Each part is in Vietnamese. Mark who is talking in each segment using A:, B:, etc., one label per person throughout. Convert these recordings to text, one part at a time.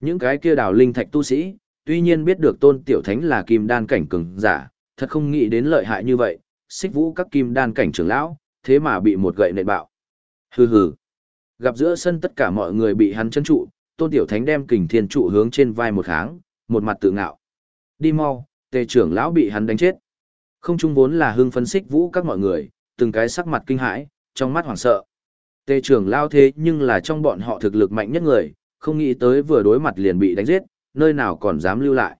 A: Những cái kia đào linh thạch tu sĩ, tuy nhiên biết được tôn tiểu thánh là kim đan cảnh cường giả, thật không nghĩ đến lợi hại như vậy, xích vũ các kim đan cảnh trưởng lão, thế mà bị một gậy nện bạo. Hừ hừ. Gặp giữa sân tất cả mọi người bị hắn chân trụ, tôn tiểu thánh đem kình thiên trụ hướng trên vai một kháng, một mặt tự ngạo. Đi mau, tề trưởng lão bị hắn đánh chết. Không chung vốn là hưng phấn xích vũ các mọi người, từng cái sắc mặt kinh hãi, trong mắt hoảng sợ. Tề trưởng lão thế nhưng là trong bọn họ thực lực mạnh nhất người, không nghĩ tới vừa đối mặt liền bị đánh giết, nơi nào còn dám lưu lại.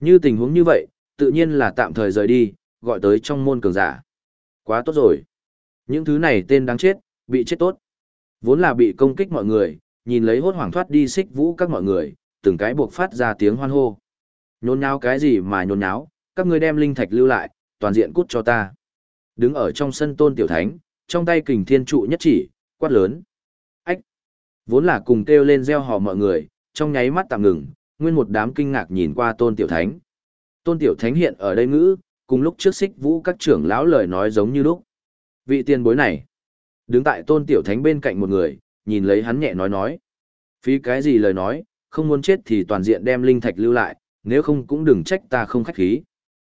A: Như tình huống như vậy, tự nhiên là tạm thời rời đi, gọi tới trong môn cường giả. Quá tốt rồi. Những thứ này tên đáng chết, bị chết tốt. Vốn là bị công kích mọi người, nhìn lấy hốt hoảng thoát đi xích vũ các mọi người, từng cái buộc phát ra tiếng hoan hô. Nhôn nháo cái gì mà nhôn nháo, các ngươi đem linh thạch lưu lại, toàn diện cút cho ta. Đứng ở trong sân tôn tiểu thánh, trong tay kình thiên trụ nhất chỉ, quát lớn. Vốn là cùng kêu lên gieo hò mọi người, trong nháy mắt tạm ngừng, nguyên một đám kinh ngạc nhìn qua tôn tiểu thánh. Tôn tiểu thánh hiện ở đây ngữ, cùng lúc trước xích vũ các trưởng lão lời nói giống như lúc. Vị tiền bối này, đứng tại tôn tiểu thánh bên cạnh một người, nhìn lấy hắn nhẹ nói nói. Phí cái gì lời nói, không muốn chết thì toàn diện đem linh thạch lưu lại, nếu không cũng đừng trách ta không khách khí.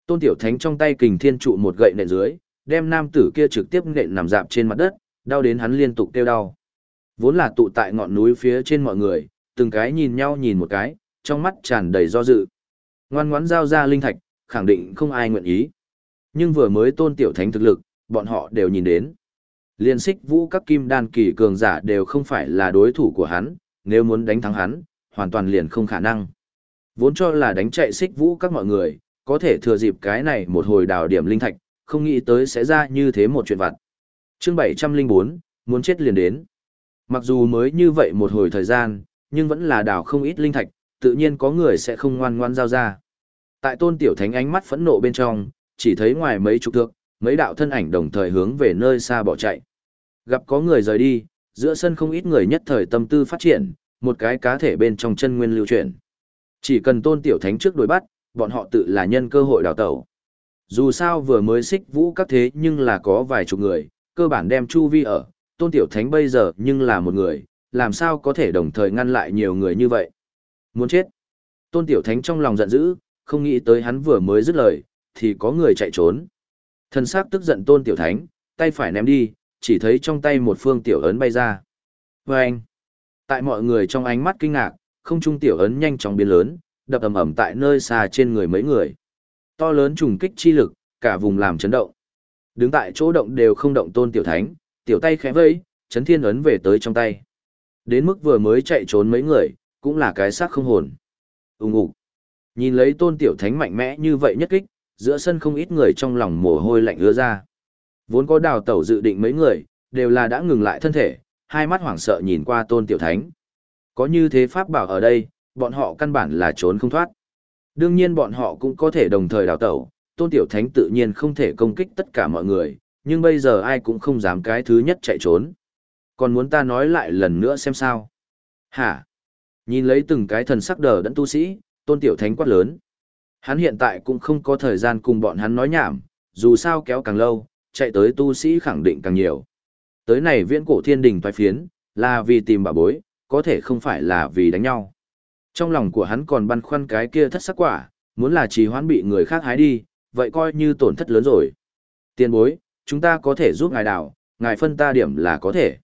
A: Tôn tiểu thánh trong tay kình thiên trụ một gậy nện dưới, đem nam tử kia trực tiếp nện nằm dạp trên mặt đất, đau đến hắn liên tục kêu đau. Vốn là tụ tại ngọn núi phía trên mọi người, từng cái nhìn nhau nhìn một cái, trong mắt tràn đầy do dự. Ngoan ngoãn giao ra linh thạch, khẳng định không ai nguyện ý. Nhưng vừa mới tôn tiểu thánh thực lực, bọn họ đều nhìn đến. Liên xích vũ các kim đan kỳ cường giả đều không phải là đối thủ của hắn, nếu muốn đánh thắng hắn, hoàn toàn liền không khả năng. Vốn cho là đánh chạy xích vũ các mọi người, có thể thừa dịp cái này một hồi đào điểm linh thạch, không nghĩ tới sẽ ra như thế một chuyện vặt. Chương 704, muốn chết liền đến. Mặc dù mới như vậy một hồi thời gian, nhưng vẫn là đào không ít linh thạch, tự nhiên có người sẽ không ngoan ngoan giao ra. Tại tôn tiểu thánh ánh mắt phẫn nộ bên trong, chỉ thấy ngoài mấy chục thước, mấy đạo thân ảnh đồng thời hướng về nơi xa bỏ chạy. Gặp có người rời đi, giữa sân không ít người nhất thời tâm tư phát triển, một cái cá thể bên trong chân nguyên lưu chuyển. Chỉ cần tôn tiểu thánh trước đối bắt, bọn họ tự là nhân cơ hội đào tẩu. Dù sao vừa mới xích vũ các thế nhưng là có vài chục người, cơ bản đem chu vi ở, tôn tiểu thánh bây giờ nhưng là một người, làm sao có thể đồng thời ngăn lại nhiều người như vậy. Muốn chết. Tôn tiểu thánh trong lòng giận dữ, không nghĩ tới hắn vừa mới dứt lời, thì có người chạy trốn. Thần sắc tức giận tôn tiểu thánh, tay phải ném đi, chỉ thấy trong tay một phương tiểu ấn bay ra. Và anh, tại mọi người trong ánh mắt kinh ngạc, không trung tiểu ấn nhanh chóng biến lớn, đập ầm ầm tại nơi xa trên người mấy người. To lớn trùng kích chi lực, cả vùng làm chấn động. Đứng tại chỗ động đều không động tôn tiểu thánh, tiểu tay khẽ vẫy, chấn thiên ấn về tới trong tay. Đến mức vừa mới chạy trốn mấy người, cũng là cái xác không hồn. Ùng ục. Nhìn lấy tôn tiểu thánh mạnh mẽ như vậy nhất kích, giữa sân không ít người trong lòng mồ hôi lạnh ứa ra. Vốn có đào tẩu dự định mấy người, đều là đã ngừng lại thân thể, hai mắt hoảng sợ nhìn qua tôn tiểu thánh. Có như thế pháp bảo ở đây, bọn họ căn bản là trốn không thoát. Đương nhiên bọn họ cũng có thể đồng thời đào tẩu, tôn tiểu thánh tự nhiên không thể công kích tất cả mọi người, nhưng bây giờ ai cũng không dám cái thứ nhất chạy trốn. Còn muốn ta nói lại lần nữa xem sao? Hả? Nhìn lấy từng cái thần sắc đờ đẫn tu sĩ, tôn tiểu thánh quát lớn. Hắn hiện tại cũng không có thời gian cùng bọn hắn nói nhảm, dù sao kéo càng lâu, chạy tới tu sĩ khẳng định càng nhiều. Tới này viễn cổ thiên đình thoái phiến, là vì tìm bà bối, có thể không phải là vì đánh nhau. Trong lòng của hắn còn băn khoăn cái kia thất sắc quả, muốn là trì hoãn bị người khác hái đi, vậy coi như tổn thất lớn rồi. Tiền bối, chúng ta có thể giúp ngài đào, ngài phân ta điểm là có thể.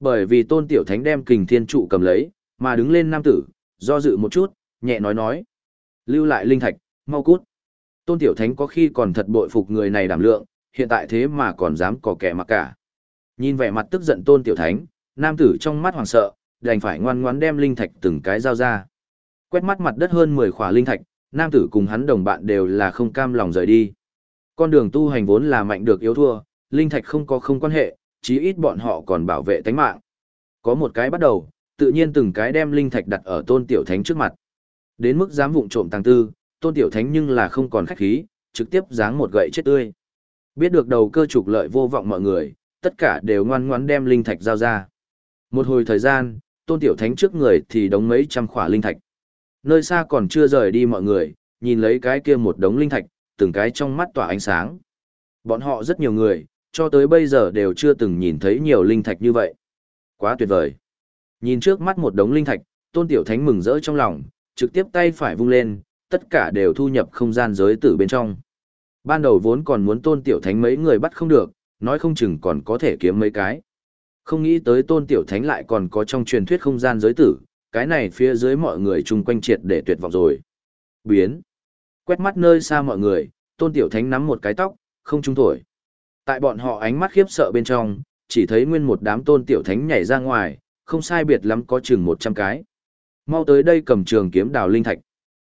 A: Bởi vì tôn tiểu thánh đem kình thiên trụ cầm lấy, mà đứng lên nam tử, do dự một chút, nhẹ nói nói. Lưu lại linh thạch, mau cút. Tôn tiểu thánh có khi còn thật bội phục người này đảm lượng, hiện tại thế mà còn dám có kẻ mặc cả. Nhìn vẻ mặt tức giận tôn tiểu thánh, nam tử trong mắt hoàng sợ, đành phải ngoan ngoãn đem linh thạch từng cái giao ra. Quét mắt mặt đất hơn 10 khỏa linh thạch, nam tử cùng hắn đồng bạn đều là không cam lòng rời đi. Con đường tu hành vốn là mạnh được yếu thua, linh thạch không có không quan hệ, chí ít bọn họ còn bảo vệ tánh mạng. Có một cái bắt đầu, tự nhiên từng cái đem linh thạch đặt ở tôn tiểu thánh trước mặt. Đến mức dám vụng trộm tăng tư, tôn tiểu thánh nhưng là không còn khách khí, trực tiếp giáng một gậy chết tươi. Biết được đầu cơ trục lợi vô vọng mọi người, tất cả đều ngoan ngoãn đem linh thạch giao ra. Một hồi thời gian, tôn tiểu thánh trước người thì đóng mấy trăm khỏa linh thạch. Nơi xa còn chưa rời đi mọi người, nhìn lấy cái kia một đống linh thạch, từng cái trong mắt tỏa ánh sáng. Bọn họ rất nhiều người, cho tới bây giờ đều chưa từng nhìn thấy nhiều linh thạch như vậy. Quá tuyệt vời. Nhìn trước mắt một đống linh thạch, Tôn Tiểu Thánh mừng rỡ trong lòng, trực tiếp tay phải vung lên, tất cả đều thu nhập không gian giới tử bên trong. Ban đầu vốn còn muốn Tôn Tiểu Thánh mấy người bắt không được, nói không chừng còn có thể kiếm mấy cái. Không nghĩ tới Tôn Tiểu Thánh lại còn có trong truyền thuyết không gian giới tử, cái này phía dưới mọi người chung quanh triệt để tuyệt vọng rồi. Biến. Quét mắt nơi xa mọi người, Tôn Tiểu Thánh nắm một cái tóc, không trung thổi. Tại bọn họ ánh mắt khiếp sợ bên trong, chỉ thấy nguyên một đám Tôn Tiểu Thánh nhảy ra ngoài, không sai biệt lắm có chừng 100 cái. Mau tới đây cầm trường kiếm đào linh thạch.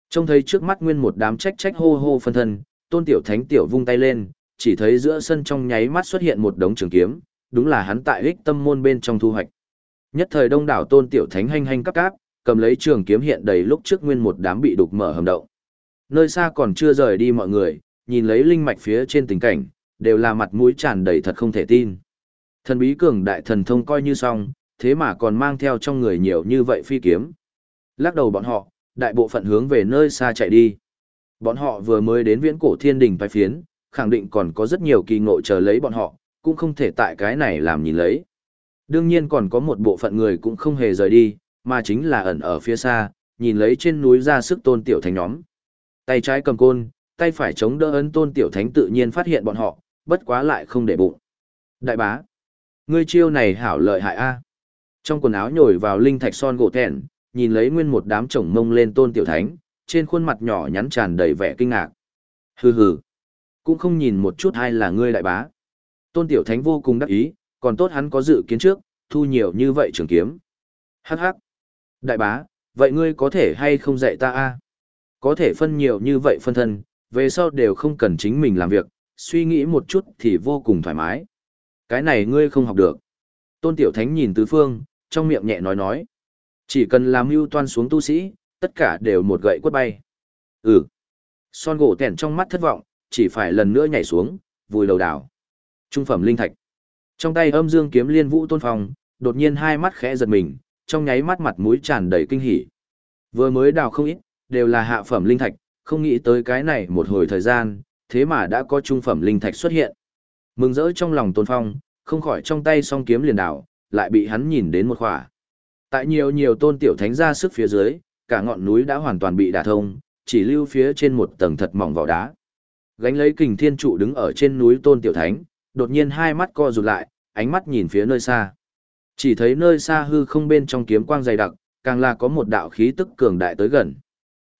A: Trông thấy trước mắt nguyên một đám trách trách hô hô phân thân, Tôn Tiểu Thánh tiểu vung tay lên, chỉ thấy giữa sân trong nháy mắt xuất hiện một đống trường kiếm, đúng là hắn tại ích tâm môn bên trong thu hoạch. Nhất thời đông đảo Tôn Tiểu Thánh hanh hanh cấp cáp, cầm lấy trường kiếm hiện đầy lúc trước nguyên một đám bị đục mở hầm động. Nơi xa còn chưa rời đi mọi người, nhìn lấy linh mạch phía trên tình cảnh, đều là mặt mũi tràn đầy thật không thể tin. Thần bí cường đại thần thông coi như xong, thế mà còn mang theo trong người nhiều như vậy phi kiếm. Lắc đầu bọn họ, đại bộ phận hướng về nơi xa chạy đi. Bọn họ vừa mới đến viễn cổ thiên đình phái phiến, khẳng định còn có rất nhiều kỳ ngộ chờ lấy bọn họ, cũng không thể tại cái này làm nhìn lấy. Đương nhiên còn có một bộ phận người cũng không hề rời đi, mà chính là ẩn ở phía xa, nhìn lấy trên núi ra sức tôn tiểu thành nhóm. Tay trái cầm côn, tay phải chống đỡ ấn tôn tiểu thánh tự nhiên phát hiện bọn họ, bất quá lại không để bụng. Đại bá, ngươi chiêu này hảo lợi hại a. Trong quần áo nhồi vào linh thạch son gỗ thẹn, nhìn lấy nguyên một đám chồng mông lên tôn tiểu thánh, trên khuôn mặt nhỏ nhắn tràn đầy vẻ kinh ngạc. Hừ hừ, cũng không nhìn một chút hay là ngươi đại bá. Tôn tiểu thánh vô cùng đắc ý, còn tốt hắn có dự kiến trước, thu nhiều như vậy trường kiếm. Hắc hắc. Đại bá, vậy ngươi có thể hay không dạy ta a? Có thể phân nhiều như vậy phân thân, về sau đều không cần chính mình làm việc, suy nghĩ một chút thì vô cùng thoải mái. Cái này ngươi không học được. Tôn Tiểu Thánh nhìn tứ phương, trong miệng nhẹ nói nói. Chỉ cần làm mưu toan xuống tu sĩ, tất cả đều một gậy quất bay. Ừ. Son gỗ tẻn trong mắt thất vọng, chỉ phải lần nữa nhảy xuống, vùi đầu đảo. Trung phẩm linh thạch. Trong tay âm dương kiếm liên vũ tôn phòng đột nhiên hai mắt khẽ giật mình, trong nháy mắt mặt mũi tràn đầy kinh hỉ. Vừa mới đào không ít, đều là hạ phẩm linh thạch, không nghĩ tới cái này một hồi thời gian, thế mà đã có trung phẩm linh thạch xuất hiện. Mừng rỡ trong lòng Tôn Phong, không khỏi trong tay song kiếm liền đảo, lại bị hắn nhìn đến một khỏa. Tại nhiều nhiều tôn tiểu thánh ra sức phía dưới, cả ngọn núi đã hoàn toàn bị đả thông, chỉ lưu phía trên một tầng thật mỏng vỏ đá. Gánh lấy kình thiên trụ đứng ở trên núi tôn tiểu thánh, đột nhiên hai mắt co rụt lại, ánh mắt nhìn phía nơi xa. Chỉ thấy nơi xa hư không bên trong kiếm quang dày đặc, càng là có một đạo khí tức cường đại tới gần.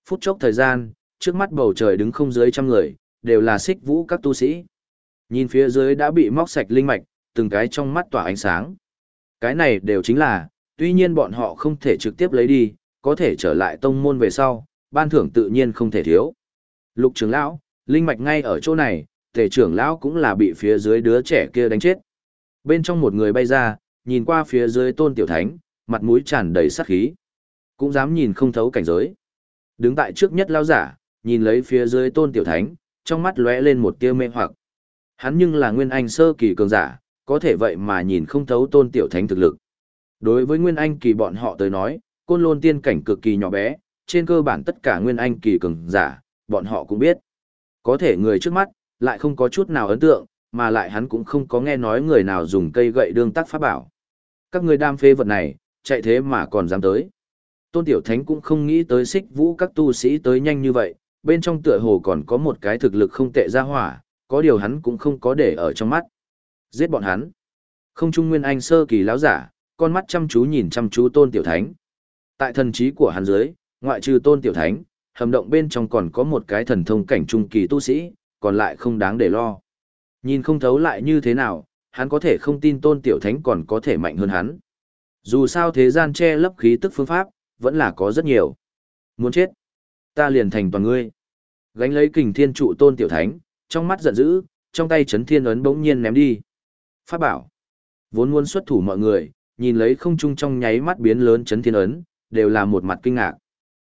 A: Phút chốc thời gian, trước mắt bầu trời đứng không dưới trăm người, đều là xích vũ các tu sĩ. Nhìn phía dưới đã bị móc sạch linh mạch, từng cái trong mắt tỏa ánh sáng. Cái này đều chính là, tuy nhiên bọn họ không thể trực tiếp lấy đi, có thể trở lại tông môn về sau, ban thưởng tự nhiên không thể thiếu. Lục trưởng lão, linh mạch ngay ở chỗ này, tề trưởng lão cũng là bị phía dưới đứa trẻ kia đánh chết. Bên trong một người bay ra, nhìn qua phía dưới tôn tiểu thánh, mặt mũi tràn đầy sát khí. Cũng dám nhìn không thấu cảnh giới. Đứng tại trước nhất lao giả, nhìn lấy phía dưới tôn tiểu thánh, trong mắt lóe lên một tia mê hoặc. Hắn nhưng là nguyên anh sơ kỳ cường giả, có thể vậy mà nhìn không thấu tôn tiểu thánh thực lực. Đối với nguyên anh kỳ bọn họ tới nói, côn lôn tiên cảnh cực kỳ nhỏ bé, trên cơ bản tất cả nguyên anh kỳ cường giả, bọn họ cũng biết. Có thể người trước mắt, lại không có chút nào ấn tượng, mà lại hắn cũng không có nghe nói người nào dùng cây gậy đương tác pháp bảo. Các người đam phê vật này, chạy thế mà còn dám tới. Tôn Tiểu Thánh cũng không nghĩ tới xích vũ các tu sĩ tới nhanh như vậy, bên trong tựa hồ còn có một cái thực lực không tệ ra hỏa, có điều hắn cũng không có để ở trong mắt. Giết bọn hắn. Không trung nguyên anh sơ kỳ lão giả, con mắt chăm chú nhìn chăm chú Tôn Tiểu Thánh. Tại thần trí của hắn dưới, ngoại trừ Tôn Tiểu Thánh, hầm động bên trong còn có một cái thần thông cảnh trung kỳ tu sĩ, còn lại không đáng để lo. Nhìn không thấu lại như thế nào, hắn có thể không tin Tôn Tiểu Thánh còn có thể mạnh hơn hắn. Dù sao thế gian che lấp khí tức phương pháp, vẫn là có rất nhiều. Muốn chết, ta liền thành toàn ngươi. Gánh lấy kình thiên trụ tôn tiểu thánh, trong mắt giận dữ, trong tay chấn thiên ấn bỗng nhiên ném đi. Pháp bảo. Vốn muốn xuất thủ mọi người, nhìn lấy không trung trong nháy mắt biến lớn chấn thiên ấn, đều là một mặt kinh ngạc.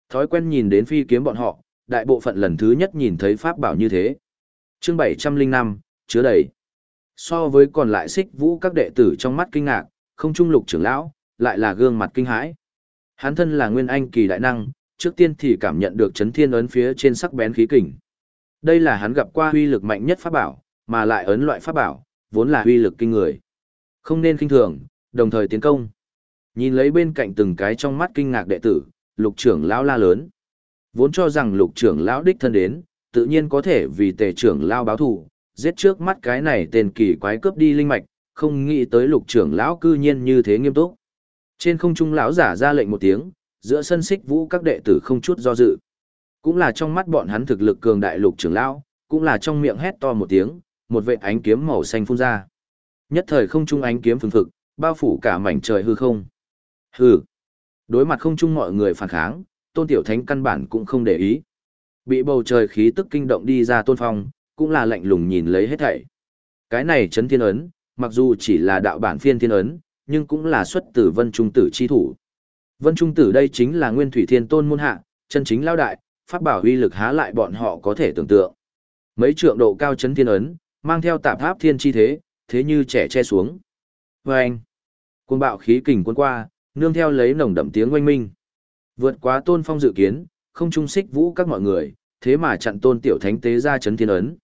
A: Thói quen nhìn đến phi kiếm bọn họ, đại bộ phận lần thứ nhất nhìn thấy pháp bảo như thế. Chương 705, chứa đầy. So với còn lại xích vũ các đệ tử trong mắt kinh ngạc, không trung lục trưởng lão, lại là gương mặt kinh hãi. Hắn thân là nguyên anh kỳ đại năng, trước tiên thì cảm nhận được chấn thiên ấn phía trên sắc bén khí kình. Đây là hắn gặp qua huy lực mạnh nhất pháp bảo, mà lại ấn loại pháp bảo, vốn là huy lực kinh người. Không nên kinh thường, đồng thời tiến công. Nhìn lấy bên cạnh từng cái trong mắt kinh ngạc đệ tử, lục trưởng lão la lớn. Vốn cho rằng lục trưởng lão đích thân đến, tự nhiên có thể vì tề trưởng lao báo thù, giết trước mắt cái này tên kỳ quái cướp đi linh mạch, không nghĩ tới lục trưởng lão cư nhiên như thế nghiêm túc. Trên không trung lão giả ra lệnh một tiếng, giữa sân xích vũ các đệ tử không chút do dự. Cũng là trong mắt bọn hắn thực lực cường đại lục trưởng lão, cũng là trong miệng hét to một tiếng, một vệ ánh kiếm màu xanh phun ra. Nhất thời không trung ánh kiếm phừng phực, bao phủ cả mảnh trời hư không. Hư. Đối mặt không trung mọi người phản kháng, Tôn Tiểu Thánh căn bản cũng không để ý. Bị bầu trời khí tức kinh động đi ra Tôn Phong, cũng là lạnh lùng nhìn lấy hết thảy. Cái này chấn thiên ấn, mặc dù chỉ là đạo bản phiên thiên ấn, nhưng cũng là xuất từ Vân Trung Tử chi thủ. Vân Trung Tử đây chính là Nguyên Thủy Thiên Tôn môn hạ, chân chính lao đại, pháp bảo uy lực há lại bọn họ có thể tưởng tượng. Mấy trượng độ cao chấn thiên ấn, mang theo tạp pháp thiên chi thế, thế như trẻ che xuống. Và anh, cuồng bạo khí kình cuốn qua, nương theo lấy nồng đậm tiếng oanh minh. Vượt quá tôn phong dự kiến, không trung xích vũ các mọi người, thế mà chặn tôn tiểu thánh tế ra chấn thiên ấn.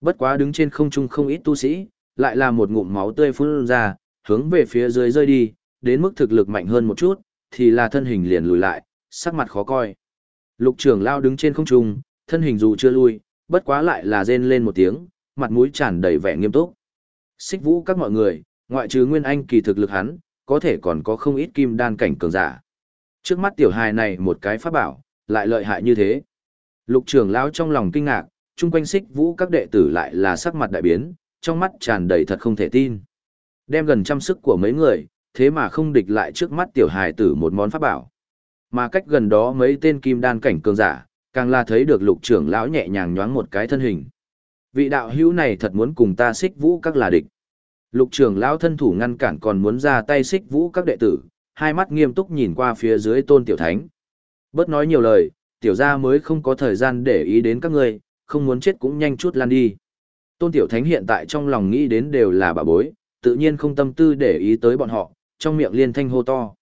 A: Bất quá đứng trên không trung không ít tu sĩ, lại là một ngụm máu tươi phun ra, hướng về phía dưới rơi đi, đến mức thực lực mạnh hơn một chút, thì là thân hình liền lùi lại, sắc mặt khó coi. Lục trưởng lao đứng trên không trung, thân hình dù chưa lui, bất quá lại là rên lên một tiếng, mặt mũi tràn đầy vẻ nghiêm túc. Xích vũ các mọi người, ngoại trừ Nguyên Anh kỳ thực lực hắn, có thể còn có không ít kim đan cảnh cường giả. Trước mắt tiểu hài này một cái pháp bảo, lại lợi hại như thế. Lục trưởng lão trong lòng kinh ngạc, chung quanh xích vũ các đệ tử lại là sắc mặt đại biến, trong mắt tràn đầy thật không thể tin. Đem gần trăm sức của mấy người, thế mà không địch lại trước mắt tiểu hài tử một món pháp bảo. Mà cách gần đó mấy tên kim đan cảnh cường giả, càng là thấy được lục trưởng lão nhẹ nhàng nhoáng một cái thân hình. Vị đạo hữu này thật muốn cùng ta xích vũ các là địch. Lục trưởng lão thân thủ ngăn cản còn muốn ra tay xích vũ các đệ tử, hai mắt nghiêm túc nhìn qua phía dưới tôn tiểu thánh. Bớt nói nhiều lời, tiểu gia mới không có thời gian để ý đến các ngươi, không muốn chết cũng nhanh chút lan đi. Tôn tiểu thánh hiện tại trong lòng nghĩ đến đều là bà bối, tự nhiên không tâm tư để ý tới bọn họ, trong miệng liên thanh hô to.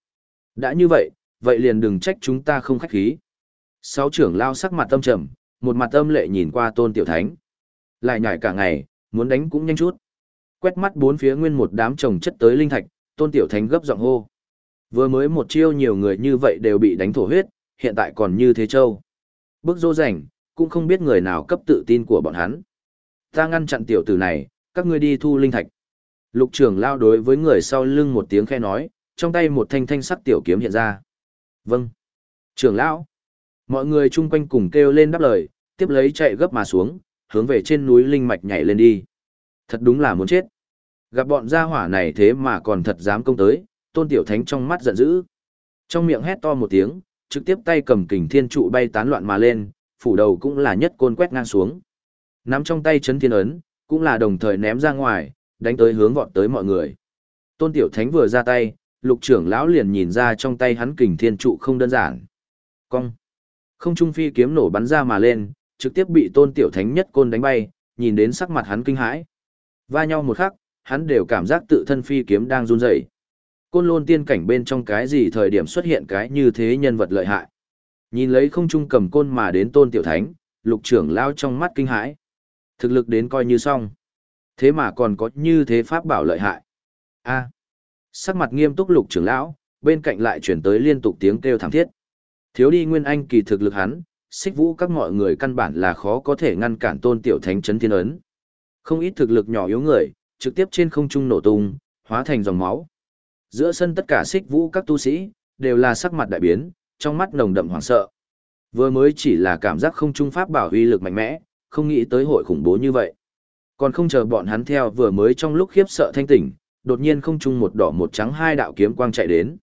A: Đã như vậy, vậy liền đừng trách chúng ta không khách khí. Sáu trưởng lao sắc mặt tâm trầm, một mặt âm lệ nhìn qua tôn tiểu thánh. Lại nhảy cả ngày, muốn đánh cũng nhanh chút. Quét mắt bốn phía nguyên một đám chồng chất tới linh thạch, tôn tiểu thánh gấp giọng hô. Vừa mới một chiêu nhiều người như vậy đều bị đánh thổ huyết, hiện tại còn như thế châu. Bức dô rảnh, cũng không biết người nào cấp tự tin của bọn hắn. Ta ngăn chặn tiểu tử này, các ngươi đi thu linh thạch. Lục trưởng lao đối với người sau lưng một tiếng khe nói, trong tay một thanh thanh sắc tiểu kiếm hiện ra. Vâng. Trưởng lão. Mọi người chung quanh cùng kêu lên đáp lời, tiếp lấy chạy gấp mà xuống, hướng về trên núi linh mạch nhảy lên đi. Thật đúng là muốn chết. Gặp bọn gia hỏa này thế mà còn thật dám công tới, tôn tiểu thánh trong mắt giận dữ. Trong miệng hét to một tiếng, trực tiếp tay cầm kình thiên trụ bay tán loạn mà lên, phủ đầu cũng là nhất côn quét ngang xuống. Nắm trong tay chấn thiên ấn, cũng là đồng thời ném ra ngoài, đánh tới hướng vọt tới mọi người. Tôn tiểu thánh vừa ra tay, lục trưởng lão liền nhìn ra trong tay hắn kình thiên trụ không đơn giản. Cong. Không trung phi kiếm nổ bắn ra mà lên, trực tiếp bị tôn tiểu thánh nhất côn đánh bay, nhìn đến sắc mặt hắn kinh hãi. Va nhau một khắc, hắn đều cảm giác tự thân phi kiếm đang run rẩy. Côn lôn tiên cảnh bên trong cái gì thời điểm xuất hiện cái như thế nhân vật lợi hại. Nhìn lấy không trung cầm côn mà đến tôn tiểu thánh, lục trưởng lão trong mắt kinh hãi. Thực lực đến coi như xong. Thế mà còn có như thế pháp bảo lợi hại. a Sắc mặt nghiêm túc lục trưởng lão, bên cạnh lại chuyển tới liên tục tiếng kêu thảm thiết. Thiếu đi nguyên anh kỳ thực lực hắn, xích vũ các mọi người căn bản là khó có thể ngăn cản tôn tiểu thánh chấn thiên ấn. Không ít thực lực nhỏ yếu người, trực tiếp trên không trung nổ tung, hóa thành dòng máu. Giữa sân tất cả xích vũ các tu sĩ, đều là sắc mặt đại biến, trong mắt nồng đậm hoảng sợ. Vừa mới chỉ là cảm giác không trung pháp bảo uy lực mạnh mẽ, không nghĩ tới hội khủng bố như vậy. Còn không chờ bọn hắn theo vừa mới trong lúc khiếp sợ thanh tỉnh, đột nhiên không chung một đỏ một trắng hai đạo kiếm quang chạy đến.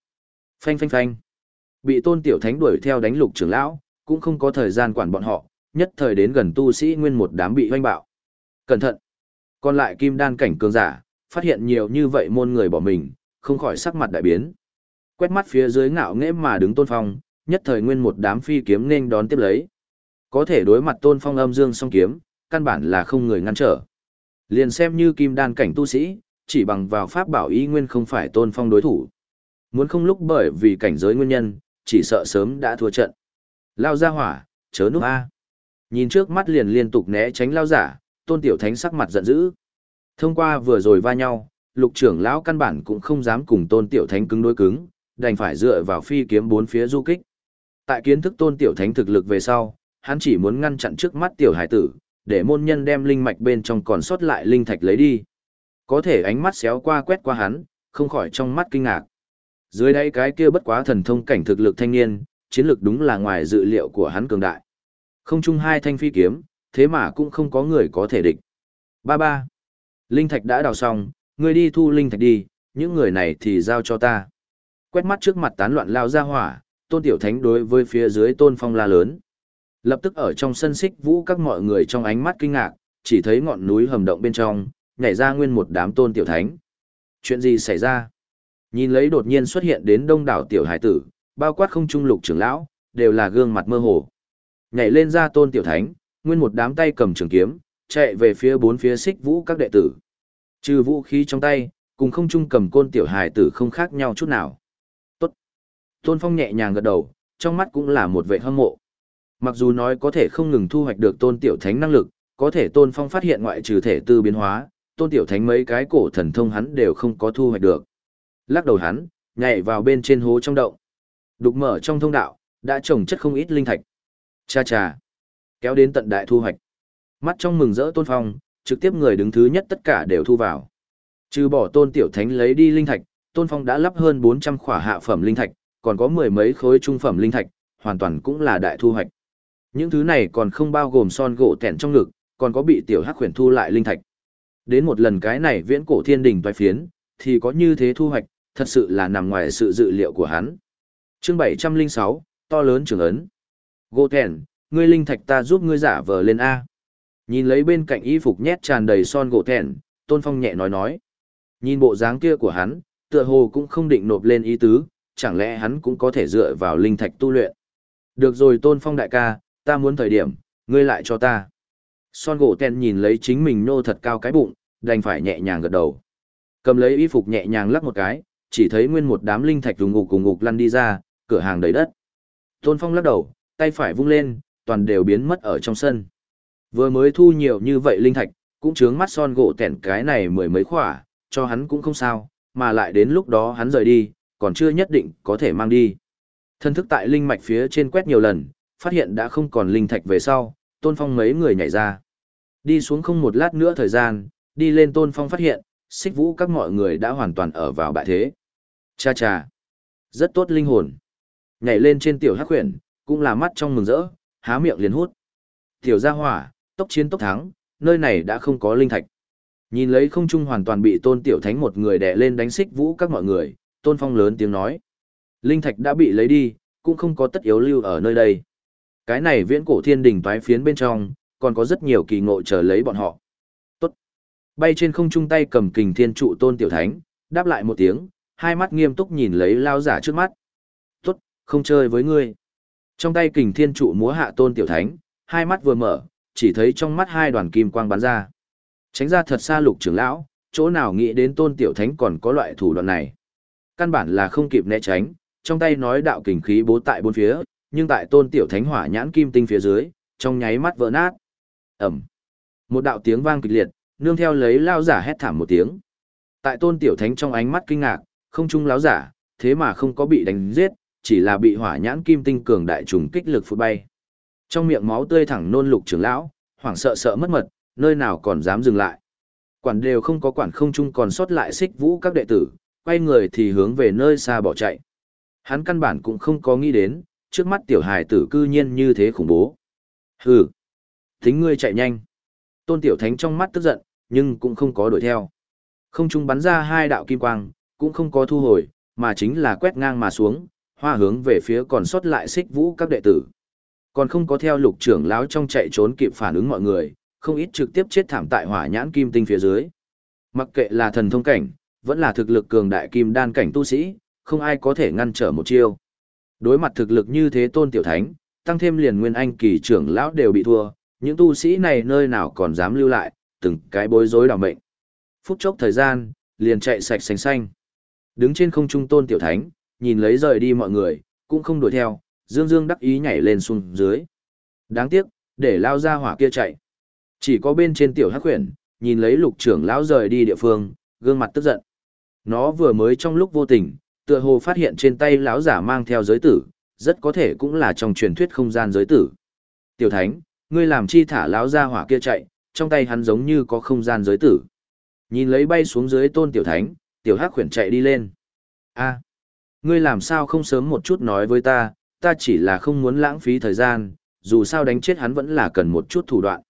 A: Phanh phanh phanh. Bị tôn tiểu thánh đuổi theo đánh lục trưởng lão, cũng không có thời gian quản bọn họ, nhất thời đến gần tu sĩ nguyên một đám bị hoanh bạo. Cẩn thận! Còn lại kim đan cảnh cường giả, phát hiện nhiều như vậy môn người bỏ mình, không khỏi sắc mặt đại biến. Quét mắt phía dưới ngạo nghễ mà đứng tôn phong, nhất thời nguyên một đám phi kiếm nên đón tiếp lấy. Có thể đối mặt tôn phong âm dương song kiếm, căn bản là không người ngăn trở. Liền xem như kim đan cảnh tu sĩ, chỉ bằng vào pháp bảo ý nguyên không phải tôn phong đối thủ. Muốn không lúc bởi vì cảnh giới nguyên nhân, chỉ sợ sớm đã thua trận. Lao ra hỏa, chớ núp A. Nhìn trước mắt liền liên tục né tránh lao giả, tôn tiểu thánh sắc mặt giận dữ. Thông qua vừa rồi va nhau, lục trưởng lão căn bản cũng không dám cùng tôn tiểu thánh cứng đối cứng, đành phải dựa vào phi kiếm bốn phía du kích. Tại kiến thức tôn tiểu thánh thực lực về sau, hắn chỉ muốn ngăn chặn trước mắt tiểu hải tử, để môn nhân đem linh mạch bên trong còn sót lại linh thạch lấy đi. Có thể ánh mắt xéo qua quét qua hắn, không khỏi trong mắt kinh ngạc. Dưới đây cái kia bất quá thần thông cảnh thực lực thanh niên, chiến lực đúng là ngoài dự liệu của hắn cường đại. Không chung hai thanh phi kiếm, thế mà cũng không có người có thể địch. Ba ba. Linh thạch đã đào xong, ngươi đi thu linh thạch đi, những người này thì giao cho ta. Quét mắt trước mặt tán loạn lao ra hỏa, tôn tiểu thánh đối với phía dưới tôn phong la lớn. Lập tức ở trong sân xích vũ các mọi người trong ánh mắt kinh ngạc, chỉ thấy ngọn núi hầm động bên trong, nhảy ra nguyên một đám tôn tiểu thánh. Chuyện gì xảy ra? Nhìn lấy đột nhiên xuất hiện đến đông đảo tiểu hải tử, bao quát không trung lục trưởng lão, đều là gương mặt mơ hồ. Nhảy lên ra tôn tiểu thánh, nguyên một đám tay cầm trường kiếm, chạy về phía bốn phía xích vũ các đệ tử. Trừ vũ khí trong tay, cùng không trung cầm côn tiểu hải tử không khác nhau chút nào. Tốt. Tôn Phong nhẹ nhàng gật đầu, trong mắt cũng là một vẻ hâm mộ. Mặc dù nói có thể không ngừng thu hoạch được tôn tiểu thánh năng lực, có thể tôn phong phát hiện ngoại trừ thể tư biến hóa, tôn tiểu thánh mấy cái cổ thần thông hắn đều không có thu hoạch được. Lắc đầu hắn, nhảy vào bên trên hố trong động. Đục mở trong thông đạo, đã trồng chất không ít linh thạch. Cha cha, kéo đến tận đại thu hoạch. Mắt trong mừng rỡ tôn phong, trực tiếp người đứng thứ nhất tất cả đều thu vào. Trừ bỏ tôn tiểu thánh lấy đi linh thạch, tôn phong đã lắp hơn 400 khỏa hạ phẩm linh thạch, còn có mười mấy khối trung phẩm linh thạch, hoàn toàn cũng là đại thu hoạch. Những thứ này còn không bao gồm son gỗ tẹn trong ngực, còn có bị tiểu hắc khuyển thu lại linh thạch. Đến một lần cái này viễn cổ thiên đình toái phiến, thì có như thế thu hoạch, thật sự là nằm ngoài sự dự liệu của hắn. Chương 706, to lớn trưởng ấn. Gỗ tẹn, ngươi linh thạch ta giúp ngươi giả vờ lên A. Nhìn lấy bên cạnh y phục nhét tràn đầy son gỗ tẹn, Tôn Phong nhẹ nói nói. Nhìn bộ dáng kia của hắn, tựa hồ cũng không định nộp lên ý tứ, chẳng lẽ hắn cũng có thể dựa vào linh thạch tu luyện. Được rồi Tôn Phong đại ca, ta muốn thời điểm, ngươi lại cho ta. Son gỗ tèn nhìn lấy chính mình nô thật cao cái bụng, đành phải nhẹ nhàng gật đầu. Cầm lấy y phục nhẹ nhàng lắc một cái, chỉ thấy nguyên một đám linh thạch rùng ngục cùng ngục lăn đi ra, cửa hàng đầy đất. Tôn Phong lắc đầu, tay phải vung lên, toàn đều biến mất ở trong sân. Vừa mới thu nhiều như vậy linh thạch, cũng chướng mắt son gỗ tẻn cái này mười mấy khỏa, cho hắn cũng không sao, mà lại đến lúc đó hắn rời đi, còn chưa nhất định có thể mang đi. Thân thức tại linh mạch phía trên quét nhiều lần, phát hiện đã không còn linh thạch về sau, Tôn Phong mấy người nhảy ra. Đi xuống không một lát nữa thời gian, đi lên Tôn Phong phát hiện, xích vũ các mọi người đã hoàn toàn ở vào bại thế. Cha cha, rất tốt linh hồn. Nhảy lên trên tiểu hắc huyền, cũng là mắt trong mừng rỡ, há miệng liền hút. Tiểu gia hỏa, tốc chiến tốc thắng, nơi này đã không có linh thạch. Nhìn lấy không trung hoàn toàn bị tôn tiểu thánh một người đè lên đánh xích vũ các mọi người, tôn phong lớn tiếng nói. Linh thạch đã bị lấy đi, cũng không có tất yếu lưu ở nơi đây. Cái này viễn cổ thiên đình toái phiến bên trong, còn có rất nhiều kỳ ngộ chờ lấy bọn họ. Tốt. Bay trên không trung tay cầm kình thiên trụ tôn tiểu thánh, đáp lại một tiếng, hai mắt nghiêm túc nhìn lấy lao giả trước mắt. Tốt, không chơi với ngươi. Trong tay kình thiên trụ múa hạ tôn tiểu thánh, hai mắt vừa mở, chỉ thấy trong mắt hai đoàn kim quang bắn ra. Tránh ra thật xa lục trưởng lão, chỗ nào nghĩ đến tôn tiểu thánh còn có loại thủ đoạn này. Căn bản là không kịp né tránh, trong tay nói đạo kình khí bố tại bốn phía, nhưng tại tôn tiểu thánh hỏa nhãn kim tinh phía dưới, trong nháy mắt vỡ nát. Ẩm. Một đạo tiếng vang kịch liệt, nương theo lấy lao giả hét thảm một tiếng. Tại tôn tiểu thánh trong ánh mắt kinh ngạc, không trung láo giả, thế mà không có bị đánh giết, chỉ là bị hỏa nhãn kim tinh cường đại trùng kích lực phụt bay. Trong miệng máu tươi thẳng nôn lục trưởng lão, hoảng sợ sợ mất mật, nơi nào còn dám dừng lại. Quản đều không có quản không trung còn sót lại xích vũ các đệ tử, quay người thì hướng về nơi xa bỏ chạy. Hắn căn bản cũng không có nghĩ đến, trước mắt tiểu hài tử cư nhiên như thế khủng bố. Hừ, tính ngươi chạy nhanh. Tôn tiểu thánh trong mắt tức giận, nhưng cũng không có đuổi theo. Không trung bắn ra hai đạo kim quang, cũng không có thu hồi, mà chính là quét ngang mà xuống, hoa hướng về phía còn sót lại xích vũ các đệ tử. Còn không có theo lục trưởng lão trong chạy trốn kịp phản ứng mọi người, không ít trực tiếp chết thảm tại hỏa nhãn kim tinh phía dưới. Mặc kệ là thần thông cảnh, vẫn là thực lực cường đại kim đan cảnh tu sĩ, không ai có thể ngăn trở một chiêu. Đối mặt thực lực như thế tôn tiểu thánh, tăng thêm liền nguyên anh kỳ trưởng lão đều bị thua, những tu sĩ này nơi nào còn dám lưu lại, từng cái bối rối đảo mệnh. Phút chốc thời gian, liền chạy sạch xanh xanh. Đứng trên không trung tôn tiểu thánh, nhìn lấy rời đi mọi người, cũng không đuổi theo, dương dương đắc ý nhảy lên xuống dưới. Đáng tiếc, để lao ra hỏa kia chạy. Chỉ có bên trên tiểu hắc khuyển, nhìn lấy lục trưởng lão rời đi địa phương, gương mặt tức giận. Nó vừa mới trong lúc vô tình, Tựa hồ phát hiện trên tay lão giả mang theo giới tử, rất có thể cũng là trong truyền thuyết không gian giới tử. Tiểu Thánh, ngươi làm chi thả lão gia hỏa kia chạy, trong tay hắn giống như có không gian giới tử. Nhìn lấy bay xuống dưới tôn Tiểu Thánh, Tiểu Hắc khuyển chạy đi lên. a ngươi làm sao không sớm một chút nói với ta, ta chỉ là không muốn lãng phí thời gian, dù sao đánh chết hắn vẫn là cần một chút thủ đoạn.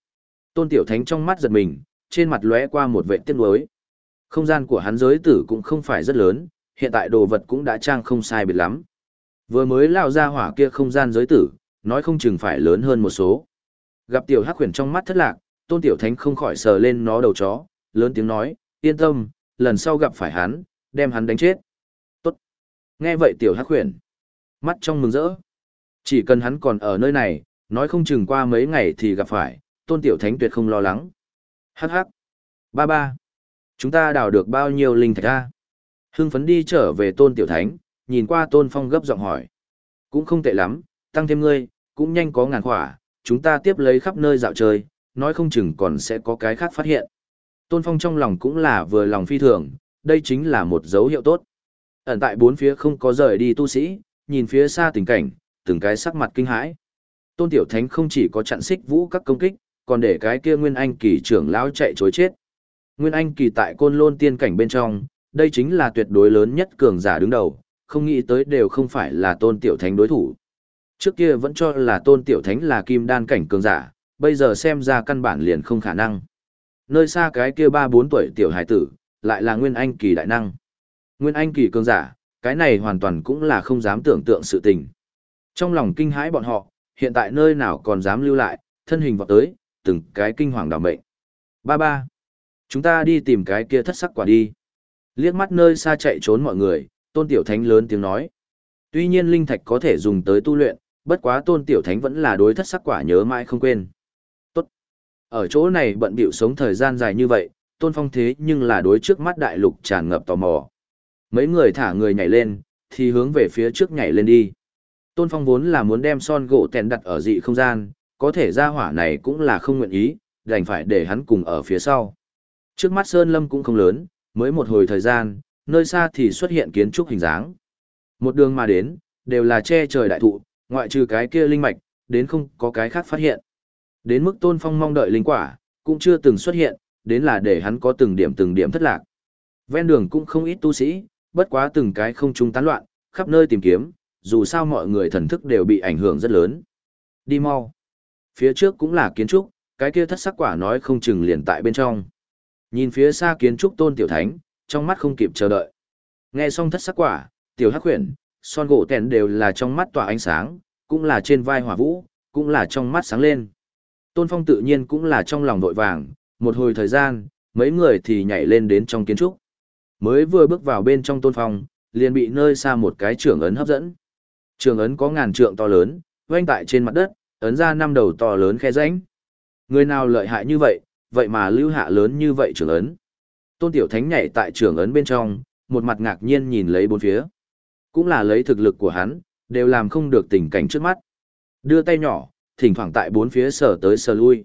A: Tôn Tiểu Thánh trong mắt giật mình, trên mặt lóe qua một vệ tiếc nuối. Không gian của hắn giới tử cũng không phải rất lớn, hiện tại đồ vật cũng đã trang không sai biệt lắm. Vừa mới lao ra hỏa kia không gian giới tử, nói không chừng phải lớn hơn một số. Gặp tiểu hắc huyền trong mắt thất lạc, tôn tiểu thánh không khỏi sờ lên nó đầu chó, lớn tiếng nói, yên tâm, lần sau gặp phải hắn, đem hắn đánh chết. Tốt. Nghe vậy tiểu hắc huyền, mắt trong mừng rỡ. Chỉ cần hắn còn ở nơi này, nói không chừng qua mấy ngày thì gặp phải, tôn tiểu thánh tuyệt không lo lắng. Hắc hắc. Ba ba. Chúng ta đào được bao nhiêu linh thạch ra? Hưng phấn đi trở về tôn tiểu thánh, nhìn qua tôn phong gấp giọng hỏi. Cũng không tệ lắm, tăng thêm ngươi, cũng nhanh có ngàn khỏa, chúng ta tiếp lấy khắp nơi dạo chơi, nói không chừng còn sẽ có cái khác phát hiện. Tôn phong trong lòng cũng là vừa lòng phi thường, đây chính là một dấu hiệu tốt. Ẩn tại bốn phía không có rời đi tu sĩ, nhìn phía xa tình cảnh, từng cái sắc mặt kinh hãi. Tôn Tiểu Thánh không chỉ có chặn xích vũ các công kích, còn để cái kia Nguyên Anh kỳ trưởng lão chạy chối chết. Nguyên Anh kỳ tại côn lôn tiên cảnh bên trong, đây chính là tuyệt đối lớn nhất cường giả đứng đầu, không nghĩ tới đều không phải là tôn tiểu thánh đối thủ. Trước kia vẫn cho là tôn tiểu thánh là kim đan cảnh cường giả, bây giờ xem ra căn bản liền không khả năng. Nơi xa cái kia ba bốn tuổi tiểu hải tử, lại là Nguyên Anh kỳ đại năng. Nguyên Anh kỳ cường giả, cái này hoàn toàn cũng là không dám tưởng tượng sự tình. Trong lòng kinh hãi bọn họ, hiện tại nơi nào còn dám lưu lại, thân hình vọt tới, từng cái kinh hoàng đảm mệnh. Ba ba. Chúng ta đi tìm cái kia thất sắc quả đi. Liếc mắt nơi xa chạy trốn mọi người, tôn tiểu thánh lớn tiếng nói. Tuy nhiên linh thạch có thể dùng tới tu luyện, bất quá tôn tiểu thánh vẫn là đối thất sắc quả nhớ mãi không quên. Tốt. Ở chỗ này bận bịu sống thời gian dài như vậy, tôn phong thế nhưng là đối trước mắt đại lục tràn ngập tò mò. Mấy người thả người nhảy lên, thì hướng về phía trước nhảy lên đi. Tôn phong vốn là muốn đem son gỗ tèn đặt ở dị không gian, có thể ra hỏa này cũng là không nguyện ý, đành phải để hắn cùng ở phía sau. Trước mắt Sơn Lâm cũng không lớn, mới một hồi thời gian, nơi xa thì xuất hiện kiến trúc hình dáng. Một đường mà đến, đều là che trời đại thụ, ngoại trừ cái kia linh mạch, đến không có cái khác phát hiện. Đến mức Tôn Phong mong đợi linh quả, cũng chưa từng xuất hiện, đến là để hắn có từng điểm từng điểm thất lạc. Ven đường cũng không ít tu sĩ, bất quá từng cái không trung tán loạn, khắp nơi tìm kiếm, dù sao mọi người thần thức đều bị ảnh hưởng rất lớn. Đi mau. Phía trước cũng là kiến trúc, cái kia thất sắc quả nói không chừng liền tại bên trong. Nhìn phía xa kiến trúc tôn tiểu thánh, trong mắt không kịp chờ đợi. Nghe xong thất sắc quả, tiểu hắc huyền, son gỗ tèn đều là trong mắt tỏa ánh sáng, cũng là trên vai hỏa vũ, cũng là trong mắt sáng lên. Tôn phong tự nhiên cũng là trong lòng vội vàng, một hồi thời gian, mấy người thì nhảy lên đến trong kiến trúc. Mới vừa bước vào bên trong tôn phong, liền bị nơi xa một cái trường ấn hấp dẫn. Trường ấn có ngàn trượng to lớn, quanh tại trên mặt đất, ấn ra năm đầu to lớn khe rãnh. Người nào lợi hại như vậy, vậy mà lưu hạ lớn như vậy trưởng ấn. Tôn Tiểu Thánh nhảy tại trưởng ấn bên trong, một mặt ngạc nhiên nhìn lấy bốn phía. Cũng là lấy thực lực của hắn, đều làm không được tình cảnh trước mắt. Đưa tay nhỏ, thỉnh thoảng tại bốn phía sở tới sờ lui.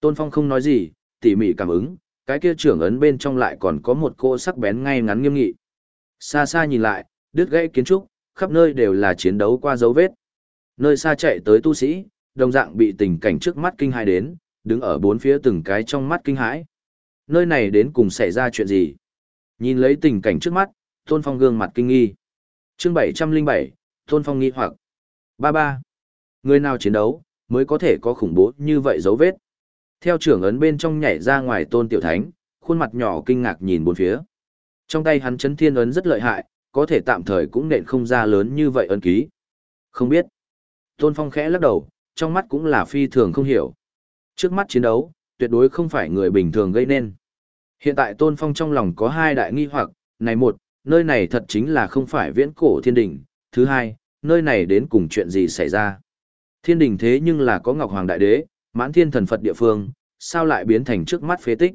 A: Tôn Phong không nói gì, tỉ mỉ cảm ứng, cái kia trưởng ấn bên trong lại còn có một cô sắc bén ngay ngắn nghiêm nghị. Xa xa nhìn lại, đứt gãy kiến trúc, khắp nơi đều là chiến đấu qua dấu vết. Nơi xa chạy tới tu sĩ, đồng dạng bị tình cảnh trước mắt kinh hai đến, đứng ở bốn phía từng cái trong mắt kinh hãi. Nơi này đến cùng xảy ra chuyện gì? Nhìn lấy tình cảnh trước mắt, Tôn Phong gương mặt kinh nghi. Chương 707, Tôn Phong nghi hoặc. Ba ba. Người nào chiến đấu, mới có thể có khủng bố như vậy dấu vết. Theo trưởng ấn bên trong nhảy ra ngoài Tôn Tiểu Thánh, khuôn mặt nhỏ kinh ngạc nhìn bốn phía. Trong tay hắn chấn thiên ấn rất lợi hại, có thể tạm thời cũng nện không ra lớn như vậy ấn ký. Không biết. Tôn Phong khẽ lắc đầu, trong mắt cũng là phi thường không hiểu. Trước mắt chiến đấu, tuyệt đối không phải người bình thường gây nên. Hiện tại Tôn Phong trong lòng có hai đại nghi hoặc, này một, nơi này thật chính là không phải viễn cổ thiên đình, thứ hai, nơi này đến cùng chuyện gì xảy ra. Thiên đình thế nhưng là có Ngọc Hoàng Đại Đế, mãn thiên thần Phật địa phương, sao lại biến thành trước mắt phế tích.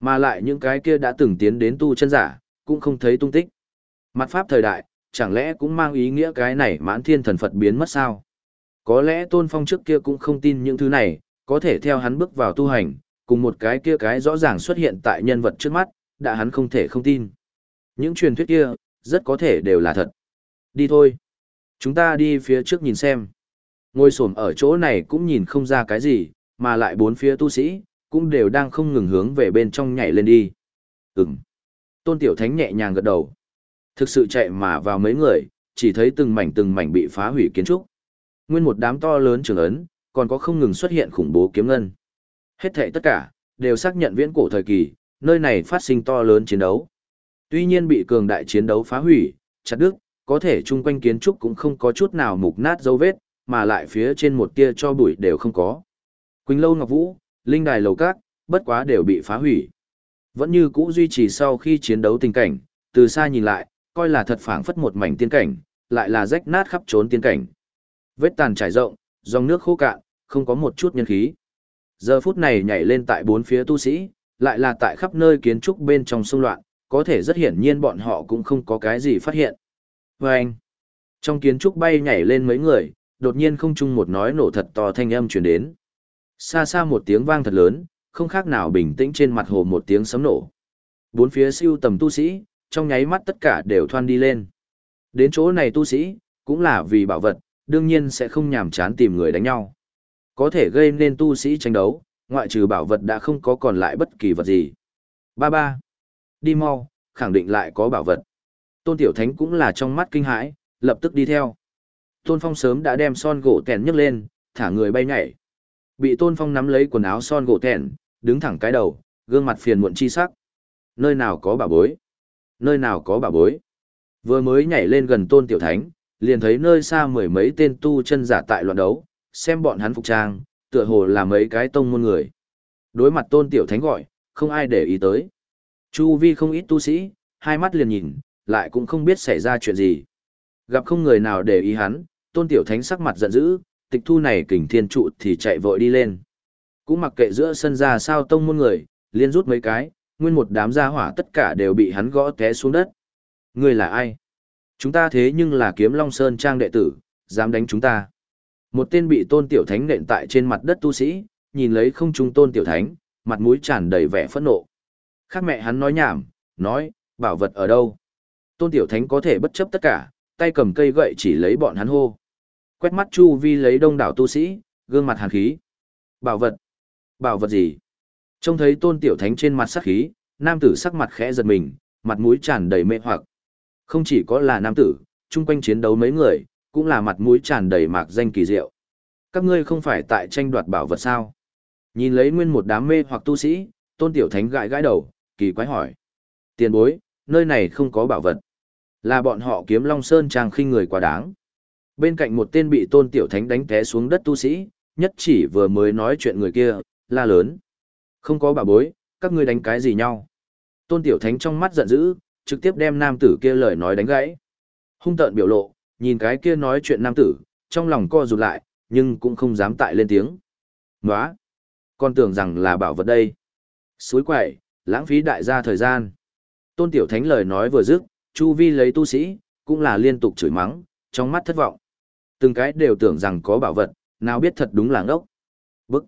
A: Mà lại những cái kia đã từng tiến đến tu chân giả, cũng không thấy tung tích. Mặt pháp thời đại, chẳng lẽ cũng mang ý nghĩa cái này mãn thiên thần Phật biến mất sao? Có lẽ Tôn Phong trước kia cũng không tin những thứ này, có thể theo hắn bước vào tu hành, cùng một cái kia cái rõ ràng xuất hiện tại nhân vật trước mắt, đã hắn không thể không tin. Những truyền thuyết kia, rất có thể đều là thật. Đi thôi. Chúng ta đi phía trước nhìn xem. Ngôi sổm ở chỗ này cũng nhìn không ra cái gì, mà lại bốn phía tu sĩ, cũng đều đang không ngừng hướng về bên trong nhảy lên đi. Ừm. Tôn Tiểu Thánh nhẹ nhàng gật đầu. Thực sự chạy mà vào mấy người, chỉ thấy từng mảnh từng mảnh bị phá hủy kiến trúc. Nguyên một đám to lớn trường ấn, còn có không ngừng xuất hiện khủng bố kiếm ngân. Hết thảy tất cả, đều xác nhận viễn cổ thời kỳ, nơi này phát sinh to lớn chiến đấu. Tuy nhiên bị cường đại chiến đấu phá hủy, chặt đứt, có thể chung quanh kiến trúc cũng không có chút nào mục nát dấu vết, mà lại phía trên một tia cho bụi đều không có. Quỳnh Lâu Ngọc Vũ, Linh Đài Lầu Các, bất quá đều bị phá hủy. Vẫn như cũ duy trì sau khi chiến đấu tình cảnh, từ xa nhìn lại, coi là thật phảng phất một mảnh tiên cảnh, lại là rách nát khắp trốn tiên cảnh. Vết tàn trải rộng, dòng nước khô cạn, không có một chút nhân khí. Giờ phút này nhảy lên tại bốn phía tu sĩ, lại là tại khắp nơi kiến trúc bên trong sông loạn, có thể rất hiển nhiên bọn họ cũng không có cái gì phát hiện. Vâng! anh, trong kiến trúc bay nhảy lên mấy người, đột nhiên không chung một nói nổ thật to thanh âm truyền đến. Xa xa một tiếng vang thật lớn, không khác nào bình tĩnh trên mặt hồ một tiếng sấm nổ. Bốn phía siêu tầm tu sĩ, trong nháy mắt tất cả đều thoan đi lên. Đến chỗ này tu sĩ, cũng là vì bảo vật, đương nhiên sẽ không nhàm chán tìm người đánh nhau. Có thể gây nên tu sĩ tranh đấu, ngoại trừ bảo vật đã không có còn lại bất kỳ vật gì. Ba ba. Đi mau, khẳng định lại có bảo vật. Tôn Tiểu Thánh cũng là trong mắt kinh hãi, lập tức đi theo. Tôn Phong sớm đã đem son gỗ tèn nhấc lên, thả người bay nhảy. Bị Tôn Phong nắm lấy quần áo son gỗ tèn, đứng thẳng cái đầu, gương mặt phiền muộn chi sắc. Nơi nào có bảo bối? Nơi nào có bảo bối? Vừa mới nhảy lên gần Tôn Tiểu Thánh, liền thấy nơi xa mười mấy tên tu chân giả tại loạn đấu, xem bọn hắn phục trang, tựa hồ là mấy cái tông môn người. Đối mặt Tôn Tiểu Thánh gọi, không ai để ý tới. Chu vi không ít tu sĩ, hai mắt liền nhìn, lại cũng không biết xảy ra chuyện gì. Gặp không người nào để ý hắn, tôn tiểu thánh sắc mặt giận dữ, tịch thu này kình thiên trụ thì chạy vội đi lên. Cũng mặc kệ giữa sân ra sao tông môn người, liên rút mấy cái, nguyên một đám gia hỏa tất cả đều bị hắn gõ té xuống đất. Người là ai? Chúng ta thế nhưng là kiếm Long Sơn Trang đệ tử, dám đánh chúng ta. Một tên bị tôn tiểu thánh nện tại trên mặt đất tu sĩ, nhìn lấy không trung tôn tiểu thánh, mặt mũi tràn đầy vẻ phẫn nộ. Khác mẹ hắn nói nhảm, nói, bảo vật ở đâu? Tôn tiểu thánh có thể bất chấp tất cả, tay cầm cây gậy chỉ lấy bọn hắn hô. Quét mắt chu vi lấy đông đảo tu sĩ, gương mặt hàn khí. Bảo vật. Bảo vật gì? Trông thấy tôn tiểu thánh trên mặt sắc khí, nam tử sắc mặt khẽ giật mình, mặt mũi tràn đầy mê hoặc. Không chỉ có là nam tử, chung quanh chiến đấu mấy người, cũng là mặt mũi tràn đầy mạc danh kỳ diệu. Các ngươi không phải tại tranh đoạt bảo vật sao? Nhìn lấy nguyên một đám mê hoặc tu sĩ, tôn tiểu thánh gãi gãi đầu, kỳ quái hỏi. Tiền bối, nơi này không có bảo vật. Là bọn họ kiếm Long Sơn trang khinh người quá đáng. Bên cạnh một tên bị tôn tiểu thánh đánh té xuống đất tu sĩ, nhất chỉ vừa mới nói chuyện người kia, la lớn. Không có bảo bối, các ngươi đánh cái gì nhau. Tôn tiểu thánh trong mắt giận dữ, trực tiếp đem nam tử kia lời nói đánh gãy. Hung tợn biểu lộ, nhìn cái kia nói chuyện nam tử, trong lòng co rụt lại, nhưng cũng không dám tại lên tiếng. Nóa! Con tưởng rằng là bảo vật đây. Suối quậy, lãng phí đại gia thời gian. Tôn tiểu thánh lời nói vừa dứt, chu vi lấy tu sĩ, cũng là liên tục chửi mắng, trong mắt thất vọng. Từng cái đều tưởng rằng có bảo vật, nào biết thật đúng là ngốc. Bức.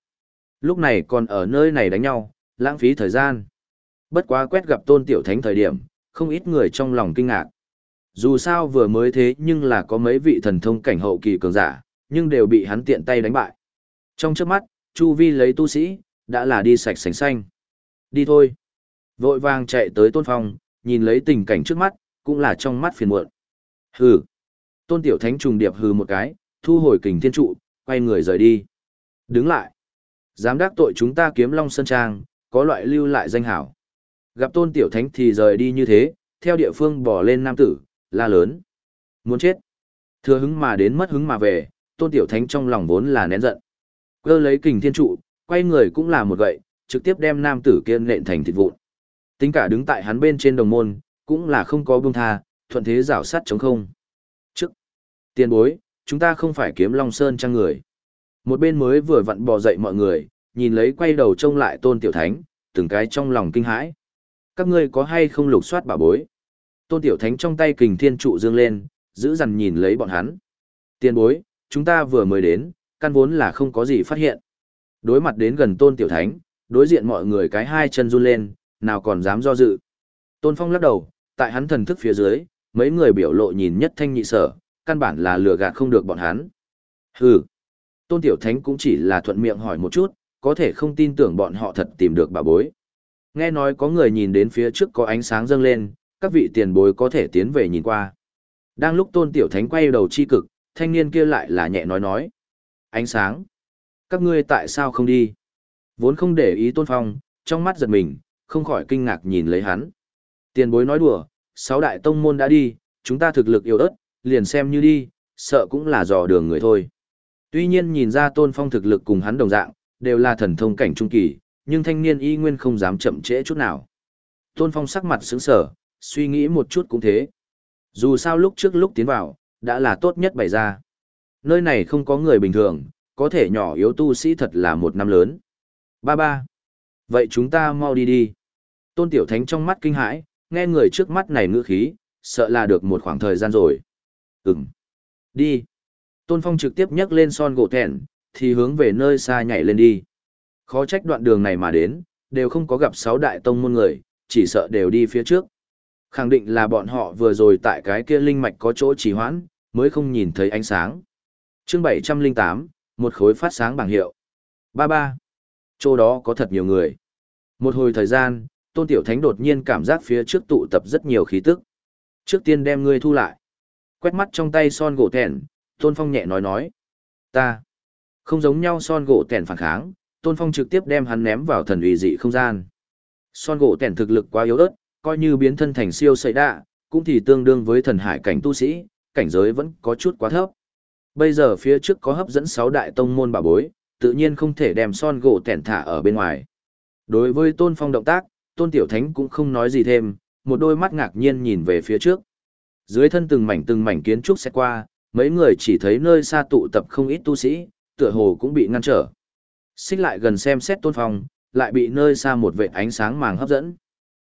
A: Lúc này còn ở nơi này đánh nhau, lãng phí thời gian. Bất quá quét gặp tôn tiểu thánh thời điểm, không ít người trong lòng kinh ngạc. Dù sao vừa mới thế nhưng là có mấy vị thần thông cảnh hậu kỳ cường giả, nhưng đều bị hắn tiện tay đánh bại. Trong trước mắt, Chu Vi lấy tu sĩ, đã là đi sạch sành xanh. Đi thôi. Vội vàng chạy tới tôn phong, nhìn lấy tình cảnh trước mắt, cũng là trong mắt phiền muộn. Hừ. Tôn Tiểu Thánh trùng điệp hừ một cái, thu hồi kình thiên trụ, quay người rời đi. Đứng lại. Dám đắc tội chúng ta kiếm Long Sơn Trang, có loại lưu lại danh hảo. Gặp Tôn Tiểu Thánh thì rời đi như thế, theo địa phương bỏ lên nam tử, la lớn. Muốn chết. Thừa hứng mà đến mất hứng mà về, Tôn Tiểu Thánh trong lòng vốn là nén giận. Cơ lấy kình thiên trụ, quay người cũng là một gậy, trực tiếp đem nam tử kia nện thành thịt vụn. Tính cả đứng tại hắn bên trên đồng môn, cũng là không có buông tha, thuận thế rảo sát chống không. Trước, tiền bối, chúng ta không phải kiếm Long Sơn trang người. Một bên mới vừa vặn bò dậy mọi người, nhìn lấy quay đầu trông lại tôn tiểu thánh, từng cái trong lòng kinh hãi. Các ngươi có hay không lục soát bảo bối? Tôn tiểu thánh trong tay kình thiên trụ dương lên, giữ dằn nhìn lấy bọn hắn. Tiền bối, chúng ta vừa mới đến, căn vốn là không có gì phát hiện. Đối mặt đến gần tôn tiểu thánh, đối diện mọi người cái hai chân run lên, nào còn dám do dự. Tôn Phong lắc đầu, tại hắn thần thức phía dưới, mấy người biểu lộ nhìn nhất thanh nhị sở, căn bản là lừa gạt không được bọn hắn. Hừ. Tôn Tiểu Thánh cũng chỉ là thuận miệng hỏi một chút, có thể không tin tưởng bọn họ thật tìm được bà bối. Nghe nói có người nhìn đến phía trước có ánh sáng dâng lên, các vị tiền bối có thể tiến về nhìn qua. Đang lúc Tôn Tiểu Thánh quay đầu chi cực, thanh niên kia lại là nhẹ nói nói. Ánh sáng. Các ngươi tại sao không đi? Vốn không để ý Tôn Phong, trong mắt giật mình, không khỏi kinh ngạc nhìn lấy hắn. Tiền bối nói đùa, sáu đại tông môn đã đi, chúng ta thực lực yếu ớt, liền xem như đi, sợ cũng là dò đường người thôi. Tuy nhiên nhìn ra Tôn Phong thực lực cùng hắn đồng dạng, đều là thần thông cảnh trung kỳ, nhưng thanh niên y nguyên không dám chậm trễ chút nào. Tôn Phong sắc mặt sững sờ, suy nghĩ một chút cũng thế. Dù sao lúc trước lúc tiến vào, đã là tốt nhất bày ra. Nơi này không có người bình thường, có thể nhỏ yếu tu sĩ thật là một năm lớn. Ba ba. Vậy chúng ta mau đi đi. Tôn Tiểu Thánh trong mắt kinh hãi, nghe người trước mắt này ngữ khí, sợ là được một khoảng thời gian rồi. Ừm. Đi. Tôn Phong trực tiếp nhấc lên son gỗ thẹn, thì hướng về nơi xa nhảy lên đi. Khó trách đoạn đường này mà đến, đều không có gặp sáu đại tông môn người, chỉ sợ đều đi phía trước. Khẳng định là bọn họ vừa rồi tại cái kia linh mạch có chỗ trì hoãn, mới không nhìn thấy ánh sáng. chương 708, một khối phát sáng bảng hiệu. Ba ba. Chỗ đó có thật nhiều người. Một hồi thời gian, Tôn Tiểu Thánh đột nhiên cảm giác phía trước tụ tập rất nhiều khí tức. Trước tiên đem ngươi thu lại. Quét mắt trong tay son gỗ thẹn, Tôn Phong nhẹ nói nói. Ta. Không giống nhau son gỗ tẻn phản kháng, Tôn Phong trực tiếp đem hắn ném vào thần uy dị không gian. Son gỗ tẻn thực lực quá yếu ớt, coi như biến thân thành siêu sợi đạ, cũng thì tương đương với thần hải cảnh tu sĩ, cảnh giới vẫn có chút quá thấp. Bây giờ phía trước có hấp dẫn 6 đại tông môn bà bối, tự nhiên không thể đem son gỗ tẻn thả ở bên ngoài. Đối với Tôn Phong động tác, Tôn Tiểu Thánh cũng không nói gì thêm, một đôi mắt ngạc nhiên nhìn về phía trước. Dưới thân từng mảnh từng mảnh kiến trúc sẽ qua, mấy người chỉ thấy nơi xa tụ tập không ít tu sĩ, tựa hồ cũng bị ngăn trở. Xích lại gần xem xét tôn phong, lại bị nơi xa một vệ ánh sáng màng hấp dẫn.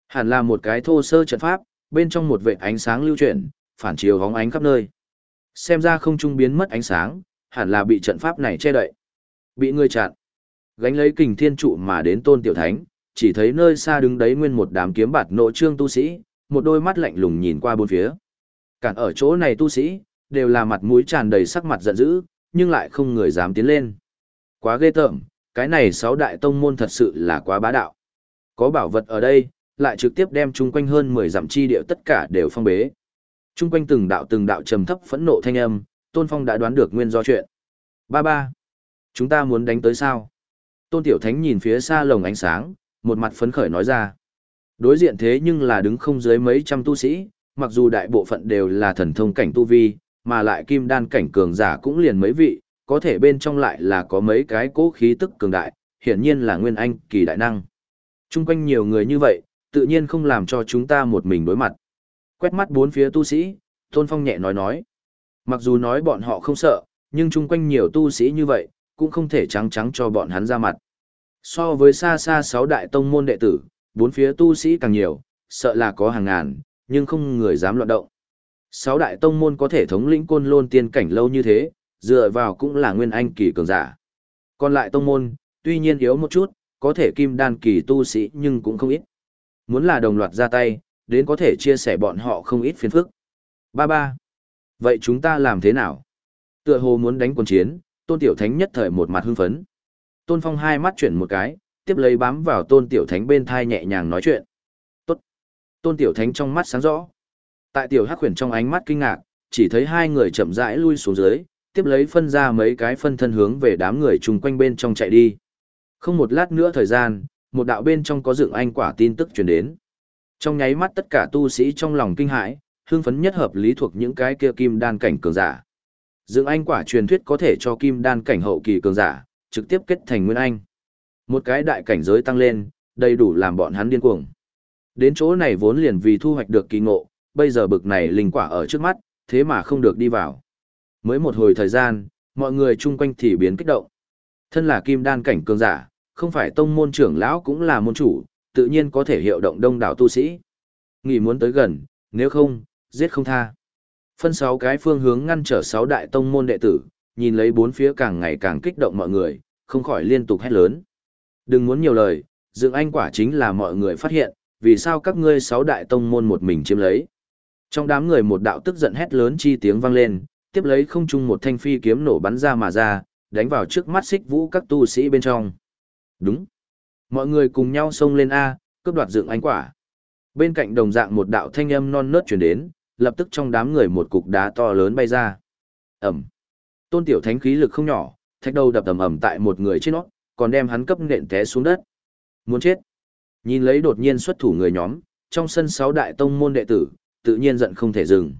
A: Hẳn là một cái thô sơ trận pháp, bên trong một vệ ánh sáng lưu chuyển, phản chiếu hóng ánh khắp nơi. Xem ra không trung biến mất ánh sáng, hẳn là bị trận pháp này che đậy. Bị người chặn. Gánh lấy kình thiên trụ mà đến tôn tiểu thánh, chỉ thấy nơi xa đứng đấy nguyên một đám kiếm bạt nộ trương tu sĩ, một đôi mắt lạnh lùng nhìn qua bốn phía. Cản ở chỗ này tu sĩ, đều là mặt mũi tràn đầy sắc mặt giận dữ, nhưng lại không người dám tiến lên. Quá ghê tởm, cái này sáu đại tông môn thật sự là quá bá đạo. Có bảo vật ở đây, lại trực tiếp đem chung quanh hơn 10 dặm chi địa tất cả đều phong bế. Chung quanh từng đạo từng đạo trầm thấp phẫn nộ thanh âm, Tôn Phong đã đoán được nguyên do chuyện. Ba ba, chúng ta muốn đánh tới sao? Tôn Tiểu Thánh nhìn phía xa lồng ánh sáng, một mặt phấn khởi nói ra. Đối diện thế nhưng là đứng không dưới mấy trăm tu sĩ, mặc dù đại bộ phận đều là thần thông cảnh tu vi, mà lại kim đan cảnh cường giả cũng liền mấy vị, có thể bên trong lại là có mấy cái cố khí tức cường đại, hiển nhiên là nguyên anh kỳ đại năng. Trung quanh nhiều người như vậy, tự nhiên không làm cho chúng ta một mình đối mặt. Quét mắt bốn phía tu sĩ, Tôn Phong nhẹ nói nói. Mặc dù nói bọn họ không sợ, nhưng chung quanh nhiều tu sĩ như vậy, cũng không thể trắng trắng cho bọn hắn ra mặt. So với xa xa sáu đại tông môn đệ tử, bốn phía tu sĩ càng nhiều, sợ là có hàng ngàn, nhưng không người dám loạn động. Sáu đại tông môn có thể thống lĩnh côn lôn tiên cảnh lâu như thế, dựa vào cũng là nguyên anh kỳ cường giả. Còn lại tông môn, tuy nhiên yếu một chút, có thể kim đan kỳ tu sĩ nhưng cũng không ít. Muốn là đồng loạt ra tay, đến có thể chia sẻ bọn họ không ít phiền phức. Ba ba. Vậy chúng ta làm thế nào? Tựa hồ muốn đánh quân chiến, tôn tiểu thánh nhất thời một mặt hưng phấn. Tôn phong hai mắt chuyển một cái, tiếp lấy bám vào tôn tiểu thánh bên thai nhẹ nhàng nói chuyện. Tốt. Tôn tiểu thánh trong mắt sáng rõ. Tại tiểu hắc huyền trong ánh mắt kinh ngạc, chỉ thấy hai người chậm rãi lui xuống dưới, tiếp lấy phân ra mấy cái phân thân hướng về đám người chung quanh bên trong chạy đi. Không một lát nữa thời gian, một đạo bên trong có dựng anh quả tin tức truyền đến. Trong nháy mắt tất cả tu sĩ trong lòng kinh hãi, hương phấn nhất hợp lý thuộc những cái kia kim đan cảnh cường giả. Dựng anh quả truyền thuyết có thể cho kim đan cảnh hậu kỳ cường giả, trực tiếp kết thành nguyên anh. Một cái đại cảnh giới tăng lên, đầy đủ làm bọn hắn điên cuồng. Đến chỗ này vốn liền vì thu hoạch được kỳ ngộ, bây giờ bực này linh quả ở trước mắt, thế mà không được đi vào. Mới một hồi thời gian, mọi người chung quanh thì biến kích động. Thân là kim đan cảnh cường giả, không phải tông môn trưởng lão cũng là môn chủ, tự nhiên có thể hiệu động đông đảo tu sĩ. Nghỉ muốn tới gần, nếu không, giết không tha. Phân sáu cái phương hướng ngăn trở sáu đại tông môn đệ tử, nhìn lấy bốn phía càng ngày càng kích động mọi người, không khỏi liên tục hét lớn. Đừng muốn nhiều lời, dựng anh quả chính là mọi người phát hiện, vì sao các ngươi sáu đại tông môn một mình chiếm lấy. Trong đám người một đạo tức giận hét lớn chi tiếng vang lên, tiếp lấy không trung một thanh phi kiếm nổ bắn ra mà ra, đánh vào trước mắt xích vũ các tu sĩ bên trong. Đúng. Mọi người cùng nhau xông lên A, cướp đoạt dựng ánh quả. Bên cạnh đồng dạng một đạo thanh âm non nớt chuyển đến, lập tức trong đám người một cục đá to lớn bay ra. Ẩm. Tôn tiểu thánh khí lực không nhỏ, thạch đầu đập ầm ầm tại một người trên nó, còn đem hắn cấp nện té xuống đất. Muốn chết. Nhìn lấy đột nhiên xuất thủ người nhóm, trong sân sáu đại tông môn đệ tử, tự nhiên giận không thể dừng.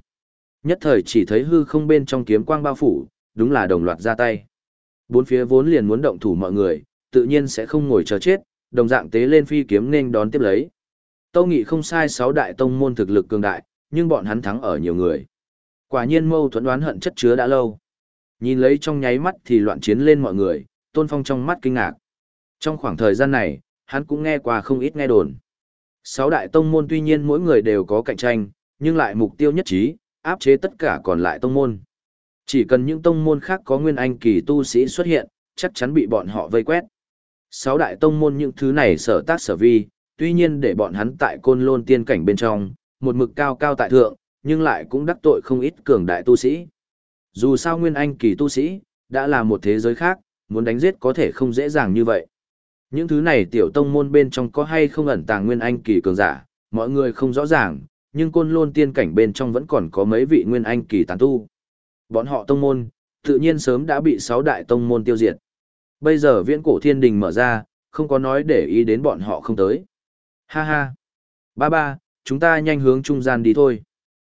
A: Nhất thời chỉ thấy hư không bên trong kiếm quang bao phủ, đúng là đồng loạt ra tay. Bốn phía vốn liền muốn động thủ mọi người, tự nhiên sẽ không ngồi chờ chết, đồng dạng tế lên phi kiếm nên đón tiếp lấy. Tâu Nghị không sai sáu đại tông môn thực lực cường đại, nhưng bọn hắn thắng ở nhiều người. Quả nhiên mâu thuẫn đoán hận chất chứa đã lâu. Nhìn lấy trong nháy mắt thì loạn chiến lên mọi người, Tôn Phong trong mắt kinh ngạc. Trong khoảng thời gian này, hắn cũng nghe qua không ít nghe đồn. Sáu đại tông môn tuy nhiên mỗi người đều có cạnh tranh, nhưng lại mục tiêu nhất trí, áp chế tất cả còn lại tông môn. Chỉ cần những tông môn khác có nguyên anh kỳ tu sĩ xuất hiện, chắc chắn bị bọn họ vây quét. Sáu đại tông môn những thứ này sở tác sở vi, tuy nhiên để bọn hắn tại côn lôn tiên cảnh bên trong, một mực cao cao tại thượng, nhưng lại cũng đắc tội không ít cường đại tu sĩ. Dù sao nguyên anh kỳ tu sĩ, đã là một thế giới khác, muốn đánh giết có thể không dễ dàng như vậy. Những thứ này tiểu tông môn bên trong có hay không ẩn tàng nguyên anh kỳ cường giả, mọi người không rõ ràng, nhưng côn lôn tiên cảnh bên trong vẫn còn có mấy vị nguyên anh kỳ tán tu. Bọn họ tông môn, tự nhiên sớm đã bị sáu đại tông môn tiêu diệt. Bây giờ viễn cổ thiên đình mở ra, không có nói để ý đến bọn họ không tới. Ha ha. Ba ba, chúng ta nhanh hướng trung gian đi thôi.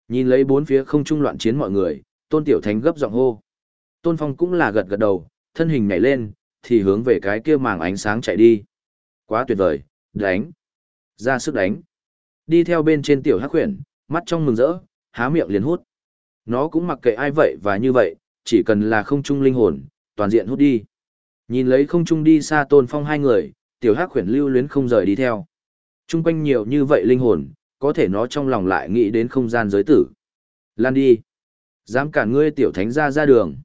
A: Nhìn lấy bốn phía không trung loạn chiến mọi người, tôn tiểu thánh gấp giọng hô. Tôn phong cũng là gật gật đầu, thân hình nhảy lên, thì hướng về cái kia màng ánh sáng chạy đi. Quá tuyệt vời, đánh. Ra sức đánh. Đi theo bên trên tiểu hắc khuyển, mắt trong mừng rỡ, há miệng liền hút. Nó cũng mặc kệ ai vậy và như vậy, chỉ cần là không trung linh hồn, toàn diện hút đi. Nhìn lấy không trung đi xa tôn phong hai người, tiểu hắc khuyển lưu luyến không rời đi theo. Trung quanh nhiều như vậy linh hồn, có thể nó trong lòng lại nghĩ đến không gian giới tử. Lan đi. Dám cả ngươi tiểu thánh ra ra đường.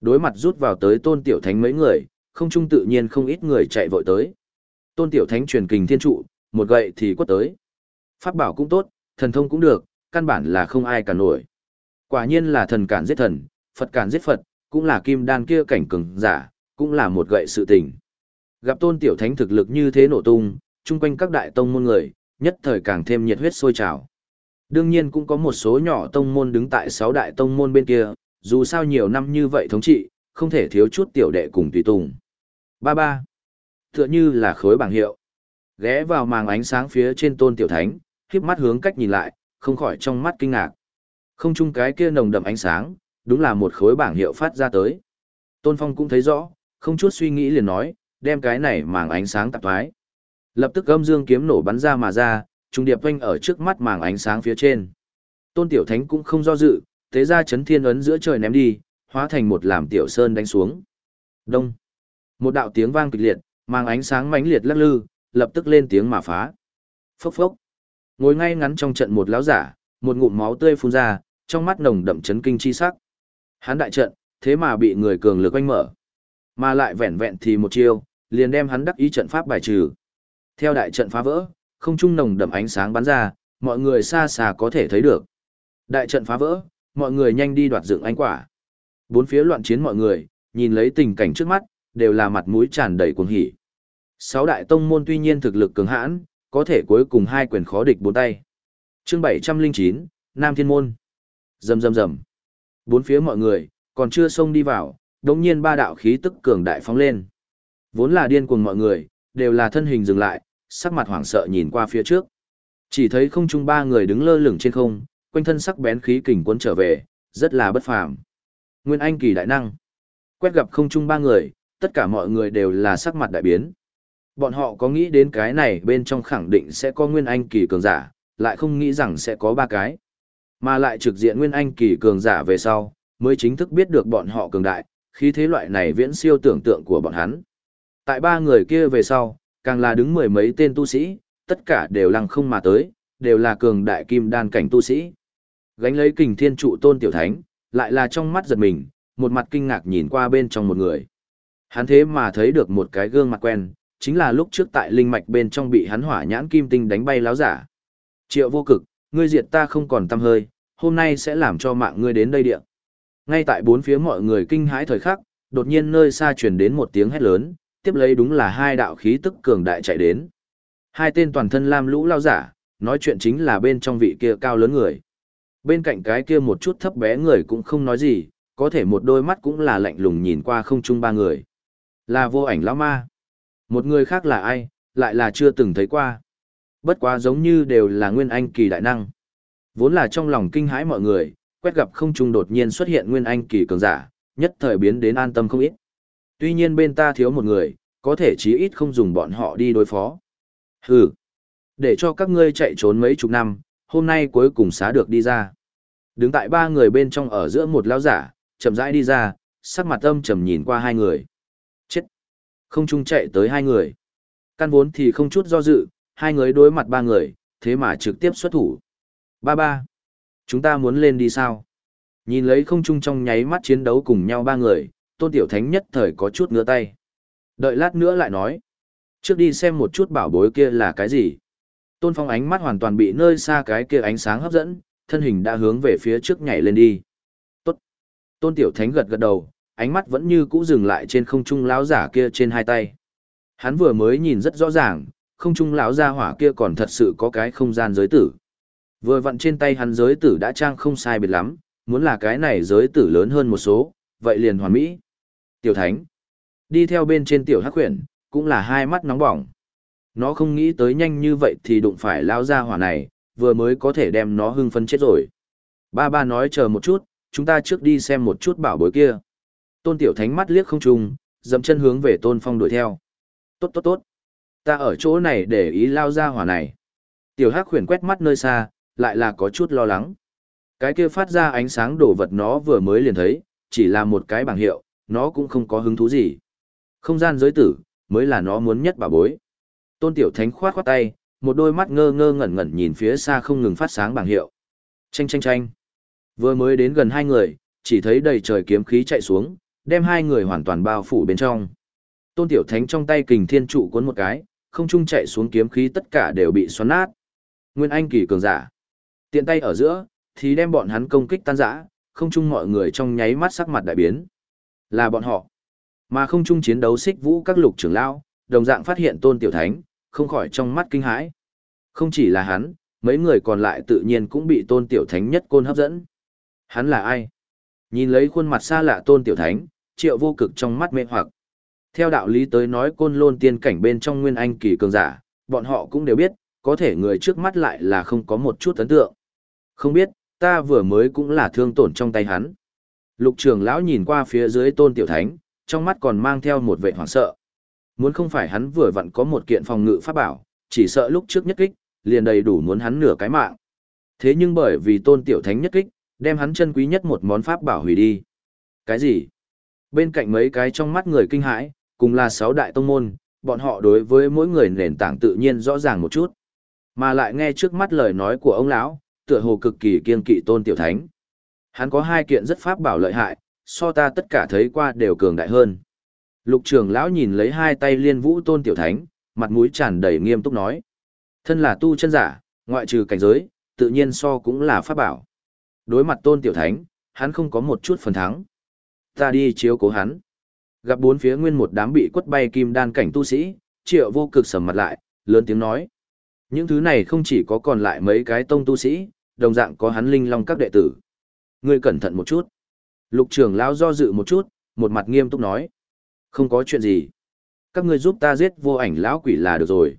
A: Đối mặt rút vào tới tôn tiểu thánh mấy người, không trung tự nhiên không ít người chạy vội tới. Tôn tiểu thánh truyền kình thiên trụ, một gậy thì quất tới. Pháp bảo cũng tốt, thần thông cũng được, căn bản là không ai cả nổi. Quả nhiên là thần cản giết thần, Phật cản giết Phật, cũng là kim đan kia cảnh cường giả, cũng là một gậy sự tình. Gặp tôn tiểu thánh thực lực như thế nổ tung, chung quanh các đại tông môn người, nhất thời càng thêm nhiệt huyết sôi trào. Đương nhiên cũng có một số nhỏ tông môn đứng tại sáu đại tông môn bên kia, dù sao nhiều năm như vậy thống trị, không thể thiếu chút tiểu đệ cùng tùy tùng. Ba ba. Tựa như là khối bảng hiệu. Ghé vào màng ánh sáng phía trên tôn tiểu thánh, híp mắt hướng cách nhìn lại, không khỏi trong mắt kinh ngạc. Không chung cái kia nồng đậm ánh sáng, đúng là một khối bảng hiệu phát ra tới. Tôn Phong cũng thấy rõ, không chút suy nghĩ liền nói, đem cái này màng ánh sáng tạp thoái. Lập tức âm dương kiếm nổ bắn ra mà ra, trung điệp quanh ở trước mắt màng ánh sáng phía trên. Tôn Tiểu Thánh cũng không do dự, thế ra chấn thiên ấn giữa trời ném đi, hóa thành một làm tiểu sơn đánh xuống. Đông. Một đạo tiếng vang kịch liệt, màng ánh sáng mãnh liệt lắc lư, lập tức lên tiếng mà phá. Phốc phốc. Ngồi ngay ngắn trong trận một lão giả, một ngụm máu tươi phun ra, trong mắt nồng đậm chấn kinh chi sắc. Hắn đại trận, thế mà bị người cường lực quanh mở. Mà lại vẹn vẹn thì một chiêu, liền đem hắn đắc ý trận pháp bài trừ. Theo đại trận phá vỡ, không trung nồng đậm ánh sáng bắn ra, mọi người xa xa có thể thấy được. Đại trận phá vỡ, mọi người nhanh đi đoạt dựng ánh quả. Bốn phía loạn chiến mọi người, nhìn lấy tình cảnh trước mắt, đều là mặt mũi tràn đầy cuồng hỉ. Sáu đại tông môn tuy nhiên thực lực cường hãn, có thể cuối cùng hai quyền khó địch bốn tay. Chương 709, Nam Thiên Môn. Rầm rầm rầm. Bốn phía mọi người, còn chưa xông đi vào, đống nhiên ba đạo khí tức cường đại phóng lên. Vốn là điên cuồng mọi người, đều là thân hình dừng lại, sắc mặt hoảng sợ nhìn qua phía trước. Chỉ thấy không trung ba người đứng lơ lửng trên không, quanh thân sắc bén khí kình cuốn trở về, rất là bất phàm. Nguyên Anh kỳ đại năng. Quét gặp không trung ba người, tất cả mọi người đều là sắc mặt đại biến. Bọn họ có nghĩ đến cái này bên trong khẳng định sẽ có Nguyên Anh kỳ cường giả, lại không nghĩ rằng sẽ có ba cái. Mà lại trực diện Nguyên Anh kỳ cường giả về sau, mới chính thức biết được bọn họ cường đại, khi thế loại này viễn siêu tưởng tượng của bọn hắn. Tại ba người kia về sau, càng là đứng mười mấy tên tu sĩ, tất cả đều lăng không mà tới, đều là cường đại kim đan cảnh tu sĩ. Gánh lấy kình thiên trụ tôn tiểu thánh, lại là trong mắt giật mình, một mặt kinh ngạc nhìn qua bên trong một người. Hắn thế mà thấy được một cái gương mặt quen, chính là lúc trước tại linh mạch bên trong bị hắn hỏa nhãn kim tinh đánh bay láo giả. Triệu vô cực, ngươi diệt ta không còn tâm hơi, hôm nay sẽ làm cho mạng ngươi đến đây địa. Ngay tại bốn phía mọi người kinh hãi thời khắc, đột nhiên nơi xa truyền đến một tiếng hét lớn, tiếp lấy đúng là hai đạo khí tức cường đại chạy đến. Hai tên toàn thân lam lũ lao giả, nói chuyện chính là bên trong vị kia cao lớn người. Bên cạnh cái kia một chút thấp bé người cũng không nói gì, có thể một đôi mắt cũng là lạnh lùng nhìn qua không chung ba người. Là vô ảnh lão ma. Một người khác là ai, lại là chưa từng thấy qua. Bất quá giống như đều là nguyên anh kỳ đại năng. Vốn là trong lòng kinh hãi mọi người, quét gặp không trung đột nhiên xuất hiện nguyên anh kỳ cường giả, nhất thời biến đến an tâm không ít. Tuy nhiên bên ta thiếu một người, có thể chí ít không dùng bọn họ đi đối phó. Hừ, để cho các ngươi chạy trốn mấy chục năm, hôm nay cuối cùng xá được đi ra. Đứng tại ba người bên trong ở giữa một lão giả, chậm rãi đi ra, sắc mặt âm trầm nhìn qua hai người. Không chung chạy tới hai người. Căn vốn thì không chút do dự, hai người đối mặt ba người, thế mà trực tiếp xuất thủ. Ba ba! Chúng ta muốn lên đi sao? Nhìn lấy không chung trong nháy mắt chiến đấu cùng nhau ba người, tôn tiểu thánh nhất thời có chút ngứa tay. Đợi lát nữa lại nói. Trước đi xem một chút bảo bối kia là cái gì. Tôn phong ánh mắt hoàn toàn bị nơi xa cái kia ánh sáng hấp dẫn, thân hình đã hướng về phía trước nhảy lên đi. Tốt. Tôn tiểu thánh gật gật đầu, ánh mắt vẫn như cũ dừng lại trên không trung lão giả kia trên hai tay. Hắn vừa mới nhìn rất rõ ràng, không trung lão gia hỏa kia còn thật sự có cái không gian giới tử. Vừa vặn trên tay hắn giới tử đã trang không sai biệt lắm, muốn là cái này giới tử lớn hơn một số, vậy liền hoàn mỹ. Tiểu Thánh, đi theo bên trên tiểu hắc huyền, cũng là hai mắt nóng bỏng. Nó không nghĩ tới nhanh như vậy thì đụng phải lão gia hỏa này, vừa mới có thể đem nó hưng phấn chết rồi. Ba ba nói chờ một chút, chúng ta trước đi xem một chút bảo bối kia. Tôn tiểu thánh mắt liếc không trùng, dậm chân hướng về tôn phong đuổi theo. Tốt tốt tốt. Ta ở chỗ này để ý lao ra hỏa này. Tiểu hắc huyền quét mắt nơi xa, lại là có chút lo lắng. Cái kia phát ra ánh sáng đổ vật nó vừa mới liền thấy, chỉ là một cái bảng hiệu, nó cũng không có hứng thú gì. Không gian giới tử, mới là nó muốn nhất bà bối. Tôn Tiểu Thánh khoát khoát tay, một đôi mắt ngơ ngơ ngẩn ngẩn nhìn phía xa không ngừng phát sáng bảng hiệu. Chanh chanh chanh. Vừa mới đến gần hai người, chỉ thấy đầy trời kiếm khí chạy xuống, đem hai người hoàn toàn bao phủ bên trong. Tôn Tiểu Thánh trong tay kình thiên trụ cuốn một cái, không trung chạy xuống kiếm khí tất cả đều bị xoắn nát. Nguyên Anh kỳ cường giả. Tiện tay ở giữa, thì đem bọn hắn công kích tan rã, không chung mọi người trong nháy mắt sắc mặt đại biến. Là bọn họ. Mà không chung chiến đấu xích vũ các lục trưởng lão, đồng dạng phát hiện tôn tiểu thánh, không khỏi trong mắt kinh hãi. Không chỉ là hắn, mấy người còn lại tự nhiên cũng bị tôn tiểu thánh nhất côn hấp dẫn. Hắn là ai? Nhìn lấy khuôn mặt xa lạ tôn tiểu thánh, triệu vô cực trong mắt mê hoặc. Theo đạo lý tới nói côn lôn tiên cảnh bên trong nguyên anh kỳ cường giả, bọn họ cũng đều biết, có thể người trước mắt lại là không có một chút ấn tượng. Không biết, ta vừa mới cũng là thương tổn trong tay hắn. Lục trường lão nhìn qua phía dưới tôn tiểu thánh, trong mắt còn mang theo một vệ hoảng sợ. Muốn không phải hắn vừa vặn có một kiện phòng ngự pháp bảo, chỉ sợ lúc trước nhất kích, liền đầy đủ muốn hắn nửa cái mạng. Thế nhưng bởi vì tôn tiểu thánh nhất kích, đem hắn chân quý nhất một món pháp bảo hủy đi. Cái gì? Bên cạnh mấy cái trong mắt người kinh hãi, cùng là sáu đại tông môn, bọn họ đối với mỗi người nền tảng tự nhiên rõ ràng một chút. Mà lại nghe trước mắt lời nói của ông lão, tựa hồ cực kỳ kiên kỵ tôn tiểu thánh. Hắn có hai kiện rất pháp bảo lợi hại, so ta tất cả thấy qua đều cường đại hơn. Lục trưởng lão nhìn lấy hai tay liên vũ tôn tiểu thánh, mặt mũi tràn đầy nghiêm túc nói. Thân là tu chân giả, ngoại trừ cảnh giới, tự nhiên so cũng là pháp bảo. Đối mặt tôn tiểu thánh, hắn không có một chút phần thắng. Ta đi chiếu cố hắn. Gặp bốn phía nguyên một đám bị quất bay kim đan cảnh tu sĩ, triệu vô cực sầm mặt lại, lớn tiếng nói. Những thứ này không chỉ có còn lại mấy cái tông tu sĩ, đồng dạng có hắn linh long các đệ tử. Ngươi cẩn thận một chút. Lục trưởng lão do dự một chút, một mặt nghiêm túc nói. Không có chuyện gì. Các ngươi giúp ta giết vô ảnh lão quỷ là được rồi.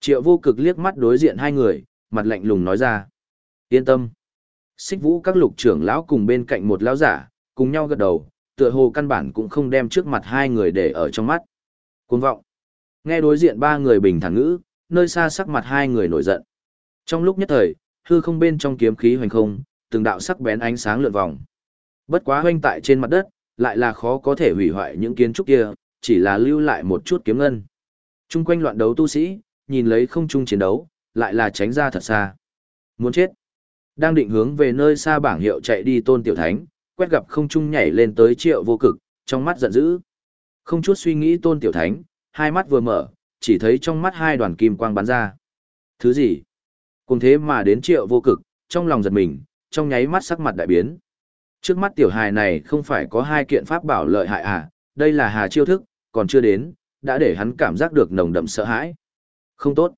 A: Triệu vô cực liếc mắt đối diện hai người, mặt lạnh lùng nói ra. Yên tâm. Xích vũ các lục trưởng lão cùng bên cạnh một lão giả, cùng nhau gật đầu, tựa hồ căn bản cũng không đem trước mặt hai người để ở trong mắt. Cuồng vọng. Nghe đối diện ba người bình thản ngữ, nơi xa sắc mặt hai người nổi giận. Trong lúc nhất thời, hư không bên trong kiếm khí hoành không, từng đạo sắc bén ánh sáng lượn vòng. Bất quá hoanh tại trên mặt đất, lại là khó có thể hủy hoại những kiến trúc kia, chỉ là lưu lại một chút kiếm ngân. Trung quanh loạn đấu tu sĩ, nhìn lấy không chung chiến đấu, lại là tránh ra thật xa. Muốn chết. Đang định hướng về nơi xa bảng hiệu chạy đi tôn tiểu thánh, quét gặp không trung nhảy lên tới triệu vô cực, trong mắt giận dữ. Không chút suy nghĩ tôn tiểu thánh, hai mắt vừa mở, chỉ thấy trong mắt hai đoàn kim quang bắn ra. Thứ gì? Cùng thế mà đến triệu vô cực, trong lòng giật mình, trong nháy mắt sắc mặt đại biến. Trước mắt tiểu hài này không phải có hai kiện pháp bảo lợi hại à, đây là hà chiêu thức, còn chưa đến, đã để hắn cảm giác được nồng đậm sợ hãi. Không tốt.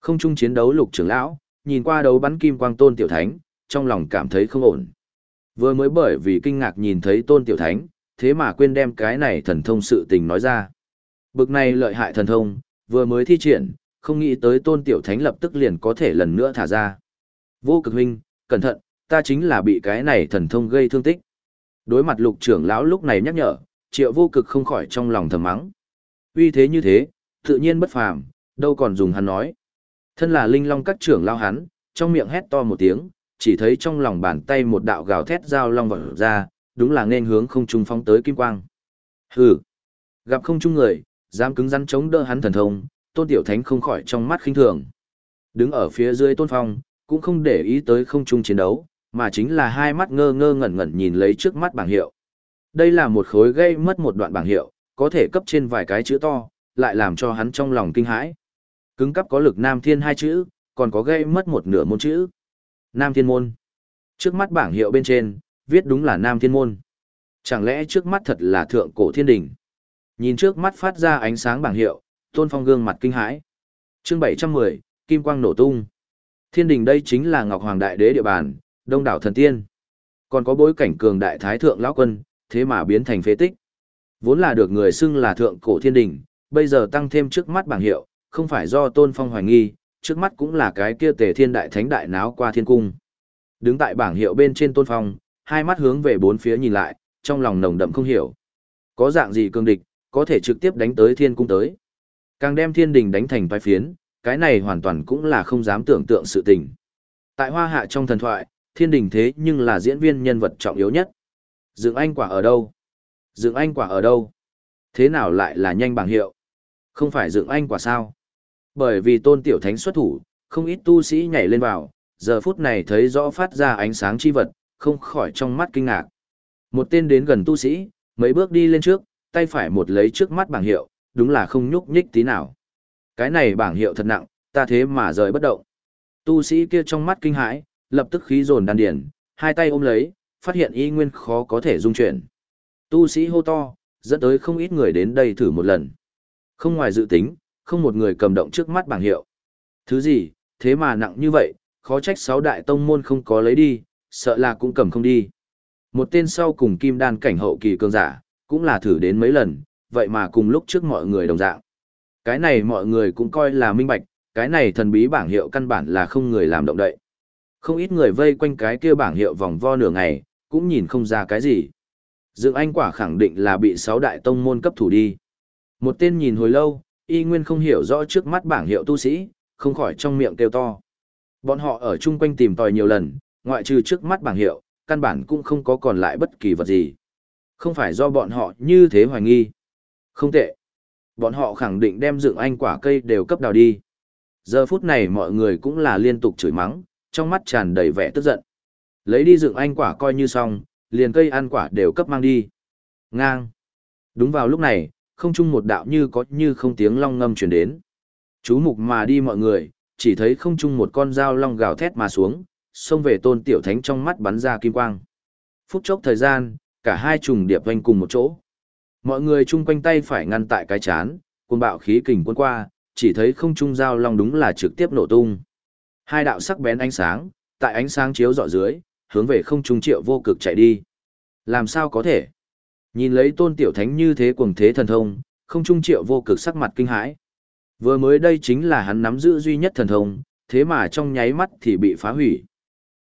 A: Không chung chiến đấu lục trưởng lão, nhìn qua đấu bắn kim quang tôn tiểu thánh, trong lòng cảm thấy không ổn. Vừa mới bởi vì kinh ngạc nhìn thấy tôn tiểu thánh, thế mà quên đem cái này thần thông sự tình nói ra. Bực này lợi hại thần thông, vừa mới thi triển, không nghĩ tới tôn tiểu thánh lập tức liền có thể lần nữa thả ra. Vô cực huynh, cẩn thận, ta chính là bị cái này thần thông gây thương tích. Đối mặt lục trưởng lão lúc này nhắc nhở, triệu vô cực không khỏi trong lòng thầm mắng. Uy thế như thế, tự nhiên bất phàm, đâu còn dùng hắn nói. Thân là linh long các trưởng lao hắn, trong miệng hét to một tiếng, chỉ thấy trong lòng bàn tay một đạo gào thét dao long vỡ ra, đúng là nên hướng không trung phóng tới kim quang. Hừ, gặp không trung người, dám cứng rắn chống đỡ hắn thần thông, tôn tiểu thánh không khỏi trong mắt khinh thường. Đứng ở phía dưới tôn phong, cũng không để ý tới không trung chiến đấu, mà chính là hai mắt ngơ ngơ ngẩn ngẩn nhìn lấy trước mắt bảng hiệu. Đây là một khối gây mất một đoạn bảng hiệu, có thể cấp trên vài cái chữ to, lại làm cho hắn trong lòng kinh hãi. Cứng cấp có lực nam thiên hai chữ, còn có gây mất một nửa môn chữ. Nam thiên môn. Trước mắt bảng hiệu bên trên, viết đúng là nam thiên môn. Chẳng lẽ trước mắt thật là thượng cổ thiên đình? Nhìn trước mắt phát ra ánh sáng bảng hiệu, tôn phong gương mặt kinh hãi. Chương 710, Kim Quang nổ tung. Thiên đình đây chính là Ngọc Hoàng Đại Đế địa bàn, đông đảo thần tiên. Còn có bối cảnh cường đại thái thượng lão quân, thế mà biến thành phế tích. Vốn là được người xưng là thượng cổ thiên đình, bây giờ tăng thêm trước mắt bảng hiệu, không phải do tôn phong hoài nghi, trước mắt cũng là cái kia tề thiên đại thánh đại náo qua thiên cung. Đứng tại bảng hiệu bên trên tôn phong, hai mắt hướng về bốn phía nhìn lại, trong lòng nồng đậm không hiểu. Có dạng gì cương địch, có thể trực tiếp đánh tới thiên cung tới. Càng đem thiên đình đánh thành vai phiến, cái này hoàn toàn cũng là không dám tưởng tượng sự tình. Tại hoa hạ trong thần thoại, thiên đình thế nhưng là diễn viên nhân vật trọng yếu nhất. Dựng anh quả ở đâu? Dựng anh quả ở đâu? Thế nào lại là nhanh bảng hiệu? Không phải dựng anh quả sao? Bởi vì tôn tiểu thánh xuất thủ, không ít tu sĩ nhảy lên vào, giờ phút này thấy rõ phát ra ánh sáng chi vật, không khỏi trong mắt kinh ngạc. Một tên đến gần tu sĩ, mấy bước đi lên trước, tay phải một lấy trước mắt bảng hiệu, đúng là không nhúc nhích tí nào. Cái này bảng hiệu thật nặng, ta thế mà rời bất động. Tu sĩ kia trong mắt kinh hãi, lập tức khí dồn đan điền, hai tay ôm lấy, phát hiện y nguyên khó có thể dung chuyển. Tu sĩ hô to, dẫn tới không ít người đến đây thử một lần. Không ngoài dự tính, không một người cầm động trước mắt bảng hiệu. Thứ gì, thế mà nặng như vậy, khó trách sáu đại tông môn không có lấy đi, sợ là cũng cầm không đi. Một tên sau cùng kim đan cảnh hậu kỳ cường giả, cũng là thử đến mấy lần, vậy mà cùng lúc trước mọi người đồng dạng. Cái này mọi người cũng coi là minh bạch, cái này thần bí bảng hiệu căn bản là không người làm động đậy. Không ít người vây quanh cái kia bảng hiệu vòng vo nửa ngày, cũng nhìn không ra cái gì. Dương Anh quả khẳng định là bị sáu đại tông môn cấp thủ đi. Một tên nhìn hồi lâu, y nguyên không hiểu rõ trước mắt bảng hiệu tu sĩ, không khỏi trong miệng kêu to. Bọn họ ở chung quanh tìm tòi nhiều lần, ngoại trừ trước mắt bảng hiệu, căn bản cũng không có còn lại bất kỳ vật gì. Không phải do bọn họ như thế hoài nghi. Không tệ. Bọn họ khẳng định đem dựng anh quả cây đều cấp đào đi. Giờ phút này mọi người cũng là liên tục chửi mắng, trong mắt tràn đầy vẻ tức giận. Lấy đi dựng anh quả coi như xong, liền cây ăn quả đều cấp mang đi. Ngang. Đúng vào lúc này, không chung một đạo như có như không tiếng long ngâm truyền đến. Chú mục mà đi mọi người, chỉ thấy không chung một con dao long gào thét mà xuống, xông về tôn tiểu thánh trong mắt bắn ra kim quang. Phút chốc thời gian, cả hai trùng điệp quanh cùng một chỗ. Mọi người chung quanh tay phải ngăn tại cái chán, cuồng bạo khí kình quân qua, chỉ thấy không trung dao long đúng là trực tiếp nổ tung. Hai đạo sắc bén ánh sáng, tại ánh sáng chiếu rọi dưới, hướng về không trung triệu vô cực chạy đi. Làm sao có thể? Nhìn lấy tôn tiểu thánh như thế cuồng thế thần thông, không trung triệu vô cực sắc mặt kinh hãi. Vừa mới đây chính là hắn nắm giữ duy nhất thần thông, thế mà trong nháy mắt thì bị phá hủy.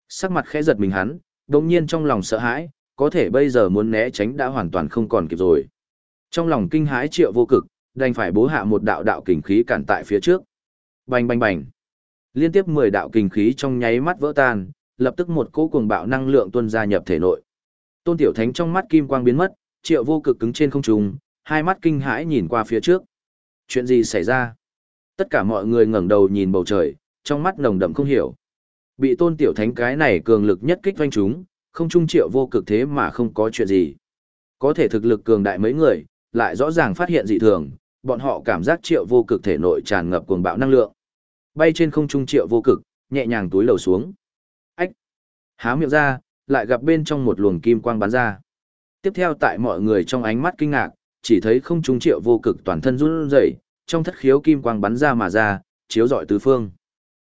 A: Sắc mặt khẽ giật mình hắn, đồng nhiên trong lòng sợ hãi, có thể bây giờ muốn né tránh đã hoàn toàn không còn kịp rồi. Trong lòng kinh hãi triệu vô cực, đành phải bố hạ một đạo đạo kình khí cản tại phía trước. Bành bành bành. Liên tiếp 10 đạo kình khí trong nháy mắt vỡ tan, lập tức một cỗ cuồng bạo năng lượng tuôn ra nhập thể nội. Tôn Tiểu Thánh trong mắt kim quang biến mất, triệu vô cực cứng trên không trung, hai mắt kinh hãi nhìn qua phía trước. Chuyện gì xảy ra? Tất cả mọi người ngẩng đầu nhìn bầu trời, trong mắt nồng đậm không hiểu. Bị Tôn Tiểu Thánh cái này cường lực nhất kích doanh chúng, không trung triệu vô cực thế mà không có chuyện gì. Có thể thực lực cường đại mấy người, lại rõ ràng phát hiện dị thường, bọn họ cảm giác triệu vô cực thể nội tràn ngập cuồng bạo năng lượng. Bay trên không trung triệu vô cực, nhẹ nhàng túi lầu xuống. Ách! Há miệng ra, lại gặp bên trong một luồng kim quang bắn ra. Tiếp theo tại mọi người trong ánh mắt kinh ngạc, chỉ thấy không trung triệu vô cực toàn thân run rẩy, trong thất khiếu kim quang bắn ra mà ra, chiếu rọi tứ phương.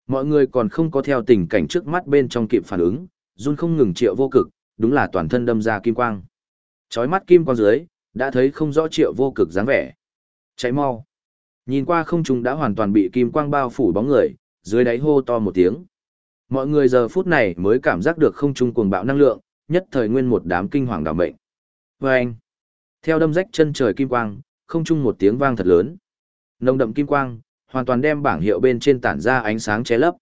A: Mọi người còn không có theo tình cảnh trước mắt bên trong kịp phản ứng, run không ngừng triệu vô cực, đúng là toàn thân đâm ra kim quang. Chói mắt kim quang dưới, đã thấy không rõ triệu vô cực dáng vẻ. Cháy mau. Nhìn qua không trung đã hoàn toàn bị kim quang bao phủ bóng người, dưới đáy hô to một tiếng. Mọi người giờ phút này mới cảm giác được không trung cuồng bạo năng lượng, nhất thời nguyên một đám kinh hoàng đảm mệnh. Và anh, theo đâm rách chân trời kim quang, không trung một tiếng vang thật lớn. Nồng đậm kim quang, hoàn toàn đem bảng hiệu bên trên tản ra ánh sáng che lấp.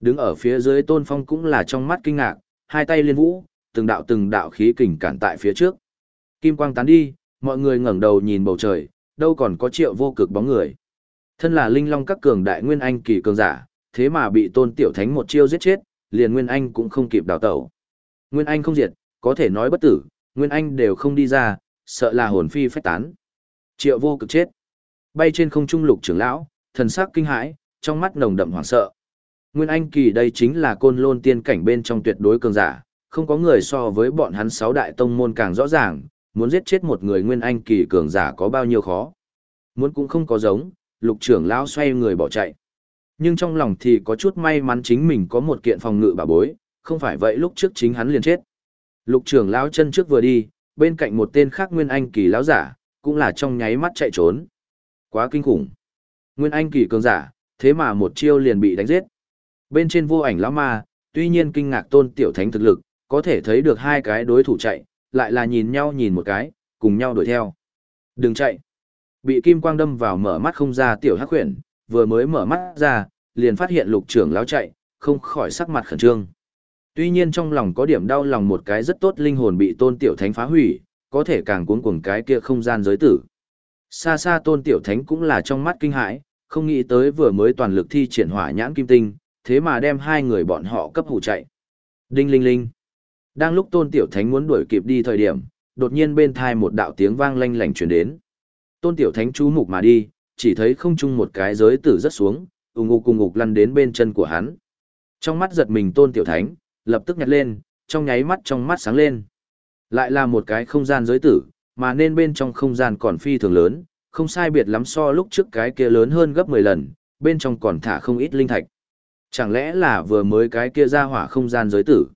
A: Đứng ở phía dưới Tôn Phong cũng là trong mắt kinh ngạc, hai tay liên vũ, từng đạo từng đạo khí kình cản tại phía trước. Kim quang tán đi, mọi người ngẩng đầu nhìn bầu trời, đâu còn có triệu vô cực bóng người. Thân là linh long các cường đại nguyên anh kỳ cường giả, thế mà bị tôn tiểu thánh một chiêu giết chết, liền nguyên anh cũng không kịp đào tẩu. Nguyên anh không diệt, có thể nói bất tử, nguyên anh đều không đi ra, sợ là hồn phi phách tán. Triệu vô cực chết. Bay trên không trung lục trưởng lão, thần sắc kinh hãi, trong mắt nồng đậm hoảng sợ. Nguyên anh kỳ đây chính là côn lôn tiên cảnh bên trong tuyệt đối cường giả, không có người so với bọn hắn sáu đại tông môn càng rõ ràng, muốn giết chết một người nguyên anh kỳ cường giả có bao nhiêu khó. Muốn cũng không có giống, lục trưởng lão xoay người bỏ chạy. Nhưng trong lòng thì có chút may mắn chính mình có một kiện phòng ngự bà bối, không phải vậy lúc trước chính hắn liền chết. Lục trưởng lão chân trước vừa đi, bên cạnh một tên khác nguyên anh kỳ lão giả, cũng là trong nháy mắt chạy trốn. Quá kinh khủng. Nguyên anh kỳ cường giả, thế mà một chiêu liền bị đánh giết. Bên trên vô ảnh lão ma, tuy nhiên kinh ngạc tôn tiểu thánh thực lực, có thể thấy được hai cái đối thủ chạy, lại là nhìn nhau nhìn một cái, cùng nhau đuổi theo. Đừng chạy. Bị kim quang đâm vào mở mắt không ra tiểu hắc huyền, vừa mới mở mắt ra, liền phát hiện lục trưởng lão chạy, không khỏi sắc mặt khẩn trương. Tuy nhiên trong lòng có điểm đau lòng một cái rất tốt linh hồn bị tôn tiểu thánh phá hủy, có thể càng cuốn cuồng cái kia không gian giới tử. Xa xa tôn tiểu thánh cũng là trong mắt kinh hãi, không nghĩ tới vừa mới toàn lực thi triển hỏa nhãn kim tinh, thế mà đem hai người bọn họ cấp hủ chạy. Đinh linh linh. Đang lúc tôn tiểu thánh muốn đuổi kịp đi thời điểm, đột nhiên bên thai một đạo tiếng vang lanh lảnh truyền đến. Tôn tiểu thánh chú mục mà đi, chỉ thấy không chung một cái giới tử rất xuống, ung ung cùng ngục lăn đến bên chân của hắn. Trong mắt giật mình tôn tiểu thánh, lập tức nhặt lên, trong nháy mắt trong mắt sáng lên. Lại là một cái không gian giới tử, mà nên bên trong không gian còn phi thường lớn, không sai biệt lắm so lúc trước cái kia lớn hơn gấp 10 lần, bên trong còn thả không ít linh thạch. Chẳng lẽ là vừa mới cái kia ra hỏa không gian giới tử?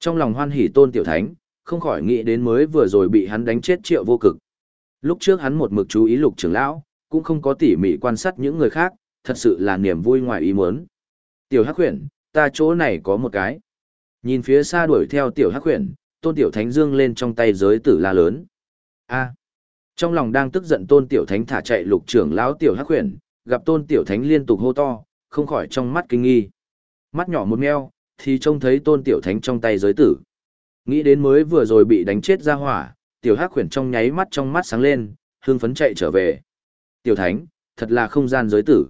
A: Trong lòng hoan hỉ tôn tiểu thánh, không khỏi nghĩ đến mới vừa rồi bị hắn đánh chết triệu vô cực. Lúc trước hắn một mực chú ý lục trưởng lão, cũng không có tỉ mỉ quan sát những người khác, thật sự là niềm vui ngoài ý muốn. Tiểu Hắc Huyền, ta chỗ này có một cái. Nhìn phía xa đuổi theo Tiểu Hắc Huyền, Tôn Tiểu Thánh dương lên trong tay giới tử la lớn. A. Trong lòng đang tức giận Tôn Tiểu Thánh thả chạy lục trưởng lão Tiểu Hắc Huyền, gặp Tôn Tiểu Thánh liên tục hô to, không khỏi trong mắt kinh nghi. Mắt nhỏ một meo, thì trông thấy Tôn Tiểu Thánh trong tay giới tử. Nghĩ đến mới vừa rồi bị đánh chết ra hỏa, Tiểu Hắc Huyền trong nháy mắt trong mắt sáng lên, hương phấn chạy trở về. Tiểu Thánh, thật là không gian giới tử.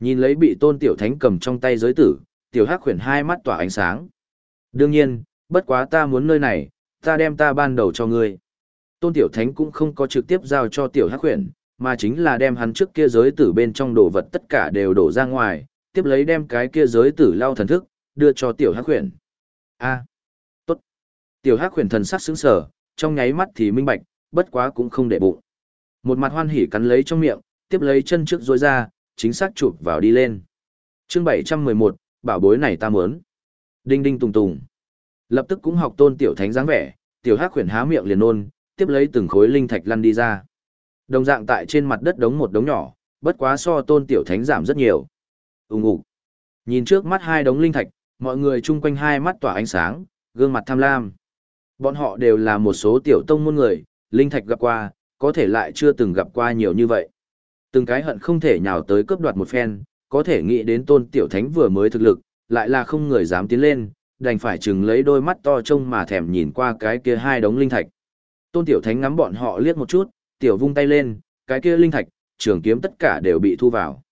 A: Nhìn lấy bị tôn tiểu thánh cầm trong tay giới tử, tiểu hắc huyền hai mắt tỏa ánh sáng. Đương nhiên, bất quá ta muốn nơi này, ta đem ta ban đầu cho ngươi. Tôn tiểu thánh cũng không có trực tiếp giao cho tiểu hắc Huyền, mà chính là đem hắn trước kia giới tử bên trong đồ vật tất cả đều đổ ra ngoài, tiếp lấy đem cái kia giới tử lao thần thức, đưa cho tiểu hắc Huyền. A, tốt. Tiểu hắc Huyền thần sắc sững sờ, trong nháy mắt thì minh bạch, bất quá cũng không để bụng. Một mặt hoan hỉ cắn lấy trong miệng, tiếp lấy chân trước rối ra, chính xác chụp vào đi lên. chương 711, bảo bối này ta muốn. Đinh đinh tùng tùng. Lập tức cũng học tôn tiểu thánh dáng vẻ, tiểu hắc khuyển há miệng liền nôn, tiếp lấy từng khối linh thạch lăn đi ra. Đồng dạng tại trên mặt đất đống một đống nhỏ, bất quá so tôn tiểu thánh giảm rất nhiều. Ùng ục. Nhìn trước mắt hai đống linh thạch, mọi người chung quanh hai mắt tỏa ánh sáng, gương mặt tham lam. Bọn họ đều là một số tiểu tông môn người, linh thạch gặp qua, có thể lại chưa từng gặp qua nhiều như vậy. Từng cái hận không thể nhào tới cướp đoạt một phen, có thể nghĩ đến tôn tiểu thánh vừa mới thực lực, lại là không người dám tiến lên, đành phải chừng lấy đôi mắt to trông mà thèm nhìn qua cái kia hai đống linh thạch. Tôn tiểu thánh ngắm bọn họ liếc một chút, tiểu vung tay lên, cái kia linh thạch, trường kiếm tất cả đều bị thu vào.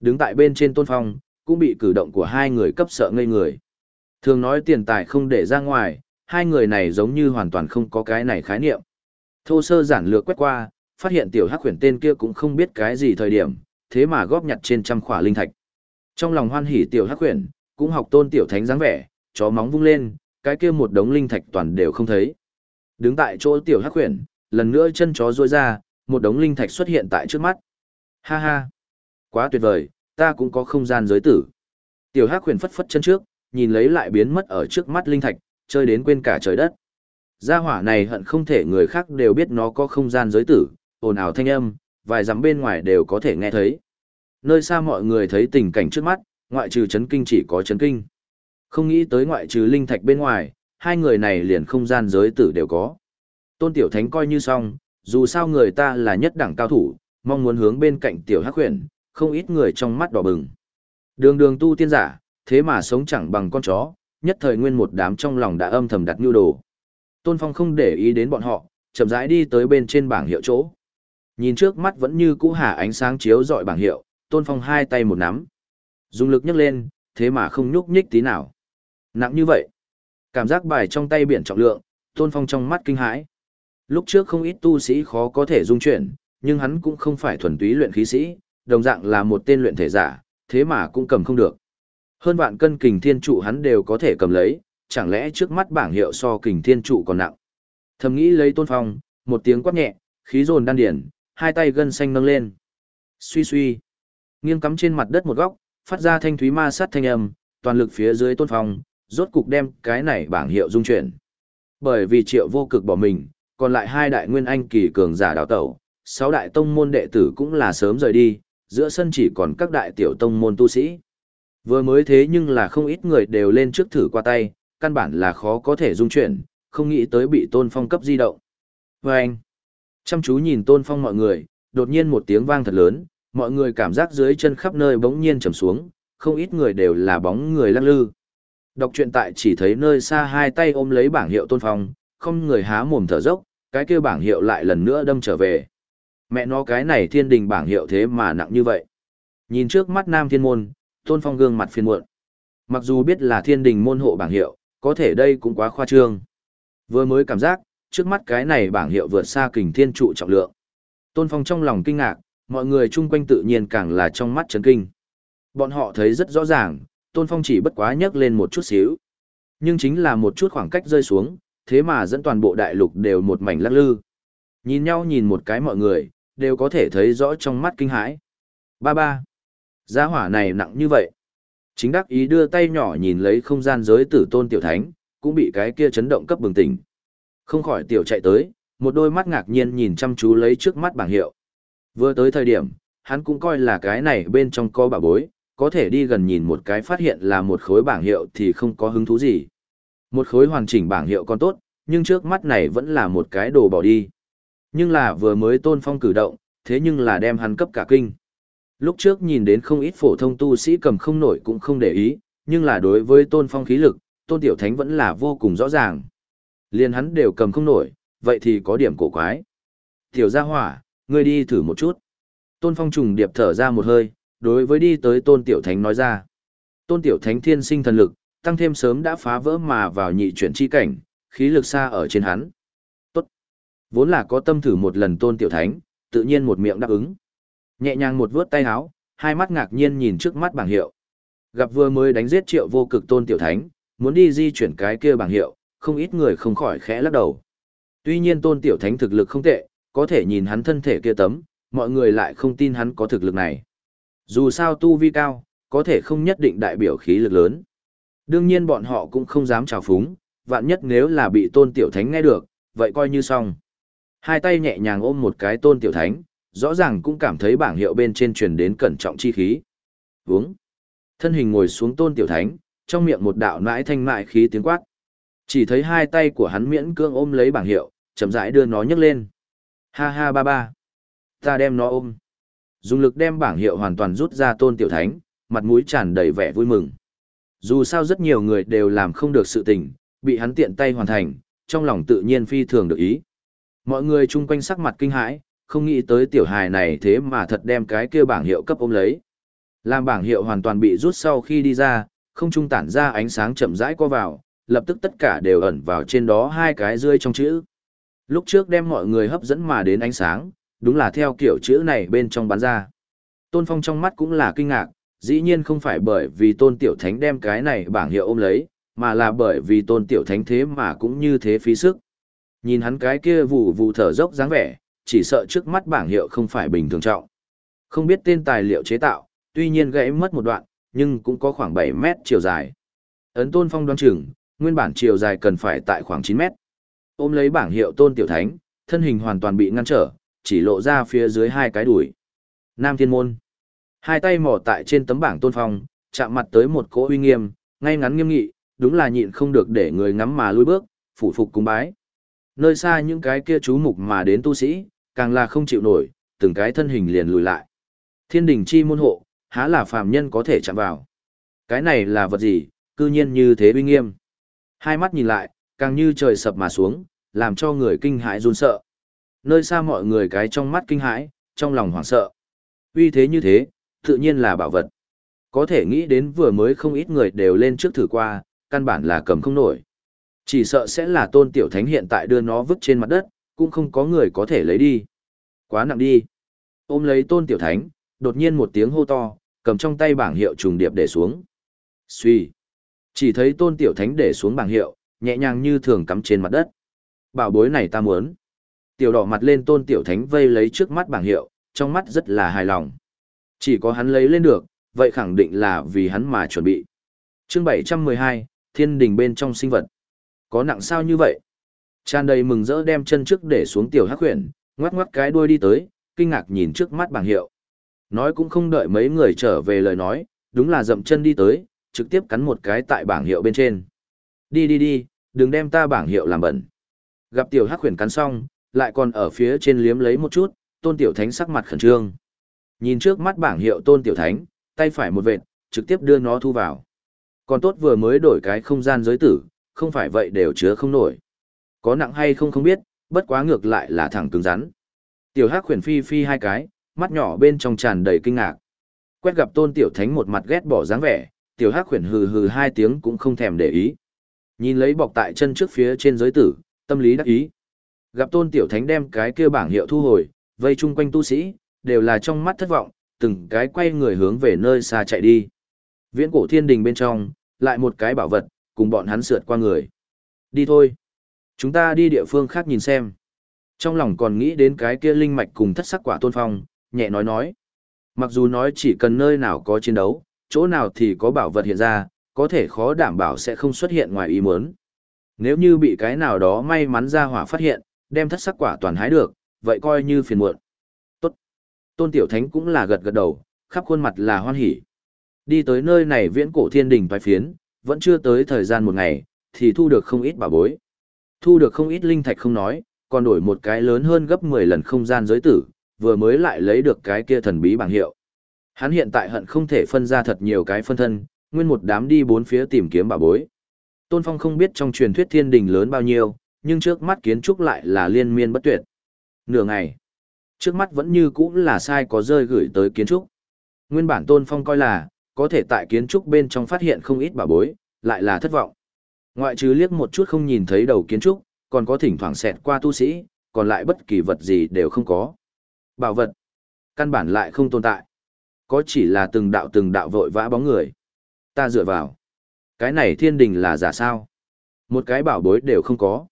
A: Đứng tại bên trên tôn phong, cũng bị cử động của hai người cấp sợ ngây người. Thường nói tiền tài không để ra ngoài, hai người này giống như hoàn toàn không có cái này khái niệm. Thô sơ giản lược quét qua, phát hiện tiểu hắc huyền tên kia cũng không biết cái gì thời điểm, thế mà góp nhặt trên trăm khỏa linh thạch. Trong lòng hoan hỉ tiểu hắc huyền, cũng học tôn tiểu thánh dáng vẻ, chó móng vung lên, cái kia một đống linh thạch toàn đều không thấy. Đứng tại chỗ tiểu hắc huyền, lần nữa chân chó duỗi ra, một đống linh thạch xuất hiện tại trước mắt. Ha ha, quá tuyệt vời, ta cũng có không gian giới tử. Tiểu hắc huyền phất phất chân trước, nhìn lấy lại biến mất ở trước mắt linh thạch, chơi đến quên cả trời đất. Gia hỏa này hận không thể người khác đều biết nó có không gian giới tử, ồn ào thanh âm, vài dặm bên ngoài đều có thể nghe thấy. Nơi xa mọi người thấy tình cảnh trước mắt, ngoại trừ chấn kinh chỉ có chấn kinh. Không nghĩ tới ngoại trừ linh thạch bên ngoài, hai người này liền không gian giới tử đều có. Tôn Tiểu Thánh coi như xong, dù sao người ta là nhất đẳng cao thủ, mong muốn hướng bên cạnh Tiểu Hắc Huyền, không ít người trong mắt đỏ bừng. Đường đường tu tiên giả, thế mà sống chẳng bằng con chó, nhất thời nguyên một đám trong lòng đã âm thầm đặt nhu đồ. Tôn Phong không để ý đến bọn họ, chậm rãi đi tới bên trên bảng hiệu chỗ. Nhìn trước mắt vẫn như cũ hà ánh sáng chiếu dọi bảng hiệu, Tôn Phong hai tay một nắm. Dùng lực nhấc lên, thế mà không nhúc nhích tí nào. Nặng như vậy. Cảm giác bài trong tay biển trọng lượng, Tôn Phong trong mắt kinh hãi. Lúc trước không ít tu sĩ khó có thể dung chuyển, nhưng hắn cũng không phải thuần túy luyện khí sĩ, đồng dạng là một tên luyện thể giả, thế mà cũng cầm không được. Hơn vạn cân kình thiên trụ hắn đều có thể cầm lấy, chẳng lẽ trước mắt bảng hiệu so kình thiên trụ còn nặng. Thầm nghĩ lấy tôn phong, một tiếng quát nhẹ, khí dồn đan điển, hai tay gân xanh nâng lên. Suy suy, nghiêng cắm trên mặt đất một góc, phát ra thanh thúy ma sát thanh âm, toàn lực phía dưới tôn phong, rốt cục đem cái này bảng hiệu dung chuyển. Bởi vì triệu vô cực bỏ mình, còn lại hai đại nguyên anh kỳ cường giả đào tẩu, sáu đại tông môn đệ tử cũng là sớm rời đi, giữa sân chỉ còn các đại tiểu tông môn tu sĩ. Vừa mới thế nhưng là không ít người đều lên trước thử qua tay, căn bản là khó có thể dung chuyển, không nghĩ tới bị tôn phong cấp di động. Và anh, chăm chú nhìn tôn phong mọi người, đột nhiên một tiếng vang thật lớn, mọi người cảm giác dưới chân khắp nơi bỗng nhiên trầm xuống, không ít người đều là bóng người lắc lư. Đọc truyện tại chỉ thấy nơi xa hai tay ôm lấy bảng hiệu tôn phong, không người há mồm thở dốc, cái kia bảng hiệu lại lần nữa đâm trở về. Mẹ nó cái này thiên đình bảng hiệu thế mà nặng như vậy. Nhìn trước mắt nam thiên môn, tôn phong gương mặt phiền muộn. Mặc dù biết là thiên đình môn hộ bảng hiệu, có thể đây cũng quá khoa trương. Vừa mới cảm giác, trước mắt cái này bảng hiệu vượt xa kình thiên trụ trọng lượng. Tôn phong trong lòng kinh ngạc, mọi người chung quanh tự nhiên càng là trong mắt chấn kinh. Bọn họ thấy rất rõ ràng, tôn phong chỉ bất quá nhấc lên một chút xíu. Nhưng chính là một chút khoảng cách rơi xuống, thế mà dẫn toàn bộ đại lục đều một mảnh lắc lư. Nhìn nhau nhìn một cái mọi người, đều có thể thấy rõ trong mắt kinh hãi. Ba ba. Gia hỏa này nặng như vậy. Chính đắc ý đưa tay nhỏ nhìn lấy không gian giới tử tôn tiểu thánh, cũng bị cái kia chấn động cấp bừng tỉnh. Không khỏi tiểu chạy tới, một đôi mắt ngạc nhiên nhìn chăm chú lấy trước mắt bảng hiệu. Vừa tới thời điểm, hắn cũng coi là cái này bên trong có bảo bối, có thể đi gần nhìn một cái phát hiện là một khối bảng hiệu thì không có hứng thú gì. Một khối hoàn chỉnh bảng hiệu còn tốt, nhưng trước mắt này vẫn là một cái đồ bỏ đi. Nhưng là vừa mới tôn phong cử động, thế nhưng là đem hắn cấp cả kinh. Lúc trước nhìn đến không ít phổ thông tu sĩ cầm không nổi cũng không để ý, nhưng là đối với tôn phong khí lực, tôn tiểu thánh vẫn là vô cùng rõ ràng. Liền hắn đều cầm không nổi, vậy thì có điểm cổ quái. Tiểu gia hỏa, ngươi đi thử một chút. Tôn phong trùng điệp thở ra một hơi, đối với đi tới tôn tiểu thánh nói ra. Tôn tiểu thánh thiên sinh thần lực, tăng thêm sớm đã phá vỡ mà vào nhị chuyển chi cảnh, khí lực xa ở trên hắn. Tốt. Vốn là có tâm thử một lần tôn tiểu thánh, tự nhiên một miệng đáp ứng. Nhẹ nhàng một vướt tay áo, hai mắt ngạc nhiên nhìn trước mắt bảng hiệu. Gặp vừa mới đánh giết triệu vô cực tôn tiểu thánh, muốn đi di chuyển cái kia bảng hiệu, không ít người không khỏi khẽ lắc đầu. Tuy nhiên tôn tiểu thánh thực lực không tệ, có thể nhìn hắn thân thể kia tấm, mọi người lại không tin hắn có thực lực này. Dù sao tu vi cao, có thể không nhất định đại biểu khí lực lớn. Đương nhiên bọn họ cũng không dám trào phúng, vạn nhất nếu là bị tôn tiểu thánh nghe được, vậy coi như xong. Hai tay nhẹ nhàng ôm một cái tôn tiểu thánh, rõ ràng cũng cảm thấy bảng hiệu bên trên truyền đến cẩn trọng chi khí. Vướng. Thân hình ngồi xuống tôn tiểu thánh, trong miệng một đạo nãi thanh mại khí tiếng quát. Chỉ thấy hai tay của hắn miễn cương ôm lấy bảng hiệu, chậm rãi đưa nó nhấc lên. Ha ha ba ba. Ta đem nó ôm. Dùng lực đem bảng hiệu hoàn toàn rút ra tôn tiểu thánh, mặt mũi tràn đầy vẻ vui mừng. Dù sao rất nhiều người đều làm không được sự tình, bị hắn tiện tay hoàn thành, trong lòng tự nhiên phi thường được ý. Mọi người chung quanh sắc mặt kinh hãi, không nghĩ tới tiểu hài này thế mà thật đem cái kia bảng hiệu cấp ôm lấy. Làm bảng hiệu hoàn toàn bị rút sau khi đi ra, không trung tản ra ánh sáng chậm rãi qua vào, lập tức tất cả đều ẩn vào trên đó hai cái rươi trong chữ. Lúc trước đem mọi người hấp dẫn mà đến ánh sáng, đúng là theo kiểu chữ này bên trong bán ra. Tôn Phong trong mắt cũng là kinh ngạc, dĩ nhiên không phải bởi vì Tôn Tiểu Thánh đem cái này bảng hiệu ôm lấy, mà là bởi vì tôn tiểu thánh thế mà cũng như thế phí sức. Nhìn hắn cái kia vụ vụ thở dốc dáng vẻ, chỉ sợ trước mắt bảng hiệu không phải bình thường trọng. Không biết tên tài liệu chế tạo, tuy nhiên gãy mất một đoạn, nhưng cũng có khoảng 7 mét chiều dài. Ấn tôn phong đoán chừng, nguyên bản chiều dài cần phải tại khoảng 9 mét. Ôm lấy bảng hiệu tôn tiểu thánh, thân hình hoàn toàn bị ngăn trở, chỉ lộ ra phía dưới hai cái đùi. Nam Thiên Môn. Hai tay mò tại trên tấm bảng tôn phong, chạm mặt tới một cỗ uy nghiêm, ngay ngắn nghiêm nghị, đúng là nhịn không được để người ngắm mà lui bước, phủ phục cúng bái. Nơi xa những cái kia chú mục mà đến tu sĩ, càng là không chịu nổi, từng cái thân hình liền lùi lại. Thiên đình chi môn hộ, há là phàm nhân có thể chạm vào. Cái này là vật gì, cư nhiên như thế uy nghiêm. Hai mắt nhìn lại, càng như trời sập mà xuống, làm cho người kinh hãi run sợ. Nơi xa mọi người cái trong mắt kinh hãi, trong lòng hoảng sợ. Uy thế như thế, tự nhiên là bảo vật. Có thể nghĩ đến vừa mới không ít người đều lên trước thử qua, căn bản là cầm không nổi. Chỉ sợ sẽ là tôn tiểu thánh hiện tại đưa nó vứt trên mặt đất, cũng không có người có thể lấy đi. Quá nặng đi. Ôm lấy tôn tiểu thánh, đột nhiên một tiếng hô to, cầm trong tay bảng hiệu trùng điệp để xuống. Suy. Chỉ thấy tôn tiểu thánh để xuống bảng hiệu, nhẹ nhàng như thường cắm trên mặt đất. Bảo bối này ta muốn. Tiểu đỏ mặt lên tôn tiểu thánh vây lấy trước mắt bảng hiệu, trong mắt rất là hài lòng. Chỉ có hắn lấy lên được, vậy khẳng định là vì hắn mà chuẩn bị. chương 712, thiên đình bên trong sinh vật. Có nặng sao như vậy? Tràn đầy mừng rỡ đem chân trước để xuống tiểu hắc huyền, ngoắc ngoắc cái đuôi đi tới, kinh ngạc nhìn trước mắt bảng hiệu. Nói cũng không đợi mấy người trở về lời nói, đúng là dậm chân đi tới, trực tiếp cắn một cái tại bảng hiệu bên trên. Đi đi đi, đừng đem ta bảng hiệu làm bẩn. Gặp tiểu hắc huyền cắn xong, lại còn ở phía trên liếm lấy một chút, tôn tiểu thánh sắc mặt khẩn trương. Nhìn trước mắt bảng hiệu tôn tiểu thánh, tay phải một vệt, trực tiếp đưa nó thu vào. Còn tốt vừa mới đổi cái không gian giới tử, không phải vậy đều chứa không nổi. Có nặng hay không không biết, bất quá ngược lại là thẳng cứng rắn. Tiểu Hắc khuyển phi phi hai cái, mắt nhỏ bên trong tràn đầy kinh ngạc. Quét gặp Tôn Tiểu Thánh một mặt ghét bỏ dáng vẻ, Tiểu Hắc khuyển hừ hừ hai tiếng cũng không thèm để ý. Nhìn lấy bọc tại chân trước phía trên giới tử, tâm lý đắc ý. Gặp Tôn Tiểu Thánh đem cái kia bảng hiệu thu hồi, vây chung quanh tu sĩ, đều là trong mắt thất vọng, từng cái quay người hướng về nơi xa chạy đi. Viễn cổ thiên đình bên trong, lại một cái bảo vật, cùng bọn hắn sượt qua người. Đi thôi. Chúng ta đi địa phương khác nhìn xem. Trong lòng còn nghĩ đến cái kia linh mạch cùng thất sắc quả tôn phong, nhẹ nói nói. Mặc dù nói chỉ cần nơi nào có chiến đấu, chỗ nào thì có bảo vật hiện ra, có thể khó đảm bảo sẽ không xuất hiện ngoài ý muốn. Nếu như bị cái nào đó may mắn ra hỏa phát hiện, đem thất sắc quả toàn hái được, vậy coi như phiền muộn. Tốt. Tôn Tiểu Thánh cũng là gật gật đầu, khắp khuôn mặt là hoan hỉ. Đi tới nơi này viễn cổ thiên đình vài phiến, vẫn chưa tới thời gian một ngày, thì thu được không ít bảo bối. Thu được không ít linh thạch không nói, còn đổi một cái lớn hơn gấp 10 lần không gian giới tử, vừa mới lại lấy được cái kia thần bí bảng hiệu. Hắn hiện tại hận không thể phân ra thật nhiều cái phân thân, nguyên một đám đi bốn phía tìm kiếm bảo bối. Tôn Phong không biết trong truyền thuyết thiên đình lớn bao nhiêu, nhưng trước mắt kiến trúc lại là liên miên bất tuyệt. Nửa ngày, trước mắt vẫn như cũ là sai có rơi gửi tới kiến trúc. Nguyên bản Tôn Phong coi là, có thể tại kiến trúc bên trong phát hiện không ít bảo bối, lại là thất vọng. Ngoại trừ liếc một chút không nhìn thấy đầu kiến trúc, còn có thỉnh thoảng xẹt qua tu sĩ, còn lại bất kỳ vật gì đều không có. Bảo vật, căn bản lại không tồn tại. Có chỉ là từng đạo từng đạo vội vã bóng người. Ta dựa vào. Cái này thiên đình là giả sao? Một cái bảo bối đều không có.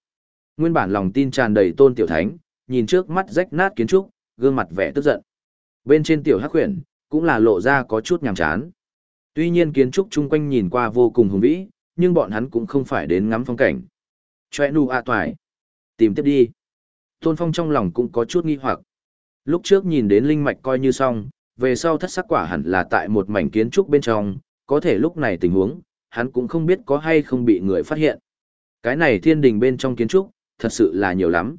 A: Nguyên bản lòng tin tràn đầy tôn tiểu thánh, nhìn trước mắt rách nát kiến trúc, gương mặt vẻ tức giận. Bên trên tiểu hắc huyền, cũng là lộ ra có chút nhàm chán. Tuy nhiên kiến trúc chung quanh nhìn qua vô cùng hùng vĩ, nhưng bọn hắn cũng không phải đến ngắm phong cảnh. Chòe nụ a à toài. Tìm tiếp đi. Tôn Phong trong lòng cũng có chút nghi hoặc. Lúc trước nhìn đến linh mạch coi như xong, về sau thất sắc quả hẳn là tại một mảnh kiến trúc bên trong, có thể lúc này tình huống, hắn cũng không biết có hay không bị người phát hiện. Cái này thiên đình bên trong kiến trúc, thật sự là nhiều lắm.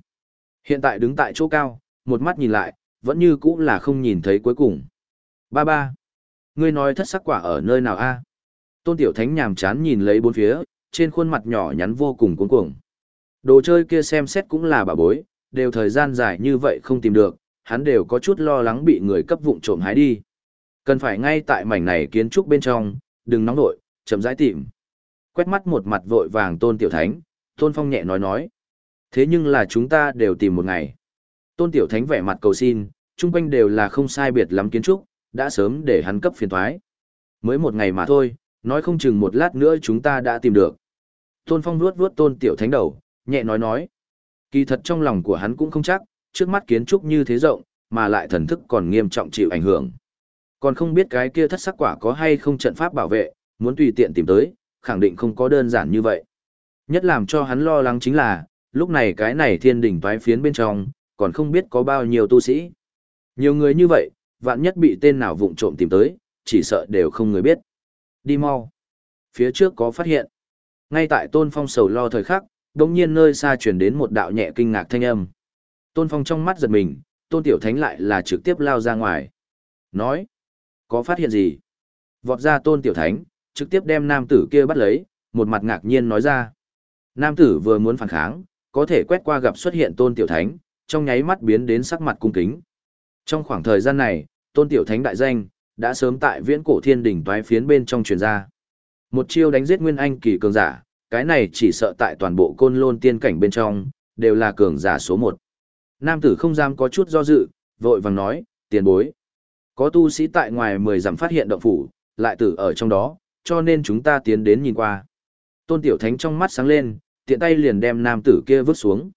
A: Hiện tại đứng tại chỗ cao, một mắt nhìn lại, vẫn như cũng là không nhìn thấy cuối cùng. Ba ba. Ngươi nói thất sắc quả ở nơi nào a? Tôn Tiểu Thánh nhàm chán nhìn lấy bốn phía, trên khuôn mặt nhỏ nhắn vô cùng cuống cuồng. Đồ chơi kia xem xét cũng là bà bối, đều thời gian dài như vậy không tìm được, hắn đều có chút lo lắng bị người cấp vụng trộm hái đi. Cần phải ngay tại mảnh này kiến trúc bên trong, đừng nóng nội, chậm rãi tìm. Quét mắt một mặt vội vàng Tôn Tiểu Thánh, Tôn Phong nhẹ nói nói. Thế nhưng là chúng ta đều tìm một ngày. Tôn Tiểu Thánh vẻ mặt cầu xin, chung quanh đều là không sai biệt lắm kiến trúc, đã sớm để hắn cấp phiền thoái. Mới một ngày mà thôi, nói không chừng một lát nữa chúng ta đã tìm được. Tôn Phong vuốt vuốt Tôn Tiểu Thánh đầu, nhẹ nói nói. Kỳ thật trong lòng của hắn cũng không chắc, trước mắt kiến trúc như thế rộng, mà lại thần thức còn nghiêm trọng chịu ảnh hưởng. Còn không biết cái kia thất sắc quả có hay không trận pháp bảo vệ, muốn tùy tiện tìm tới, khẳng định không có đơn giản như vậy. Nhất làm cho hắn lo lắng chính là, lúc này cái này thiên đỉnh toái phiến bên trong, còn không biết có bao nhiêu tu sĩ. Nhiều người như vậy, vạn nhất bị tên nào vụng trộm tìm tới, chỉ sợ đều không người biết. Đi mau. Phía trước có phát hiện. Ngay tại Tôn Phong sầu lo thời khắc, đột nhiên nơi xa truyền đến một đạo nhẹ kinh ngạc thanh âm. Tôn Phong trong mắt giật mình, Tôn Tiểu Thánh lại là trực tiếp lao ra ngoài. Nói, có phát hiện gì? Vọt ra Tôn Tiểu Thánh, trực tiếp đem nam tử kia bắt lấy, một mặt ngạc nhiên nói ra. Nam tử vừa muốn phản kháng, có thể quét qua gặp xuất hiện Tôn Tiểu Thánh, trong nháy mắt biến đến sắc mặt cung kính. Trong khoảng thời gian này, Tôn Tiểu Thánh đại danh, đã sớm tại viễn cổ thiên đỉnh toái phiến bên trong truyền ra. Một chiêu đánh giết nguyên anh kỳ cường giả, cái này chỉ sợ tại toàn bộ côn lôn tiên cảnh bên trong, đều là cường giả số một. Nam tử không dám có chút do dự, vội vàng nói, tiền bối. Có tu sĩ tại ngoài mười dặm phát hiện động phủ, lại tử ở trong đó, cho nên chúng ta tiến đến nhìn qua. Tôn Tiểu Thánh trong mắt sáng lên, tiện tay liền đem nam tử kia vứt xuống.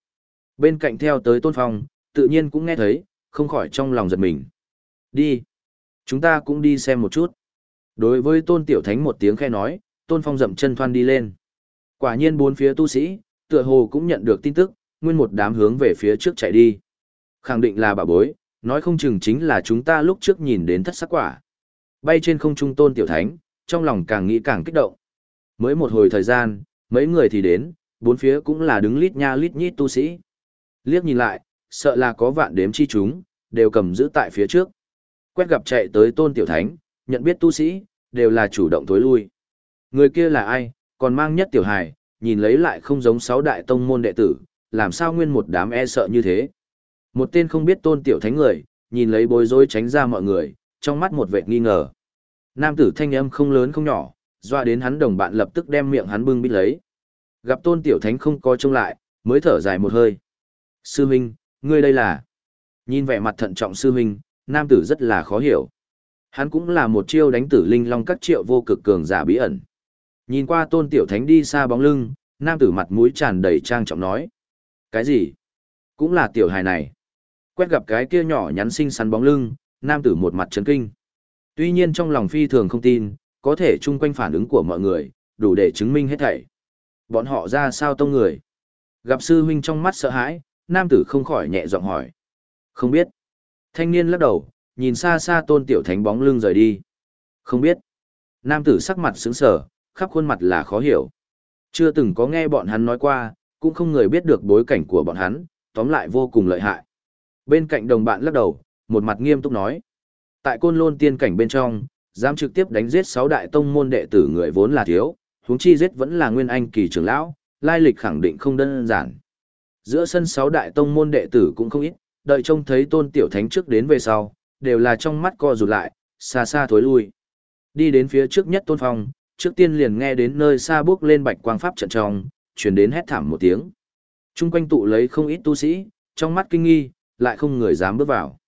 A: Bên cạnh theo tới Tôn Phong, tự nhiên cũng nghe thấy, không khỏi trong lòng giật mình. Đi. Chúng ta cũng đi xem một chút. Đối với Tôn Tiểu Thánh một tiếng khe nói, Tôn Phong dậm chân thoan đi lên. Quả nhiên bốn phía tu sĩ, tựa hồ cũng nhận được tin tức, nguyên một đám hướng về phía trước chạy đi. Khẳng định là bà bối, nói không chừng chính là chúng ta lúc trước nhìn đến thất sắc quả. Bay trên không trung tôn tiểu thánh, trong lòng càng nghĩ càng kích động. Mới một hồi thời gian, mấy người thì đến, bốn phía cũng là đứng lít nha lít nhít tu sĩ. Liếc nhìn lại, sợ là có vạn đếm chi chúng, đều cầm giữ tại phía trước. Quét gặp chạy tới tôn tiểu thánh, nhận biết tu sĩ, đều là chủ động tối lui. Người kia là ai, còn mang nhất tiểu hài, nhìn lấy lại không giống sáu đại tông môn đệ tử, làm sao nguyên một đám e sợ như thế. Một tên không biết tôn tiểu thánh người, nhìn lấy bối rối tránh ra mọi người, trong mắt một vệt nghi ngờ. Nam tử thanh âm không lớn không nhỏ, doa đến hắn đồng bạn lập tức đem miệng hắn bưng bít lấy. Gặp tôn tiểu thánh không coi trông lại, mới thở dài một hơi. Sư Minh, ngươi đây là... Nhìn vẻ mặt thận trọng sư Minh, nam tử rất là khó hiểu. Hắn cũng là một chiêu đánh tử linh long các triệu vô cực cường giả bí ẩn. Nhìn qua tôn tiểu thánh đi xa bóng lưng, nam tử mặt mũi tràn đầy trang trọng nói. Cái gì? Cũng là tiểu hài này. Quét gặp cái kia nhỏ nhắn xinh xắn bóng lưng, nam tử một mặt chấn kinh. Tuy nhiên trong lòng phi thường không tin, có thể chung quanh phản ứng của mọi người, đủ để chứng minh hết thảy. Bọn họ ra sao tông người? Gặp sư huynh trong mắt sợ hãi, nam tử không khỏi nhẹ giọng hỏi. Không biết. Thanh niên lắc đầu, nhìn xa xa tôn tiểu thánh bóng lưng rời đi. Không biết. Nam tử sắc mặt sững sờ, khắp khuôn mặt là khó hiểu. Chưa từng có nghe bọn hắn nói qua, cũng không người biết được bối cảnh của bọn hắn, tóm lại vô cùng lợi hại. Bên cạnh đồng bạn lắc đầu, một mặt nghiêm túc nói. Tại côn lôn tiên cảnh bên trong, dám trực tiếp đánh giết sáu đại tông môn đệ tử người vốn là thiếu, huống chi giết vẫn là nguyên anh kỳ trưởng lão, lai lịch khẳng định không đơn giản. Giữa sân sáu đại tông môn đệ tử cũng không ít, đợi trông thấy tôn tiểu thánh trước đến về sau, đều là trong mắt co rụt lại, xa xa thối lui. Đi đến phía trước nhất tôn phong, trước tiên liền nghe đến nơi xa bước lên bạch quang pháp trận trong, chuyển đến hét thảm một tiếng. Trung quanh tụ lấy không ít tu sĩ, trong mắt kinh nghi, lại không người dám bước vào.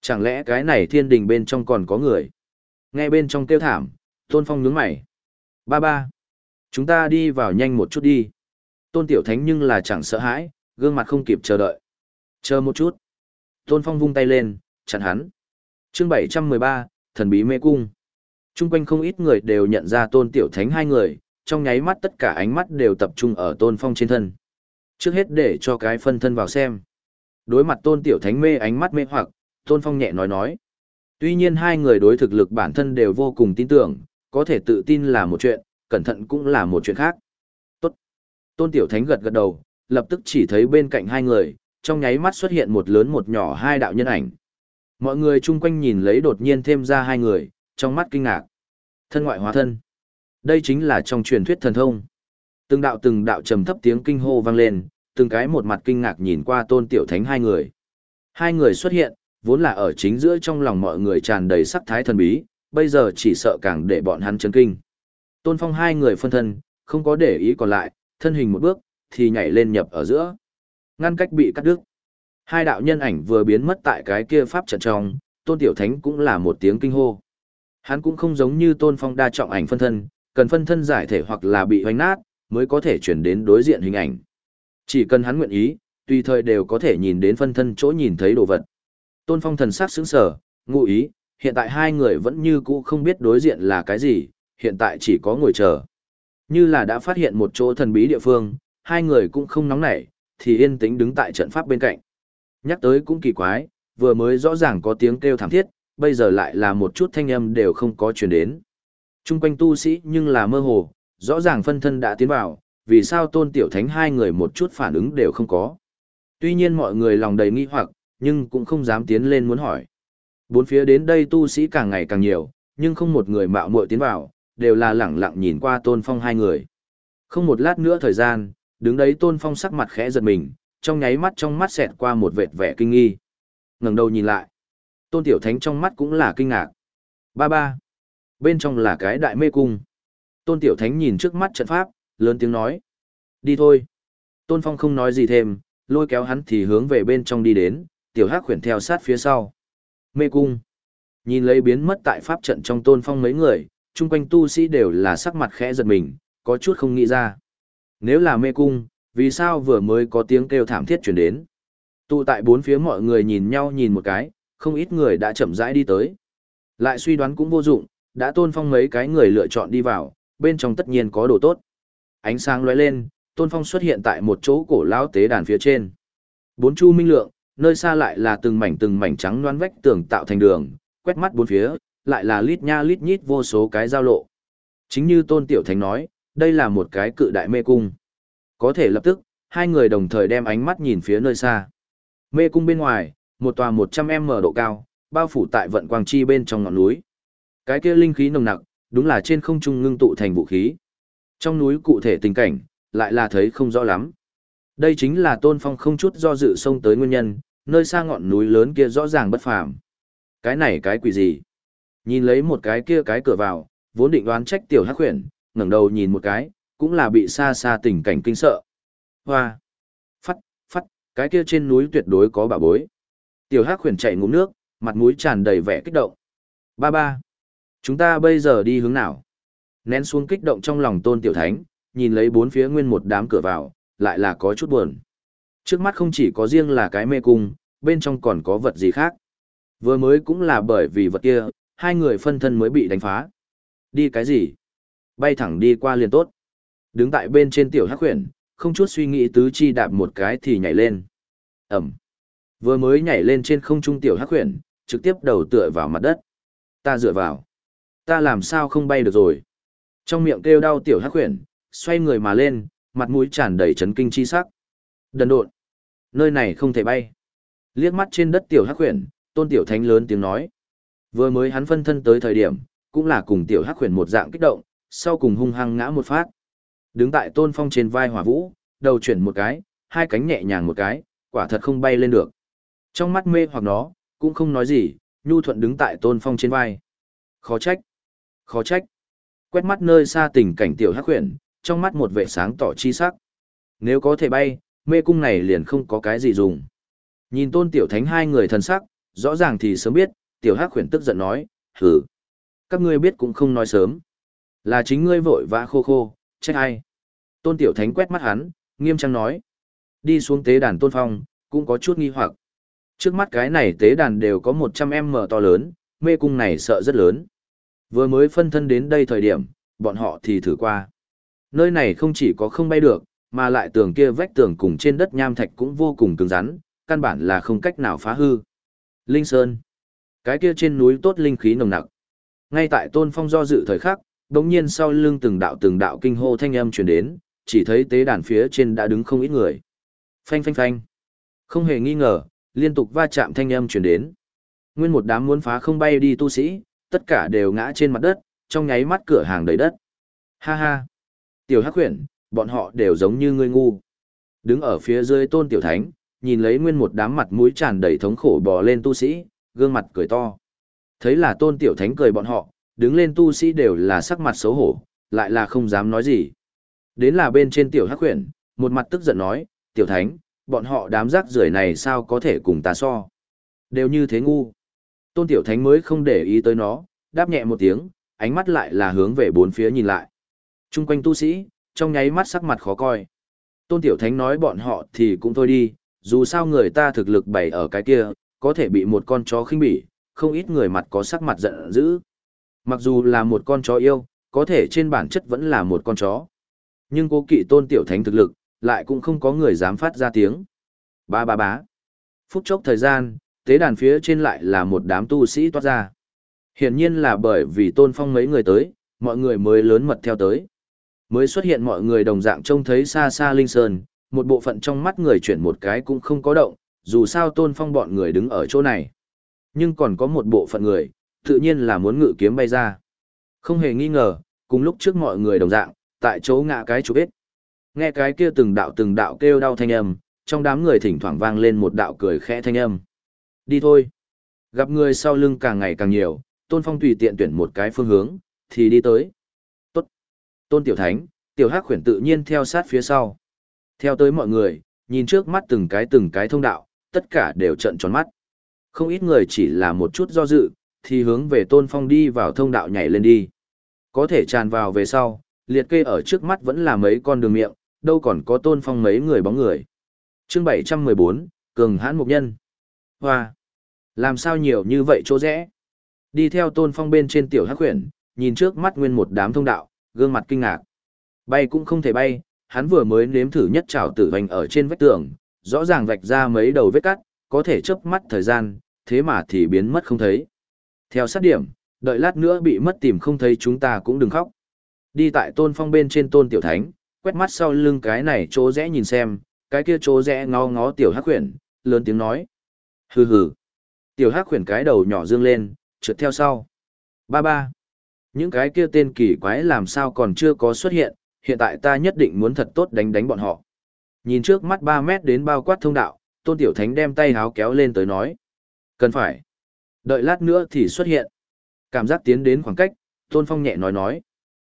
A: Chẳng lẽ cái này thiên đình bên trong còn có người? Nghe bên trong kêu thảm, Tôn Phong nhướng mày. Ba ba. Chúng ta đi vào nhanh một chút đi. Tôn Tiểu Thánh nhưng là chẳng sợ hãi, gương mặt không kịp chờ đợi. Chờ một chút. Tôn Phong vung tay lên, chặn hắn. chương 713, thần bí mê cung. Trung quanh không ít người đều nhận ra Tôn Tiểu Thánh hai người, trong nháy mắt tất cả ánh mắt đều tập trung ở Tôn Phong trên thân. Trước hết để cho cái phân thân vào xem. Đối mặt Tôn Tiểu Thánh mê ánh mắt mê hoặc, Tôn Phong nhẹ nói nói. Tuy nhiên hai người đối thực lực bản thân đều vô cùng tin tưởng, có thể tự tin là một chuyện, cẩn thận cũng là một chuyện khác. Tốt. Tôn Tiểu Thánh gật gật đầu, lập tức chỉ thấy bên cạnh hai người, trong nháy mắt xuất hiện một lớn một nhỏ hai đạo nhân ảnh. Mọi người chung quanh nhìn lấy đột nhiên thêm ra hai người, trong mắt kinh ngạc. Thân ngoại hóa thân. Đây chính là trong truyền thuyết thần thông. Từng đạo từng đạo trầm thấp tiếng kinh hô vang lên, từng cái một mặt kinh ngạc nhìn qua tôn tiểu thánh hai người. Hai người xuất hiện, vốn là ở chính giữa trong lòng mọi người tràn đầy sắc thái thần bí, bây giờ chỉ sợ càng để bọn hắn chấn kinh. Tôn phong hai người phân thân, không có để ý còn lại, thân hình một bước, thì nhảy lên nhập ở giữa. Ngăn cách bị cắt đứt. Hai đạo nhân ảnh vừa biến mất tại cái kia pháp trận trong, tôn tiểu thánh cũng là một tiếng kinh hô. Hắn cũng không giống như tôn phong đa trọng ảnh phân thân, cần phân thân giải thể hoặc là bị hoành nát, mới có thể chuyển đến đối diện hình ảnh. Chỉ cần hắn nguyện ý, tùy thời đều có thể nhìn đến phân thân chỗ nhìn thấy đồ vật. Tôn Phong thần sắc sững sờ, ngụ ý, hiện tại hai người vẫn như cũ không biết đối diện là cái gì, hiện tại chỉ có ngồi chờ. Như là đã phát hiện một chỗ thần bí địa phương, hai người cũng không nóng nảy, thì yên tĩnh đứng tại trận pháp bên cạnh. Nhắc tới cũng kỳ quái, vừa mới rõ ràng có tiếng kêu thảm thiết, bây giờ lại là một chút thanh âm đều không có truyền đến. Trung quanh tu sĩ nhưng là mơ hồ, rõ ràng phân thân đã tiến vào, vì sao tôn tiểu thánh hai người một chút phản ứng đều không có. Tuy nhiên mọi người lòng đầy nghi hoặc, nhưng cũng không dám tiến lên muốn hỏi. Bốn phía đến đây tu sĩ càng ngày càng nhiều, nhưng không một người mạo muội tiến vào, đều là lẳng lặng nhìn qua tôn phong hai người. Không một lát nữa thời gian, đứng đấy tôn phong sắc mặt khẽ giật mình, trong nháy mắt trong mắt xẹt qua một vệt vẻ kinh nghi. ngẩng đầu nhìn lại. Tôn tiểu thánh trong mắt cũng là kinh ngạc. Ba ba. Bên trong là cái đại mê cung. Tôn tiểu thánh nhìn trước mắt trận pháp, lớn tiếng nói. Đi thôi. Tôn phong không nói gì thêm, lôi kéo hắn thì hướng về bên trong đi đến, tiểu hắc khuyển theo sát phía sau. Mê cung. Nhìn lấy biến mất tại pháp trận trong tôn phong mấy người, chung quanh tu sĩ đều là sắc mặt khẽ giật mình, có chút không nghĩ ra. Nếu là mê cung, vì sao vừa mới có tiếng kêu thảm thiết chuyển đến? Tụ tại bốn phía mọi người nhìn nhau nhìn một cái, không ít người đã chậm rãi đi tới. Lại suy đoán cũng vô dụng, đã tôn phong mấy cái người lựa chọn đi vào, bên trong tất nhiên có đồ tốt. Ánh sáng lóe lên, tôn phong xuất hiện tại một chỗ cổ lão tế đàn phía trên. Bốn chu minh lượng, nơi xa lại là từng mảnh từng mảnh trắng loan vách tường tạo thành đường, quét mắt bốn phía, lại là lít nha lít nhít vô số cái giao lộ. Chính như Tôn Tiểu Thánh nói, đây là một cái cự đại mê cung. Có thể lập tức, hai người đồng thời đem ánh mắt nhìn phía nơi xa. Mê cung bên ngoài, một tòa 100m độ cao, bao phủ tại vận quang chi bên trong ngọn núi. Cái kia linh khí nồng nặc, đúng là trên không trung ngưng tụ thành vũ khí. Trong núi cụ thể tình cảnh, lại là thấy không rõ lắm. Đây chính là Tôn Phong không chút do dự xông tới nguyên nhân, nơi xa ngọn núi lớn kia rõ ràng bất phàm. Cái này cái quỷ gì? Nhìn lấy một cái kia cái cửa vào, vốn định đoán trách tiểu hắc huyền, ngẩng đầu nhìn một cái, cũng là bị xa xa tình cảnh kinh sợ. Hoa! Phắt, phắt, cái kia trên núi tuyệt đối có bà bối. Tiểu hắc huyền chạy ngụm nước, mặt mũi tràn đầy vẻ kích động. Ba ba! Chúng ta bây giờ đi hướng nào? Nén xuống kích động trong lòng tôn tiểu thánh, nhìn lấy bốn phía nguyên một đám cửa vào, lại là có chút buồn. Trước mắt không chỉ có riêng là cái mê cung, bên trong còn có vật gì khác. Vừa mới cũng là bởi vì vật kia, hai người phân thân mới bị đánh phá. Đi cái gì? Bay thẳng đi qua liền tốt. Đứng tại bên trên tiểu hắc huyền, không chút suy nghĩ tứ chi đạp một cái thì nhảy lên. Ẩm. Vừa mới nhảy lên trên không trung tiểu hắc huyền, trực tiếp đầu tựa vào mặt đất. Ta dựa vào. Ta làm sao không bay được rồi. Trong miệng kêu đau tiểu hắc khuyển, xoay người mà lên, mặt mũi tràn đầy chấn kinh chi sắc. Đần độn. Nơi này không thể bay. Liếc mắt trên đất tiểu hắc khuyển, tôn tiểu thánh lớn tiếng nói. Vừa mới hắn phân thân tới thời điểm, cũng là cùng tiểu hắc khuyển một dạng kích động, sau cùng hung hăng ngã một phát. Đứng tại tôn phong trên vai hỏa vũ, đầu chuyển một cái, hai cánh nhẹ nhàng một cái, quả thật không bay lên được. Trong mắt mê hoặc nó, cũng không nói gì, nhu thuận đứng tại tôn phong trên vai. Khó trách, khó trách. Quét mắt nơi xa tình cảnh tiểu hắc huyền, trong mắt một vệ sáng tỏ chi sắc. Nếu có thể bay, mê cung này liền không có cái gì dùng. Nhìn tôn tiểu thánh hai người thần sắc, rõ ràng thì sớm biết, tiểu hắc Huyền tức giận nói, hử. Các ngươi biết cũng không nói sớm. Là chính ngươi vội vã khô khô, trách ai. Tôn tiểu thánh quét mắt hắn, nghiêm trang nói. Đi xuống tế đàn tôn phong, cũng có chút nghi hoặc. Trước mắt cái này tế đàn đều có 100m to lớn, mê cung này sợ rất lớn. Vừa mới phân thân đến đây thời điểm, bọn họ thì thử qua. Nơi này không chỉ có không bay được, mà lại tường kia vách tường cùng trên đất nham thạch cũng vô cùng cứng rắn, căn bản là không cách nào phá hư. Linh Sơn. Cái kia trên núi tốt linh khí nồng nặc. Ngay tại Tôn Phong do dự thời khắc, đột nhiên sau lưng từng đạo từng đạo kinh hô thanh âm truyền đến, chỉ thấy tế đàn phía trên đã đứng không ít người. Phanh phanh phanh. Không hề nghi ngờ, liên tục va chạm thanh âm truyền đến. Nguyên một đám muốn phá không bay đi tu sĩ, tất cả đều ngã trên mặt đất, trong nháy mắt cửa hàng đầy đất. Ha ha. Tiểu Hắc Huyền, bọn họ đều giống như ngươi ngu. Đứng ở phía dưới Tôn Tiểu Thánh, nhìn lấy nguyên một đám mặt mũi tràn đầy thống khổ bò lên tu sĩ, gương mặt cười to. Thấy là tôn tiểu thánh cười bọn họ, đứng lên tu sĩ đều là sắc mặt xấu hổ, lại là không dám nói gì. Đến là bên trên tiểu hắc huyển, một mặt tức giận nói, tiểu thánh, bọn họ đám rác rưởi này sao có thể cùng ta so. Đều như thế ngu. Tôn tiểu thánh mới không để ý tới nó, đáp nhẹ một tiếng, ánh mắt lại là hướng về bốn phía nhìn lại. Trung quanh tu sĩ, trong nháy mắt sắc mặt khó coi. Tôn Tiểu Thánh nói bọn họ thì cũng thôi đi, dù sao người ta thực lực bày ở cái kia, có thể bị một con chó khinh bỉ, không ít người mặt có sắc mặt giận dữ. Mặc dù là một con chó yêu, có thể trên bản chất vẫn là một con chó. Nhưng cố kỵ Tôn Tiểu Thánh thực lực, lại cũng không có người dám phát ra tiếng. Ba ba bá. Phút chốc thời gian, tế đàn phía trên lại là một đám tu sĩ toát ra. Hiển nhiên là bởi vì Tôn Phong mấy người tới, mọi người mới lớn mật theo tới. Mới xuất hiện mọi người đồng dạng trông thấy xa xa Linh Sơn, một bộ phận trong mắt người chuyển một cái cũng không có động, dù sao tôn phong bọn người đứng ở chỗ này. Nhưng còn có một bộ phận người, tự nhiên là muốn ngự kiếm bay ra. Không hề nghi ngờ, cùng lúc trước mọi người đồng dạng, tại chỗ ngã cái chụp ít. Nghe cái kia từng đạo từng đạo kêu đau thanh âm, trong đám người thỉnh thoảng vang lên một đạo cười khẽ thanh âm. Đi thôi. Gặp người sau lưng càng ngày càng nhiều, Tôn Phong tùy tiện tuyển một cái phương hướng, thì đi tới. Tốt. Tôn Tiểu Thánh, Tiểu Hắc khuyển tự nhiên theo sát phía sau. Theo tới mọi người, nhìn trước mắt từng cái từng cái thông đạo, tất cả đều trận tròn mắt. Không ít người chỉ là một chút do dự, thì hướng về Tôn Phong đi vào thông đạo nhảy lên đi. Có thể tràn vào về sau, liệt kê ở trước mắt vẫn là mấy con đường miệng, đâu còn có Tôn Phong mấy người bóng người. chương 714, Cường hãn mục nhân. Hoa! Làm sao nhiều như vậy chỗ rẽ? Đi theo Tôn Phong bên trên tiểu hắc khuyển, nhìn trước mắt nguyên một đám thông đạo, gương mặt kinh ngạc. Bay cũng không thể bay, hắn vừa mới nếm thử nhất trảo tử hoành ở trên vách tường, rõ ràng vạch ra mấy đầu vết cắt, có thể chớp mắt thời gian, thế mà thì biến mất không thấy. Theo sát điểm, đợi lát nữa bị mất tìm không thấy chúng ta cũng đừng khóc. Đi tại tôn phong bên trên tôn tiểu thánh, quét mắt sau lưng cái này chỗ rẽ nhìn xem, cái kia chỗ rẽ ngó ngó tiểu hắc khuyển, lớn tiếng nói. Hừ hừ. Tiểu hắc khuyển cái đầu nhỏ dương lên, trượt theo sau. Ba ba. Những cái kia tên kỳ quái làm sao còn chưa có xuất hiện, hiện tại ta nhất định muốn thật tốt đánh đánh bọn họ. Nhìn trước mắt 3 mét đến bao quát thông đạo, Tôn Tiểu Thánh đem tay háo kéo lên tới nói. Cần phải. Đợi lát nữa thì xuất hiện. Cảm giác tiến đến khoảng cách, Tôn Phong nhẹ nói nói.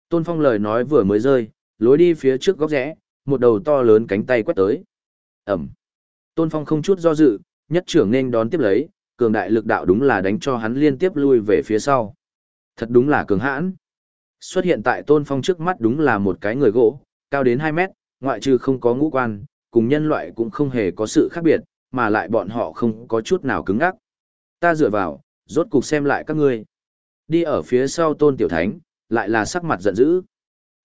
A: Tôn Phong lời nói vừa mới rơi, lối đi phía trước góc rẽ, một đầu to lớn cánh tay quét tới. Ẩm. Tôn Phong không chút do dự, nhất trưởng nên đón tiếp lấy, cường đại lực đạo đúng là đánh cho hắn liên tiếp lui về phía sau. Thật đúng là cường hãn. Xuất hiện tại tôn phong trước mắt đúng là một cái người gỗ, cao đến 2 mét, ngoại trừ không có ngũ quan, cùng nhân loại cũng không hề có sự khác biệt, mà lại bọn họ không có chút nào cứng ngắc. Ta dựa vào, rốt cục xem lại các ngươi. Đi ở phía sau tôn tiểu thánh, lại là sắc mặt giận dữ.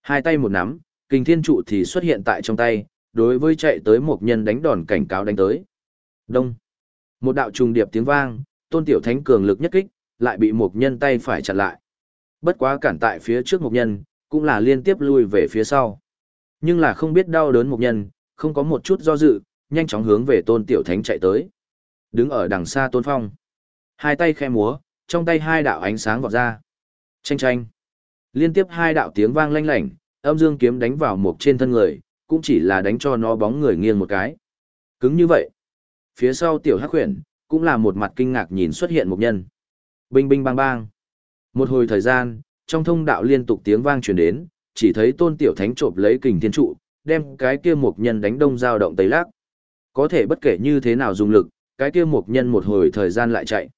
A: Hai tay một nắm, kinh thiên trụ thì xuất hiện tại trong tay, đối với chạy tới một nhân đánh đòn cảnh cáo đánh tới. Đông. Một đạo trùng điệp tiếng vang, tôn tiểu thánh cường lực nhất kích, lại bị một nhân tay phải chặn lại. Bất quá cản tại phía trước mục nhân, cũng là liên tiếp lui về phía sau. Nhưng là không biết đau đớn mục nhân, không có một chút do dự, nhanh chóng hướng về tôn tiểu thánh chạy tới. Đứng ở đằng xa tôn phong. Hai tay khe múa, trong tay hai đạo ánh sáng vọt ra. Tranh tranh. Liên tiếp hai đạo tiếng vang lanh lảnh, âm dương kiếm đánh vào một trên thân người, cũng chỉ là đánh cho nó bóng người nghiêng một cái. Cứng như vậy. Phía sau tiểu hắc khuyển, cũng là một mặt kinh ngạc nhìn xuất hiện một nhân. Binh binh bang bang. Một hồi thời gian, trong thông đạo liên tục tiếng vang truyền đến, chỉ thấy tôn tiểu thánh trộm lấy kình thiên trụ, đem cái kia mục nhân đánh đông dao động tây lác. Có thể bất kể như thế nào dùng lực, cái kia mục nhân một hồi thời gian lại chạy.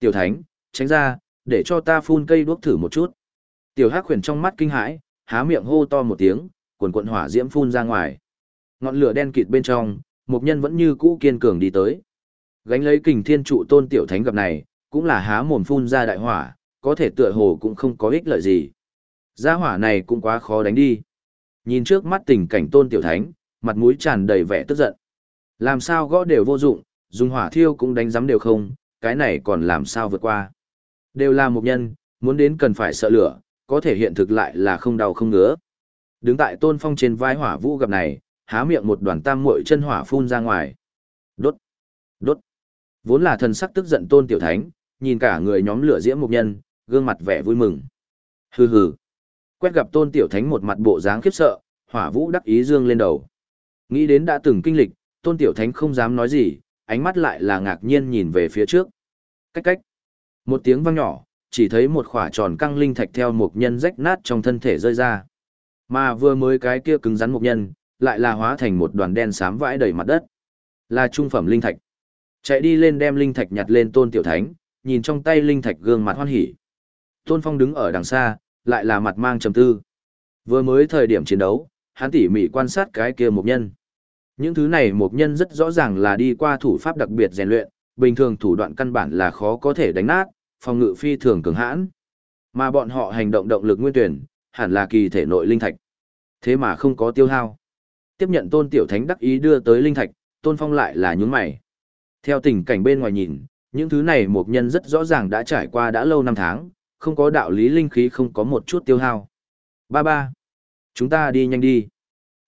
A: Tiểu thánh, tránh ra, để cho ta phun cây đuốc thử một chút. Tiểu hắc khuyển trong mắt kinh hãi, há miệng hô to một tiếng, quần quần hỏa diễm phun ra ngoài. Ngọn lửa đen kịt bên trong, mục nhân vẫn như cũ kiên cường đi tới. Gánh lấy kình thiên trụ tôn tiểu thánh gặp này, cũng là há mồm phun ra đại hỏa, có thể tựa hồ cũng không có ích lợi gì. Gia hỏa này cũng quá khó đánh đi. Nhìn trước mắt tình cảnh tôn tiểu thánh, mặt mũi tràn đầy vẻ tức giận. Làm sao gõ đều vô dụng, dùng hỏa thiêu cũng đánh giấm đều không, cái này còn làm sao vượt qua. Đều là một nhân, muốn đến cần phải sợ lửa, có thể hiện thực lại là không đau không ngứa. Đứng tại tôn phong trên vai hỏa vũ gặp này, há miệng một đoàn tam muội chân hỏa phun ra ngoài. Đốt! Đốt! Vốn là thần sắc tức giận tôn tiểu thánh, nhìn cả người nhóm lửa diễm mục nhân, gương mặt vẻ vui mừng. Hừ hừ. Quét gặp tôn tiểu thánh một mặt bộ dáng khiếp sợ, hỏa vũ đắc ý dương lên đầu. Nghĩ đến đã từng kinh lịch, tôn tiểu thánh không dám nói gì, ánh mắt lại là ngạc nhiên nhìn về phía trước. Cách cách. Một tiếng vang nhỏ, chỉ thấy một khỏa tròn căng linh thạch theo một nhân rách nát trong thân thể rơi ra. Mà vừa mới cái kia cứng rắn một nhân, lại là hóa thành một đoàn đen xám vãi đầy mặt đất. Là trung phẩm linh thạch. Chạy đi lên đem linh thạch nhặt lên tôn tiểu thánh, nhìn trong tay linh thạch gương mặt hoan hỉ. Tôn Phong đứng ở đằng xa, lại là mặt mang trầm tư. Vừa mới thời điểm chiến đấu, hắn tỉ mỉ quan sát cái kia mục nhân. Những thứ này mục nhân rất rõ ràng là đi qua thủ pháp đặc biệt rèn luyện, bình thường thủ đoạn căn bản là khó có thể đánh nát, phòng ngự phi thường cường hãn. Mà bọn họ hành động động lực nguyên tuyển, hẳn là kỳ thể nội linh thạch. Thế mà không có tiêu hao. Tiếp nhận tôn tiểu thánh đắc ý đưa tới linh thạch, tôn phong lại là nhướng mày. Theo tình cảnh bên ngoài nhìn, những thứ này một nhân rất rõ ràng đã trải qua đã lâu năm tháng, không có đạo lý linh khí không có một chút tiêu hao. Ba ba. Chúng ta đi nhanh đi.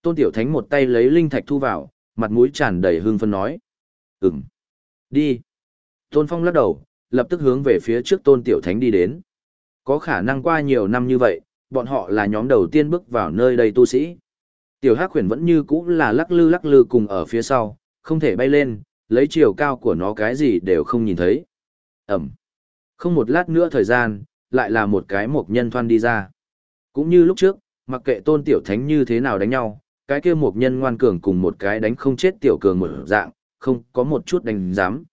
A: Tôn Tiểu Thánh một tay lấy linh thạch thu vào, mặt mũi tràn đầy hương phân nói. Ừm. Đi. Tôn Phong lắc đầu, lập tức hướng về phía trước Tôn Tiểu Thánh đi đến. Có khả năng qua nhiều năm như vậy, bọn họ là nhóm đầu tiên bước vào nơi đây tu sĩ. Tiểu Hắc Huyền vẫn như cũ là lắc lư lắc lư cùng ở phía sau, không thể bay lên, lấy chiều cao của nó cái gì đều không nhìn thấy. Ẩm. Không một lát nữa thời gian, lại là một cái mộc nhân thoan đi ra. Cũng như lúc trước, mặc kệ tôn tiểu thánh như thế nào đánh nhau, cái kia mộc nhân ngoan cường cùng một cái đánh không chết tiểu cường một dạng, không có một chút đánh giám.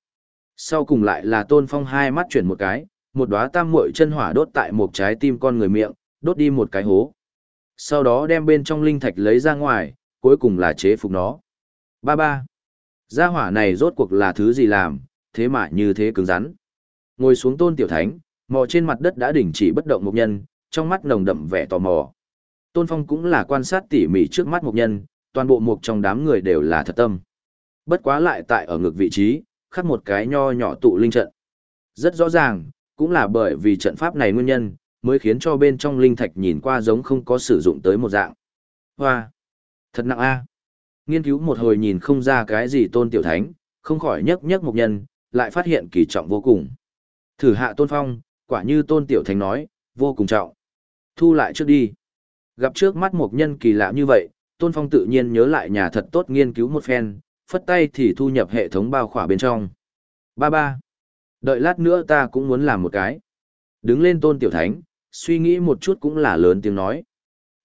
A: Sau cùng lại là tôn phong hai mắt chuyển một cái, một đóa tam muội chân hỏa đốt tại một trái tim con người miệng, đốt đi một cái hố. Sau đó đem bên trong linh thạch lấy ra ngoài, cuối cùng là chế phục nó. Ba ba. Gia hỏa này rốt cuộc là thứ gì làm, thế mà như thế cứng rắn. Ngồi xuống tôn tiểu thánh, mò trên mặt đất đã đình chỉ bất động mục nhân, trong mắt nồng đậm vẻ tò mò. Tôn Phong cũng là quan sát tỉ mỉ trước mắt mục nhân, toàn bộ mục trong đám người đều là thật tâm. Bất quá lại tại ở ngược vị trí, khắc một cái nho nhỏ tụ linh trận. Rất rõ ràng, cũng là bởi vì trận pháp này nguyên nhân, mới khiến cho bên trong linh thạch nhìn qua giống không có sử dụng tới một dạng. Hoa! Thật nặng a. Nghiên cứu một hồi nhìn không ra cái gì tôn tiểu thánh, không khỏi nhấc nhấc một nhân, lại phát hiện kỳ trọng vô cùng. Thử hạ tôn phong, quả như tôn tiểu thánh nói, vô cùng trọng. Thu lại trước đi. Gặp trước mắt một nhân kỳ lạ như vậy, tôn phong tự nhiên nhớ lại nhà thật tốt nghiên cứu một phen, phất tay thì thu nhập hệ thống bao khỏa bên trong. Ba ba. Đợi lát nữa ta cũng muốn làm một cái. Đứng lên tôn tiểu thánh, suy nghĩ một chút cũng là lớn tiếng nói.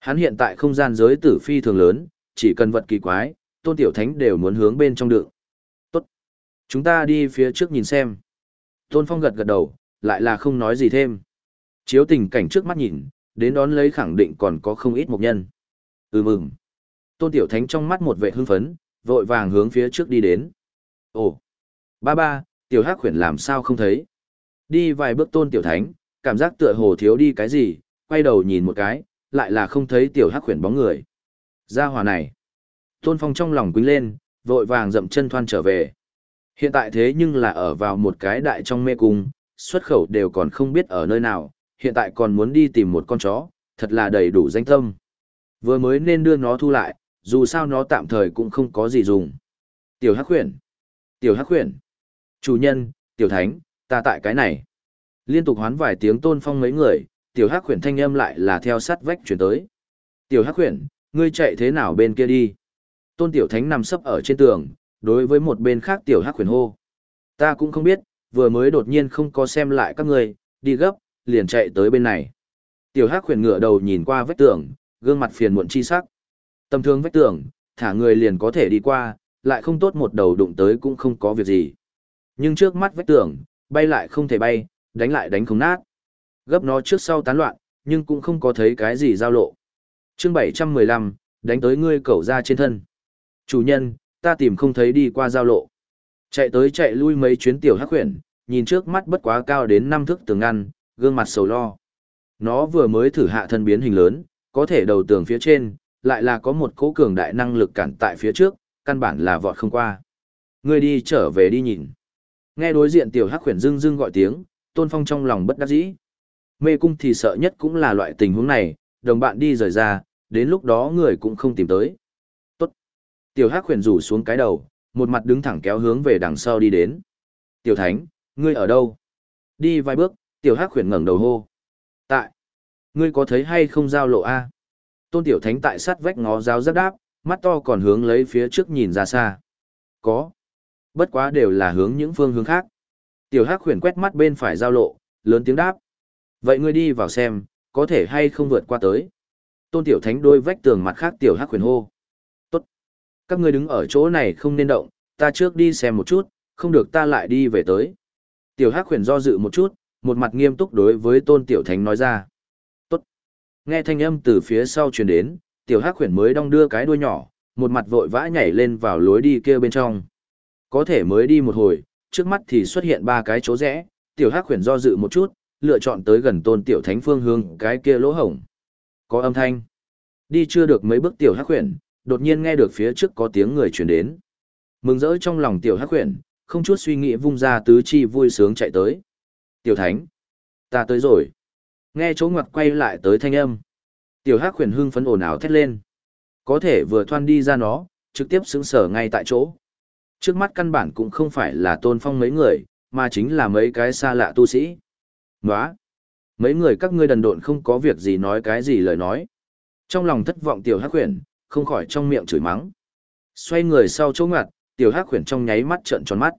A: Hắn hiện tại không gian giới tử phi thường lớn, chỉ cần vật kỳ quái, tôn tiểu thánh đều muốn hướng bên trong đựng. Tốt. Chúng ta đi phía trước nhìn xem. Tôn phong gật gật đầu, lại là không nói gì thêm. Chiếu tình cảnh trước mắt nhìn, đến đón lấy khẳng định còn có không ít mục nhân. Ừ mừng. Tôn tiểu thánh trong mắt một vệ hưng phấn, vội vàng hướng phía trước đi đến. Ồ. Ba ba, tiểu hắc khuyển làm sao không thấy. Đi vài bước tôn tiểu thánh, cảm giác tựa hồ thiếu đi cái gì, quay đầu nhìn một cái, lại là không thấy tiểu hắc khuyển bóng người. Gia hỏa này. Tôn Phong trong lòng quýnh lên, vội vàng dậm chân thoan trở về. Hiện tại thế nhưng là ở vào một cái đại trong mê cung, xuất khẩu đều còn không biết ở nơi nào, hiện tại còn muốn đi tìm một con chó, thật là đầy đủ danh tâm. Vừa mới nên đưa nó thu lại, dù sao nó tạm thời cũng không có gì dùng. Tiểu Hắc Huyền, Tiểu Hắc Huyền, Chủ nhân, Tiểu Thánh, ta tại cái này. Liên tục hoán vài tiếng tôn phong mấy người, Tiểu Hắc khuyển thanh âm lại là theo sát vách chuyển tới. Tiểu Hắc khuyển, ngươi chạy thế nào bên kia đi? Tôn Tiểu Thánh nằm sấp ở trên tường, đối với một bên khác Tiểu Hắc khuyển hô. Ta cũng không biết, vừa mới đột nhiên không có xem lại các ngươi, đi gấp, liền chạy tới bên này. Tiểu Hắc khuyển ngửa đầu nhìn qua vách tường, gương mặt phiền muộn chi sắc. Tâm thương vách tường, thả người liền có thể đi qua, lại không tốt một đầu đụng tới cũng không có việc gì. Nhưng trước mắt vách tường, bay lại không thể bay, đánh lại đánh không nát. Gấp nó trước sau tán loạn, nhưng cũng không có thấy cái gì giao lộ chương 715, đánh tới ngươi cẩu ra trên thân. Chủ nhân, ta tìm không thấy đi qua giao lộ. Chạy tới chạy lui mấy chuyến tiểu hắc huyển, nhìn trước mắt bất quá cao đến năm thước tường ngăn, gương mặt sầu lo. Nó vừa mới thử hạ thân biến hình lớn, có thể đầu tường phía trên, lại là có một cỗ cường đại năng lực cản tại phía trước, căn bản là vọt không qua. Ngươi đi trở về đi nhìn. Nghe đối diện tiểu hắc huyền dưng dưng gọi tiếng, tôn phong trong lòng bất đắc dĩ. Mê cung thì sợ nhất cũng là loại tình huống này, đồng bạn đi rời ra, đến lúc đó người cũng không tìm tới. Tốt. Tiểu Hắc khuyển rủ xuống cái đầu, một mặt đứng thẳng kéo hướng về đằng sau đi đến. Tiểu Thánh, ngươi ở đâu? Đi vài bước, Tiểu Hắc khuyển ngẩng đầu hô. Tại. Ngươi có thấy hay không giao lộ A? Tôn Tiểu Thánh tại sát vách ngó giáo rất đáp, mắt to còn hướng lấy phía trước nhìn ra xa. Có. Bất quá đều là hướng những phương hướng khác. Tiểu Hắc khuyển quét mắt bên phải giao lộ, lớn tiếng đáp. Vậy ngươi đi vào xem, có thể hay không vượt qua tới. Tôn Tiểu Thánh đôi vách tường mặt khác Tiểu Hắc huyền hô. Tốt. Các ngươi đứng ở chỗ này không nên động, ta trước đi xem một chút, không được ta lại đi về tới. Tiểu Hắc huyền do dự một chút, một mặt nghiêm túc đối với Tôn Tiểu Thánh nói ra. Tốt. Nghe thanh âm từ phía sau truyền đến, tiểu hắc khuyển mới đong đưa cái đuôi nhỏ, một mặt vội vã nhảy lên vào lối đi kia bên trong. Có thể mới đi một hồi, trước mắt thì xuất hiện ba cái chỗ rẽ, tiểu hắc khuyển do dự một chút, lựa chọn tới gần tôn tiểu thánh phương hướng cái kia lỗ hổng. Có âm thanh. Đi chưa được mấy bước tiểu hắc khuyển, đột nhiên nghe được phía trước có tiếng người truyền đến. Mừng rỡ trong lòng tiểu hắc khuyển, không chút suy nghĩ vung ra tứ chi vui sướng chạy tới. Tiểu thánh, ta tới rồi. Nghe chỗ ngoặt quay lại tới thanh âm. Tiểu hắc khuyển hưng phấn ồn ào thét lên. Có thể vừa thoan đi ra nó, trực tiếp xứng sở ngay tại chỗ. Trước mắt căn bản cũng không phải là tôn phong mấy người, mà chính là mấy cái xa lạ tu sĩ. Nóa! Mấy người các ngươi đần độn không có việc gì nói cái gì lời nói. Trong lòng thất vọng tiểu hắc khuyển, không khỏi trong miệng chửi mắng. Xoay người sau chỗ ngặt tiểu hắc khuyển trong nháy mắt trợn tròn mắt.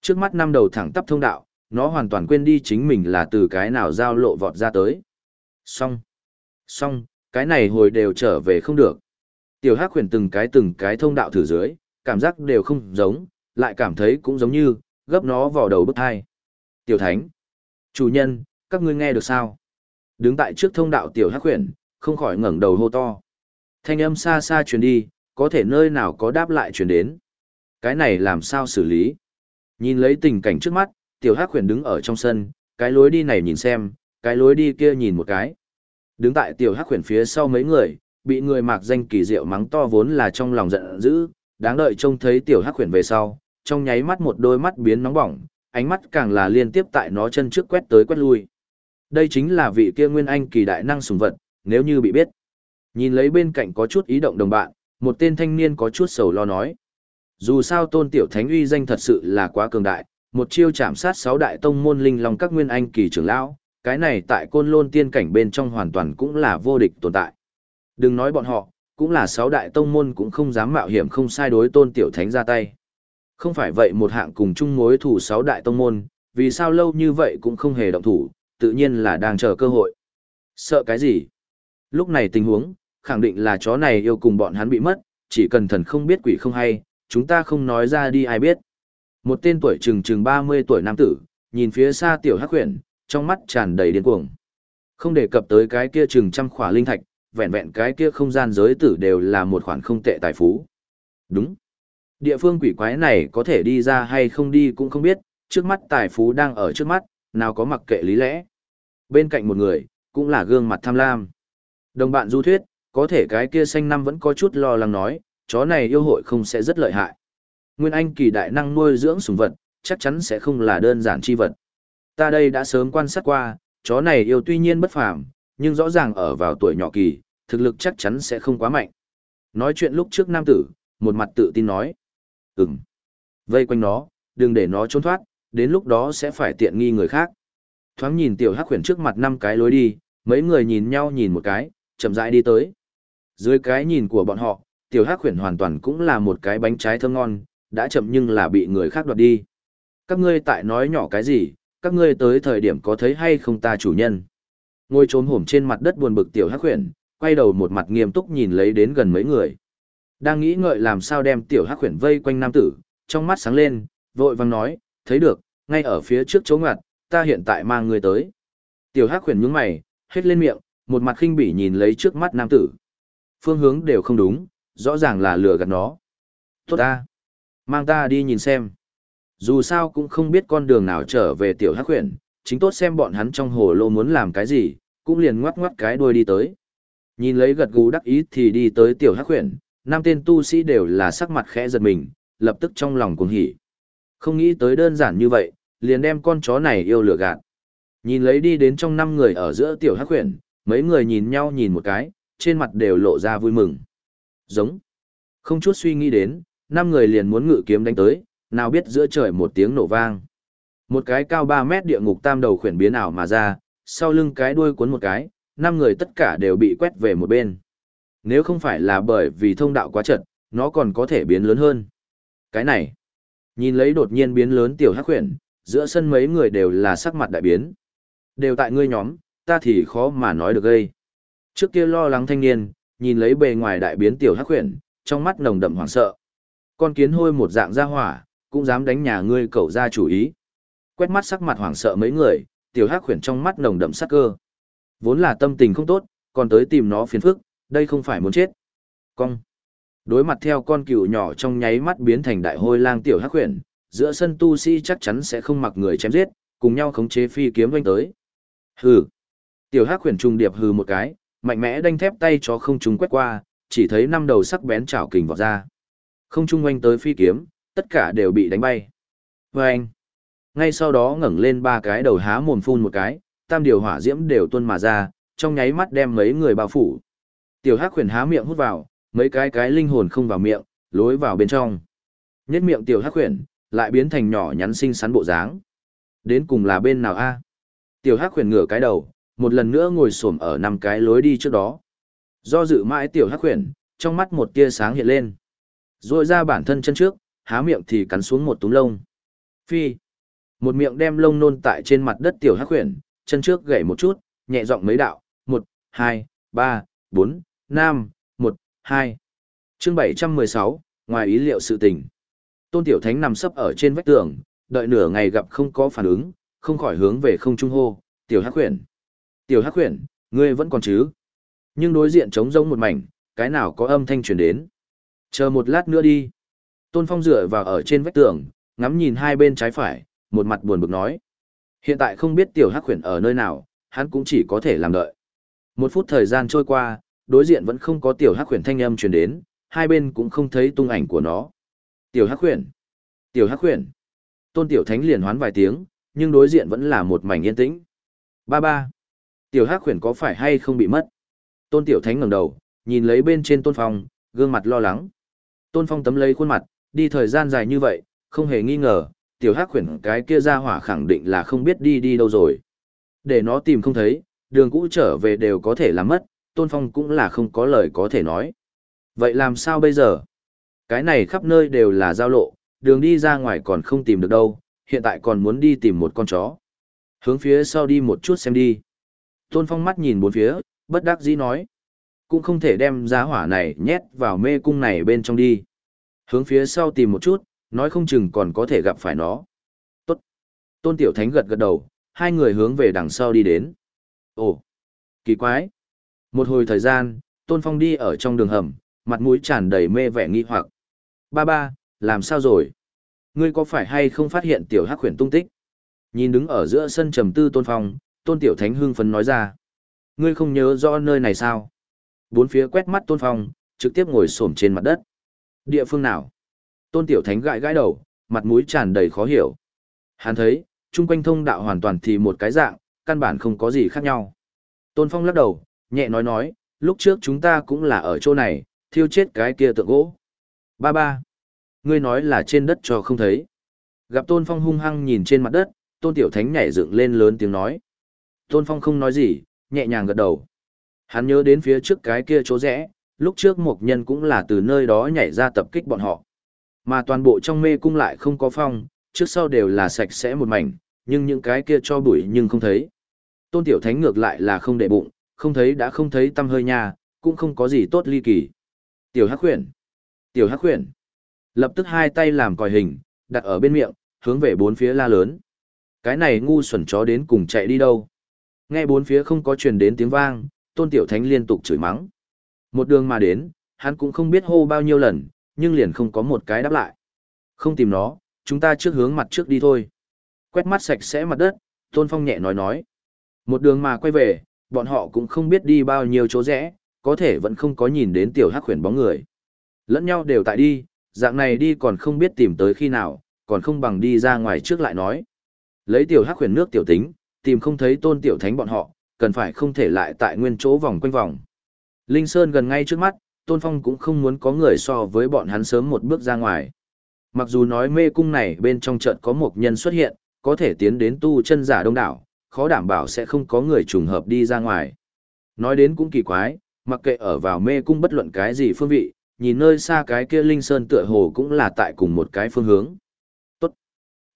A: Trước mắt năm đầu thẳng tắp thông đạo, nó hoàn toàn quên đi chính mình là từ cái nào giao lộ vọt ra tới. Xong. Xong, cái này hồi đều trở về không được. Tiểu hắc khuyển từng cái từng cái thông đạo thử dưới, cảm giác đều không giống, lại cảm thấy cũng giống như, gấp nó vào đầu bức hai. Tiểu thánh. Chủ nhân, các ngươi nghe được sao? Đứng tại trước thông đạo tiểu hắc huyền, không khỏi ngẩng đầu hô to. Thanh âm xa xa truyền đi, có thể nơi nào có đáp lại truyền đến. Cái này làm sao xử lý? Nhìn lấy tình cảnh trước mắt, tiểu hắc huyền đứng ở trong sân, cái lối đi này nhìn xem, cái lối đi kia nhìn một cái. Đứng tại tiểu hắc huyền phía sau mấy người, bị người mạc danh kỳ diệu mắng to vốn là trong lòng giận dữ, đáng đợi trông thấy tiểu hắc khuyển về sau, trong nháy mắt một đôi mắt biến nóng bỏng, ánh mắt càng là liên tiếp tại nó chân trước quét tới quét lui. Đây chính là vị kia nguyên anh kỳ đại năng sùng vật, nếu như bị biết. Nhìn lấy bên cạnh có chút ý động đồng bạn, một tên thanh niên có chút sầu lo nói. Dù sao tôn tiểu thánh uy danh thật sự là quá cường đại, một chiêu chạm sát sáu đại tông môn linh long các nguyên anh kỳ trưởng lão, cái này tại côn lôn tiên cảnh bên trong hoàn toàn cũng là vô địch tồn tại. Đừng nói bọn họ, cũng là sáu đại tông môn cũng không dám mạo hiểm không sai đối tôn tiểu thánh ra tay. Không phải vậy một hạng cùng chung mối thủ sáu đại tông môn, vì sao lâu như vậy cũng không hề động thủ, tự nhiên là đang chờ cơ hội. Sợ cái gì? Lúc này tình huống, khẳng định là chó này yêu cùng bọn hắn bị mất, chỉ cần thần không biết quỷ không hay, chúng ta không nói ra đi ai biết. Một tên tuổi chừng chừng 30 tuổi nam tử, nhìn phía xa tiểu hắc huyền, trong mắt tràn đầy điên cuồng. Không đề cập tới cái kia chừng trăm khỏa linh thạch, vẹn vẹn cái kia không gian giới tử đều là một khoản không tệ tài phú. Đúng. Địa phương quỷ quái này có thể đi ra hay không đi cũng không biết, trước mắt tài phú đang ở trước mắt, nào có mặc kệ lý lẽ. Bên cạnh một người, cũng là gương mặt tham lam. Đồng bạn du thuyết, có thể cái kia xanh năm vẫn có chút lo lắng nói, chó này yêu hội không sẽ rất lợi hại. Nguyên Anh kỳ đại năng nuôi dưỡng sủng vật, chắc chắn sẽ không là đơn giản chi vật. Ta đây đã sớm quan sát qua, chó này yêu tuy nhiên bất phàm, nhưng rõ ràng ở vào tuổi nhỏ kỳ, thực lực chắc chắn sẽ không quá mạnh. Nói chuyện lúc trước nam tử, một mặt tự tin nói. Ừm. Vây quanh nó, đừng để nó trốn thoát, đến lúc đó sẽ phải tiện nghi người khác. Thoáng nhìn tiểu hắc khuyển trước mặt năm cái lối đi, mấy người nhìn nhau nhìn một cái, chậm rãi đi tới. Dưới cái nhìn của bọn họ, tiểu hắc khuyển hoàn toàn cũng là một cái bánh trái thơm ngon, đã chậm nhưng là bị người khác đoạt đi. Các ngươi tại nói nhỏ cái gì, các ngươi tới thời điểm có thấy hay không ta chủ nhân. Ngồi trốn hổm trên mặt đất buồn bực tiểu hắc khuyển, quay đầu một mặt nghiêm túc nhìn lấy đến gần mấy người. Đang nghĩ ngợi làm sao đem tiểu hắc khuyển vây quanh nam tử, trong mắt sáng lên, vội vang nói, thấy được, ngay ở phía trước chỗ ngặt, ta hiện tại mang người tới. Tiểu hắc khuyển nhướng mày, hết lên miệng, một mặt khinh bỉ nhìn lấy trước mắt nam tử. Phương hướng đều không đúng, rõ ràng là lừa gạt nó. Tốt ta, mang ta đi nhìn xem. Dù sao cũng không biết con đường nào trở về tiểu hắc khuyển, chính tốt xem bọn hắn trong hồ lô muốn làm cái gì, cũng liền ngoắc ngoắc cái đuôi đi tới. Nhìn lấy gật gù đắc ý thì đi tới tiểu hắc khuyển, năm tên tu sĩ đều là sắc mặt khẽ giật mình, lập tức trong lòng cuồng hỉ. Không nghĩ tới đơn giản như vậy, liền đem con chó này yêu lừa gạt. Nhìn lấy đi đến trong năm người ở giữa tiểu hắc khuyển, mấy người nhìn nhau nhìn một cái, trên mặt đều lộ ra vui mừng. Giống. Không chút suy nghĩ đến, năm người liền muốn ngự kiếm đánh tới, nào biết giữa trời một tiếng nổ vang. Một cái cao 3 mét địa ngục tam đầu khuyển biến ảo mà ra, sau lưng cái đuôi cuốn một cái, năm người tất cả đều bị quét về một bên. Nếu không phải là bởi vì thông đạo quá chật, nó còn có thể biến lớn hơn. Cái này, nhìn lấy đột nhiên biến lớn tiểu hắc khuyển, giữa sân mấy người đều là sắc mặt đại biến. Đều tại ngươi nhóm, ta thì khó mà nói được gây. Trước kia lo lắng thanh niên, nhìn lấy bề ngoài đại biến tiểu hắc khuyển, trong mắt nồng đậm hoảng sợ. Con kiến hôi một dạng ra hỏa, cũng dám đánh nhà ngươi cậu ra chủ ý. Quét mắt sắc mặt hoảng sợ mấy người, tiểu hắc khuyển trong mắt nồng đậm sắc cơ. Vốn là tâm tình không tốt, còn tới tìm nó phiền phức, đây không phải muốn chết. Cong. Đối mặt theo con cừu nhỏ trong nháy mắt biến thành đại hôi lang tiểu hắc huyền, giữa sân tu sĩ chắc chắn sẽ không mặc người chém giết, cùng nhau khống chế phi kiếm doanh tới. Hừ. Tiểu hắc huyền trùng điệp hừ một cái, mạnh mẽ đanh thép tay cho không trung quét qua, chỉ thấy năm đầu sắc bén chảo kình vọt ra. Không trung quanh tới phi kiếm, tất cả đều bị đánh bay. Vâng! Ngay sau đó ngẩng lên ba cái đầu há mồm phun một cái, tam điều hỏa diễm đều tuôn mà ra, trong nháy mắt đem mấy người bao phủ. Tiểu Hắc Huyền há miệng hút vào, mấy cái cái linh hồn không vào miệng, lối vào bên trong. Nhất miệng Tiểu Hắc Huyền lại biến thành nhỏ nhắn xinh xắn bộ dáng. Đến cùng là bên nào a? Tiểu Hắc Huyền ngửa cái đầu, một lần nữa ngồi xổm ở năm cái lối đi trước đó. Do dự mãi Tiểu Hắc Huyền, trong mắt một tia sáng hiện lên. Rồi ra bản thân chân trước, há miệng thì cắn xuống một túm lông. Phi. Một miệng đem lông nôn tại trên mặt đất tiểu hắc huyền, chân trước gậy một chút, nhẹ giọng mấy đạo, một, hai, ba, bốn, năm, một, hai. Chương bảy trăm mười sáu, ngoài ý liệu sự tình. Tôn Tiểu Thánh nằm sấp ở trên vách tường, đợi nửa ngày gặp không có phản ứng, không khỏi hướng về không trung hô, "Tiểu Hắc Huyền, Tiểu Hắc Huyền, ngươi vẫn còn chứ?" Nhưng đối diện trống rỗng một mảnh, cái nào có âm thanh truyền đến. "Chờ một lát nữa đi." Tôn Phong dựa vào ở trên vách tường, ngắm nhìn hai bên trái phải, một mặt buồn bực nói. Hiện tại không biết tiểu hắc khuyển ở nơi nào, hắn cũng chỉ có thể làm đợi. Một phút thời gian trôi qua, đối diện vẫn không có tiểu hắc khuyển thanh âm truyền đến, hai bên cũng không thấy tung ảnh của nó. Tiểu hắc khuyển, tiểu hắc khuyển. Tôn tiểu thánh liền hoán vài tiếng, nhưng đối diện vẫn là một mảnh yên tĩnh. Ba ba, tiểu hắc khuyển có phải hay không bị mất? Tôn tiểu thánh ngẩng đầu, nhìn lấy bên trên tôn phong, gương mặt lo lắng. Tôn phong tấm lấy khuôn mặt, đi thời gian dài như vậy, không hề nghi ngờ, tiểu hắc khuyển cái kia ra hỏa khẳng định là không biết đi đi đâu rồi. Để nó tìm không thấy, đường cũ trở về đều có thể làm mất, Tôn Phong cũng là không có lời có thể nói. Vậy làm sao bây giờ? Cái này khắp nơi đều là giao lộ, đường đi ra ngoài còn không tìm được đâu, hiện tại còn muốn đi tìm một con chó. Hướng phía sau đi một chút xem đi. Tôn Phong mắt nhìn bốn phía, bất đắc dĩ nói. Cũng không thể đem giá hỏa này nhét vào mê cung này bên trong đi. Hướng phía sau tìm một chút, nói không chừng còn có thể gặp phải nó. Tốt. Tôn Tiểu Thánh gật gật đầu, hai người hướng về đằng sau đi đến. Ồ, kỳ quái. Một hồi thời gian, Tôn Phong đi ở trong đường hầm, mặt mũi tràn đầy mê vẻ nghi hoặc. Ba ba, làm sao rồi? Ngươi có phải hay không phát hiện Tiểu Hắc khuyển tung tích? Nhìn đứng ở giữa sân trầm tư Tôn Phong, Tôn Tiểu Thánh hưng phấn nói ra. Ngươi không nhớ rõ nơi này sao? Bốn phía quét mắt Tôn Phong, trực tiếp ngồi xổm trên mặt đất. Địa phương nào? Tôn Tiểu Thánh gãi gãi đầu, mặt mũi tràn đầy khó hiểu. Hắn thấy, chung quanh thông đạo hoàn toàn thì một cái dạng, căn bản không có gì khác nhau. Tôn Phong lắc đầu, nhẹ nói nói, lúc trước chúng ta cũng là ở chỗ này, thiêu chết cái kia tượng gỗ. Ba ba. Ngươi nói là trên đất cho không thấy. Gặp Tôn Phong hung hăng nhìn trên mặt đất, Tôn Tiểu Thánh nhảy dựng lên lớn tiếng nói. Tôn Phong không nói gì, nhẹ nhàng gật đầu. Hắn nhớ đến phía trước cái kia chỗ rẽ, lúc trước một nhân cũng là từ nơi đó nhảy ra tập kích bọn họ. Mà toàn bộ trong mê cung lại không có phong, trước sau đều là sạch sẽ một mảnh, nhưng những cái kia cho bụi nhưng không thấy. Tôn Tiểu Thánh ngược lại là không để bụng, không thấy đã không thấy tâm hơi nha, cũng không có gì tốt ly kỳ. Tiểu Hắc Huyền, Tiểu Hắc Huyền, lập tức hai tay làm còi hình, đặt ở bên miệng, hướng về bốn phía la lớn. Cái này ngu xuẩn chó đến cùng chạy đi đâu? Nghe bốn phía không có truyền đến tiếng vang, Tôn Tiểu Thánh liên tục chửi mắng. Một đường mà đến, hắn cũng không biết hô bao nhiêu lần, nhưng liền không có một cái đáp lại. Không tìm nó, chúng ta trước hướng mặt trước đi thôi. Quét mắt sạch sẽ mặt đất, Tôn Phong nhẹ nói nói. Một đường mà quay về, bọn họ cũng không biết đi bao nhiêu chỗ rẽ, có thể vẫn không có nhìn đến tiểu hắc khuyển bóng người. Lẫn nhau đều tại đi, dạng này đi còn không biết tìm tới khi nào, còn không bằng đi ra ngoài trước lại nói. Lấy tiểu hắc khuyển nước tiểu tính, tìm không thấy tôn tiểu thánh bọn họ, cần phải không thể lại tại nguyên chỗ vòng quanh vòng. Linh Sơn gần ngay trước mắt, Tôn Phong cũng không muốn có người so với bọn hắn sớm một bước ra ngoài. Mặc dù nói mê cung này bên trong trận có một nhân xuất hiện, có thể tiến đến tu chân giả đông đảo, khó đảm bảo sẽ không có người trùng hợp đi ra ngoài. Nói đến cũng kỳ quái, mặc kệ ở vào mê cung bất luận cái gì phương vị, nhìn nơi xa cái kia linh sơn tựa hồ cũng là tại cùng một cái phương hướng. Tốt.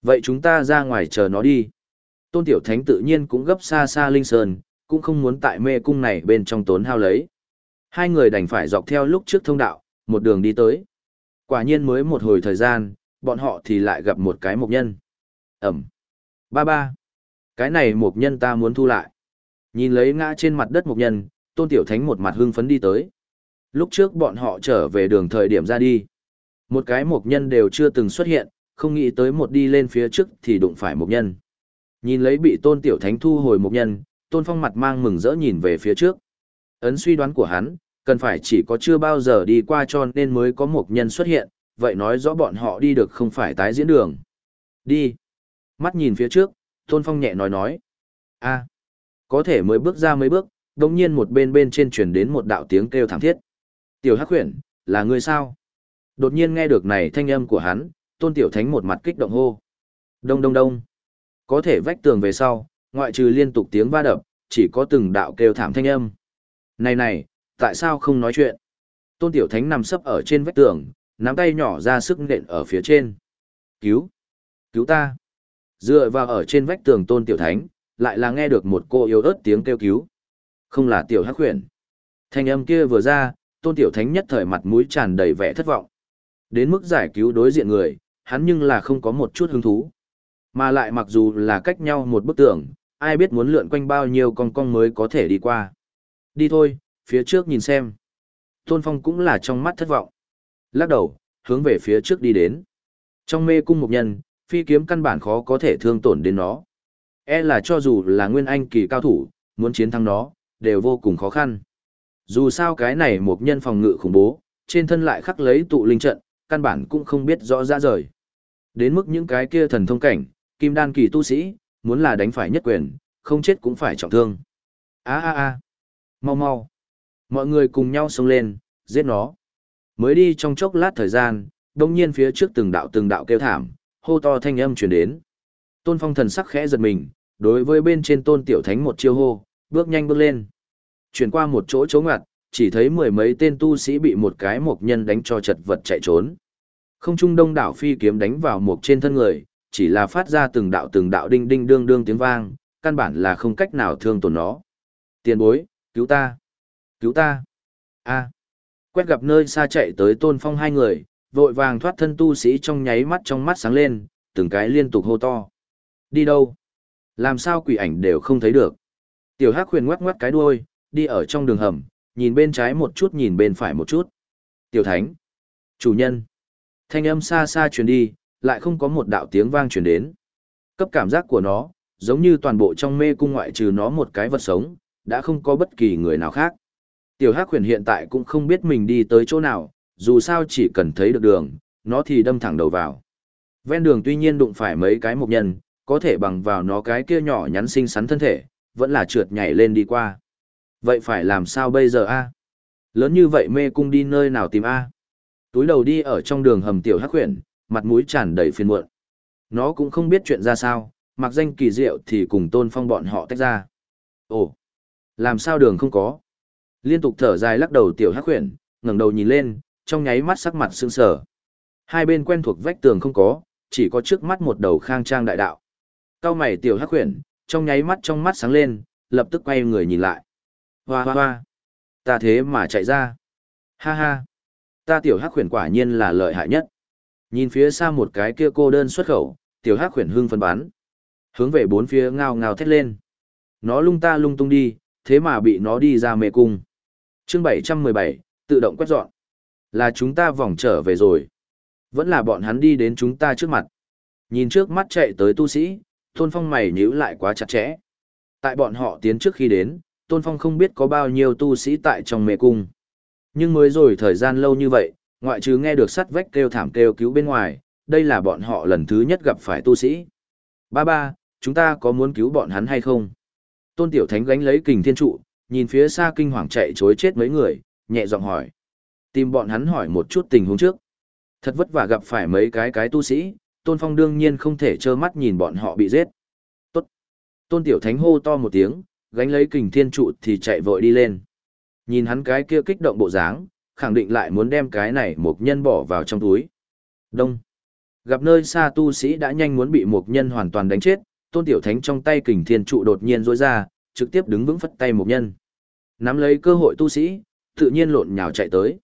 A: Vậy chúng ta ra ngoài chờ nó đi. Tôn Tiểu Thánh tự nhiên cũng gấp xa xa linh sơn, cũng không muốn tại mê cung này bên trong tốn hao lấy. Hai người đành phải dọc theo lúc trước thông đạo, một đường đi tới. Quả nhiên mới một hồi thời gian, bọn họ thì lại gặp một cái mục nhân. Ẩm. Ba ba. Cái này mục nhân ta muốn thu lại. Nhìn lấy ngã trên mặt đất mục nhân, tôn tiểu thánh một mặt hưng phấn đi tới. Lúc trước bọn họ trở về đường thời điểm ra đi. Một cái mục nhân đều chưa từng xuất hiện, không nghĩ tới một đi lên phía trước thì đụng phải mục nhân. Nhìn lấy bị tôn tiểu thánh thu hồi mục nhân, tôn phong mặt mang mừng rỡ nhìn về phía trước. Ấn suy đoán của hắn, cần phải chỉ có chưa bao giờ đi qua cho nên mới có một nhân xuất hiện, vậy nói rõ bọn họ đi được không phải tái diễn đường. Đi. Mắt nhìn phía trước, tôn phong nhẹ nói nói. a có thể mới bước ra mấy bước, đồng nhiên một bên bên trên truyền đến một đạo tiếng kêu thảm thiết. Tiểu Hắc Huyền, là người sao? Đột nhiên nghe được này thanh âm của hắn, Tôn Tiểu Thánh một mặt kích động hô. Đông đông đông. Có thể vách tường về sau, ngoại trừ liên tục tiếng va đập, chỉ có từng đạo kêu thảm thanh âm. Này này, tại sao không nói chuyện? Tôn Tiểu Thánh nằm sấp ở trên vách tường, nắm tay nhỏ ra sức nện ở phía trên. Cứu! Cứu ta! Dựa vào ở trên vách tường Tôn Tiểu Thánh, lại là nghe được một cô yếu ớt tiếng kêu cứu. Không là Tiểu Hắc Huyền. Thanh âm kia vừa ra, tôn tiểu thánh nhất thời mặt mũi tràn đầy vẻ thất vọng. Đến mức giải cứu đối diện người, hắn nhưng là không có một chút hứng thú. Mà lại mặc dù là cách nhau một bức tường, ai biết muốn lượn quanh bao nhiêu con con mới có thể đi qua. Đi thôi, phía trước nhìn xem. Tôn Phong cũng là trong mắt thất vọng. Lắc đầu, hướng về phía trước đi đến. Trong mê cung một nhân, phi kiếm căn bản khó có thể thương tổn đến nó. E là cho dù là nguyên anh kỳ cao thủ, muốn chiến thắng nó, đều vô cùng khó khăn. Dù sao cái này một nhân phòng ngự khủng bố, trên thân lại khắc lấy tụ linh trận, căn bản cũng không biết rõ ra rời. Đến mức những cái kia thần thông cảnh, kim đan kỳ tu sĩ, muốn là đánh phải nhất quyền, không chết cũng phải trọng thương. a a a mau mau. Mọi người cùng nhau xông lên, giết nó. Mới đi trong chốc lát thời gian, đông nhiên phía trước từng đạo từng đạo kêu thảm, hô to thanh âm truyền đến. Tôn phong thần sắc khẽ giật mình, đối với bên trên tôn tiểu thánh một chiêu hô, bước nhanh bước lên. Chuyển qua một chỗ chỗ ngặt, chỉ thấy mười mấy tên tu sĩ bị một cái mộc nhân đánh cho chật vật chạy trốn. Không trung đông đảo phi kiếm đánh vào một trên thân người, chỉ là phát ra từng đạo từng đạo đinh đinh đương đương tiếng vang, căn bản là không cách nào thương tổn nó. Tiền bối, cứu ta! Cứu ta! a Quét gặp nơi xa chạy tới tôn phong hai người, vội vàng thoát thân tu sĩ trong nháy mắt trong mắt sáng lên, từng cái liên tục hô to. Đi đâu? Làm sao quỷ ảnh đều không thấy được? Tiểu Hắc huyền ngoắc ngoắc cái đuôi, đi ở trong đường hầm, nhìn bên trái một chút nhìn bên phải một chút. Tiểu Thánh, chủ nhân, thanh âm xa xa truyền đi, lại không có một đạo tiếng vang truyền đến. Cấp cảm giác của nó, giống như toàn bộ trong mê cung ngoại trừ nó một cái vật sống, đã không có bất kỳ người nào khác. Tiểu Hắc huyền hiện tại cũng không biết mình đi tới chỗ nào, dù sao chỉ cần thấy được đường, nó thì đâm thẳng đầu vào. Ven đường tuy nhiên đụng phải mấy cái mục nhân, có thể bằng vào nó cái kia nhỏ nhắn xinh xắn thân thể, vẫn là trượt nhảy lên đi qua. Vậy phải làm sao bây giờ a? Lớn như vậy mê cung đi nơi nào tìm a? Túi đầu đi ở trong đường hầm tiểu hắc huyền, mặt mũi tràn đầy phiền muộn. Nó cũng không biết chuyện ra sao, mặc danh kỳ diệu thì cùng tôn phong bọn họ tách ra. Ồ, làm sao đường không có? Liên tục thở dài lắc đầu tiểu hắc khuyển, ngẩng đầu nhìn lên, trong nháy mắt sắc mặt sưng sờ. Hai bên quen thuộc vách tường không có, chỉ có trước mắt một đầu khang trang đại đạo. Cao mày tiểu hắc khuyển, trong nháy mắt trong mắt sáng lên, lập tức quay người nhìn lại. Hoa hoa hoa. Ta thế mà chạy ra. Ha ha. Ta tiểu hắc khuyển quả nhiên là lợi hại nhất. Nhìn phía xa một cái kia cô đơn xuất khẩu, tiểu hắc khuyển hưng phân bán Hướng về bốn phía ngao ngao thét lên. Nó lung ta lung tung đi, thế mà bị nó đi ra mê cung. chương 717, tự động quét dọn. Là chúng ta vòng trở về rồi. Vẫn là bọn hắn đi đến chúng ta trước mặt. Nhìn trước mắt chạy tới tu sĩ, tôn phong mày nhíu lại quá chặt chẽ. Tại bọn họ tiến trước khi đến, Tôn Phong không biết có bao nhiêu tu sĩ tại trong mê cung. Nhưng mới rồi thời gian lâu như vậy, ngoại trừ nghe được sắt vách kêu thảm kêu cứu bên ngoài, đây là bọn họ lần thứ nhất gặp phải tu sĩ. Ba ba, chúng ta có muốn cứu bọn hắn hay không? Tôn Tiểu Thánh gánh lấy kình thiên trụ, nhìn phía xa kinh hoàng chạy chối chết mấy người, nhẹ giọng hỏi. Tìm bọn hắn hỏi một chút tình huống trước. Thật vất vả gặp phải mấy cái cái tu sĩ, Tôn Phong đương nhiên không thể trơ mắt nhìn bọn họ bị giết. Tốt. Tôn Tiểu Thánh hô to một tiếng, gánh lấy kình thiên trụ thì chạy vội đi lên. Nhìn hắn cái kia kích động bộ dáng, khẳng định lại muốn đem cái này một nhân bỏ vào trong túi. Đông. Gặp nơi xa tu sĩ đã nhanh muốn bị một nhân hoàn toàn đánh chết, tôn tiểu thánh trong tay kình thiên trụ đột nhiên rối ra, trực tiếp đứng vững phất tay một nhân. Nắm lấy cơ hội tu sĩ, tự nhiên lộn nhào chạy tới.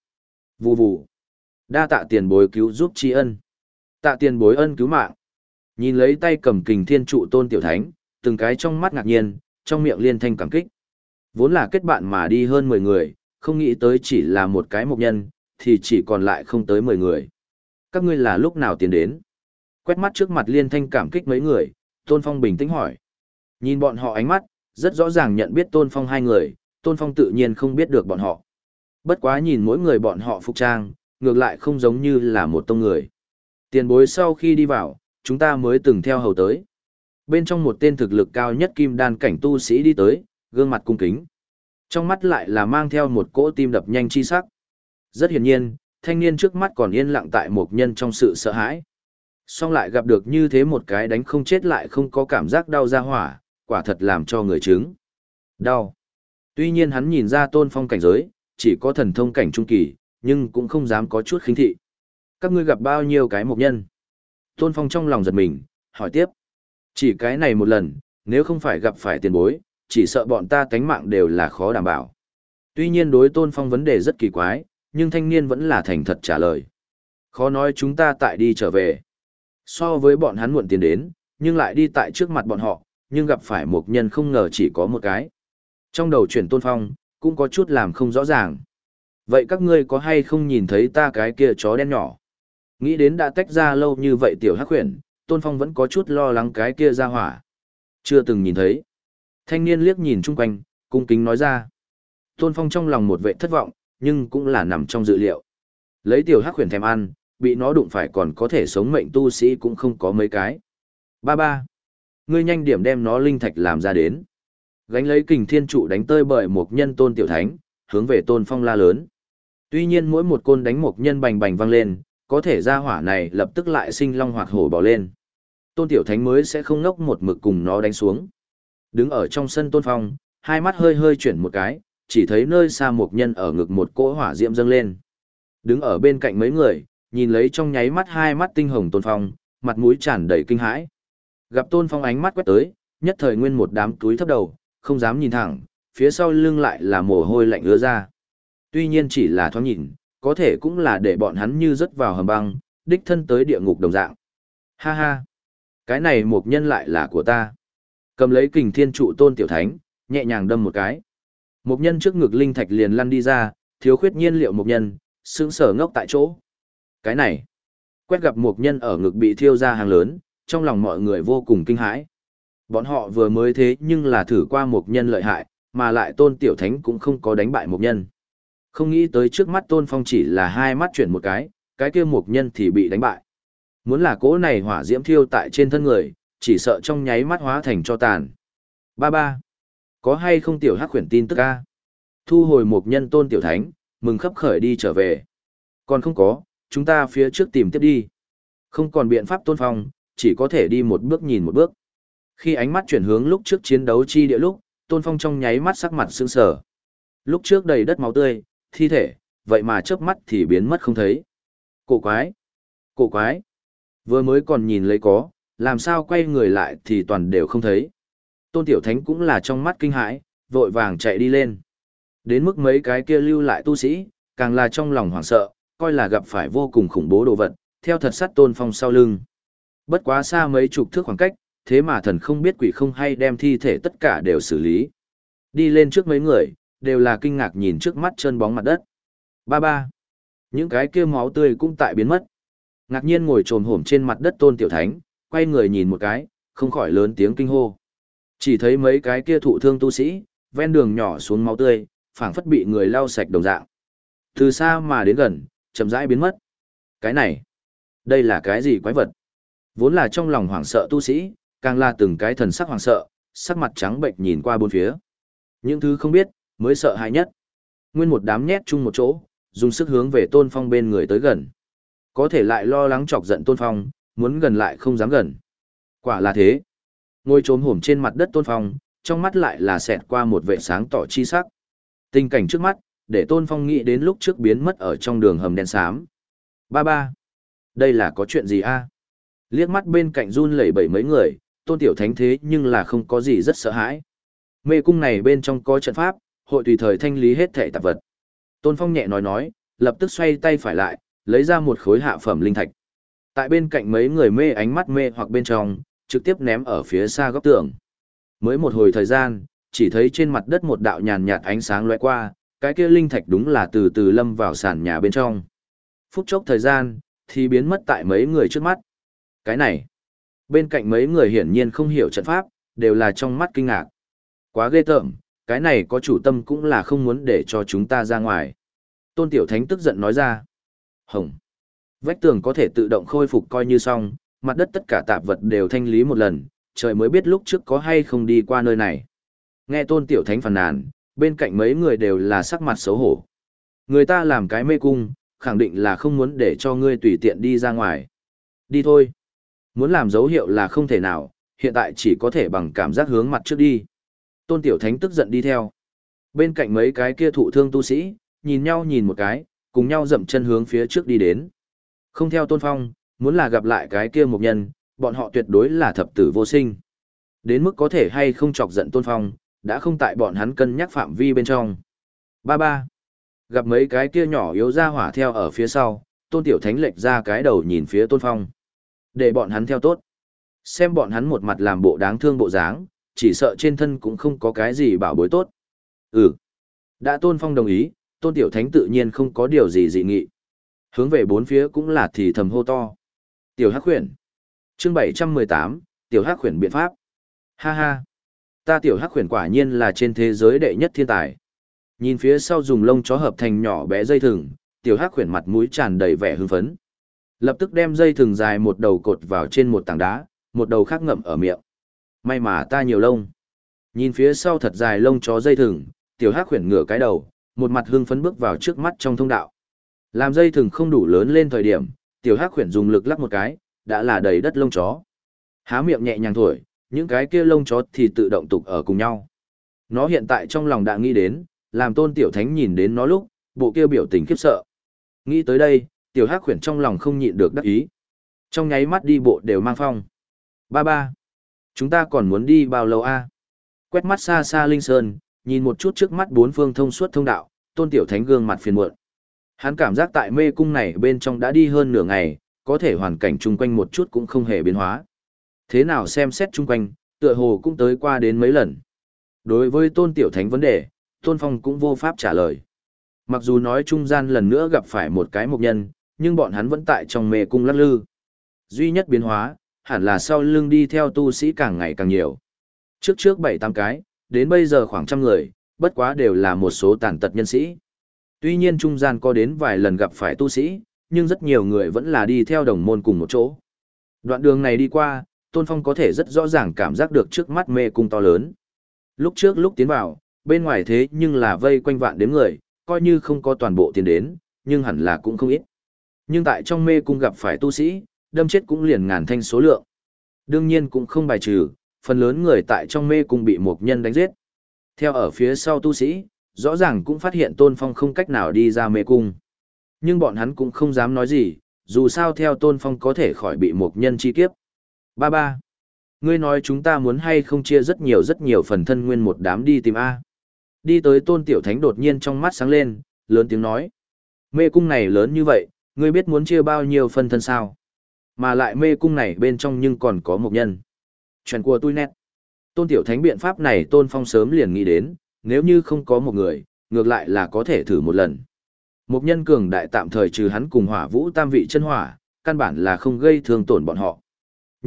A: Vù vù. Đa tạ tiền bối cứu giúp tri ân. Tạ tiền bối ân cứu mạng. Nhìn lấy tay cầm kình thiên trụ tôn tiểu thánh, từng cái trong mắt ngạc nhiên, trong miệng liên thanh cảm kích. Vốn là kết bạn mà đi hơn 10 người, không nghĩ tới chỉ là một cái mục nhân, thì chỉ còn lại không tới 10 người. Các ngươi là lúc nào tiến đến? Quét mắt trước mặt liên thanh cảm kích mấy người, Tôn Phong bình tĩnh hỏi. Nhìn bọn họ ánh mắt, rất rõ ràng nhận biết Tôn Phong hai người, Tôn Phong tự nhiên không biết được bọn họ. Bất quá nhìn mỗi người bọn họ phục trang, ngược lại không giống như là một tông người. Tiền bối sau khi đi vào, chúng ta mới từng theo hầu tới. Bên trong một tên thực lực cao nhất kim đan cảnh tu sĩ đi tới, gương mặt cung kính. Trong mắt lại là mang theo một cỗ tim đập nhanh chi sắc. Rất hiển nhiên, thanh niên trước mắt còn yên lặng tại một nhân trong sự sợ hãi. Song lại gặp được như thế một cái đánh không chết lại không có cảm giác đau ra hỏa, quả thật làm cho người chứng. Đau. Tuy nhiên hắn nhìn ra tôn phong cảnh giới, chỉ có thần thông cảnh trung kỳ, nhưng cũng không dám có chút khinh thị. Các ngươi gặp bao nhiêu cái mục nhân? Tôn phong trong lòng giật mình, hỏi tiếp. Chỉ cái này một lần, nếu không phải gặp phải tiền bối, chỉ sợ bọn ta tánh mạng đều là khó đảm bảo. Tuy nhiên đối tôn phong vấn đề rất kỳ quái, nhưng thanh niên vẫn là thành thật trả lời. Khó nói chúng ta tại đi trở về. So với bọn hắn muộn tiền đến, nhưng lại đi tại trước mặt bọn họ, nhưng gặp phải một nhân không ngờ chỉ có một cái. Trong đầu chuyển tôn phong, cũng có chút làm không rõ ràng. Vậy các ngươi có hay không nhìn thấy ta cái kia chó đen nhỏ? Nghĩ đến đã tách ra lâu như vậy tiểu hắc huyền, tôn phong vẫn có chút lo lắng cái kia ra hỏa. Chưa từng nhìn thấy. Thanh niên liếc nhìn chung quanh, cung kính nói ra. Tôn phong trong lòng một vệ thất vọng, nhưng cũng là nằm trong dự liệu. Lấy tiểu hắc huyền thèm ăn, bị nó đụng phải còn có thể sống mệnh tu sĩ cũng không có mấy cái. Ba ba. Ngươi nhanh điểm đem nó linh thạch làm ra đến. Gánh lấy kình thiên trụ đánh tơi bởi một nhân tôn tiểu thánh, hướng về tôn phong la lớn. Tuy nhiên mỗi một côn đánh một nhân bành bành vang lên, có thể ra hỏa này lập tức lại sinh long hoạt hổ bỏ lên. Tôn tiểu thánh mới sẽ không ngốc một mực cùng nó đánh xuống. Đứng ở trong sân tôn phong, hai mắt hơi hơi chuyển một cái, chỉ thấy nơi xa một nhân ở ngực một cỗ hỏa diệm dâng lên. Đứng ở bên cạnh mấy người, nhìn lấy trong nháy mắt hai mắt tinh hồng tôn phong, mặt mũi tràn đầy kinh hãi. Gặp tôn phong ánh mắt quét tới, nhất thời nguyên một đám túi thấp đầu, không dám nhìn thẳng, phía sau lưng lại là mồ hôi lạnh ứa ra. Tuy nhiên chỉ là thoáng nhìn, có thể cũng là để bọn hắn như rớt vào hầm băng, đích thân tới địa ngục đồng dạng. Ha ha! Cái này một nhân lại là của ta. Cầm lấy kình thiên trụ tôn tiểu thánh, nhẹ nhàng đâm một cái. Một nhân trước ngực linh thạch liền lăn đi ra, thiếu khuyết nhiên liệu một nhân, sững sở ngốc tại chỗ. Cái này, quét gặp một nhân ở ngực bị thiêu ra hàng lớn, trong lòng mọi người vô cùng kinh hãi. Bọn họ vừa mới thế nhưng là thử qua một nhân lợi hại, mà lại tôn tiểu thánh cũng không có đánh bại một nhân. Không nghĩ tới trước mắt tôn phong chỉ là hai mắt chuyển một cái, cái kia một nhân thì bị đánh bại. Muốn là cỗ này hỏa diễm thiêu tại trên thân người, chỉ sợ trong nháy mắt hóa thành cho tàn. Ba ba. Có hay không tiểu hắc khuyển tin tức ca? Thu hồi một nhân tôn tiểu thánh, mừng khắp khởi đi trở về. Còn không có, chúng ta phía trước tìm tiếp đi. Không còn biện pháp tôn phong, chỉ có thể đi một bước nhìn một bước. Khi ánh mắt chuyển hướng lúc trước chiến đấu chi địa lúc, tôn phong trong nháy mắt sắc mặt sững sờ. Lúc trước đầy đất máu tươi, thi thể, vậy mà chớp mắt thì biến mất không thấy. Cổ quái! Cổ quái! Vừa mới còn nhìn lấy có, làm sao quay người lại thì toàn đều không thấy. Tôn Tiểu Thánh cũng là trong mắt kinh hãi, vội vàng chạy đi lên. Đến mức mấy cái kia lưu lại tu sĩ, càng là trong lòng hoảng sợ, coi là gặp phải vô cùng khủng bố đồ vật, theo thật sắt Tôn Phong sau lưng. Bất quá xa mấy chục thước khoảng cách, thế mà thần không biết quỷ không hay đem thi thể tất cả đều xử lý. Đi lên trước mấy người, đều là kinh ngạc nhìn trước mắt chân bóng mặt đất. Ba ba. Những cái kia máu tươi cũng tại biến mất. Ngạc nhiên ngồi trồm hổm trên mặt đất tôn tiểu thánh, quay người nhìn một cái, không khỏi lớn tiếng kinh hô. Chỉ thấy mấy cái kia thụ thương tu sĩ, ven đường nhỏ xuống máu tươi, phảng phất bị người lau sạch đồng dạng. Từ xa mà đến gần, chậm rãi biến mất. Cái này, đây là cái gì quái vật? Vốn là trong lòng hoảng sợ tu sĩ, càng là từng cái thần sắc hoảng sợ, sắc mặt trắng bệnh nhìn qua bốn phía. Những thứ không biết, mới sợ hãi nhất. Nguyên một đám nhét chung một chỗ, dùng sức hướng về Tôn Phong bên người tới gần. Có thể lại lo lắng chọc giận Tôn Phong, muốn gần lại không dám gần. Quả là thế. Ngồi trốn hổm trên mặt đất Tôn Phong, trong mắt lại là xẹt qua một vệ sáng tỏ chi sắc. Tình cảnh trước mắt, để Tôn Phong nghĩ đến lúc trước biến mất ở trong đường hầm đen xám. Ba ba. Đây là có chuyện gì a? Liếc mắt bên cạnh run lẩy bẩy mấy người, Tôn Tiểu Thánh thế nhưng là không có gì rất sợ hãi. Mê cung này bên trong có trận pháp, hội tùy thời thanh lý hết thể tạp vật. Tôn Phong nhẹ nói nói, lập tức xoay tay phải lại, lấy ra một khối hạ phẩm linh thạch. Tại bên cạnh mấy người mê ánh mắt mê hoặc bên trong, trực tiếp ném ở phía xa góc tường. Mới một hồi thời gian, chỉ thấy trên mặt đất một đạo nhàn nhạt ánh sáng lóe qua, cái kia linh thạch đúng là từ từ lâm vào sàn nhà bên trong. Phút chốc thời gian, thì biến mất tại mấy người trước mắt. Cái này, bên cạnh mấy người hiển nhiên không hiểu trận pháp, đều là trong mắt kinh ngạc. Quá ghê tởm, cái này có chủ tâm cũng là không muốn để cho chúng ta ra ngoài. Tôn Tiểu Thánh tức giận nói ra. Hồng. Vách tường có thể tự động khôi phục coi như xong, mặt đất tất cả tạp vật đều thanh lý một lần, trời mới biết lúc trước có hay không đi qua nơi này. Nghe Tôn Tiểu Thánh phàn nàn, bên cạnh mấy người đều là sắc mặt xấu hổ. Người ta làm cái mê cung, khẳng định là không muốn để cho ngươi tùy tiện đi ra ngoài. Đi thôi. Muốn làm dấu hiệu là không thể nào, hiện tại chỉ có thể bằng cảm giác hướng mặt trước đi. Tôn Tiểu Thánh tức giận đi theo. Bên cạnh mấy cái kia thụ thương tu sĩ, nhìn nhau nhìn một cái, cùng nhau dậm chân hướng phía trước đi đến. Không theo Tôn Phong, muốn là gặp lại cái kia một nhân, bọn họ tuyệt đối là thập tử vô sinh. Đến mức có thể hay không chọc giận Tôn Phong, đã không tại bọn hắn cân nhắc phạm vi bên trong. Ba ba. Gặp mấy cái kia nhỏ yếu ra hỏa theo ở phía sau, Tôn Tiểu Thánh lệch ra cái đầu nhìn phía Tôn Phong. Để bọn hắn theo tốt. Xem bọn hắn một mặt làm bộ đáng thương bộ dáng, chỉ sợ trên thân cũng không có cái gì bảo bối tốt. Ừ. Đã Tôn Phong đồng ý, Tôn Tiểu Thánh tự nhiên không có điều gì dị nghị. Hướng về bốn phía cũng là thì thầm hô to. Tiểu Hắc khuyển. Chương 718, Tiểu Hắc khuyển biện pháp. Ha ha. Ta Tiểu Hắc Huyền quả nhiên là trên thế giới đệ nhất thiên tài. Nhìn phía sau dùng lông chó hợp thành nhỏ bé dây thừng, Tiểu Hắc Huyền mặt mũi tràn đầy vẻ hưng phấn. Lập tức đem dây thừng dài một đầu cột vào trên một tảng đá, một đầu khác ngậm ở miệng. May mà ta nhiều lông. Nhìn phía sau thật dài lông chó dây thừng, tiểu hắc khuyển ngửa cái đầu, một mặt hưng phấn bước vào trước mắt trong thông đạo. Làm dây thừng không đủ lớn lên thời điểm, tiểu hắc khuyển dùng lực lắc một cái, đã là đầy đất lông chó. Há miệng nhẹ nhàng thổi, những cái kia lông chó thì tự động tục ở cùng nhau. Nó hiện tại trong lòng đã nghĩ đến, làm tôn tiểu thánh nhìn đến nó lúc, bộ kia biểu tình khiếp sợ. Nghĩ tới đây, tiểu hắc khuyển trong lòng không nhịn được đắc ý. Trong nháy mắt đi bộ đều mang phong. Ba ba. Chúng ta còn muốn đi bao lâu a? Quét mắt xa xa Linh Sơn, nhìn một chút trước mắt bốn phương thông suốt thông đạo, tôn tiểu thánh gương mặt phiền muộn. Hắn cảm giác tại mê cung này bên trong đã đi hơn nửa ngày, có thể hoàn cảnh chung quanh một chút cũng không hề biến hóa. Thế nào xem xét chung quanh, tựa hồ cũng tới qua đến mấy lần. Đối với tôn tiểu thánh vấn đề, tôn phong cũng vô pháp trả lời. Mặc dù nói trung gian lần nữa gặp phải một cái mục nhân, nhưng bọn hắn vẫn tại trong mê cung lắc lư. Duy nhất biến hóa, hẳn là sau lưng đi theo tu sĩ càng ngày càng nhiều. Trước trước bảy tám cái, đến bây giờ khoảng trăm người, bất quá đều là một số tàn tật nhân sĩ. Tuy nhiên trung gian có đến vài lần gặp phải tu sĩ, nhưng rất nhiều người vẫn là đi theo đồng môn cùng một chỗ. Đoạn đường này đi qua, Tôn Phong có thể rất rõ ràng cảm giác được trước mắt mê cung to lớn. Lúc trước lúc tiến vào, bên ngoài thế nhưng là vây quanh vạn đến người, coi như không có toàn bộ tiền đến, nhưng hẳn là cũng không ít. Nhưng tại trong mê cung gặp phải tu sĩ, đâm chết cũng liền ngàn thanh số lượng. Đương nhiên cũng không bài trừ, phần lớn người tại trong mê cung bị một nhân đánh giết. Theo ở phía sau tu sĩ, rõ ràng cũng phát hiện Tôn Phong không cách nào đi ra mê cung. Nhưng bọn hắn cũng không dám nói gì, dù sao theo Tôn Phong có thể khỏi bị một nhân chi kiếp. Ba ba. Ngươi nói chúng ta muốn hay không chia rất nhiều rất nhiều phần thân nguyên một đám đi tìm A. Đi tới Tôn Tiểu Thánh đột nhiên trong mắt sáng lên, lớn tiếng nói. Mê cung này lớn như vậy, ngươi biết muốn chia bao nhiêu phần thân sao? Mà lại mê cung này bên trong nhưng còn có một nhân. Chuyện của tôi nét. Tôn Tiểu Thánh biện pháp này Tôn Phong sớm liền nghĩ đến, nếu như không có một người, ngược lại là có thể thử một lần. Một nhân cường đại tạm thời trừ hắn cùng hỏa vũ tam vị chân hỏa, căn bản là không gây thương tổn bọn họ.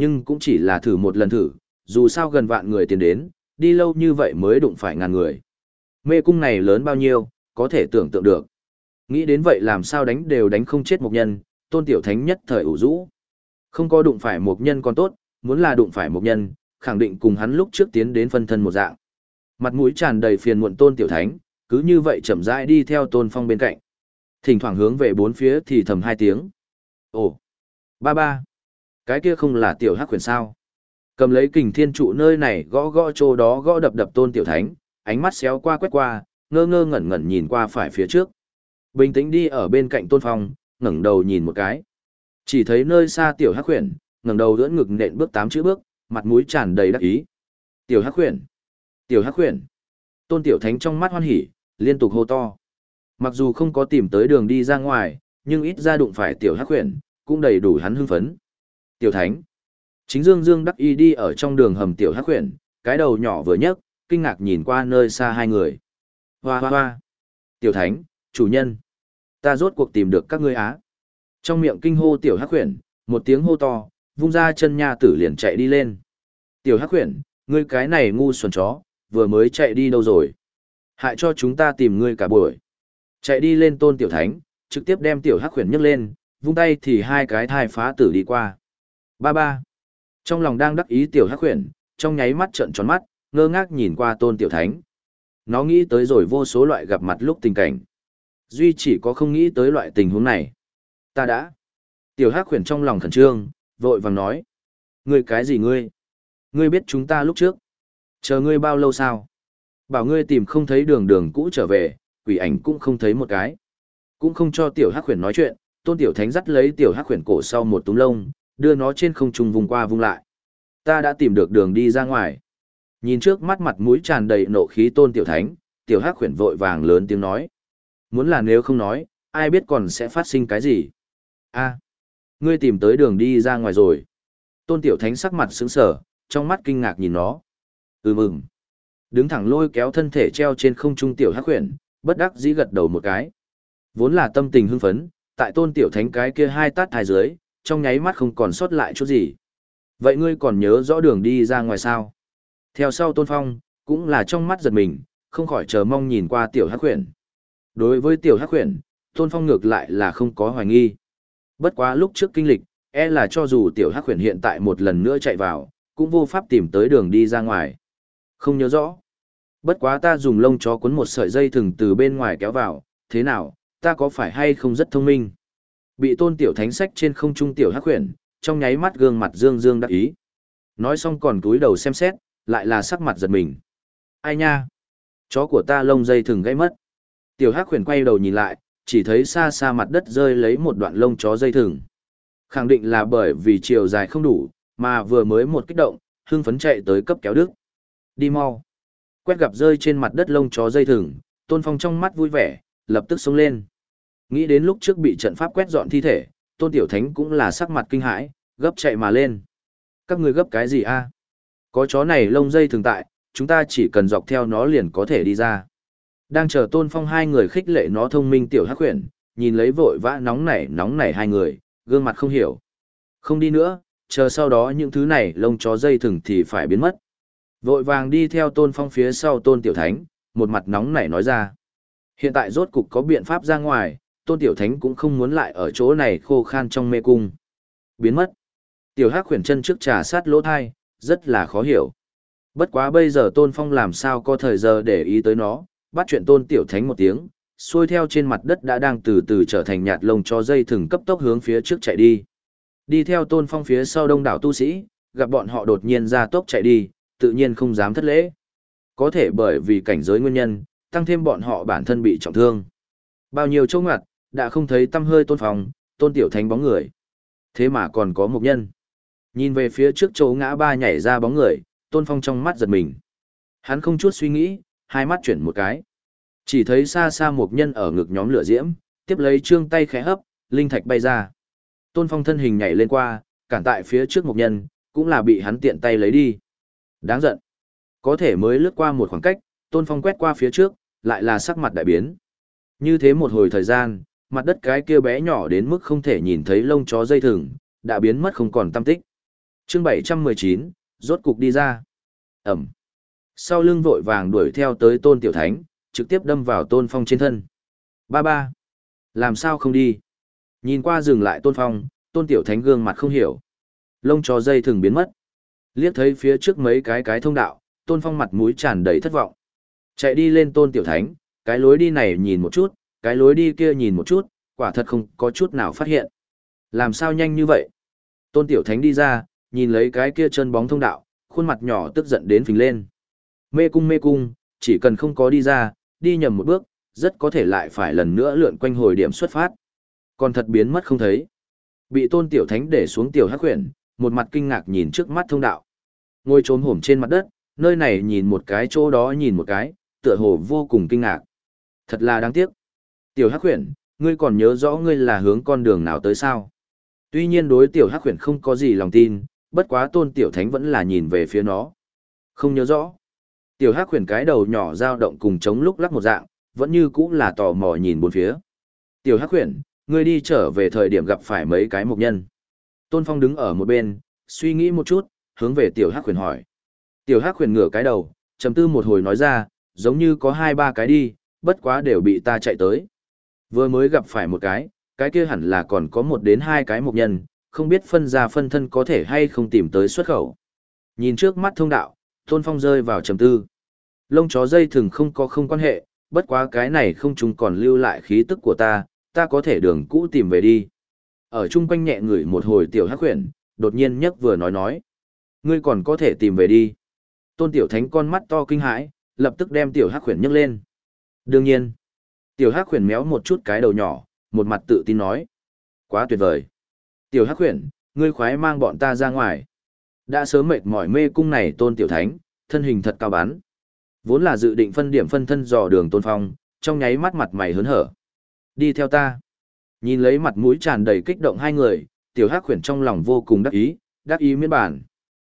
A: Nhưng cũng chỉ là thử một lần thử, dù sao gần vạn người tiến đến, đi lâu như vậy mới đụng phải ngàn người. Mê cung này lớn bao nhiêu, có thể tưởng tượng được. Nghĩ đến vậy làm sao đánh đều đánh không chết một nhân, tôn tiểu thánh nhất thời ủ rũ. Không có đụng phải một nhân còn tốt, muốn là đụng phải một nhân, khẳng định cùng hắn lúc trước tiến đến phân thân một dạng. Mặt mũi tràn đầy phiền muộn tôn tiểu thánh, cứ như vậy chậm rãi đi theo tôn phong bên cạnh. Thỉnh thoảng hướng về bốn phía thì thầm hai tiếng. Ồ, ba ba, cái kia không là tiểu hắc huyền sao. Cầm lấy kình thiên trụ nơi này gõ gõ chỗ đó gõ đập đập tôn tiểu thánh, ánh mắt xéo qua quét qua, ngơ ngơ ngẩn ngẩn nhìn qua phải phía trước. Bình tĩnh đi ở bên cạnh tôn phong, ngẩng đầu nhìn một cái. Chỉ thấy nơi xa tiểu hắc huyền, ngẩng đầu đỡ ngực nện bước tám chữ bước, mặt mũi tràn đầy đắc ý. Tiểu hắc huyền, tiểu hắc huyền. Tôn tiểu thánh trong mắt hoan hỉ, liên tục hô to. Mặc dù không có tìm tới đường đi ra ngoài, nhưng ít ra đụng phải tiểu hắc huyền, cũng đầy đủ hắn hưng phấn. Tiểu thánh. Chính Dương Dương đắc y đi ở trong đường hầm tiểu hắc huyền, cái đầu nhỏ vừa nhấc, kinh ngạc nhìn qua nơi xa hai người. Hoa hoa hoa. Tiểu thánh, chủ nhân. Ta rốt cuộc tìm được các ngươi á. Trong miệng kinh hô tiểu hắc huyền, một tiếng hô to, vung ra chân nha tử liền chạy đi lên. Tiểu hắc huyền, ngươi cái này ngu xuẩn chó, vừa mới chạy đi đâu rồi? Hại cho chúng ta tìm ngươi cả buổi. Chạy đi lên tôn tiểu thánh, trực tiếp đem tiểu hắc huyền nhấc lên, vung tay thì hai cái thai phá tử đi qua. Ba ba. Trong lòng đang đắc ý tiểu hắc huyền, trong nháy mắt trợn tròn mắt, ngơ ngác nhìn qua tôn tiểu thánh. Nó nghĩ tới rồi vô số loại gặp mặt lúc tình cảnh. Duy chỉ có không nghĩ tới loại tình huống này. Ta đã. Tiểu hắc huyền trong lòng khẩn trương, vội vàng nói. Ngươi cái gì ngươi? Ngươi biết chúng ta lúc trước. Chờ ngươi bao lâu sao? Bảo ngươi tìm không thấy đường đường cũ trở về, quỷ ảnh cũng không thấy một cái. Cũng không cho tiểu hắc huyền nói chuyện, tôn tiểu thánh dắt lấy tiểu hắc huyền cổ sau một túm lông, đưa nó trên không trung vùng qua vùng lại. Ta đã tìm được đường đi ra ngoài. Nhìn trước mắt mặt mũi tràn đầy nộ khí tôn tiểu thánh, tiểu hắc khuyển vội vàng lớn tiếng nói. Muốn là nếu không nói, ai biết còn sẽ phát sinh cái gì. a ngươi tìm tới đường đi ra ngoài rồi. Tôn tiểu thánh sắc mặt sững sờ, trong mắt kinh ngạc nhìn nó. Ừ mừng. Đứng thẳng lôi kéo thân thể treo trên không trung tiểu hắc khuyển, bất đắc dĩ gật đầu một cái. Vốn là tâm tình hưng phấn, tại tôn tiểu thánh cái kia hai tát thai dưới, trong nháy mắt không còn sót lại chút gì. Vậy ngươi còn nhớ rõ đường đi ra ngoài sao? Theo sau tôn phong, cũng là trong mắt giật mình, không khỏi chờ mong nhìn qua tiểu hắc huyền. Đối với tiểu hắc huyền, tôn phong ngược lại là không có hoài nghi. Bất quá lúc trước kinh lịch, e là cho dù tiểu hắc huyền hiện tại một lần nữa chạy vào, cũng vô pháp tìm tới đường đi ra ngoài. Không nhớ rõ. Bất quá ta dùng lông chó cuốn một sợi dây thừng từ bên ngoài kéo vào, thế nào, ta có phải hay không rất thông minh? Bị tôn tiểu thánh sách trên không trung tiểu hắc huyền, trong nháy mắt gương mặt dương dương đắc ý. Nói xong còn túi đầu xem xét, lại là sắc mặt giật mình. Ai nha? Chó của ta lông dây thừng gãy mất. Tiểu hắc huyền quay đầu nhìn lại, chỉ thấy xa xa mặt đất rơi lấy một đoạn lông chó dây thừng. Khẳng định là bởi vì chiều dài không đủ, mà vừa mới một kích động, hưng phấn chạy tới cấp kéo đức. Đi mau. Quét gặp rơi trên mặt đất lông chó dây thừng, Tôn Phong trong mắt vui vẻ, lập tức sống lên. Nghĩ đến lúc trước bị trận pháp quét dọn thi thể, Tôn Tiểu Thánh cũng là sắc mặt kinh hãi, gấp chạy mà lên. Các người gấp cái gì a? Có chó này lông dây thường tại, chúng ta chỉ cần dọc theo nó liền có thể đi ra. Đang chờ Tôn Phong hai người khích lệ nó thông minh tiểu hắc huyền, nhìn lấy vội vã nóng nảy nóng nảy hai người, gương mặt không hiểu. Không đi nữa, chờ sau đó những thứ này lông chó dây thừng thì phải biến mất. Vội vàng đi theo Tôn Phong phía sau Tôn Tiểu Thánh, một mặt nóng nảy nói ra. Hiện tại rốt cục có biện pháp ra ngoài, Tôn Tiểu Thánh cũng không muốn lại ở chỗ này khô khan trong mê cung. Biến mất. Tiểu Hắc khuyển chân trước trà sát lỗ thai, rất là khó hiểu. Bất quá bây giờ Tôn Phong làm sao có thời giờ để ý tới nó, bắt chuyện Tôn Tiểu Thánh một tiếng, xuôi theo trên mặt đất đã đang từ từ trở thành nhạt lông cho dây thừng cấp tốc hướng phía trước chạy đi. Đi theo Tôn Phong phía sau đông đảo tu sĩ, gặp bọn họ đột nhiên ra tốc chạy đi, tự nhiên không dám thất lễ. Có thể bởi vì cảnh giới nguyên nhân, tăng thêm bọn họ bản thân bị trọng thương. Bao nhiêu chỗ ngặt, đã không thấy tâm hơi tôn phòng, tôn tiểu thánh bóng người. Thế mà còn có một nhân. Nhìn về phía trước chỗ ngã ba nhảy ra bóng người, tôn phong trong mắt giật mình. Hắn không chút suy nghĩ, hai mắt chuyển một cái. Chỉ thấy xa xa một nhân ở ngực nhóm lửa diễm, tiếp lấy trương tay khẽ hấp, linh thạch bay ra. Tôn phong thân hình nhảy lên qua, cản tại phía trước một nhân, cũng là bị hắn tiện tay lấy đi. Đáng giận. Có thể mới lướt qua một khoảng cách, Tôn Phong quét qua phía trước, lại là sắc mặt đại biến. Như thế một hồi thời gian, mặt đất cái kia bé nhỏ đến mức không thể nhìn thấy lông chó dây thừng, đã biến mất không còn tâm tích. Chương 719, rốt cục đi ra. Ẩm. Sau lưng vội vàng đuổi theo tới Tôn Tiểu Thánh, trực tiếp đâm vào Tôn Phong trên thân. Ba ba. Làm sao không đi? Nhìn qua dừng lại Tôn Phong, Tôn Tiểu Thánh gương mặt không hiểu. Lông chó dây thừng biến mất. Liếc thấy phía trước mấy cái cái thông đạo, tôn phong mặt mũi tràn đầy thất vọng. Chạy đi lên tôn tiểu thánh, cái lối đi này nhìn một chút, cái lối đi kia nhìn một chút, quả thật không có chút nào phát hiện. Làm sao nhanh như vậy? Tôn tiểu thánh đi ra, nhìn lấy cái kia chân bóng thông đạo, khuôn mặt nhỏ tức giận đến phình lên. Mê cung mê cung, chỉ cần không có đi ra, đi nhầm một bước, rất có thể lại phải lần nữa lượn quanh hồi điểm xuất phát. Còn thật biến mất không thấy. Bị tôn tiểu thánh để xuống tiểu hắc huyền, một mặt kinh ngạc nhìn trước mắt thông đạo. Ngồi trốn hổm trên mặt đất, nơi này nhìn một cái chỗ đó nhìn một cái, tựa hồ vô cùng kinh ngạc. Thật là đáng tiếc. Tiểu Hắc Huyền, ngươi còn nhớ rõ ngươi là hướng con đường nào tới sao? Tuy nhiên đối Tiểu Hắc Huyền không có gì lòng tin, bất quá tôn Tiểu Thánh vẫn là nhìn về phía nó. Không nhớ rõ. Tiểu Hắc Huyền cái đầu nhỏ dao động cùng chống lúc lắc một dạng, vẫn như cũng là tò mò nhìn bốn phía. Tiểu Hắc Huyền, ngươi đi trở về thời điểm gặp phải mấy cái mục nhân. Tôn Phong đứng ở một bên, suy nghĩ một chút, hướng về Tiểu Hắc Huyền hỏi. Tiểu Hắc Huyền ngửa cái đầu, trầm tư một hồi nói ra, giống như có hai ba cái đi, bất quá đều bị ta chạy tới. Vừa mới gặp phải một cái, cái kia hẳn là còn có một đến hai cái mục nhân, không biết phân ra phân thân có thể hay không tìm tới xuất khẩu. Nhìn trước mắt thông đạo, Tôn Phong rơi vào trầm tư. Lông chó dây thường không có không quan hệ, bất quá cái này không chúng còn lưu lại khí tức của ta, ta có thể đường cũ tìm về đi. Ở chung quanh nhẹ ngửi một hồi tiểu hắc huyển, đột nhiên nhấc vừa nói nói. Ngươi còn có thể tìm về đi. Tôn tiểu thánh con mắt to kinh hãi, lập tức đem tiểu hắc huyển nhấc lên. Đương nhiên, tiểu hắc huyền méo một chút cái đầu nhỏ, một mặt tự tin nói. Quá tuyệt vời. Tiểu hắc huyền, ngươi khoái mang bọn ta ra ngoài. Đã sớm mệt mỏi mê cung này tôn tiểu thánh, thân hình thật cao bán. Vốn là dự định phân điểm phân thân dò đường tôn phong, trong nháy mắt mặt mày hớn hở. Đi theo ta. Nhìn lấy mặt mũi tràn đầy kích động hai người, tiểu hắc khuyển trong lòng vô cùng đắc ý, đắc ý miễn bản.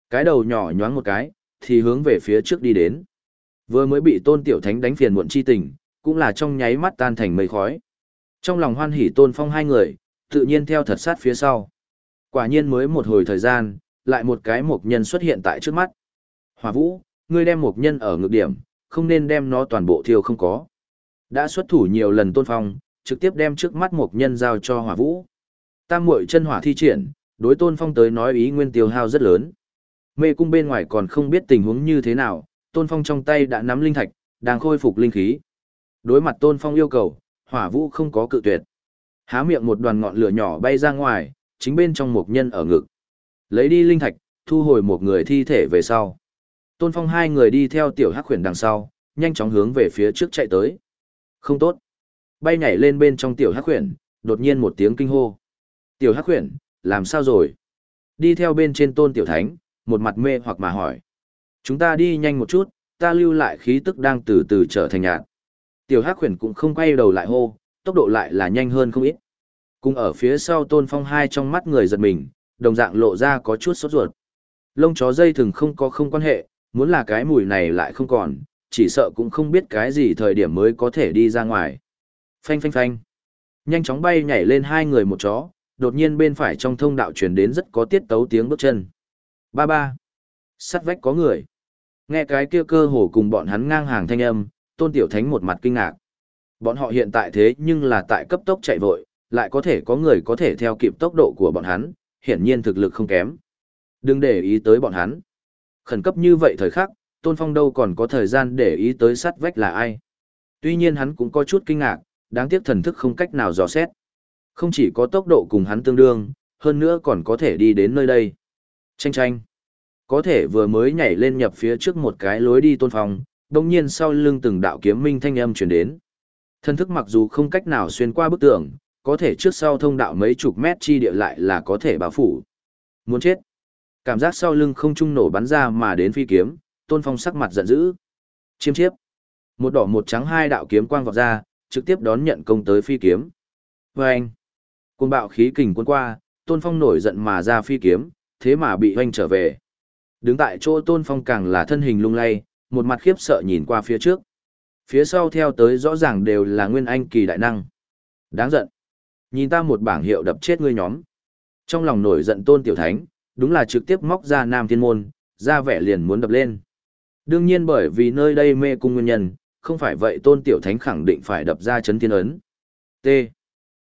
A: Cái đầu nhỏ nhoáng một cái, thì hướng về phía trước đi đến. Vừa mới bị tôn tiểu thánh đánh phiền muộn chi tình, cũng là trong nháy mắt tan thành mây khói. Trong lòng hoan hỉ tôn phong hai người, tự nhiên theo thật sát phía sau. Quả nhiên mới một hồi thời gian, lại một cái mục nhân xuất hiện tại trước mắt. Hòa vũ, ngươi đem mục nhân ở ngược điểm, không nên đem nó toàn bộ thiêu không có. Đã xuất thủ nhiều lần tôn phong, trực tiếp đem trước mắt mục nhân giao cho hỏa vũ. Tam muội chân hỏa thi triển, đối tôn phong tới nói ý nguyên tiêu hao rất lớn. Mê cung bên ngoài còn không biết tình huống như thế nào, tôn phong trong tay đã nắm linh thạch, đang khôi phục linh khí. Đối mặt tôn phong yêu cầu, hỏa vũ không có cự tuyệt. Há miệng một đoàn ngọn lửa nhỏ bay ra ngoài, chính bên trong một nhân ở ngực. Lấy đi linh thạch, thu hồi một người thi thể về sau. Tôn phong hai người đi theo tiểu hắc khuyển đằng sau, nhanh chóng hướng về phía trước chạy tới. Không tốt. Bay nhảy lên bên trong tiểu hắc khuyển, đột nhiên một tiếng kinh hô. Tiểu hắc khuyển, làm sao rồi? Đi theo bên trên tôn tiểu thánh, một mặt mê hoặc mà hỏi. Chúng ta đi nhanh một chút, ta lưu lại khí tức đang từ từ trở thành nhạt. Tiểu hắc khuyển cũng không quay đầu lại hô, tốc độ lại là nhanh hơn không ít. Cùng ở phía sau tôn phong hai trong mắt người giật mình, đồng dạng lộ ra có chút sốt ruột. Lông chó dây thường không có không quan hệ, muốn là cái mùi này lại không còn, chỉ sợ cũng không biết cái gì thời điểm mới có thể đi ra ngoài. Phanh phanh phanh. Nhanh chóng bay nhảy lên hai người một chó, đột nhiên bên phải trong thông đạo truyền đến rất có tiết tấu tiếng bước chân. Ba ba. Sắt vách có người. Nghe cái kia cơ hồ cùng bọn hắn ngang hàng thanh âm, tôn tiểu thánh một mặt kinh ngạc. Bọn họ hiện tại thế nhưng là tại cấp tốc chạy vội, lại có thể có người có thể theo kịp tốc độ của bọn hắn, hiển nhiên thực lực không kém. Đừng để ý tới bọn hắn. Khẩn cấp như vậy thời khắc, Tôn Phong đâu còn có thời gian để ý tới sắt vách là ai. Tuy nhiên hắn cũng có chút kinh ngạc, đáng tiếc thần thức không cách nào dò xét. Không chỉ có tốc độ cùng hắn tương đương, hơn nữa còn có thể đi đến nơi đây. Tranh tranh. Có thể vừa mới nhảy lên nhập phía trước một cái lối đi tôn phong, đồng nhiên sau lưng từng đạo kiếm minh thanh âm chuyển đến. thân thức mặc dù không cách nào xuyên qua bức tường, có thể trước sau thông đạo mấy chục mét chi địa lại là có thể bao phủ. Muốn chết. Cảm giác sau lưng không trung nổ bắn ra mà đến phi kiếm, tôn phong sắc mặt giận dữ. Chiêm chiếp. Một đỏ một trắng hai đạo kiếm quang vọt ra, trực tiếp đón nhận công tới phi kiếm. Vâng. anh, côn bạo khí kình cuốn qua, tôn phong nổi giận mà ra phi kiếm, thế mà bị hoanh trở về. Đứng tại chỗ tôn phong càng là thân hình lung lay, một mặt khiếp sợ nhìn qua phía trước. Phía sau theo tới rõ ràng đều là nguyên anh kỳ đại năng. Đáng giận. Nhìn ta một bảng hiệu đập chết ngươi nhóm. Trong lòng nổi giận tôn tiểu thánh, đúng là trực tiếp móc ra nam thiên môn, ra vẻ liền muốn đập lên. Đương nhiên bởi vì nơi đây mê cung nguyên nhân, không phải vậy tôn tiểu thánh khẳng định phải đập ra chấn thiên ấn. T.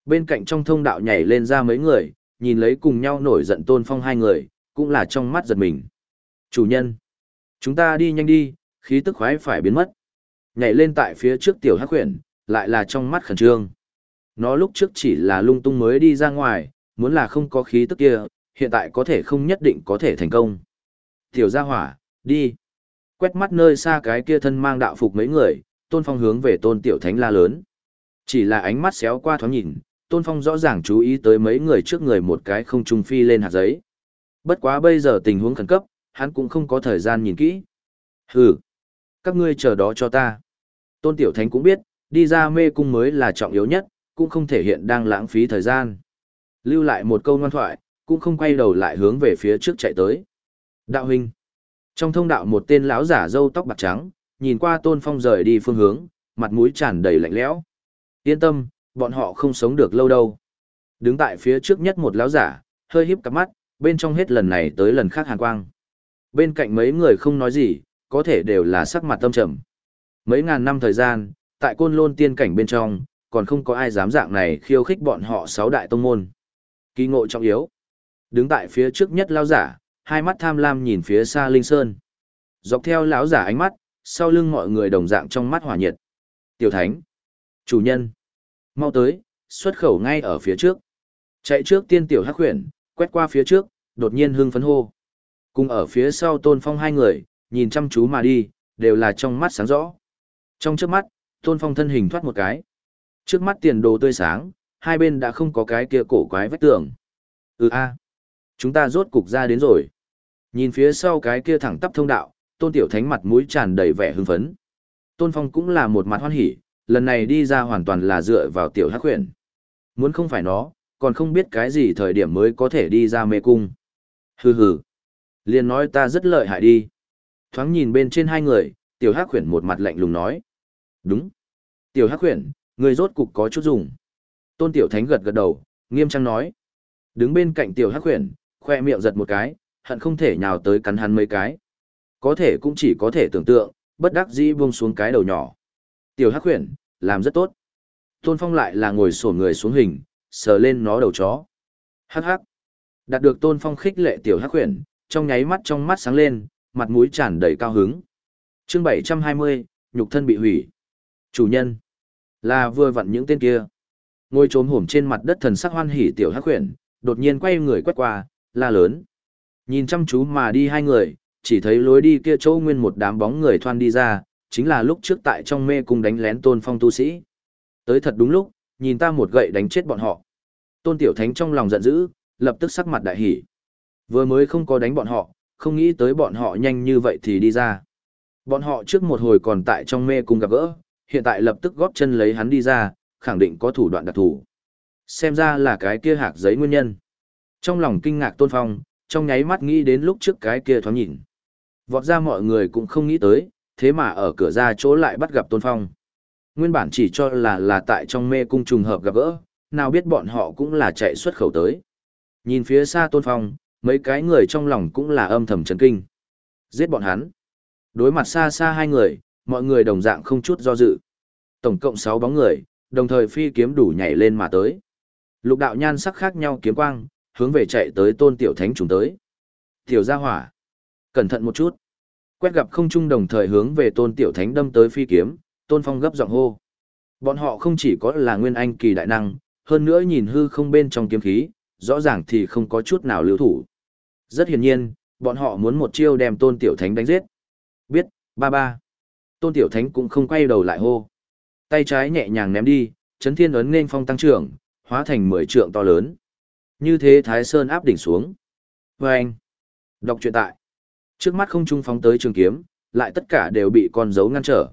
A: Bên cạnh trong thông đạo nhảy lên ra mấy người, nhìn lấy cùng nhau nổi giận tôn phong hai người, cũng là trong mắt giật mình. Chủ nhân. Chúng ta đi nhanh đi, khí tức khoái phải biến mất. Nhảy lên tại phía trước tiểu hắc huyền, lại là trong mắt khẩn trương. Nó lúc trước chỉ là lung tung mới đi ra ngoài, muốn là không có khí tức kia, hiện tại có thể không nhất định có thể thành công. Tiểu gia hỏa, đi. Quét mắt nơi xa cái kia thân mang đạo phục mấy người, Tôn Phong hướng về Tôn Tiểu Thánh la lớn. Chỉ là ánh mắt xéo qua thoáng nhìn, Tôn Phong rõ ràng chú ý tới mấy người trước người một cái không trung phi lên hạt giấy. Bất quá bây giờ tình huống khẩn cấp, hắn cũng không có thời gian nhìn kỹ. Hừ, các ngươi chờ đó cho ta. Tôn Tiểu Thánh cũng biết, đi ra mê cung mới là trọng yếu nhất, cũng không thể hiện đang lãng phí thời gian. Lưu lại một câu ngoan thoại, cũng không quay đầu lại hướng về phía trước chạy tới. Đạo huynh. Trong thông đạo một tên lão giả râu tóc bạc trắng, nhìn qua Tôn Phong rời đi phương hướng, mặt mũi tràn đầy lạnh lẽo. Yên tâm, bọn họ không sống được lâu đâu. Đứng tại phía trước nhất một lão giả, hơi híp cặp mắt, bên trong hết lần này tới lần khác hàn quang. Bên cạnh mấy người không nói gì, có thể đều là sắc mặt tâm trầm. Mấy ngàn năm thời gian, tại côn lôn tiên cảnh bên trong, còn không có ai dám dạng này khiêu khích bọn họ sáu đại tông môn. Kỳ ngộ trọng yếu. Đứng tại phía trước nhất lão giả, hai mắt tham lam nhìn phía xa Linh Sơn. Dọc theo lão giả ánh mắt, sau lưng mọi người đồng dạng trong mắt hỏa nhiệt. Tiểu Thánh, chủ nhân, mau tới, xuất khẩu ngay ở phía trước. Chạy trước tiên tiểu hắc huyền, quét qua phía trước, đột nhiên hưng phấn hô. Cùng ở phía sau tôn phong hai người, nhìn chăm chú mà đi, đều là trong mắt sáng rõ. Trong trước mắt, tôn phong thân hình thoát một cái. Trước mắt tiền đồ tươi sáng, hai bên đã không có cái kia cổ quái vách tường. Ừ a, chúng ta rốt cục ra đến rồi. Nhìn phía sau cái kia thẳng tắp thông đạo, tôn tiểu thánh mặt mũi tràn đầy vẻ hưng phấn. Tôn phong cũng là một mặt hoan hỉ, lần này đi ra hoàn toàn là dựa vào tiểu hắc huyền. Muốn không phải nó, còn không biết cái gì thời điểm mới có thể đi ra mê cung. Hừ hừ. Liền nói ta rất lợi hại đi. Thoáng nhìn bên trên hai người, tiểu hắc khuyển một mặt lạnh lùng nói. Đúng. Tiểu hắc khuyển, người rốt cục có chút dùng. Tôn tiểu thánh gật gật đầu, nghiêm trang nói. Đứng bên cạnh tiểu hắc khuyển, khoe miệng giật một cái, hận không thể nhào tới cắn hắn mấy cái. Có thể cũng chỉ có thể tưởng tượng, bất đắc dĩ buông xuống cái đầu nhỏ. Tiểu hắc khuyển, làm rất tốt. Tôn phong lại là ngồi sổ người xuống hình, sờ lên nó đầu chó. Hắc hắc. Đạt được tôn phong khích lệ tiểu hắc khuyển, trong nháy mắt trong mắt sáng lên, mặt mũi tràn đầy cao hứng. chương 720, nhục thân bị hủy. Chủ nhân. Là vừa vặn những tên kia. ngôi trốn hổm trên mặt đất thần sắc hoan hỉ tiểu hắc khuyển, đột nhiên quay người quét qua, la lớn. Nhìn chăm chú mà đi hai người, chỉ thấy lối đi kia chỗ nguyên một đám bóng người thoan đi ra, chính là lúc trước tại trong mê cung đánh lén tôn phong tu sĩ. Tới thật đúng lúc, nhìn ta một gậy đánh chết bọn họ. Tôn Tiểu Thánh trong lòng giận dữ, lập tức sắc mặt đại hỉ. Vừa mới không có đánh bọn họ, không nghĩ tới bọn họ nhanh như vậy thì đi ra. Bọn họ trước một hồi còn tại trong mê cung gặp gỡ, hiện tại lập tức góp chân lấy hắn đi ra, khẳng định có thủ đoạn đặc thù. Xem ra là cái kia hạc giấy nguyên nhân. Trong lòng kinh ngạc Tôn Phong, trong nháy mắt nghĩ đến lúc trước cái kia thoáng nhìn. Vọt ra mọi người cũng không nghĩ tới, thế mà ở cửa ra chỗ lại bắt gặp Tôn Phong. Nguyên bản chỉ cho là là tại trong mê cung trùng hợp gặp gỡ, nào biết bọn họ cũng là chạy xuất khẩu tới. Nhìn phía xa Tôn Phong, mấy cái người trong lòng cũng là âm thầm chấn kinh. Giết bọn hắn. Đối mặt xa xa hai người, mọi người đồng dạng không chút do dự. Tổng cộng 6 bóng người, đồng thời phi kiếm đủ nhảy lên mà tới. Lục đạo nhan sắc khác nhau kiếm quang, hướng về chạy tới tôn tiểu thánh chúng tới. Tiểu gia hỏa. Cẩn thận một chút. Quét gặp không trung đồng thời hướng về tôn tiểu thánh đâm tới phi kiếm, tôn phong gấp giọng hô. Bọn họ không chỉ có là nguyên anh kỳ đại năng, hơn nữa nhìn hư không bên trong kiếm khí, rõ ràng thì không có chút nào lưu thủ. Rất hiển nhiên, bọn họ muốn một chiêu đem tôn tiểu thánh đánh giết. Biết, ba ba. Tôn tiểu thánh cũng không quay đầu lại hô. Tay trái nhẹ nhàng ném đi, chấn thiên ấn nên phong tăng trưởng, hóa thành mười trượng to lớn. Như thế Thái Sơn áp đỉnh xuống. Và anh. Đọc truyện tại. Trước mắt không trung phóng tới trường kiếm, lại tất cả đều bị con dấu ngăn trở.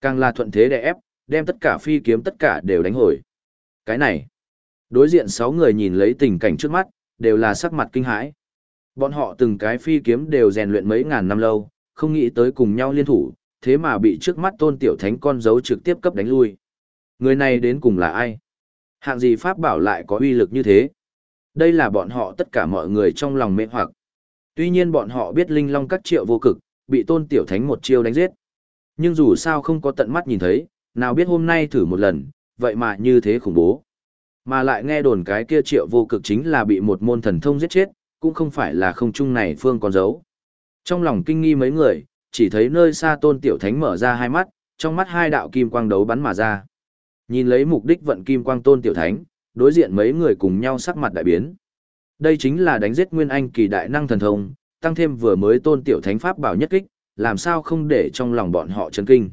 A: Càng là thuận thế đè ép, đem tất cả phi kiếm tất cả đều đánh hồi. Cái này. Đối diện sáu người nhìn lấy tình cảnh trước mắt, đều là sắc mặt kinh hãi. Bọn họ từng cái phi kiếm đều rèn luyện mấy ngàn năm lâu, không nghĩ tới cùng nhau liên thủ, thế mà bị trước mắt tôn tiểu thánh con dấu trực tiếp cấp đánh lui. Người này đến cùng là ai? Hạng gì pháp bảo lại có uy lực như thế? Đây là bọn họ tất cả mọi người trong lòng mê hoặc. Tuy nhiên bọn họ biết linh long các triệu vô cực, bị tôn tiểu thánh một chiêu đánh giết. Nhưng dù sao không có tận mắt nhìn thấy, nào biết hôm nay thử một lần, vậy mà như thế khủng bố. Mà lại nghe đồn cái kia triệu vô cực chính là bị một môn thần thông giết chết, cũng không phải là không chung này phương còn giấu. Trong lòng kinh nghi mấy người, chỉ thấy nơi xa tôn tiểu thánh mở ra hai mắt, trong mắt hai đạo kim quang đấu bắn mà ra. Nhìn lấy mục đích vận kim quang tôn tiểu thánh, đối diện mấy người cùng nhau sắc mặt đại biến. Đây chính là đánh giết nguyên anh kỳ đại năng thần thông, tăng thêm vừa mới tôn tiểu thánh pháp bảo nhất kích, làm sao không để trong lòng bọn họ chấn kinh.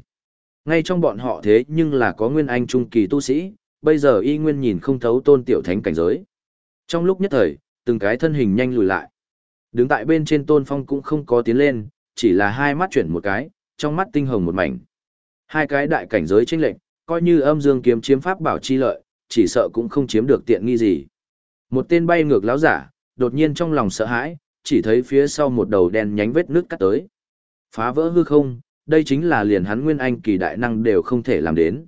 A: Ngay trong bọn họ thế nhưng là có nguyên anh trung kỳ tu sĩ, bây giờ y nguyên nhìn không thấu tôn tiểu thánh cảnh giới. Trong lúc nhất thời, từng cái thân hình nhanh lùi lại. Đứng tại bên trên tôn phong cũng không có tiến lên, chỉ là hai mắt chuyển một cái, trong mắt tinh hồng một mảnh. Hai cái đại cảnh giới chênh lệnh, coi như âm dương kiếm chiếm pháp bảo chi lợi, chỉ sợ cũng không chiếm được tiện nghi gì. Một tên bay ngược láo giả, đột nhiên trong lòng sợ hãi, chỉ thấy phía sau một đầu đen nhánh vết nước cắt tới. Phá vỡ hư không, đây chính là liền hắn nguyên anh kỳ đại năng đều không thể làm đến.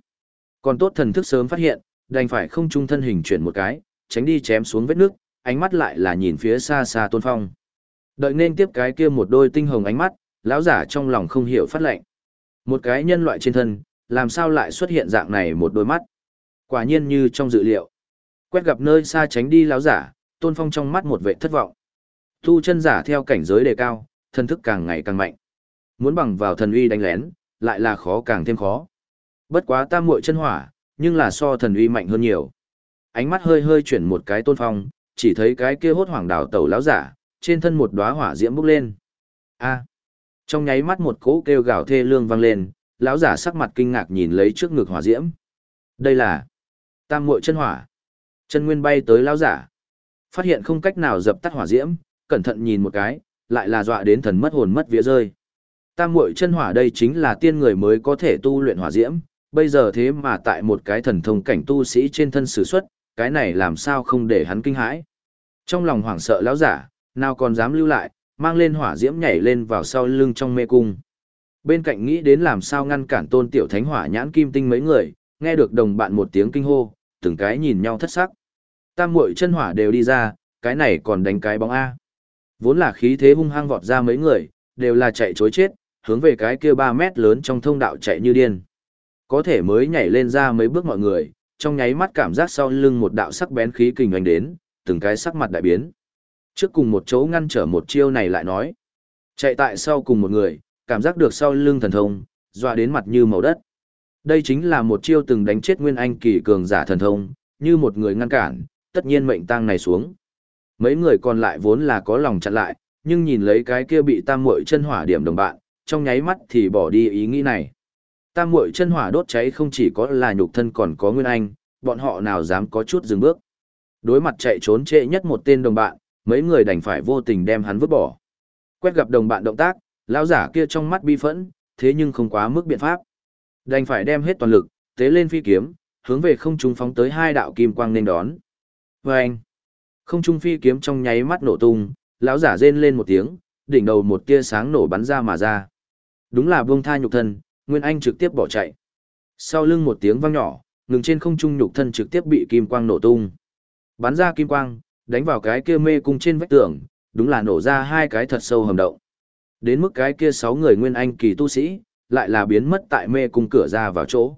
A: Còn tốt thần thức sớm phát hiện, đành phải không trung thân hình chuyển một cái, tránh đi chém xuống vết nước, ánh mắt lại là nhìn phía xa xa Tôn Phong. Đợi nên tiếp cái kia một đôi tinh hồng ánh mắt, lão giả trong lòng không hiểu phát lệnh. Một cái nhân loại trên thân, làm sao lại xuất hiện dạng này một đôi mắt? Quả nhiên như trong dự liệu. Quét gặp nơi xa tránh đi lão giả, Tôn Phong trong mắt một vệ thất vọng. Tu chân giả theo cảnh giới đề cao, thân thức càng ngày càng mạnh. Muốn bằng vào thần uy đánh lén, lại là khó càng thêm khó. Bất quá tam muội chân hỏa, nhưng là so thần uy mạnh hơn nhiều. Ánh mắt hơi hơi chuyển một cái Tôn Phong, chỉ thấy cái kia hốt hoảng đảo tẩu lão giả, trên thân một đóa hỏa diễm bốc lên. A. Trong nháy mắt một cỗ kêu gào thê lương vang lên, lão giả sắc mặt kinh ngạc nhìn lấy trước ngực hỏa diễm. Đây là Tam muội chân hỏa. Chân nguyên bay tới lão giả. Phát hiện không cách nào dập tắt hỏa diễm, cẩn thận nhìn một cái, lại là dọa đến thần mất hồn mất vía rơi. Tam muội chân hỏa đây chính là tiên người mới có thể tu luyện hỏa diễm, bây giờ thế mà tại một cái thần thông cảnh tu sĩ trên thân sử xuất, cái này làm sao không để hắn kinh hãi. Trong lòng hoảng sợ lão giả, nào còn dám lưu lại, mang lên hỏa diễm nhảy lên vào sau lưng trong mê cung. Bên cạnh nghĩ đến làm sao ngăn cản tôn tiểu thánh hỏa nhãn kim tinh mấy người, nghe được đồng bạn một tiếng kinh hô, từng cái nhìn nhau thất sắc. Tam muội chân hỏa đều đi ra, cái này còn đánh cái bóng A. Vốn là khí thế hung hăng vọt ra mấy người, đều là chạy chối chết, hướng về cái kia 3 mét lớn trong thông đạo chạy như điên. Có thể mới nhảy lên ra mấy bước mọi người, trong nháy mắt cảm giác sau lưng một đạo sắc bén khí kình oanh đến, từng cái sắc mặt đại biến. Trước cùng một chỗ ngăn trở một chiêu này lại nói. Chạy tại sau cùng một người, cảm giác được sau lưng thần thông, dọa đến mặt như màu đất. Đây chính là một chiêu từng đánh chết nguyên anh kỳ cường giả thần thông, như một người ngăn cản, tất nhiên mệnh tang này xuống. Mấy người còn lại vốn là có lòng chặn lại, nhưng nhìn lấy cái kia bị tam muội chân hỏa điểm đồng bạn, trong nháy mắt thì bỏ đi ý nghĩ này. Tam muội chân hỏa đốt cháy không chỉ có là nhục thân còn có nguyên anh, bọn họ nào dám có chút dừng bước. Đối mặt chạy trốn trễ nhất một tên đồng bạn, mấy người đành phải vô tình đem hắn vứt bỏ. Quét gặp đồng bạn động tác, lão giả kia trong mắt bi phẫn, thế nhưng không quá mức biện pháp. Đành phải đem hết toàn lực, tế lên phi kiếm, hướng về không trung phóng tới hai đạo kim quang nên đón. Vâng! Không trung phi kiếm trong nháy mắt nổ tung, lão giả rên lên một tiếng, đỉnh đầu một tia sáng nổ bắn ra mà ra. Đúng là buông tha nhục thân, Nguyên Anh trực tiếp bỏ chạy. Sau lưng một tiếng vang nhỏ, ngừng trên không trung nhục thân trực tiếp bị kim quang nổ tung. Bắn ra kim quang, đánh vào cái kia mê cung trên vách tường, đúng là nổ ra hai cái thật sâu hầm động. Đến mức cái kia sáu người Nguyên Anh kỳ tu sĩ, lại là biến mất tại mê cung cửa ra vào chỗ.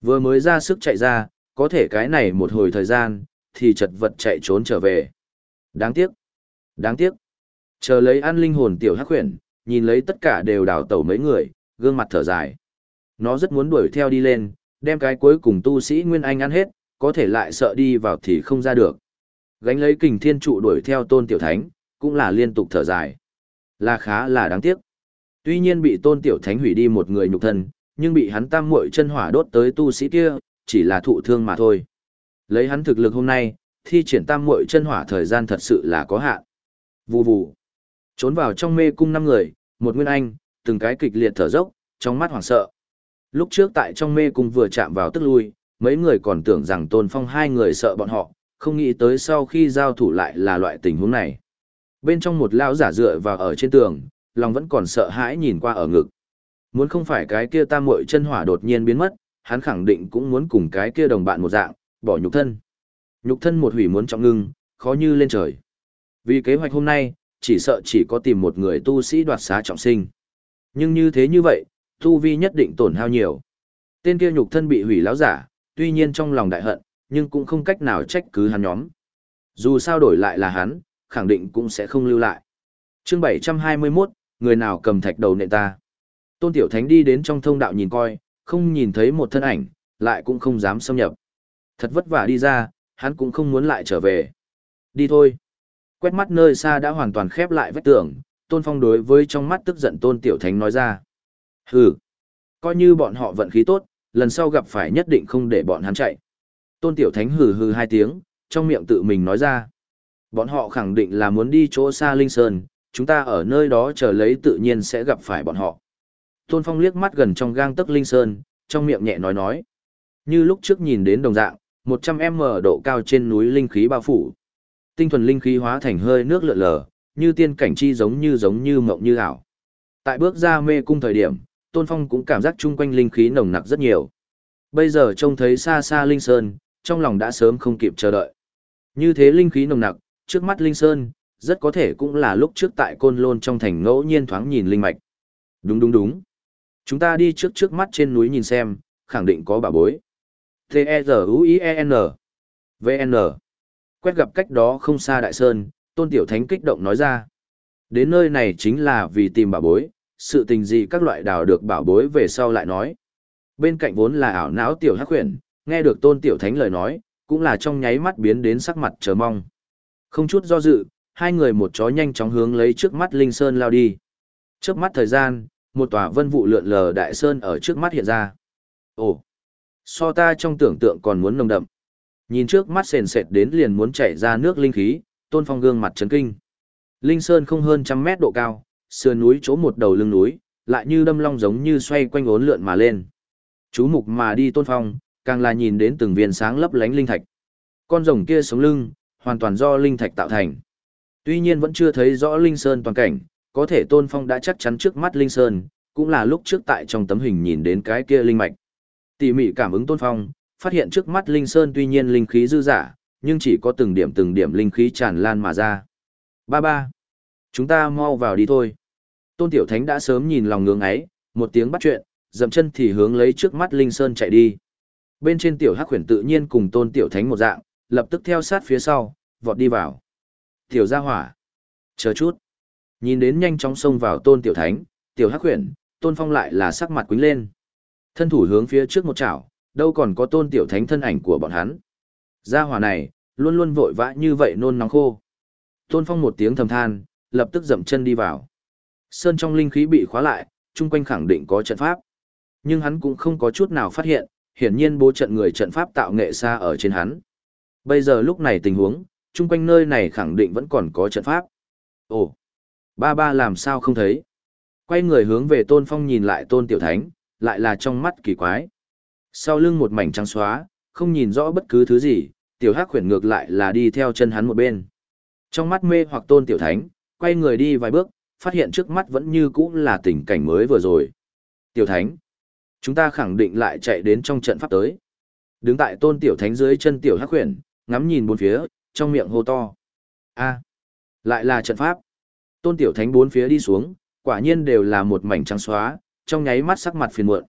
A: Vừa mới ra sức chạy ra, có thể cái này một hồi thời gian, thì chật vật chạy trốn trở về. Đáng tiếc. Đáng tiếc. Chờ lấy ăn linh hồn tiểu hắc khuyển, nhìn lấy tất cả đều đảo tẩu mấy người, gương mặt thở dài. Nó rất muốn đuổi theo đi lên, đem cái cuối cùng tu sĩ Nguyên Anh ăn hết, có thể lại sợ đi vào thì không ra được. Gánh lấy kình thiên trụ đuổi theo tôn tiểu thánh, cũng là liên tục thở dài. Là khá là đáng tiếc. Tuy nhiên bị tôn tiểu thánh hủy đi một người nhục thân, nhưng bị hắn tam muội chân hỏa đốt tới tu sĩ kia, chỉ là thụ thương mà thôi. Lấy hắn thực lực hôm nay, thi triển tam muội chân hỏa thời gian thật sự là có hạn. Vù vù. Trốn vào trong mê cung năm người, một nguyên anh, từng cái kịch liệt thở dốc, trong mắt hoảng sợ. Lúc trước tại trong mê cung vừa chạm vào tức lui, mấy người còn tưởng rằng tôn phong hai người sợ bọn họ, không nghĩ tới sau khi giao thủ lại là loại tình huống này. Bên trong một lão giả dựa vào ở trên tường, lòng vẫn còn sợ hãi nhìn qua ở ngực. Muốn không phải cái kia tam muội chân hỏa đột nhiên biến mất, hắn khẳng định cũng muốn cùng cái kia đồng bạn một dạng, bỏ nhục thân. Nhục thân một hủy muốn trọng ngưng, khó như lên trời. Vì kế hoạch hôm nay, chỉ sợ chỉ có tìm một người tu sĩ đoạt xá trọng sinh. Nhưng như thế như vậy, tu vi nhất định tổn hao nhiều. Tên kia nhục thân bị hủy lão giả, tuy nhiên trong lòng đại hận, nhưng cũng không cách nào trách cứ hắn nhóm. Dù sao đổi lại là hắn, khẳng định cũng sẽ không lưu lại. Chương 721, người nào cầm thạch đầu nệ ta. Tôn Tiểu Thánh đi đến trong thông đạo nhìn coi, không nhìn thấy một thân ảnh, lại cũng không dám xâm nhập. Thật vất vả đi ra, hắn cũng không muốn lại trở về. Đi thôi. Quét mắt nơi xa đã hoàn toàn khép lại vách tường, Tôn Phong đối với trong mắt tức giận Tôn Tiểu Thánh nói ra. Hừ. Coi như bọn họ vận khí tốt, lần sau gặp phải nhất định không để bọn hắn chạy. Tôn Tiểu Thánh hừ hừ hai tiếng, trong miệng tự mình nói ra. Bọn họ khẳng định là muốn đi chỗ xa Linh Sơn, chúng ta ở nơi đó chờ lấy tự nhiên sẽ gặp phải bọn họ. Tôn Phong liếc mắt gần trong gang tấc Linh Sơn, trong miệng nhẹ nói nói. Như lúc trước nhìn đến đồng dạng, 100m độ cao trên núi linh khí bao phủ. Tinh thuần linh khí hóa thành hơi nước lượn lờ, như tiên cảnh chi giống như giống như mộng như ảo. Tại bước ra mê cung thời điểm, Tôn Phong cũng cảm giác chung quanh linh khí nồng nặc rất nhiều. Bây giờ trông thấy xa xa Linh Sơn, trong lòng đã sớm không kịp chờ đợi. Như thế linh khí nồng nặc, trước mắt Linh Sơn, rất có thể cũng là lúc trước tại Côn Lôn trong thành ngẫu nhiên thoáng nhìn linh mạch. Đúng đúng đúng. Chúng ta đi trước trước mắt trên núi nhìn xem, khẳng định có bà bối. T-E-Z-U-I-E-N V-N Quét gặp cách đó không xa Đại Sơn, Tôn Tiểu Thánh kích động nói ra. Đến nơi này chính là vì tìm bảo bối, sự tình gì các loại đào được bảo bối về sau lại nói. Bên cạnh vốn là ảo não Tiểu Hắc Huyền, nghe được Tôn Tiểu Thánh lời nói, cũng là trong nháy mắt biến đến sắc mặt chờ mong. Không chút do dự, hai người một chó nhanh chóng hướng lấy trước mắt Linh Sơn lao đi. Trước mắt thời gian, một tòa vân vụ lượn lờ đại sơn ở trước mắt hiện ra. Ồ, so ta trong tưởng tượng còn muốn nồng đậm. Nhìn trước mắt sền sệt đến liền muốn chảy ra nước linh khí, tôn phong gương mặt trấn kinh. Linh Sơn không hơn trăm mét độ cao, sườn núi chỗ một đầu lưng núi, lại như đâm long giống như xoay quanh ốn lượn mà lên. Chú mục mà đi tôn phong, càng là nhìn đến từng viên sáng lấp lánh linh thạch. Con rồng kia sống lưng, hoàn toàn do linh thạch tạo thành. Tuy nhiên vẫn chưa thấy rõ linh sơn toàn cảnh, có thể tôn phong đã chắc chắn trước mắt linh sơn, cũng là lúc trước tại trong tấm hình nhìn đến cái kia linh mạch. Tỉ mỉ cảm ứng tôn phong, phát hiện trước mắt linh sơn tuy nhiên linh khí dư giả, nhưng chỉ có từng điểm từng điểm linh khí tràn lan mà ra. Ba ba. Chúng ta mau vào đi thôi. Tôn Tiểu Thánh đã sớm nhìn lòng ngưỡng ấy, một tiếng bắt chuyện, dậm chân thì hướng lấy trước mắt Linh Sơn chạy đi. Bên trên Tiểu Hắc Huyền tự nhiên cùng Tôn Tiểu Thánh một dạng, lập tức theo sát phía sau, vọt đi vào. Tiểu gia hỏa. Chờ chút. Nhìn đến nhanh chóng xông vào Tôn Tiểu Thánh, Tiểu Hắc Huyền, Tôn Phong lại là sắc mặt quính lên. Thân thủ hướng phía trước một chảo, đâu còn có Tôn Tiểu Thánh thân ảnh của bọn hắn. Gia hỏa này, luôn luôn vội vã như vậy nôn nóng khô. Tôn Phong một tiếng thầm than, lập tức dậm chân đi vào. Sơn trong linh khí bị khóa lại, chung quanh khẳng định có trận pháp. Nhưng hắn cũng không có chút nào phát hiện, hiển nhiên bố trận người trận pháp tạo nghệ xa ở trên hắn. Bây giờ lúc này tình huống, chung quanh nơi này khẳng định vẫn còn có trận pháp. Ồ, ba ba làm sao không thấy? Quay người hướng về Tôn Phong nhìn lại Tôn Tiểu Thánh, lại là trong mắt kỳ quái. Sau lưng một mảnh trắng xóa, không nhìn rõ bất cứ thứ gì, Tiểu Hắc khuyển ngược lại là đi theo chân hắn một bên. Trong mắt mê hoặc Tôn Tiểu Thánh, quay người đi vài bước, phát hiện trước mắt vẫn như cũ là tình cảnh mới vừa rồi. Tiểu Thánh, chúng ta khẳng định lại chạy đến trong trận pháp tới. Đứng tại Tôn Tiểu Thánh dưới chân Tiểu Hắc khuyển, ngắm nhìn bốn phía, trong miệng hô to. a lại là trận pháp. Tôn Tiểu Thánh bốn phía đi xuống, quả nhiên đều là một mảnh trắng xóa, trong nháy mắt sắc mặt phiền muộn.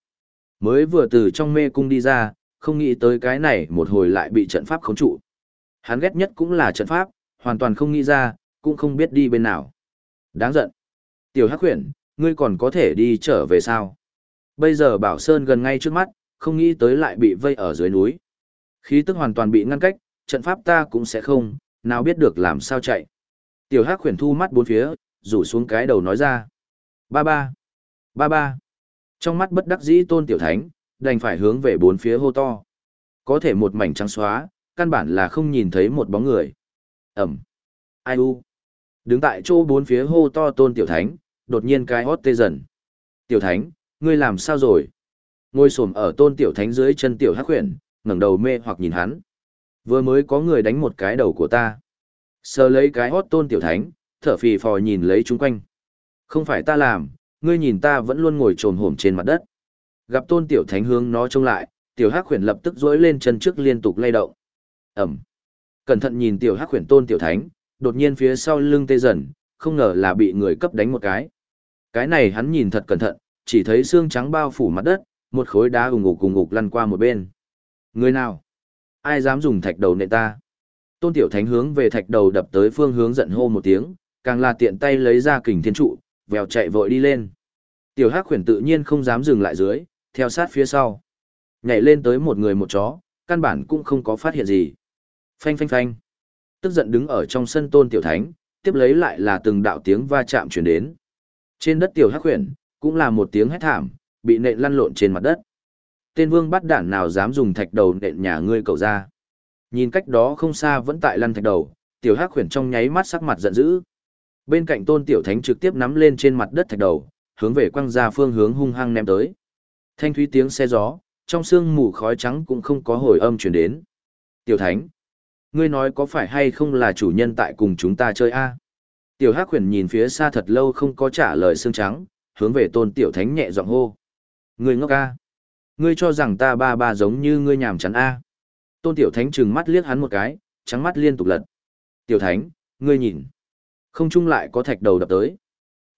A: Mới vừa từ trong mê cung đi ra, không nghĩ tới cái này một hồi lại bị trận pháp khống trụ. Hắn ghét nhất cũng là trận pháp, hoàn toàn không nghĩ ra, cũng không biết đi bên nào. Đáng giận. Tiểu Hắc Huyền, ngươi còn có thể đi trở về sao? Bây giờ Bảo Sơn gần ngay trước mắt, không nghĩ tới lại bị vây ở dưới núi. Khí tức hoàn toàn bị ngăn cách, trận pháp ta cũng sẽ không, nào biết được làm sao chạy. Tiểu Hắc Huyền thu mắt bốn phía, rủ xuống cái đầu nói ra. Ba ba. Ba ba. Trong mắt bất đắc dĩ tôn tiểu thánh, đành phải hướng về bốn phía hô to. Có thể một mảnh trắng xóa, căn bản là không nhìn thấy một bóng người. Ẩm. Ai u. Đứng tại chỗ bốn phía hô to tôn tiểu thánh, đột nhiên cái hót tê dần. Tiểu thánh, ngươi làm sao rồi? Ngồi xổm ở tôn tiểu thánh dưới chân tiểu hắc huyền, ngẩng đầu mê hoặc nhìn hắn. Vừa mới có người đánh một cái đầu của ta. Sờ lấy cái hót tôn tiểu thánh, thở phì phò nhìn lấy chúng quanh. Không phải ta làm, ngươi nhìn ta vẫn luôn ngồi trồm hổm trên mặt đất. Gặp tôn tiểu thánh hướng nó trông lại, tiểu hắc khuyển lập tức dối lên chân trước liên tục lay động. Ẩm. Cẩn thận nhìn tiểu hắc khuyển tôn tiểu thánh, đột nhiên phía sau lưng tê dần, không ngờ là bị người cấp đánh một cái. Cái này hắn nhìn thật cẩn thận, chỉ thấy xương trắng bao phủ mặt đất, một khối đá ủng ngục cùng ngục lăn qua một bên. Người nào? Ai dám dùng thạch đầu nệ ta? Tôn tiểu thánh hướng về thạch đầu đập tới phương hướng giận hô một tiếng, càng là tiện tay lấy ra kình thiên trụ, vèo chạy vội đi lên. Tiểu Hắc khuyển tự nhiên không dám dừng lại dưới, theo sát phía sau. Nhảy lên tới một người một chó, căn bản cũng không có phát hiện gì. Phanh phanh phanh. Tức giận đứng ở trong sân tôn tiểu thánh, tiếp lấy lại là từng đạo tiếng va chạm truyền đến. Trên đất tiểu Hắc huyền cũng là một tiếng hét thảm, bị nện lăn lộn trên mặt đất. Tên vương bắt đản nào dám dùng thạch đầu nện nhà ngươi cậu ra. Nhìn cách đó không xa vẫn tại lăn thạch đầu, tiểu Hắc huyền trong nháy mắt sắc mặt giận dữ. Bên cạnh tôn tiểu thánh trực tiếp nắm lên trên mặt đất thạch đầu, hướng về quăng ra phương hướng hung hăng ném tới. Thanh thúy tiếng xe gió, trong sương mù khói trắng cũng không có hồi âm truyền đến. Tiểu thánh, ngươi nói có phải hay không là chủ nhân tại cùng chúng ta chơi a? Tiểu Hắc Huyền nhìn phía xa thật lâu không có trả lời xương trắng, hướng về Tôn Tiểu Thánh nhẹ giọng hô. Ngươi ngốc a. Ngươi cho rằng ta ba ba giống như ngươi nhàm chán a. Tôn Tiểu Thánh trừng mắt liếc hắn một cái, trắng mắt liên tục lật. Tiểu Thánh, ngươi nhìn. Không chung lại có thạch đầu đập tới.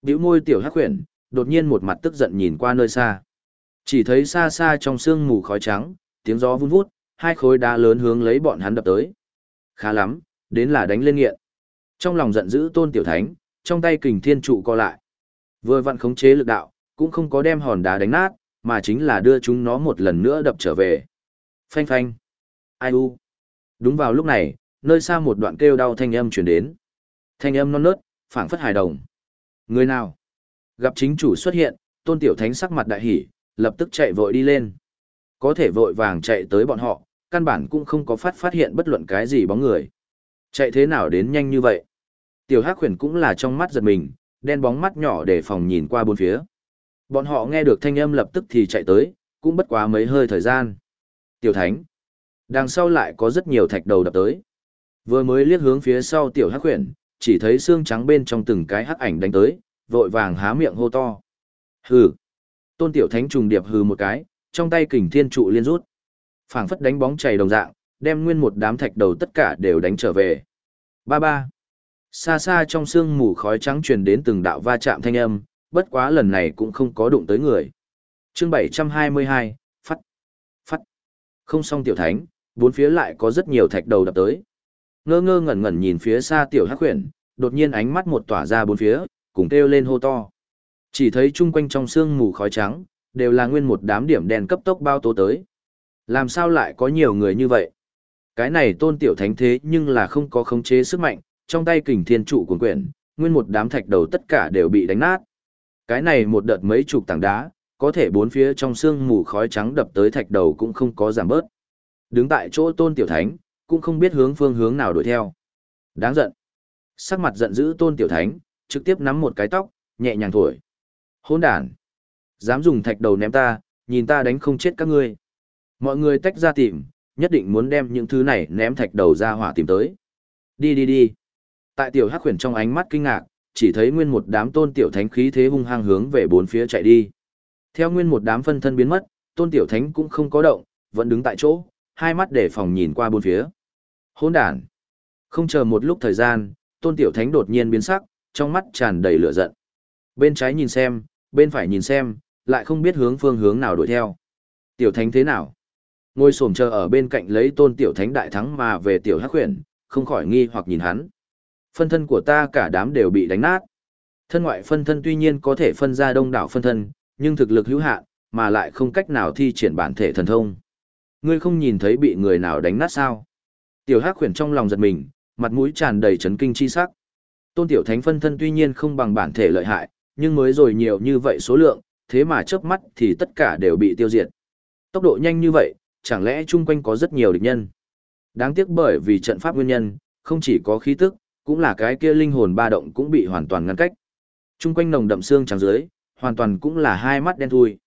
A: Biểu môi Tiểu Hắc Huyền, đột nhiên một mặt tức giận nhìn qua nơi xa. Chỉ thấy xa xa trong sương mù khói trắng, tiếng gió vun vút, hai khối đá lớn hướng lấy bọn hắn đập tới. Khá lắm, đến là đánh lên nghiện. Trong lòng giận dữ Tôn Tiểu Thánh, trong tay kình thiên trụ co lại. Vừa vặn khống chế lực đạo, cũng không có đem hòn đá đánh nát, mà chính là đưa chúng nó một lần nữa đập trở về. Phanh phanh. Ai u. Đúng vào lúc này, nơi xa một đoạn kêu đau thanh âm chuyển đến. Thanh âm non nớt, phảng phất hài đồng. Người nào? Gặp chính chủ xuất hiện, tôn tiểu thánh sắc mặt đại hỉ, lập tức chạy vội đi lên. Có thể vội vàng chạy tới bọn họ, căn bản cũng không có phát phát hiện bất luận cái gì bóng người. Chạy thế nào đến nhanh như vậy? Tiểu Hắc Huyền cũng là trong mắt giật mình, đen bóng mắt nhỏ để phòng nhìn qua bốn phía. Bọn họ nghe được thanh âm lập tức thì chạy tới, cũng bất quá mấy hơi thời gian. Tiểu Thánh. Đằng sau lại có rất nhiều thạch đầu đập tới. Vừa mới liếc hướng phía sau Tiểu Hắc Huyền, chỉ thấy xương trắng bên trong từng cái hắc ảnh đánh tới, vội vàng há miệng hô to. Hừ. Tôn Tiểu Thánh trùng điệp hừ một cái, trong tay kình thiên trụ liên rút. phảng phất đánh bóng chảy đồng dạng, đem nguyên một đám thạch đầu tất cả đều đánh trở về. Ba ba. Xa xa trong sương mù khói trắng truyền đến từng đạo va chạm thanh âm, bất quá lần này cũng không có đụng tới người. chương 722, phát, phát. Không xong tiểu thánh, bốn phía lại có rất nhiều thạch đầu đập tới. Ngơ ngơ ngẩn ngẩn nhìn phía xa tiểu hắc huyền, đột nhiên ánh mắt một tỏa ra bốn phía, cùng kêu lên hô to. Chỉ thấy chung quanh trong sương mù khói trắng, đều là nguyên một đám điểm đèn cấp tốc bao tố tới. Làm sao lại có nhiều người như vậy? Cái này tôn tiểu thánh thế nhưng là không có khống chế sức mạnh, trong tay kình thiên trụ cuồng quyển, nguyên một đám thạch đầu tất cả đều bị đánh nát. Cái này một đợt mấy chục tảng đá, có thể bốn phía trong sương mù khói trắng đập tới thạch đầu cũng không có giảm bớt. Đứng tại chỗ tôn tiểu thánh, cũng không biết hướng phương hướng nào đuổi theo. Đáng giận. Sắc mặt giận dữ tôn tiểu thánh, trực tiếp nắm một cái tóc, nhẹ nhàng thổi. Hôn đàn. Dám dùng thạch đầu ném ta, nhìn ta đánh không chết các ngươi. Mọi người tách ra tìm, nhất định muốn đem những thứ này ném thạch đầu ra hỏa tìm tới. Đi đi đi. Tại tiểu hắc khuyển trong ánh mắt kinh ngạc, chỉ thấy nguyên một đám tôn tiểu thánh khí thế hung hăng hướng về bốn phía chạy đi. Theo nguyên một đám phân thân biến mất, tôn tiểu thánh cũng không có động, vẫn đứng tại chỗ, hai mắt để phòng nhìn qua bốn phía. Hỗn đản. Không chờ một lúc thời gian, tôn tiểu thánh đột nhiên biến sắc, trong mắt tràn đầy lửa giận. Bên trái nhìn xem, bên phải nhìn xem, lại không biết hướng phương hướng nào đuổi theo. Tiểu thánh thế nào? Ngôi xổm chờ ở bên cạnh lấy tôn tiểu thánh đại thắng mà về tiểu hắc huyền, không khỏi nghi hoặc nhìn hắn phân thân của ta cả đám đều bị đánh nát. Thân ngoại phân thân tuy nhiên có thể phân ra đông đảo phân thân, nhưng thực lực hữu hạn, mà lại không cách nào thi triển bản thể thần thông. Ngươi không nhìn thấy bị người nào đánh nát sao? Tiểu Hắc Huyền trong lòng giật mình, mặt mũi tràn đầy chấn kinh chi sắc. Tôn tiểu thánh phân thân tuy nhiên không bằng bản thể lợi hại, nhưng mới rồi nhiều như vậy số lượng, thế mà chớp mắt thì tất cả đều bị tiêu diệt. Tốc độ nhanh như vậy, chẳng lẽ chung quanh có rất nhiều địch nhân? Đáng tiếc bởi vì trận pháp nguyên nhân, không chỉ có khí tức, cũng là cái kia linh hồn ba động cũng bị hoàn toàn ngăn cách. Trung quanh nồng đậm xương trắng dưới, hoàn toàn cũng là hai mắt đen thui.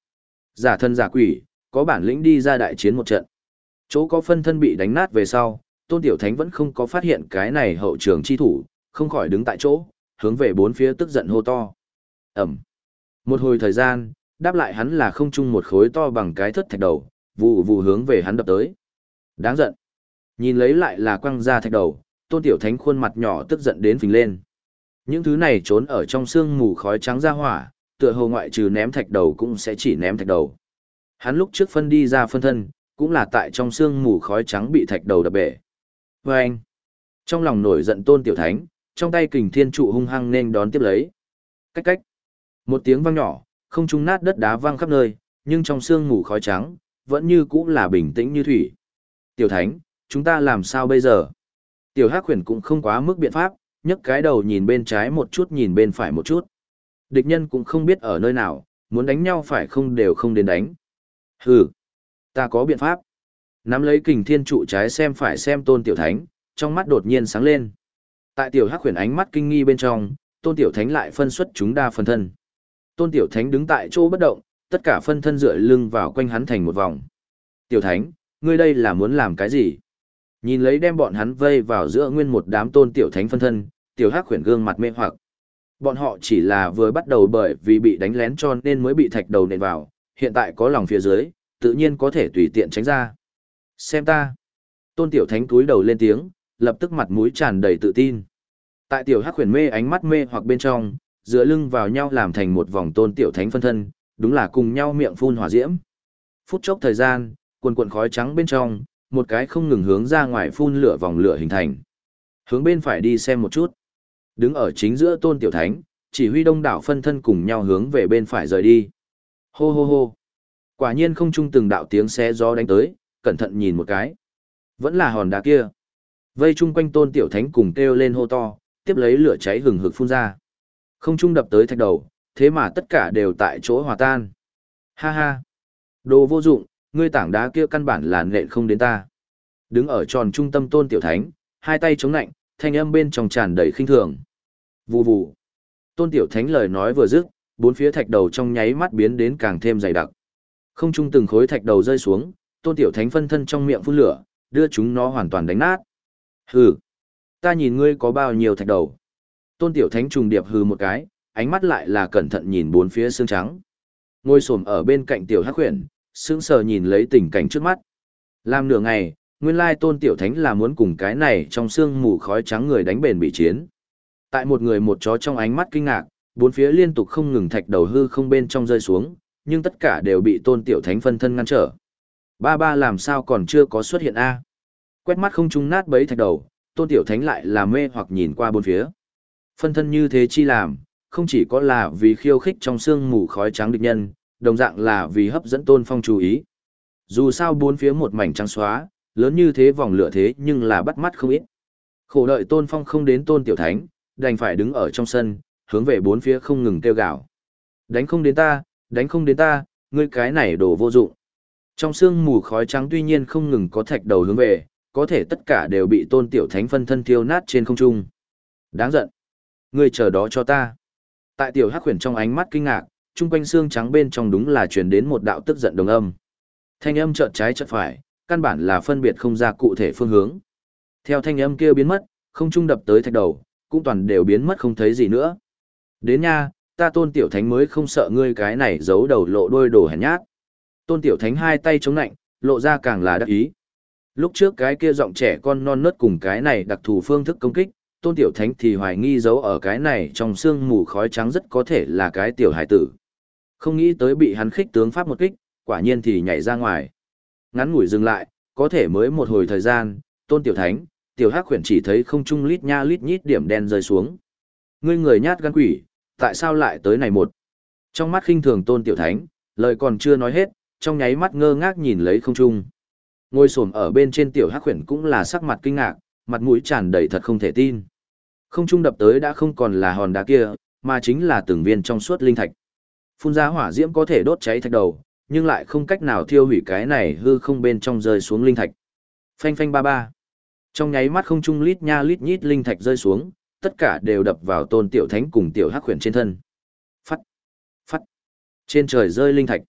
A: Giả thân giả quỷ, có bản lĩnh đi ra đại chiến một trận. Chỗ có phân thân bị đánh nát về sau, Tôn Tiểu Thánh vẫn không có phát hiện cái này hậu trường chi thủ, không khỏi đứng tại chỗ, hướng về bốn phía tức giận hô to. Ẩm. Một hồi thời gian, đáp lại hắn là không chung một khối to bằng cái thất thạch đầu, vụ vụ hướng về hắn đập tới. Đáng giận. Nhìn lấy lại là quăng ra thạch đầu, tôn tiểu thánh khuôn mặt nhỏ tức giận đến phình lên. Những thứ này trốn ở trong sương mù khói trắng ra hỏa, tựa hồ ngoại trừ ném thạch đầu cũng sẽ chỉ ném thạch đầu. Hắn lúc trước phân đi ra phân thân, cũng là tại trong sương mù khói trắng bị thạch đầu đập bể. Và anh, trong lòng nổi giận tôn tiểu thánh, trong tay kình thiên trụ hung hăng nên đón tiếp lấy. Cách cách, một tiếng vang nhỏ, không trung nát đất đá vang khắp nơi, nhưng trong sương mù khói trắng, vẫn như cũ là bình tĩnh như thủy. Tiểu thánh, chúng ta làm sao bây giờ? Tiểu Hắc Huyền cũng không quá mức biện pháp, nhấc cái đầu nhìn bên trái một chút nhìn bên phải một chút. Địch nhân cũng không biết ở nơi nào, muốn đánh nhau phải không đều không đến đánh. Hừ, ta có biện pháp. Nắm lấy kình thiên trụ trái xem phải xem tôn tiểu thánh, trong mắt đột nhiên sáng lên. Tại tiểu hắc huyền ánh mắt kinh nghi bên trong, tôn tiểu thánh lại phân xuất chúng đa phần thân. Tôn tiểu thánh đứng tại chỗ bất động, tất cả phân thân dựa lưng vào quanh hắn thành một vòng. Tiểu thánh, ngươi đây là muốn làm cái gì? Nhìn lấy đem bọn hắn vây vào giữa nguyên một đám tôn tiểu thánh phân thân, tiểu hắc khuyển gương mặt mê hoặc. Bọn họ chỉ là vừa bắt đầu bởi vì bị đánh lén cho nên mới bị thạch đầu nện vào, hiện tại có lòng phía dưới, tự nhiên có thể tùy tiện tránh ra. Xem ta. Tôn Tiểu Thánh cúi đầu lên tiếng, lập tức mặt mũi tràn đầy tự tin. Tại Tiểu Hắc khuyển mê ánh mắt mê hoặc bên trong, dựa lưng vào nhau làm thành một vòng Tôn Tiểu Thánh phân thân, đúng là cùng nhau miệng phun hỏa diễm. Phút chốc thời gian, quần quần khói trắng bên trong, một cái không ngừng hướng ra ngoài phun lửa vòng lửa hình thành. Hướng bên phải đi xem một chút. Đứng ở chính giữa Tôn Tiểu Thánh, chỉ huy đông đảo phân thân cùng nhau hướng về bên phải rời đi. Hô hô hô. Quả nhiên không trung từng đạo tiếng xé gió đánh tới, cẩn thận nhìn một cái. Vẫn là hòn đá kia. Vây chung quanh tôn tiểu thánh cùng kêu lên hô to, tiếp lấy lửa cháy hừng hực phun ra. Không trung đập tới thạch đầu, thế mà tất cả đều tại chỗ hòa tan. Ha ha. Đồ vô dụng, ngươi tảng đá kia căn bản là nện không đến ta. Đứng ở tròn trung tâm tôn tiểu thánh, hai tay chống nạnh, thanh âm bên trong tràn đầy khinh thường. Vù vù. Tôn tiểu thánh lời nói vừa dứt, bốn phía thạch đầu trong nháy mắt biến đến càng thêm dày đặc. Không trung từng khối thạch đầu rơi xuống, tôn tiểu thánh phân thân trong miệng phun lửa, đưa chúng nó hoàn toàn đánh nát. Hừ, ta nhìn ngươi có bao nhiêu thạch đầu. Tôn tiểu thánh trùng điệp hừ một cái, ánh mắt lại là cẩn thận nhìn bốn phía xương trắng. Ngồi xổm ở bên cạnh tiểu hắc huyền, sững sờ nhìn lấy tình cảnh trước mắt. Làm nửa ngày, nguyên lai tôn tiểu thánh là muốn cùng cái này trong xương mù khói trắng người đánh bền bị chiến. Tại một người một chó trong ánh mắt kinh ngạc, bốn phía liên tục không ngừng thạch đầu hư không bên trong rơi xuống, nhưng tất cả đều bị tôn tiểu thánh phân thân ngăn trở. Ba ba làm sao còn chưa có xuất hiện a? Quét mắt không trung nát bấy thạch đầu, tôn tiểu thánh lại là mê hoặc nhìn qua bốn phía. Phân thân như thế chi làm, không chỉ có là vì khiêu khích trong xương mù khói trắng địch nhân, đồng dạng là vì hấp dẫn tôn phong chú ý. Dù sao bốn phía một mảnh trắng xóa, lớn như thế vòng lửa thế nhưng là bắt mắt không ít. Khổ đợi tôn phong không đến tôn tiểu thánh, đành phải đứng ở trong sân, hướng về bốn phía không ngừng kêu gào. Đánh không đến ta, đánh không đến ta, ngươi cái này đồ vô dụng. Trong sương mù khói trắng tuy nhiên không ngừng có thạch đầu hướng về, có thể tất cả đều bị tôn tiểu thánh phân thân thiêu nát trên không trung. Đáng giận. Ngươi chờ đó cho ta. Tại tiểu hắc khuyển trong ánh mắt kinh ngạc, trung quanh xương trắng bên trong đúng là truyền đến một đạo tức giận đồng âm. Thanh âm chợt trái chợt phải, căn bản là phân biệt không ra cụ thể phương hướng. Theo thanh âm kia biến mất, không trung đập tới thạch đầu, cũng toàn đều biến mất không thấy gì nữa. Đến nha, ta tôn tiểu thánh mới không sợ ngươi cái này giấu đầu lộ đôi đồ hèn nhát. Tôn tiểu thánh hai tay chống nạnh, lộ ra càng là đắc ý. Lúc trước cái kia giọng trẻ con non nớt cùng cái này đặc thù phương thức công kích, tôn tiểu thánh thì hoài nghi giấu ở cái này trong sương mù khói trắng rất có thể là cái tiểu hải tử. Không nghĩ tới bị hắn khích tướng pháp một kích, quả nhiên thì nhảy ra ngoài. Ngắn ngủi dừng lại, có thể mới một hồi thời gian, tôn tiểu thánh, tiểu hắc khuyển chỉ thấy không trung lít nha lít nhít điểm đen rơi xuống. Ngươi người nhát gan quỷ, tại sao lại tới này một? Trong mắt khinh thường tôn tiểu thánh, lời còn chưa nói hết, trong nháy mắt ngơ ngác nhìn lấy không trung. Ngồi sồn ở bên trên tiểu hắc khuyển cũng là sắc mặt kinh ngạc, mặt mũi tràn đầy thật không thể tin. Không trung đập tới đã không còn là hòn đá kia, mà chính là từng viên trong suốt linh thạch. Phun ra hỏa diễm có thể đốt cháy thạch đầu, nhưng lại không cách nào thiêu hủy cái này hư không bên trong rơi xuống linh thạch. Phanh phanh ba ba. Trong nháy mắt không trung lít nha lít nhít linh thạch rơi xuống, tất cả đều đập vào tôn tiểu thánh cùng tiểu hắc Huyền trên thân. Phắt, phắt, trên trời rơi linh thạch.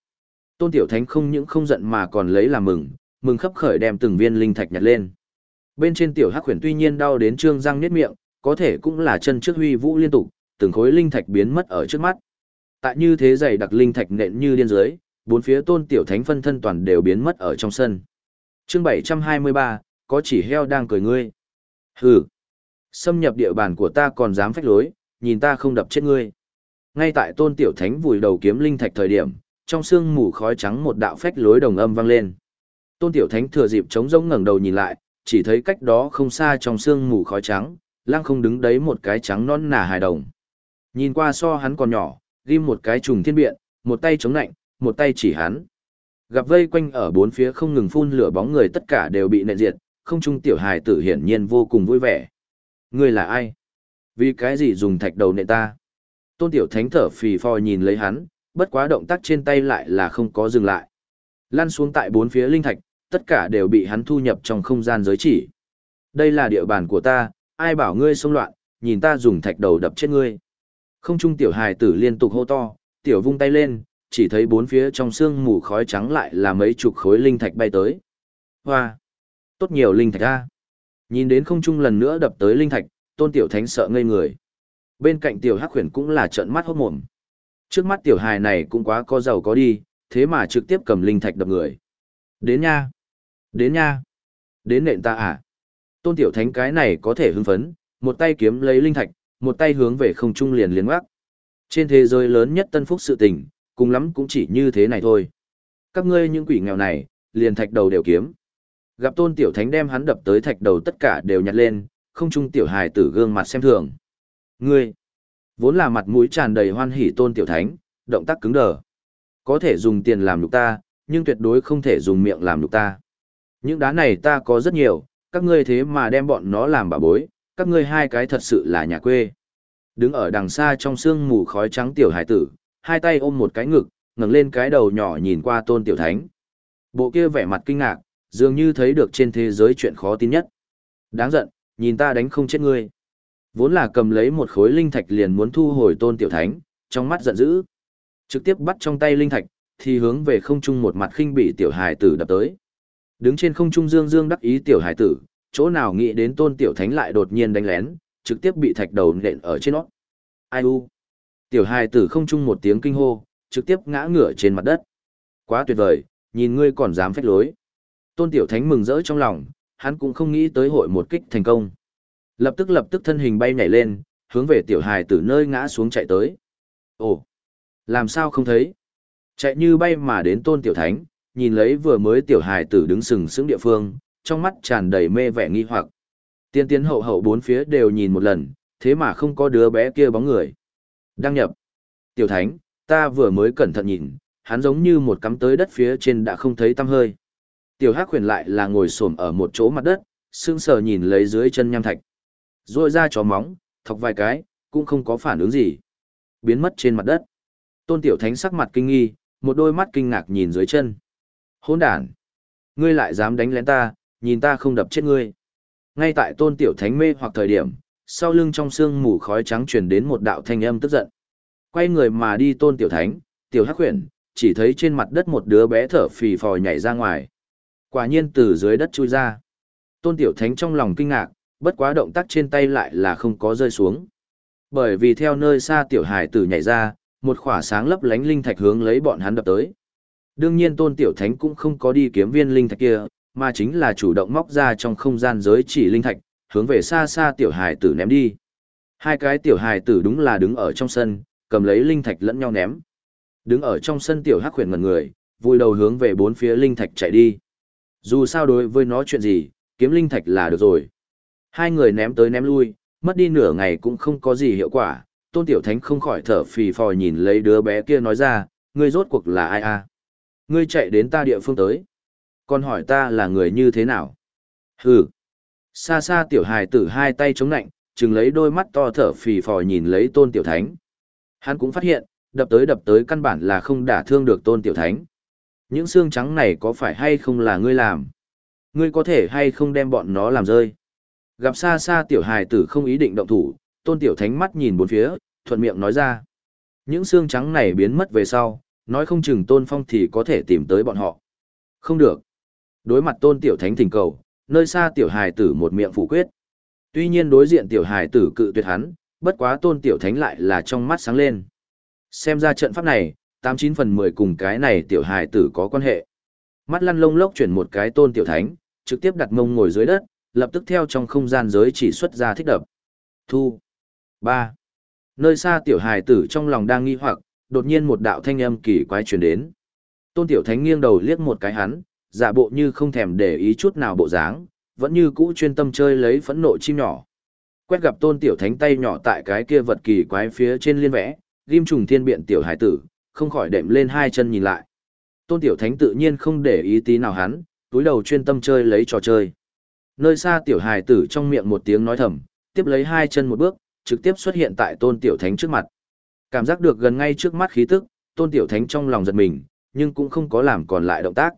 A: Tôn tiểu thánh không những không giận mà còn lấy làm mừng, mừng khấp khởi đem từng viên linh thạch nhặt lên. Bên trên tiểu hắc khuyển tuy nhiên đau đến trương răng niết miệng, có thể cũng là chân trước huy vũ liên tục, từng khối linh thạch biến mất ở trước mắt. Tại như thế dày đặc linh thạch nện như điên dưới, bốn phía tôn tiểu thánh phân thân toàn đều biến mất ở trong sân. Chương 723, có chỉ heo đang cười ngươi. Hừ. Xâm nhập địa bàn của ta còn dám phách lối, nhìn ta không đập chết ngươi. Ngay tại tôn tiểu thánh vùi đầu kiếm linh thạch thời điểm, trong sương mù khói trắng một đạo phách lối đồng âm vang lên. Tôn tiểu thánh thừa dịp chống rỗng ngẩng đầu nhìn lại, chỉ thấy cách đó không xa trong sương mù khói trắng, lang không đứng đấy một cái trắng non nà hài đồng. Nhìn qua so hắn còn nhỏ, ghim một cái trùng thiên biện, một tay chống nạnh, một tay chỉ hắn. Gặp vây quanh ở bốn phía không ngừng phun lửa bóng người tất cả đều bị nện diệt, không trung tiểu hài tử hiển nhiên vô cùng vui vẻ. Ngươi là ai? Vì cái gì dùng thạch đầu nện ta? Tôn tiểu thánh thở phì phò nhìn lấy hắn, bất quá động tác trên tay lại là không có dừng lại. Lăn xuống tại bốn phía linh thạch, tất cả đều bị hắn thu nhập trong không gian giới chỉ. Đây là địa bàn của ta, ai bảo ngươi xông loạn, nhìn ta dùng thạch đầu đập chết ngươi. Không trung tiểu hài tử liên tục hô to, tiểu vung tay lên, chỉ thấy bốn phía trong sương mù khói trắng lại là mấy chục khối linh thạch bay tới. Hoa! Tốt nhiều linh thạch ra. Nhìn đến không trung lần nữa đập tới linh thạch, tôn tiểu thánh sợ ngây người. Bên cạnh tiểu hắc huyền cũng là trợn mắt hốt mồm. Trước mắt tiểu hài này cũng quá có giàu có đi, thế mà trực tiếp cầm linh thạch đập người. Đến nha! Đến nha! Đến nện ta à? Tôn Tiểu Thánh cái này có thể hưng phấn, một tay kiếm lấy linh thạch, một tay hướng về không trung liền liền ngoắc. Trên thế giới lớn nhất tân phúc sự tình, cùng lắm cũng chỉ như thế này thôi. Các ngươi những quỷ nghèo này, liền thạch đầu đều kiếm. Gặp Tôn Tiểu Thánh đem hắn đập tới thạch đầu tất cả đều nhặt lên, không trung tiểu hài tử gương mặt xem thường. Ngươi, vốn là mặt mũi tràn đầy hoan hỉ Tôn Tiểu Thánh, động tác cứng đờ. Có thể dùng tiền làm nhục ta, nhưng tuyệt đối không thể dùng miệng làm nhục ta. Những đá này ta có rất nhiều, các ngươi thế mà đem bọn nó làm bà bối, các ngươi hai cái thật sự là nhà quê. Đứng ở đằng xa trong sương mù khói trắng tiểu hải tử, hai tay ôm một cái ngực, ngẩng lên cái đầu nhỏ nhìn qua tôn tiểu thánh. Bộ kia vẻ mặt kinh ngạc, dường như thấy được trên thế giới chuyện khó tin nhất. Đáng giận, nhìn ta đánh không chết ngươi. Vốn là cầm lấy một khối linh thạch liền muốn thu hồi tôn tiểu thánh, trong mắt giận dữ. Trực tiếp bắt trong tay linh thạch, thì hướng về không trung một mặt khinh bị tiểu hải tử đập tới. Đứng trên không trung dương dương đắc ý tiểu hải tử, chỗ nào nghĩ đến tôn tiểu thánh lại đột nhiên đánh lén, trực tiếp bị thạch đầu nện ở trên nó. Ai u? Tiểu hải tử không trung một tiếng kinh hô, trực tiếp ngã ngửa trên mặt đất. Quá tuyệt vời, nhìn ngươi còn dám phách lối. Tôn tiểu thánh mừng rỡ trong lòng, hắn cũng không nghĩ tới hội một kích thành công. Lập tức lập tức thân hình bay nhảy lên, hướng về tiểu hài tử nơi ngã xuống chạy tới. Ồ, làm sao không thấy? Chạy như bay mà đến tôn tiểu thánh, nhìn lấy vừa mới tiểu hài tử đứng sừng sững địa phương, trong mắt tràn đầy mê vẻ nghi hoặc. Tiên tiến hậu hậu bốn phía đều nhìn một lần, thế mà không có đứa bé kia bóng người. Đăng nhập. Tiểu thánh, ta vừa mới cẩn thận nhìn, hắn giống như một cắm tới đất phía trên đã không thấy tăm hơi. Tiểu Hắc khuyển lại là ngồi xổm ở một chỗ mặt đất, sững sờ nhìn lấy dưới chân nham thạch. Rồi ra chó móng, thọc vài cái, cũng không có phản ứng gì. Biến mất trên mặt đất. Tôn Tiểu Thánh sắc mặt kinh nghi, một đôi mắt kinh ngạc nhìn dưới chân. Hỗn đản! Ngươi lại dám đánh lén ta, nhìn ta không đập chết ngươi. Ngay tại Tôn Tiểu Thánh mê hoặc thời điểm, sau lưng trong sương mù khói trắng truyền đến một đạo thanh âm tức giận. Quay người mà đi Tôn Tiểu Thánh, Tiểu Hắc huyền, chỉ thấy trên mặt đất một đứa bé thở phì phò nhảy ra ngoài. Quả nhiên từ dưới đất chui ra. Tôn Tiểu Thánh trong lòng kinh ngạc, bất quá động tác trên tay lại là không có rơi xuống. Bởi vì theo nơi xa Tiểu Hải tử nhảy ra, một khỏa sáng lấp lánh linh thạch hướng lấy bọn hắn đập tới. Đương nhiên Tôn Tiểu Thánh cũng không có đi kiếm viên linh thạch kia, mà chính là chủ động móc ra trong không gian giới chỉ linh thạch, hướng về xa xa Tiểu Hải tử ném đi. Hai cái Tiểu Hải tử đúng là đứng ở trong sân, cầm lấy linh thạch lẫn nhau ném. Đứng ở trong sân Tiểu Hắc huyền ngẩn người, vui đầu hướng về bốn phía linh thạch chạy đi. Dù sao đối với nó chuyện gì, kiếm linh thạch là được rồi. Hai người ném tới ném lui, mất đi nửa ngày cũng không có gì hiệu quả. Tôn Tiểu Thánh không khỏi thở phì phò nhìn lấy đứa bé kia nói ra, ngươi rốt cuộc là ai à? Ngươi chạy đến ta địa phương tới. Còn hỏi ta là người như thế nào? Hừ. Xa xa Tiểu Hài tử hai tay chống nạnh, chừng lấy đôi mắt to thở phì phò nhìn lấy Tôn Tiểu Thánh. Hắn cũng phát hiện, đập tới đập tới căn bản là không đả thương được Tôn Tiểu Thánh. Những xương trắng này có phải hay không là ngươi làm? Ngươi có thể hay không đem bọn nó làm rơi? Gặp xa xa tiểu hài tử không ý định động thủ, tôn tiểu thánh mắt nhìn bốn phía, thuận miệng nói ra. Những xương trắng này biến mất về sau, nói không chừng tôn phong thì có thể tìm tới bọn họ. Không được. Đối mặt tôn tiểu thánh thỉnh cầu, nơi xa tiểu hài tử một miệng phủ quyết. Tuy nhiên đối diện tiểu hài tử cự tuyệt hắn, bất quá tôn tiểu thánh lại là trong mắt sáng lên. Xem ra trận pháp này, tám chín phần mười cùng cái này tiểu hài tử có quan hệ. Mắt lăn lông lốc chuyển một cái tôn tiểu thánh, trực tiếp đặt mông ngồi dưới đất, lập tức theo trong không gian giới chỉ xuất ra thích đập. Thu. ba Nơi xa tiểu hài tử trong lòng đang nghi hoặc, đột nhiên một đạo thanh âm kỳ quái truyền đến. Tôn tiểu thánh nghiêng đầu liếc một cái hắn, giả bộ như không thèm để ý chút nào bộ dáng, vẫn như cũ chuyên tâm chơi lấy phẫn nộ chim nhỏ. Quét gặp tôn tiểu thánh tay nhỏ tại cái kia vật kỳ quái phía trên liên vẽ, ghim trùng thiên biện tiểu hải tử, không khỏi đệm lên hai chân nhìn lại. Tôn Tiểu Thánh tự nhiên không để ý tí nào hắn, túi đầu chuyên tâm chơi lấy trò chơi. Nơi xa tiểu hài tử trong miệng một tiếng nói thầm, tiếp lấy hai chân một bước, trực tiếp xuất hiện tại Tôn Tiểu Thánh trước mặt. Cảm giác được gần ngay trước mắt khí tức, Tôn Tiểu Thánh trong lòng giật mình, nhưng cũng không có làm còn lại động tác.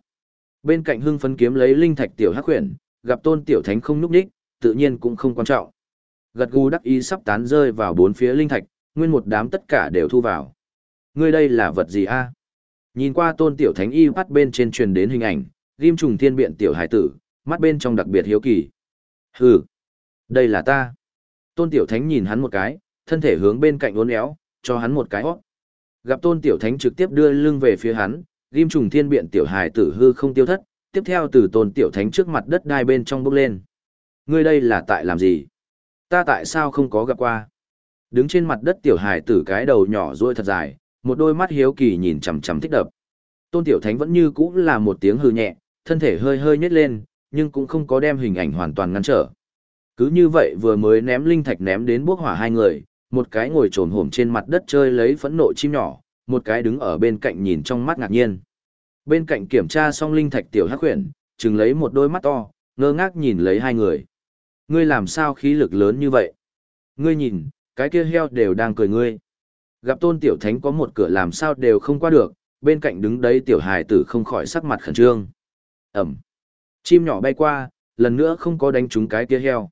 A: Bên cạnh hưng phấn kiếm lấy linh thạch tiểu hắc huyền, gặp Tôn Tiểu Thánh không núp đích, tự nhiên cũng không quan trọng. Gật gù đắc ý sắp tán rơi vào bốn phía linh thạch, nguyên một đám tất cả đều thu vào. Ngươi đây là vật gì a? Nhìn qua tôn tiểu thánh y bắt bên trên truyền đến hình ảnh, ghim trùng thiên biện tiểu hải tử, mắt bên trong đặc biệt hiếu kỳ. Hừ, đây là ta. Tôn tiểu thánh nhìn hắn một cái, thân thể hướng bên cạnh uốn éo, cho hắn một cái hót. Gặp tôn tiểu thánh trực tiếp đưa lưng về phía hắn, Ghim trùng thiên biện tiểu hài tử hư không tiêu thất, tiếp theo từ tôn tiểu thánh trước mặt đất đai bên trong bốc lên. Ngươi đây là tại làm gì? Ta tại sao không có gặp qua? Đứng trên mặt đất tiểu hài tử cái đầu nhỏ ruôi thật dài, một đôi mắt hiếu kỳ nhìn chằm chằm thích đập. Tôn tiểu thánh vẫn như cũ là một tiếng hư nhẹ, thân thể hơi hơi nhếch lên, nhưng cũng không có đem hình ảnh hoàn toàn ngăn trở. Cứ như vậy vừa mới ném linh thạch ném đến bốc hỏa hai người, một cái ngồi trồn hổm trên mặt đất chơi lấy phẫn nộ chim nhỏ, một cái đứng ở bên cạnh nhìn trong mắt ngạc nhiên. Bên cạnh kiểm tra xong linh thạch tiểu hắc huyền, chừng lấy một đôi mắt to, ngơ ngác nhìn lấy hai người. Ngươi làm sao khí lực lớn như vậy? Ngươi nhìn, cái kia heo đều đang cười ngươi. Gặp tôn tiểu thánh có một cửa làm sao đều không qua được, bên cạnh đứng đấy tiểu hài tử không khỏi sắc mặt khẩn trương. Ẩm. Chim nhỏ bay qua, lần nữa không có đánh trúng cái kia heo.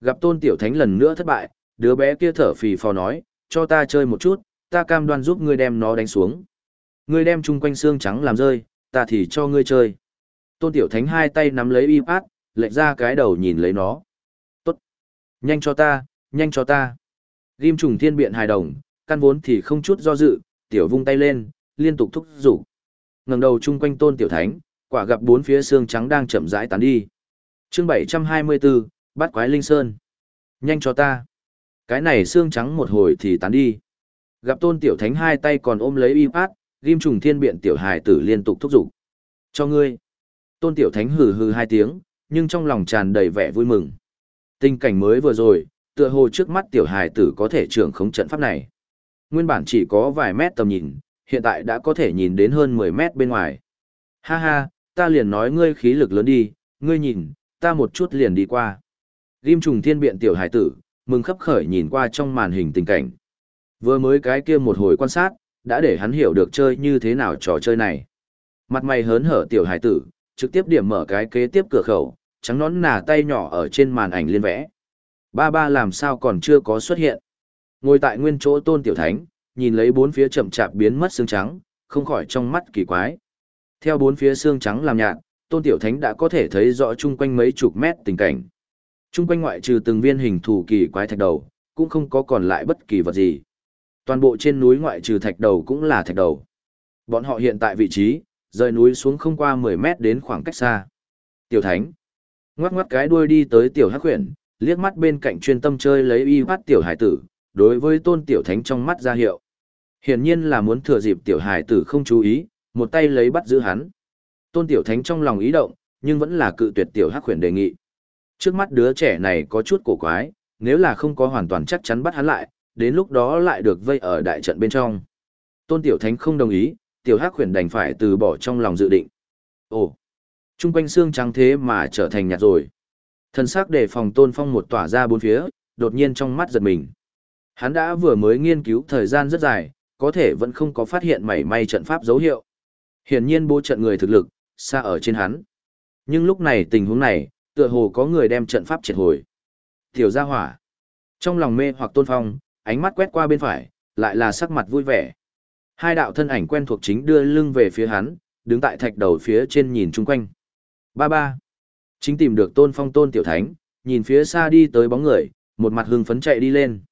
A: Gặp tôn tiểu thánh lần nữa thất bại, đứa bé kia thở phì phò nói, cho ta chơi một chút, ta cam đoan giúp ngươi đem nó đánh xuống. Ngươi đem chung quanh xương trắng làm rơi, ta thì cho ngươi chơi. Tôn tiểu thánh hai tay nắm lấy im át, lệch ra cái đầu nhìn lấy nó. Tốt. Nhanh cho ta, nhanh cho ta. Ghim trùng thiên biện hài đồng, căn vốn thì không chút do dự, tiểu vung tay lên, liên tục thúc rủ Ngẩng đầu chung quanh tôn tiểu thánh, quả gặp bốn phía xương trắng đang chậm rãi tán đi. Chương 724, bắt quái linh sơn. Nhanh cho ta. Cái này xương trắng một hồi thì tán đi. Gặp tôn tiểu thánh hai tay còn ôm lấy y phát, ghim trùng thiên biện tiểu hài tử liên tục thúc giục. Cho ngươi. Tôn tiểu thánh hừ hừ hai tiếng, nhưng trong lòng tràn đầy vẻ vui mừng. Tình cảnh mới vừa rồi, tựa hồ trước mắt tiểu hài tử có thể trưởng khống trận pháp này. Nguyên bản chỉ có vài mét tầm nhìn, hiện tại đã có thể nhìn đến hơn 10 mét bên ngoài. Ha ha, ta liền nói ngươi khí lực lớn đi, ngươi nhìn, ta một chút liền đi qua. Ghim trùng thiên biện tiểu hải tử, mừng khắp khởi nhìn qua trong màn hình tình cảnh. Vừa mới cái kia một hồi quan sát, đã để hắn hiểu được chơi như thế nào trò chơi này. Mặt mày hớn hở tiểu hải tử, trực tiếp điểm mở cái kế tiếp cửa khẩu, trắng nón nà tay nhỏ ở trên màn ảnh liên vẽ. Ba ba làm sao còn chưa có xuất hiện. Ngồi tại nguyên chỗ tôn tiểu thánh, nhìn lấy bốn phía chậm chạp biến mất xương trắng, không khỏi trong mắt kỳ quái. Theo bốn phía xương trắng làm nhạt, tôn tiểu thánh đã có thể thấy rõ chung quanh mấy chục mét tình cảnh. Trung quanh ngoại trừ từng viên hình thù kỳ quái thạch đầu, cũng không có còn lại bất kỳ vật gì. Toàn bộ trên núi ngoại trừ thạch đầu cũng là thạch đầu. Bọn họ hiện tại vị trí, rời núi xuống không qua 10 mét đến khoảng cách xa. Tiểu thánh, ngoắc ngoắc cái đuôi đi tới tiểu hắc huyền, liếc mắt bên cạnh chuyên tâm chơi lấy y bắt tiểu hải tử, đối với tôn tiểu thánh trong mắt ra hiệu. Hiển nhiên là muốn thừa dịp tiểu hải tử không chú ý, một tay lấy bắt giữ hắn. Tôn tiểu thánh trong lòng ý động, nhưng vẫn là cự tuyệt tiểu hắc huyền đề nghị. Trước mắt đứa trẻ này có chút cổ quái, nếu là không có hoàn toàn chắc chắn bắt hắn lại, đến lúc đó lại được vây ở đại trận bên trong. Tôn tiểu thánh không đồng ý, tiểu hắc huyền đành phải từ bỏ trong lòng dự định. Ồ, trung quanh xương trắng thế mà trở thành nhạt rồi. Thần sắc để phòng tôn phong một tỏa ra bốn phía, đột nhiên trong mắt giật mình. Hắn đã vừa mới nghiên cứu thời gian rất dài, có thể vẫn không có phát hiện mảy may trận pháp dấu hiệu. Hiển nhiên bố trận người thực lực, xa ở trên hắn. Nhưng lúc này tình huống này, tựa hồ có người đem trận pháp triệt hồi. Tiểu gia hỏa. Trong lòng mê hoặc tôn phong, ánh mắt quét qua bên phải, lại là sắc mặt vui vẻ. Hai đạo thân ảnh quen thuộc chính đưa lưng về phía hắn, đứng tại thạch đầu phía trên nhìn chung quanh. Ba ba. Chính tìm được tôn phong tôn tiểu thánh, nhìn phía xa đi tới bóng người, một mặt hưng phấn chạy đi lên.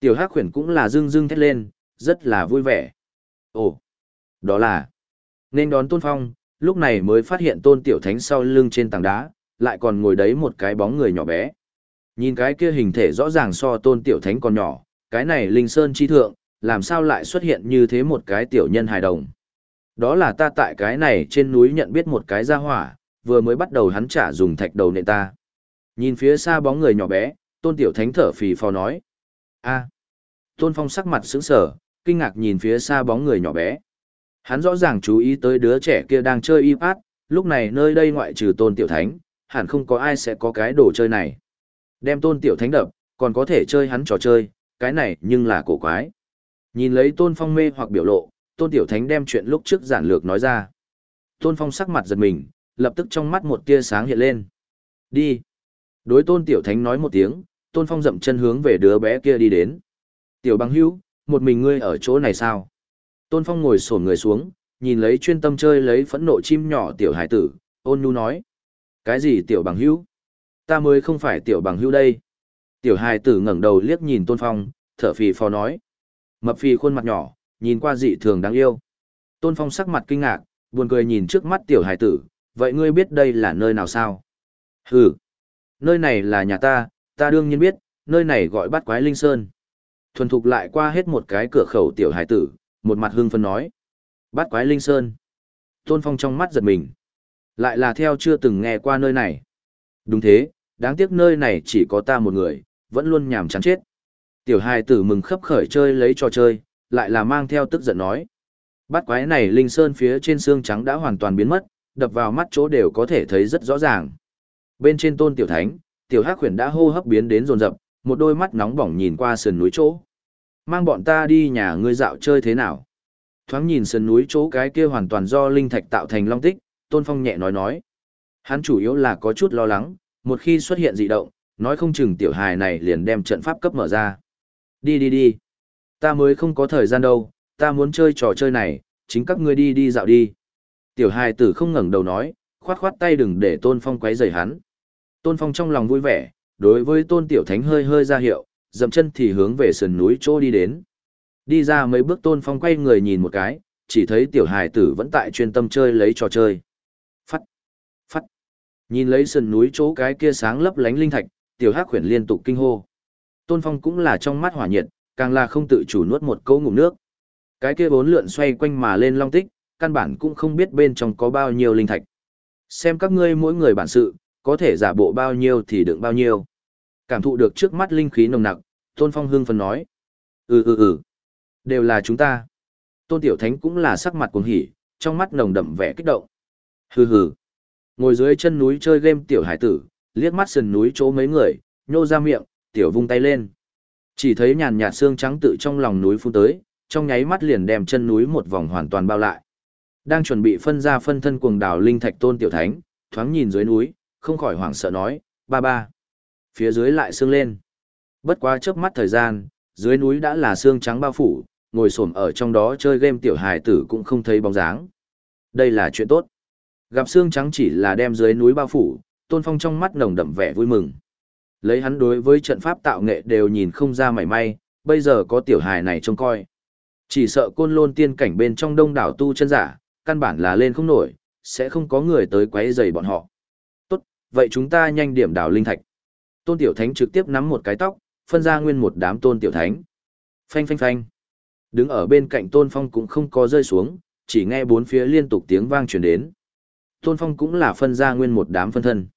A: Tiểu hắc khuyển cũng là dưng dưng thét lên, rất là vui vẻ. Ồ, đó là... Nên đón tôn phong, lúc này mới phát hiện tôn tiểu thánh sau lưng trên tảng đá, lại còn ngồi đấy một cái bóng người nhỏ bé. Nhìn cái kia hình thể rõ ràng so tôn tiểu thánh còn nhỏ, cái này linh sơn chi thượng, làm sao lại xuất hiện như thế một cái tiểu nhân hài đồng. Đó là ta tại cái này trên núi nhận biết một cái gia hỏa, vừa mới bắt đầu hắn trả dùng thạch đầu nệ ta. Nhìn phía xa bóng người nhỏ bé, tôn tiểu thánh thở phì phò nói. a Tôn phong sắc mặt sững sờ, kinh ngạc nhìn phía xa bóng người nhỏ bé. Hắn rõ ràng chú ý tới đứa trẻ kia đang chơi y át, lúc này nơi đây ngoại trừ tôn tiểu thánh, hẳn không có ai sẽ có cái đồ chơi này. Đem tôn tiểu thánh đập, còn có thể chơi hắn trò chơi, cái này nhưng là cổ quái. Nhìn lấy tôn phong mê hoặc biểu lộ, tôn tiểu thánh đem chuyện lúc trước giản lược nói ra. Tôn phong sắc mặt giật mình, lập tức trong mắt một tia sáng hiện lên. Đi. Đối tôn tiểu thánh nói một tiếng, tôn phong dậm chân hướng về đứa bé kia đi đến. Tiểu băng hữu, một mình ngươi ở chỗ này sao? Tôn phong ngồi sổn người xuống, nhìn lấy chuyên tâm chơi lấy phẫn nộ chim nhỏ tiểu hải tử, ôn nhu nói. Cái gì tiểu bằng hữu? Ta mới không phải tiểu bằng hữu đây. Tiểu hải tử ngẩng đầu liếc nhìn tôn phong, thở phì phò nói. Mập phì khuôn mặt nhỏ, nhìn qua dị thường đáng yêu. Tôn phong sắc mặt kinh ngạc, buồn cười nhìn trước mắt tiểu hải tử, vậy ngươi biết đây là nơi nào sao? Hừ, nơi này là nhà ta, ta đương nhiên biết, nơi này gọi bắt quái linh sơn. Thuần thục lại qua hết một cái cửa khẩu tiểu hải tử, một mặt hưng phấn nói. Bắt quái linh sơn. Tôn Phong trong mắt giật mình. Lại là theo chưa từng nghe qua nơi này. Đúng thế, đáng tiếc nơi này chỉ có ta một người, vẫn luôn nhàm chán chết. Tiểu hài tử mừng khấp khởi chơi lấy trò chơi, lại là mang theo tức giận nói. Bắt quái này linh sơn phía trên xương trắng đã hoàn toàn biến mất, đập vào mắt chỗ đều có thể thấy rất rõ ràng. Bên trên tôn tiểu thánh, tiểu hắc khuyển đã hô hấp biến đến rồn rập, một đôi mắt nóng bỏng nhìn qua sườn núi chỗ. Mang bọn ta đi nhà ngươi dạo chơi thế nào? Thoáng nhìn sườn núi chỗ cái kia hoàn toàn do linh thạch tạo thành long tích, tôn phong nhẹ nói nói. Hắn chủ yếu là có chút lo lắng, một khi xuất hiện dị động, nói không chừng tiểu hài này liền đem trận pháp cấp mở ra. Đi đi đi. Ta mới không có thời gian đâu, ta muốn chơi trò chơi này, chính các ngươi đi đi dạo đi. Tiểu hài tử không ngẩng đầu nói, khoát khoát tay đừng để tôn phong quấy rầy hắn. Tôn phong trong lòng vui vẻ, đối với tôn tiểu thánh hơi hơi ra hiệu, dậm chân thì hướng về sườn núi chỗ đi đến. Đi ra mấy bước tôn phong quay người nhìn một cái, chỉ thấy tiểu hài tử vẫn tại chuyên tâm chơi lấy trò chơi. Nhìn lấy sườn núi chỗ cái kia sáng lấp lánh linh thạch, tiểu hắc khuyển liên tục kinh hô. Tôn phong cũng là trong mắt hỏa nhiệt, càng là không tự chủ nuốt một câu ngụm nước. Cái kia bốn lượn xoay quanh mà lên long tích, căn bản cũng không biết bên trong có bao nhiêu linh thạch. Xem các ngươi mỗi người bản sự, có thể giả bộ bao nhiêu thì đựng bao nhiêu. Cảm thụ được trước mắt linh khí nồng nặc, Tôn Phong hưng phấn nói. Ừ ừ ừ, đều là chúng ta. Tôn Tiểu Thánh cũng là sắc mặt cuồng hỉ, trong mắt nồng đậm vẻ kích động. Hừ hừ. Ngồi dưới chân núi chơi game Tiểu Hải Tử, liếc mắt sườn núi chỗ mấy người, nhô ra miệng, Tiểu vung tay lên. Chỉ thấy nhàn nhạt xương trắng tự trong lòng núi phun tới, trong nháy mắt liền đem chân núi một vòng hoàn toàn bao lại. Đang chuẩn bị phân ra phân thân cuồng đảo linh thạch tôn tiểu thánh, thoáng nhìn dưới núi, không khỏi hoảng sợ nói, ba ba. Phía dưới lại xương lên. Bất quá chớp mắt thời gian, dưới núi đã là xương trắng bao phủ, ngồi xổm ở trong đó chơi game tiểu hài tử cũng không thấy bóng dáng. Đây là chuyện tốt. Gặp xương trắng chỉ là đem dưới núi bao phủ, tôn phong trong mắt nồng đậm vẻ vui mừng. Lấy hắn đối với trận pháp tạo nghệ đều nhìn không ra mảy may, bây giờ có tiểu hài này trông coi. Chỉ sợ côn lôn tiên cảnh bên trong đông đảo tu chân giả, căn bản là lên không nổi, sẽ không có người tới quấy rầy bọn họ. Tốt, vậy chúng ta nhanh điểm đảo linh thạch. Tôn Tiểu Thánh trực tiếp nắm một cái tóc, phân ra nguyên một đám Tôn Tiểu Thánh. Phanh phanh phanh. Đứng ở bên cạnh Tôn Phong cũng không có rơi xuống, chỉ nghe bốn phía liên tục tiếng vang truyền đến. Tôn Phong cũng là phân ra nguyên một đám phân thân.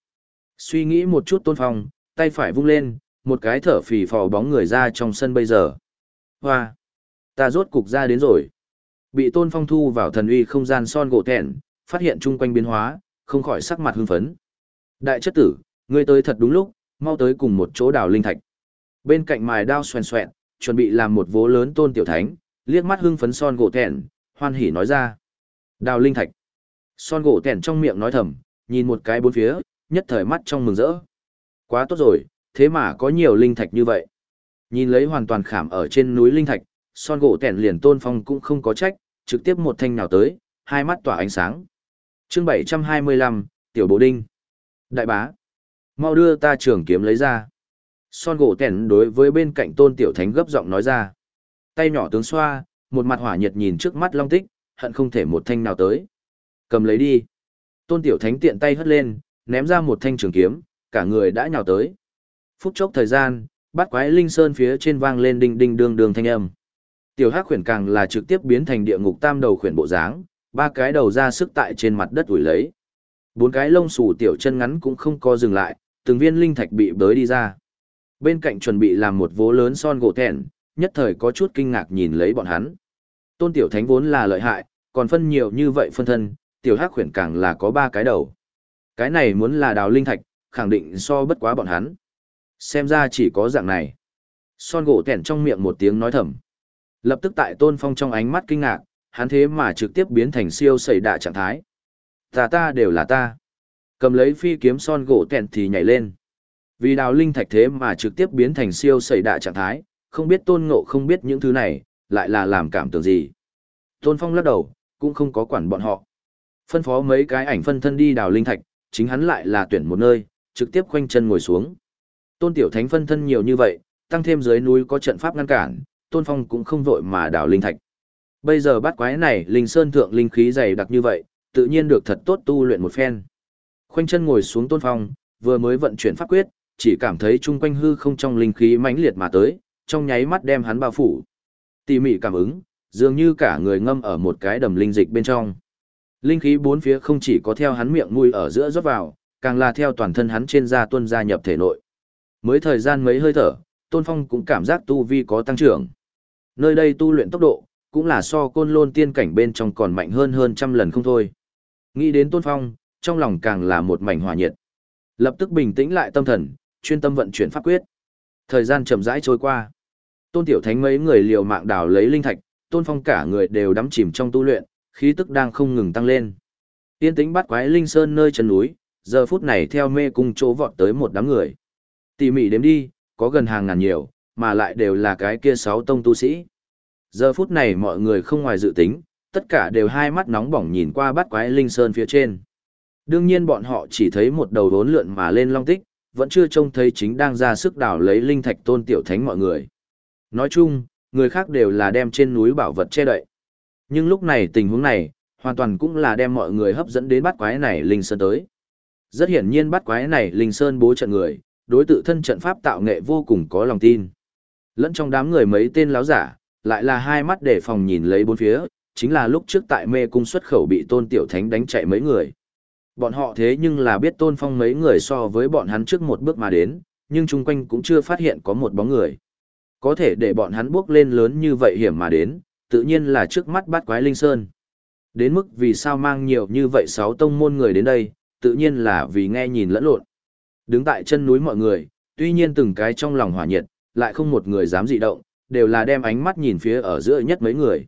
A: Suy nghĩ một chút Tôn Phong, tay phải vung lên, một cái thở phì phò bóng người ra trong sân bây giờ. Hoa! Ta rốt cục ra đến rồi. Bị Tôn Phong thu vào thần uy không gian son gỗ thẹn, phát hiện chung quanh biến hóa, không khỏi sắc mặt hưng phấn. Đại chất tử, ngươi tới thật đúng lúc, mau tới cùng một chỗ đào linh thạch. Bên cạnh mài đao xoèn xoẹn, chuẩn bị làm một vố lớn tôn tiểu thánh, liếc mắt hưng phấn son gỗ thẹn, hoan hỉ nói ra. Đào linh thạch. Son gỗ tèn trong miệng nói thầm, nhìn một cái bốn phía, nhất thời mắt trong mừng rỡ. Quá tốt rồi, thế mà có nhiều linh thạch như vậy. Nhìn lấy hoàn toàn khảm ở trên núi linh thạch, son gỗ tèn liền tôn phong cũng không có trách, trực tiếp một thanh nào tới, hai mắt tỏa ánh sáng. chương bảy trăm hai mươi lăm Tiểu Bố Đinh. Đại bá. Mau đưa ta trường kiếm lấy ra. Son gỗ tèn đối với bên cạnh tôn tiểu thánh gấp giọng nói ra. Tay nhỏ tướng xoa, một mặt hỏa nhiệt nhìn trước mắt long tích, hận không thể một thanh nào tới. Cầm lấy đi. Tôn tiểu thánh tiện tay hất lên, ném ra một thanh trường kiếm, cả người đã nhào tới. Phút chốc thời gian, bắt quái linh sơn phía trên vang lên đinh đinh đường đường thanh âm. Tiểu hắc khuyển càng là trực tiếp biến thành địa ngục tam đầu khuyển bộ dáng, ba cái đầu ra sức tại trên mặt đất ủi lấy. Bốn cái lông xù tiểu chân ngắn cũng không co dừng lại, từng viên linh thạch bị bới đi ra. Bên cạnh chuẩn bị làm một vố lớn son gỗ thẹn, nhất thời có chút kinh ngạc nhìn lấy bọn hắn. Tôn tiểu thánh vốn là lợi hại, còn phân nhiều như vậy phân thân, tiểu hắc khuyển càng là có ba cái đầu. Cái này muốn là đào linh thạch, khẳng định so bất quá bọn hắn. Xem ra chỉ có dạng này. Son gỗ tẻn trong miệng một tiếng nói thầm. Lập tức tại Tôn Phong trong ánh mắt kinh ngạc, hắn thế mà trực tiếp biến thành siêu sẩy đạ trạng thái. Ta ta đều là ta. Cầm lấy phi kiếm son gỗ tẻn thì nhảy lên. Vì đào linh thạch thế mà trực tiếp biến thành siêu sẩy đạ trạng thái, không biết Tôn Ngộ không biết những thứ này, lại là làm cảm tưởng gì. Tôn Phong lắc đầu, cũng không có quản bọn họ. Phân phó mấy cái ảnh phân thân đi đào linh thạch, chính hắn lại là tuyển một nơi, trực tiếp khoanh chân ngồi xuống. Tôn Tiểu Thánh phân thân nhiều như vậy, tăng thêm dưới núi có trận pháp ngăn cản, Tôn Phong cũng không vội mà đào linh thạch. Bây giờ bắt quái này, linh sơn thượng linh khí dày đặc như vậy, tự nhiên được thật tốt tu luyện một phen. Khoanh chân ngồi xuống tôn phong, vừa mới vận chuyển pháp quyết, chỉ cảm thấy chung quanh hư không trong linh khí mãnh liệt mà tới, trong nháy mắt đem hắn bao phủ. Tỉ mỉ cảm ứng, dường như cả người ngâm ở một cái đầm linh dịch bên trong. Linh khí bốn phía không chỉ có theo hắn miệng mũi ở giữa rót vào, càng là theo toàn thân hắn trên da tuân gia nhập thể nội. Mới thời gian mấy hơi thở, Tôn Phong cũng cảm giác tu vi có tăng trưởng. Nơi đây tu luyện tốc độ, cũng là so côn lôn tiên cảnh bên trong còn mạnh hơn hơn trăm lần không thôi. Nghĩ đến Tôn Phong, trong lòng càng là một mảnh hòa nhiệt. Lập tức bình tĩnh lại tâm thần, chuyên tâm vận chuyển pháp quyết. Thời gian chậm rãi trôi qua. Tôn Tiểu Thánh mấy người liều mạng đào lấy linh thạch, Tôn Phong cả người đều đắm chìm trong tu luyện, khí tức đang không ngừng tăng lên. Tiên tĩnh bắt quái linh sơn nơi chân núi, giờ phút này theo mê cung chỗ vọt tới một đám người. Tỉ mỉ đếm đi, có gần hàng ngàn nhiều, mà lại đều là cái kia sáu tông tu sĩ. Giờ phút này mọi người không ngoài dự tính, tất cả đều hai mắt nóng bỏng nhìn qua bắt quái linh sơn phía trên. Đương nhiên bọn họ chỉ thấy một đầu đốn lượn mà lên long tích, vẫn chưa trông thấy chính đang ra sức đảo lấy linh thạch tôn tiểu thánh mọi người. Nói chung, người khác đều là đem trên núi bảo vật che đậy. Nhưng lúc này tình huống này, hoàn toàn cũng là đem mọi người hấp dẫn đến bắt quái này linh sơn tới. Rất hiển nhiên bắt quái này linh sơn bố trận người, đối tự thân trận pháp tạo nghệ vô cùng có lòng tin. Lẫn trong đám người mấy tên láo giả, lại là hai mắt để phòng nhìn lấy bốn phía, chính là lúc trước tại mê cung xuất khẩu bị tôn tiểu thánh đánh chạy mấy người. Bọn họ thế nhưng là biết tôn phong mấy người so với bọn hắn trước một bước mà đến, nhưng chung quanh cũng chưa phát hiện có một bóng người. Có thể để bọn hắn bước lên lớn như vậy hiểm mà đến, tự nhiên là trước mắt bắt quái linh sơn. Đến mức vì sao mang nhiều như vậy sáu tông môn người đến đây, tự nhiên là vì nghe nhìn lẫn lộn. Đứng tại chân núi mọi người, tuy nhiên từng cái trong lòng hỏa nhiệt, lại không một người dám dị động, đều là đem ánh mắt nhìn phía ở giữa nhất mấy người.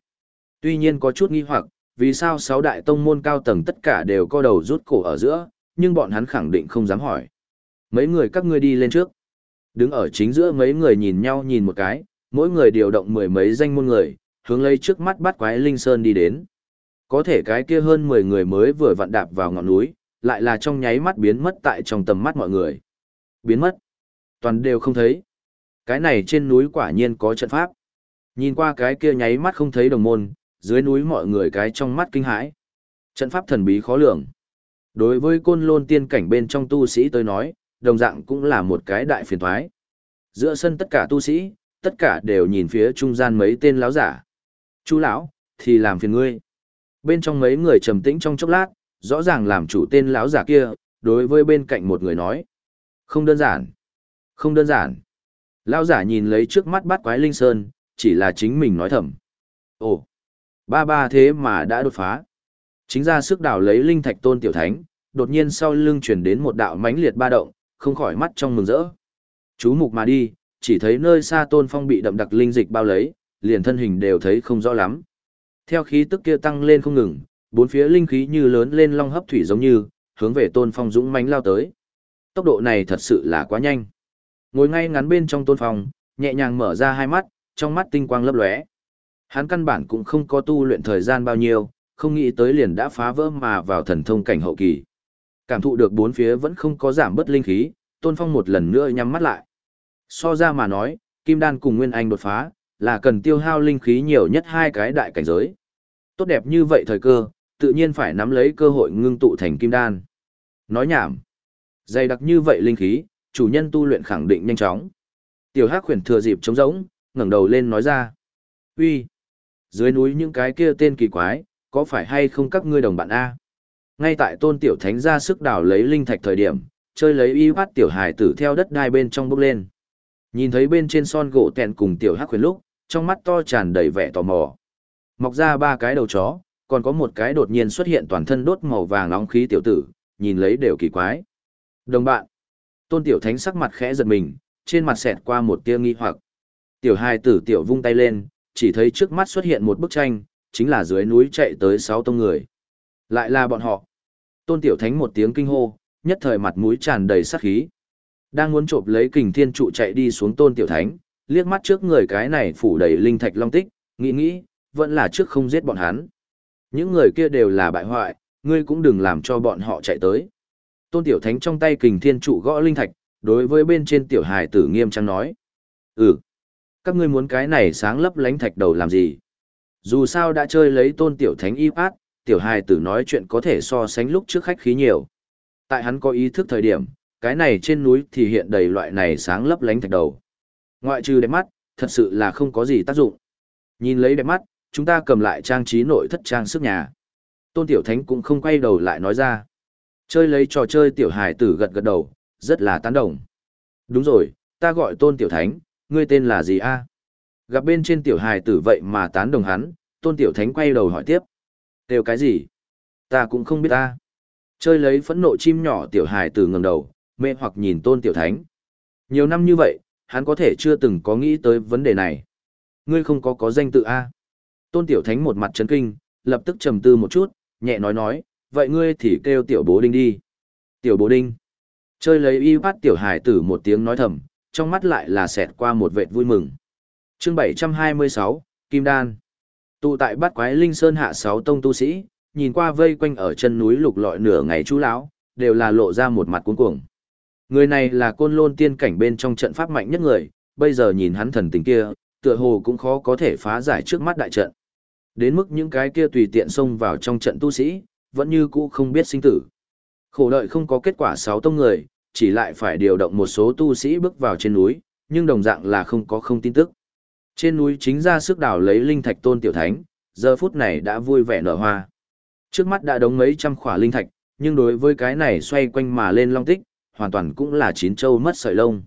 A: Tuy nhiên có chút nghi hoặc, vì sao sáu đại tông môn cao tầng tất cả đều co đầu rút cổ ở giữa, nhưng bọn hắn khẳng định không dám hỏi. Mấy người các ngươi đi lên trước. Đứng ở chính giữa mấy người nhìn nhau nhìn một cái, mỗi người điều động mười mấy danh môn người, hướng lấy trước mắt bắt quái linh sơn đi đến. Có thể cái kia hơn 10 người mới vừa vặn đạp vào ngọn núi, lại là trong nháy mắt biến mất tại trong tầm mắt mọi người. Biến mất. Toàn đều không thấy. Cái này trên núi quả nhiên có trận pháp. Nhìn qua cái kia nháy mắt không thấy đồng môn, dưới núi mọi người cái trong mắt kinh hãi. Trận pháp thần bí khó lường. Đối với côn lôn tiên cảnh bên trong tu sĩ tôi nói, đồng dạng cũng là một cái đại phiền thoái. Giữa sân tất cả tu sĩ, tất cả đều nhìn phía trung gian mấy tên lão giả. Chú lão, thì làm phiền ngươi. Bên trong mấy người trầm tĩnh trong chốc lát, rõ ràng làm chủ tên lão giả kia, đối với bên cạnh một người nói. Không đơn giản. Không đơn giản. Lão giả nhìn lấy trước mắt bắt quái linh sơn, chỉ là chính mình nói thầm. Ồ, ba ba thế mà đã đột phá. Chính ra sức đảo lấy linh thạch tôn tiểu thánh, đột nhiên sau lưng chuyển đến một đạo mãnh liệt ba động, không khỏi mắt trong mừng rỡ. Chú mục mà đi, chỉ thấy nơi xa tôn phong bị đậm đặc linh dịch bao lấy, liền thân hình đều thấy không rõ lắm. Theo khí tức kia tăng lên không ngừng, bốn phía linh khí như lớn lên long hấp thủy giống như, hướng về tôn phong dũng mãnh lao tới. Tốc độ này thật sự là quá nhanh. Ngồi ngay ngắn bên trong tôn phong, nhẹ nhàng mở ra hai mắt, trong mắt tinh quang lấp lóe. Hắn căn bản cũng không có tu luyện thời gian bao nhiêu, không nghĩ tới liền đã phá vỡ mà vào thần thông cảnh hậu kỳ. Cảm thụ được bốn phía vẫn không có giảm bất linh khí, tôn phong một lần nữa nhắm mắt lại. So ra mà nói, kim đan cùng nguyên anh đột phá, là cần tiêu hao linh khí nhiều nhất hai cái đại cảnh giới. Tốt đẹp như vậy thời cơ, tự nhiên phải nắm lấy cơ hội ngưng tụ thành kim đan. Nói nhảm. Dày đặc như vậy linh khí, chủ nhân tu luyện khẳng định nhanh chóng. Tiểu Hắc khuyển thừa dịp trống rỗng, ngẩng đầu lên nói ra. Uy, dưới núi những cái kia tên kỳ quái, có phải hay không các ngươi đồng bạn A? Ngay tại tôn tiểu thánh ra sức đào lấy linh thạch thời điểm, chơi lấy y phát tiểu hài tử theo đất đai bên trong bốc lên. Nhìn thấy bên trên son gỗ tẹn cùng tiểu hắc khuyển lúc, trong mắt to tràn đầy vẻ tò mò. Mọc ra ba cái đầu chó, còn có một cái đột nhiên xuất hiện toàn thân đốt màu vàng nóng khí tiểu tử, nhìn lấy đều kỳ quái. Đồng bạn, tôn tiểu thánh sắc mặt khẽ giật mình, trên mặt xẹt qua một tia nghi hoặc. Tiểu hai tử tiểu vung tay lên, chỉ thấy trước mắt xuất hiện một bức tranh, chính là dưới núi chạy tới sáu tông người. Lại là bọn họ. Tôn tiểu thánh một tiếng kinh hô, nhất thời mặt mũi tràn đầy sát khí. Đang muốn trộm lấy kình thiên trụ chạy đi xuống tôn tiểu thánh, liếc mắt trước người cái này phủ đầy linh thạch long tích, nghĩ nghĩ, vẫn là trước không giết bọn hắn. Những người kia đều là bại hoại, ngươi cũng đừng làm cho bọn họ chạy tới. Tôn tiểu thánh trong tay kình thiên trụ gõ linh thạch, đối với bên trên tiểu hài tử nghiêm trang nói. Ừ, các ngươi muốn cái này sáng lấp lánh thạch đầu làm gì? Dù sao đã chơi lấy tôn tiểu thánh y át, tiểu hài tử nói chuyện có thể so sánh lúc trước khách khí nhiều. Tại hắn có ý thức thời điểm, cái này trên núi thì hiện đầy loại này sáng lấp lánh thạch đầu. Ngoại trừ đẹp mắt, thật sự là không có gì tác dụng. Nhìn lấy đẹp mắt, chúng ta cầm lại trang trí nội thất trang sức nhà. Tôn Tiểu Thánh cũng không quay đầu lại nói ra. Chơi lấy trò chơi Tiểu Hải tử gật gật đầu, rất là tán đồng. Đúng rồi, ta gọi Tôn Tiểu Thánh, ngươi tên là gì a? Gặp bên trên Tiểu Hải tử vậy mà tán đồng hắn, Tôn Tiểu Thánh quay đầu hỏi tiếp. Đều cái gì? Ta cũng không biết ta. Chơi lấy phẫn nộ chim nhỏ Tiểu Hải tử ngẩng đầu, mê hoặc nhìn Tôn Tiểu Thánh. Nhiều năm như vậy, hắn có thể chưa từng có nghĩ tới vấn đề này. Ngươi không có có danh tự A. Tôn Tiểu Thánh một mặt chấn kinh, lập tức trầm tư một chút, nhẹ nói nói, vậy ngươi thì kêu Tiểu Bố Đinh đi. Tiểu Bố Đinh. Chơi lấy y bắt Tiểu Hải tử một tiếng nói thầm, trong mắt lại là xẹt qua một vệt vui mừng. chương 726, Kim Đan. Tụ tại bát quái linh sơn hạ sáu tông tu sĩ, nhìn qua vây quanh ở chân núi lục lọi nửa ngày chú lão, đều là lộ ra một mặt cuống cuồng. Người này là côn lôn tiên cảnh bên trong trận pháp mạnh nhất người, bây giờ nhìn hắn thần tình kia, tựa hồ cũng khó có thể phá giải trước mắt đại trận. Đến mức những cái kia tùy tiện xông vào trong trận tu sĩ, vẫn như cũ không biết sinh tử. Khổ đợi không có kết quả sáu tông người, chỉ lại phải điều động một số tu sĩ bước vào trên núi, nhưng đồng dạng là không có không tin tức. Trên núi chính ra sức đào lấy linh thạch tôn tiểu thánh, giờ phút này đã vui vẻ nở hoa. Trước mắt đã đống mấy trăm khỏa linh thạch, nhưng đối với cái này xoay quanh mà lên long tích, hoàn toàn cũng là chín châu mất sợi lông.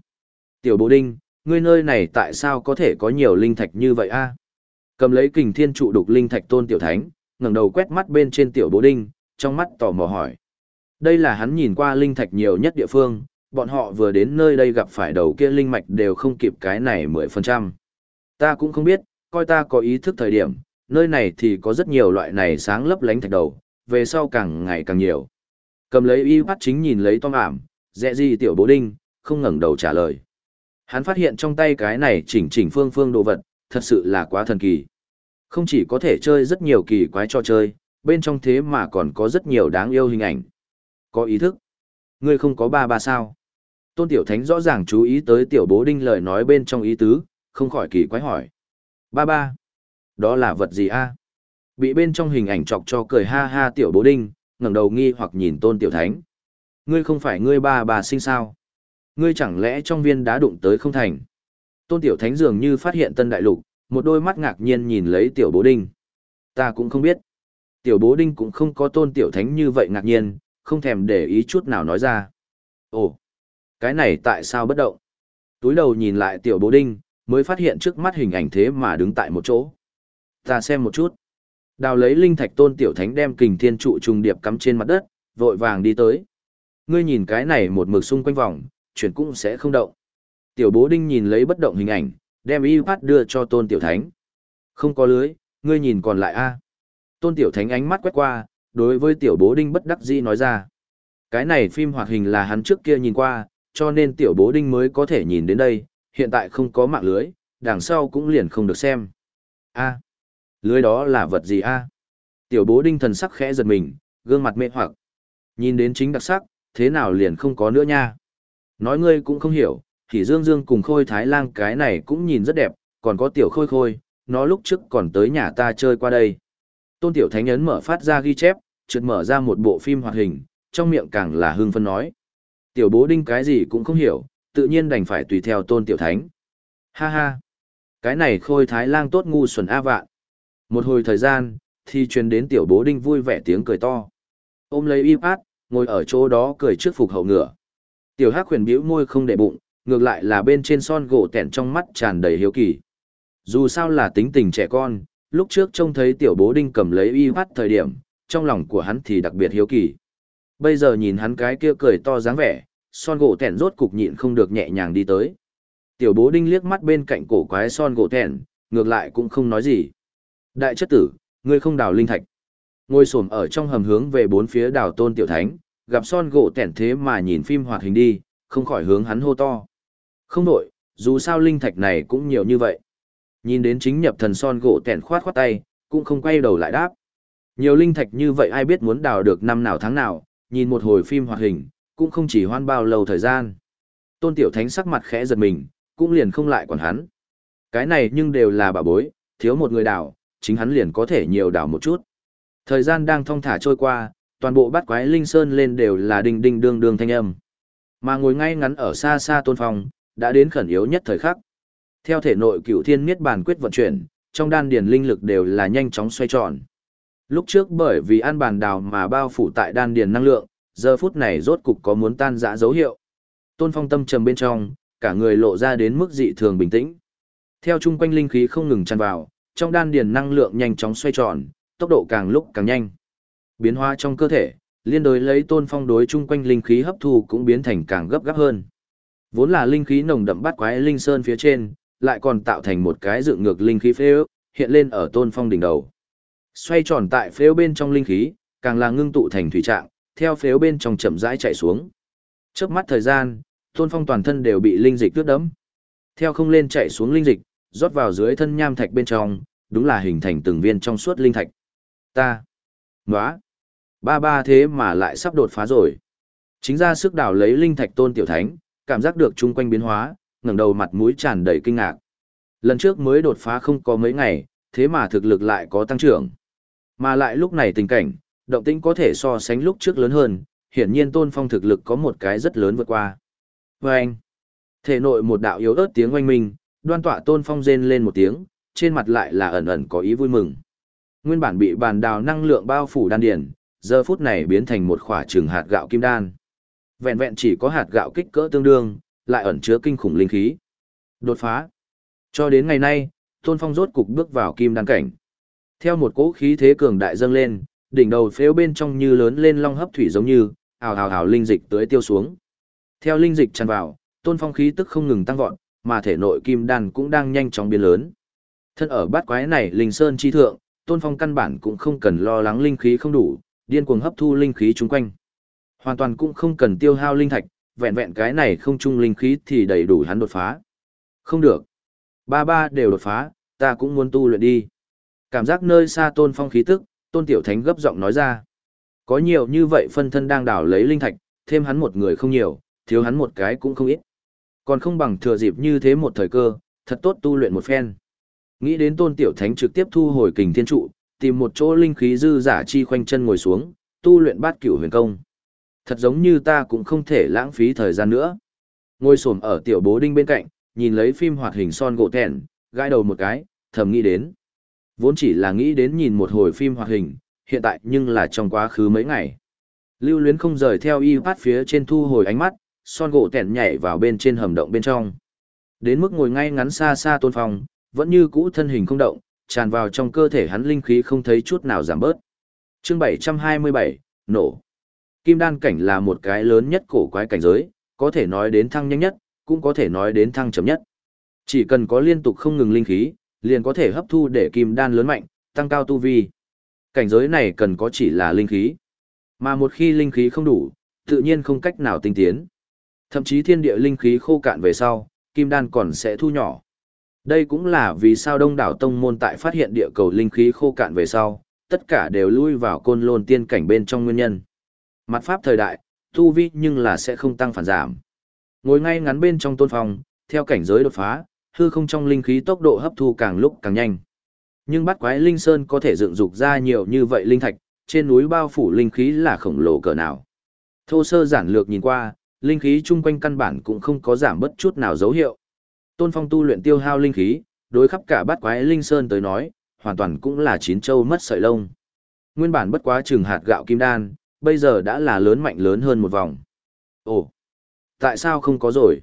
A: Tiểu bố đinh, ngươi nơi này tại sao có thể có nhiều linh thạch như vậy a? Cầm lấy kình thiên trụ đục linh thạch tôn tiểu thánh, ngẩng đầu quét mắt bên trên tiểu bố đinh, trong mắt tò mò hỏi. Đây là hắn nhìn qua linh thạch nhiều nhất địa phương, bọn họ vừa đến nơi đây gặp phải đầu kia linh mạch đều không kịp cái này 10%. Ta cũng không biết, coi ta có ý thức thời điểm, nơi này thì có rất nhiều loại này sáng lấp lánh thạch đầu, về sau càng ngày càng nhiều. Cầm lấy y bắt chính nhìn lấy toan ảm, dẹ gì tiểu bố đinh, không ngẩng đầu trả lời. Hắn phát hiện trong tay cái này chỉnh chỉnh phương phương đồ vật, thật sự là quá thần kỳ. Không chỉ có thể chơi rất nhiều kỳ quái trò chơi, bên trong thế mà còn có rất nhiều đáng yêu hình ảnh. Có ý thức. Ngươi không có ba ba sao. Tôn Tiểu Thánh rõ ràng chú ý tới tiểu bố đinh lời nói bên trong ý tứ, không khỏi kỳ quái hỏi. Ba ba. Đó là vật gì a? Bị bên trong hình ảnh chọc cho cười ha ha tiểu bố đinh, ngẩng đầu nghi hoặc nhìn Tôn Tiểu Thánh. Ngươi không phải ngươi ba bà sinh sao? Ngươi chẳng lẽ trong viên đá đụng tới không thành? Tôn Tiểu Thánh dường như phát hiện tân đại lục, một đôi mắt ngạc nhiên nhìn lấy Tiểu Bố Đinh. Ta cũng không biết. Tiểu Bố Đinh cũng không có Tôn Tiểu Thánh như vậy ngạc nhiên, không thèm để ý chút nào nói ra. Ồ, cái này tại sao bất động? Túi đầu nhìn lại Tiểu Bố Đinh, mới phát hiện trước mắt hình ảnh thế mà đứng tại một chỗ. Ta xem một chút. Đào lấy linh thạch Tôn Tiểu Thánh đem kình thiên trụ trùng điệp cắm trên mặt đất, vội vàng đi tới. Ngươi nhìn cái này một mực xung quanh vòng, chuyển cũng sẽ không động. Tiểu bố đinh nhìn lấy bất động hình ảnh, đem y phát đưa cho tôn tiểu thánh. Không có lưới, ngươi nhìn còn lại a Tôn tiểu thánh ánh mắt quét qua, đối với tiểu bố đinh bất đắc dĩ nói ra. Cái này phim hoạt hình là hắn trước kia nhìn qua, cho nên tiểu bố đinh mới có thể nhìn đến đây, hiện tại không có mạng lưới, đằng sau cũng liền không được xem. a lưới đó là vật gì a Tiểu bố đinh thần sắc khẽ giật mình, gương mặt mê hoặc. Nhìn đến chính đặc sắc, thế nào liền không có nữa nha. Nói ngươi cũng không hiểu, thì Dương Dương cùng Khôi Thái Lang cái này cũng nhìn rất đẹp, còn có tiểu Khôi Khôi, nó lúc trước còn tới nhà ta chơi qua đây. Tôn Tiểu Thánh ấn mở phát ra ghi chép, trượt mở ra một bộ phim hoạt hình, trong miệng càng là hưng phân nói. Tiểu bố đinh cái gì cũng không hiểu, tự nhiên đành phải tùy theo Tôn Tiểu Thánh. Ha ha! Cái này Khôi Thái Lang tốt ngu xuẩn a vạn. Một hồi thời gian, thì truyền đến tiểu bố đinh vui vẻ tiếng cười to. Ôm lấy y phát, ngồi ở chỗ đó cười trước phục hậu ngựa. Tiểu Hắc huyền bĩu môi không để bụng, ngược lại là bên trên son gỗ tẻn trong mắt tràn đầy hiếu kỳ. Dù sao là tính tình trẻ con, lúc trước trông thấy tiểu bố đinh cầm lấy y phát thời điểm, trong lòng của hắn thì đặc biệt hiếu kỳ. Bây giờ nhìn hắn cái kia cười to dáng vẻ, son gỗ tẻn rốt cục nhịn không được nhẹ nhàng đi tới. Tiểu bố đinh liếc mắt bên cạnh cổ quái son gỗ tẻn, ngược lại cũng không nói gì. Đại chất tử, ngươi không đào linh thạch. Ngồi xổm ở trong hầm hướng về bốn phía đào tôn tiểu thánh, gặp son gỗ tẻn thế mà nhìn phim hoạt hình đi, không khỏi hướng hắn hô to. Không đổi, dù sao linh thạch này cũng nhiều như vậy. Nhìn đến chính nhập thần son gỗ tẻn khoát khoát tay, cũng không quay đầu lại đáp. Nhiều linh thạch như vậy ai biết muốn đào được năm nào tháng nào, nhìn một hồi phim hoạt hình, cũng không chỉ hoan bao lâu thời gian. Tôn Tiểu Thánh sắc mặt khẽ giật mình, cũng liền không lại quản hắn. Cái này nhưng đều là bà bối, thiếu một người đào, chính hắn liền có thể nhiều đào một chút. Thời gian đang thong thả trôi qua, toàn bộ bát quái linh sơn lên đều là đinh đinh đương đương thanh âm. Mà ngồi ngay ngắn ở xa xa tôn phong, đã đến khẩn yếu nhất thời khắc. Theo thể nội cửu thiên miết bàn quyết vận chuyển, trong đan điền linh lực đều là nhanh chóng xoay tròn. Lúc trước bởi vì an bàn đào mà bao phủ tại đan điền năng lượng, giờ phút này rốt cục có muốn tan rã dấu hiệu. Tôn Phong tâm trầm bên trong, cả người lộ ra đến mức dị thường bình tĩnh. Theo chung quanh linh khí không ngừng tràn vào, trong đan điền năng lượng nhanh chóng xoay tròn, tốc độ càng lúc càng nhanh. Biến hóa trong cơ thể, liên đối lấy Tôn Phong đối chung quanh linh khí hấp thu cũng biến thành càng gấp gáp hơn. Vốn là linh khí nồng đậm bát quái linh sơn phía trên, lại còn tạo thành một cái dựng ngược linh khí phế hiện lên ở Tôn Phong đỉnh đầu. Xoay tròn tại phế bên trong linh khí, càng là ngưng tụ thành thủy trạng, theo phế bên trong chậm rãi chạy xuống. Trước mắt thời gian, Tôn Phong toàn thân đều bị linh dịch tước đẫm. Theo không lên chạy xuống linh dịch, rót vào dưới thân nham thạch bên trong, đúng là hình thành từng viên trong suốt linh thạch. Ta. Nóa. Ba ba thế mà lại sắp đột phá rồi. Chính ra sức đảo lấy linh thạch tôn tiểu thánh, cảm giác được chung quanh biến hóa, ngẩng đầu mặt mũi tràn đầy kinh ngạc. Lần trước mới đột phá không có mấy ngày, thế mà thực lực lại có tăng trưởng. Mà lại lúc này tình cảnh, động tĩnh có thể so sánh lúc trước lớn hơn, hiển nhiên tôn phong thực lực có một cái rất lớn vượt qua. Và anh, thể nội một đạo yếu ớt tiếng oanh minh, đoan tọa tôn phong rên lên một tiếng, trên mặt lại là ẩn ẩn có ý vui mừng. Nguyên bản bị bàn đào năng lượng bao phủ đan điển, giờ phút này biến thành một khỏa trừng hạt gạo kim đan. Vẹn vẹn chỉ có hạt gạo kích cỡ tương đương, lại ẩn chứa kinh khủng linh khí. Đột phá. Cho đến ngày nay, Tôn Phong rốt cục bước vào kim đan cảnh. Theo một cỗ khí thế cường đại dâng lên, đỉnh đầu phếu bên trong như lớn lên long hấp thủy giống như, ào ào ào linh dịch tới tiêu xuống. Theo linh dịch tràn vào, Tôn Phong khí tức không ngừng tăng vọt, mà thể nội kim đan cũng đang nhanh chóng biến lớn. Thân ở bát quái này linh sơn chi thượng, Tôn Phong căn bản cũng không cần lo lắng linh khí không đủ, điên cuồng hấp thu linh khí chung quanh. Hoàn toàn cũng không cần tiêu hao linh thạch, vẹn vẹn cái này không chung linh khí thì đầy đủ hắn đột phá. Không được. Ba ba đều đột phá, ta cũng muốn tu luyện đi. Cảm giác nơi xa tôn phong khí tức, tôn tiểu thánh gấp giọng nói ra. Có nhiều như vậy phân thân đang đảo lấy linh thạch, thêm hắn một người không nhiều, thiếu hắn một cái cũng không ít. Còn không bằng thừa dịp như thế một thời cơ, thật tốt tu luyện một phen. Nghĩ đến tôn tiểu thánh trực tiếp thu hồi kình thiên trụ, tìm một chỗ linh khí dư giả chi khoanh chân ngồi xuống, tu luyện bát cửu huyền công. Thật giống như ta cũng không thể lãng phí thời gian nữa. Ngồi xổm ở tiểu bố đinh bên cạnh, nhìn lấy phim hoạt hình son gỗ thẹn, gãi đầu một cái, thầm nghĩ đến. Vốn chỉ là nghĩ đến nhìn một hồi phim hoạt hình, hiện tại nhưng là trong quá khứ mấy ngày. Lưu luyến không rời theo y phát phía trên thu hồi ánh mắt, son gỗ tẻn nhảy vào bên trên hầm động bên trong. Đến mức ngồi ngay ngắn xa xa tôn phong, vẫn như cũ thân hình không động, tràn vào trong cơ thể hắn linh khí không thấy chút nào giảm bớt. Chương 727, nổ. Kim đan cảnh là một cái lớn nhất cổ quái cảnh giới, có thể nói đến thăng nhanh nhất, cũng có thể nói đến thăng chậm nhất. Chỉ cần có liên tục không ngừng linh khí, liền có thể hấp thu để kim đan lớn mạnh, tăng cao tu vi. Cảnh giới này cần có chỉ là linh khí. Mà một khi linh khí không đủ, tự nhiên không cách nào tinh tiến. Thậm chí thiên địa linh khí khô cạn về sau, kim đan còn sẽ thu nhỏ. Đây cũng là vì sao đông đảo tông môn tại phát hiện địa cầu linh khí khô cạn về sau, tất cả đều lui vào côn lôn tiên cảnh bên trong nguyên nhân. Mặt pháp thời đại, tu vi nhưng là sẽ không tăng phản giảm. Ngồi ngay ngắn bên trong tôn phòng, theo cảnh giới đột phá, hư không trong linh khí tốc độ hấp thu càng lúc càng nhanh. Nhưng bắt quái linh sơn có thể dựng dục ra nhiều như vậy linh thạch, trên núi bao phủ linh khí là khổng lồ cỡ nào. Thô sơ giản lược nhìn qua, linh khí chung quanh căn bản cũng không có giảm bất chút nào dấu hiệu. Tôn Phong tu luyện tiêu hao linh khí, đối khắp cả bát quái linh sơn tới nói, hoàn toàn cũng là chín châu mất sợi lông. Nguyên bản bất quá chừng hạt gạo kim đan, bây giờ đã là lớn mạnh lớn hơn một vòng. Ồ, tại sao không có rồi?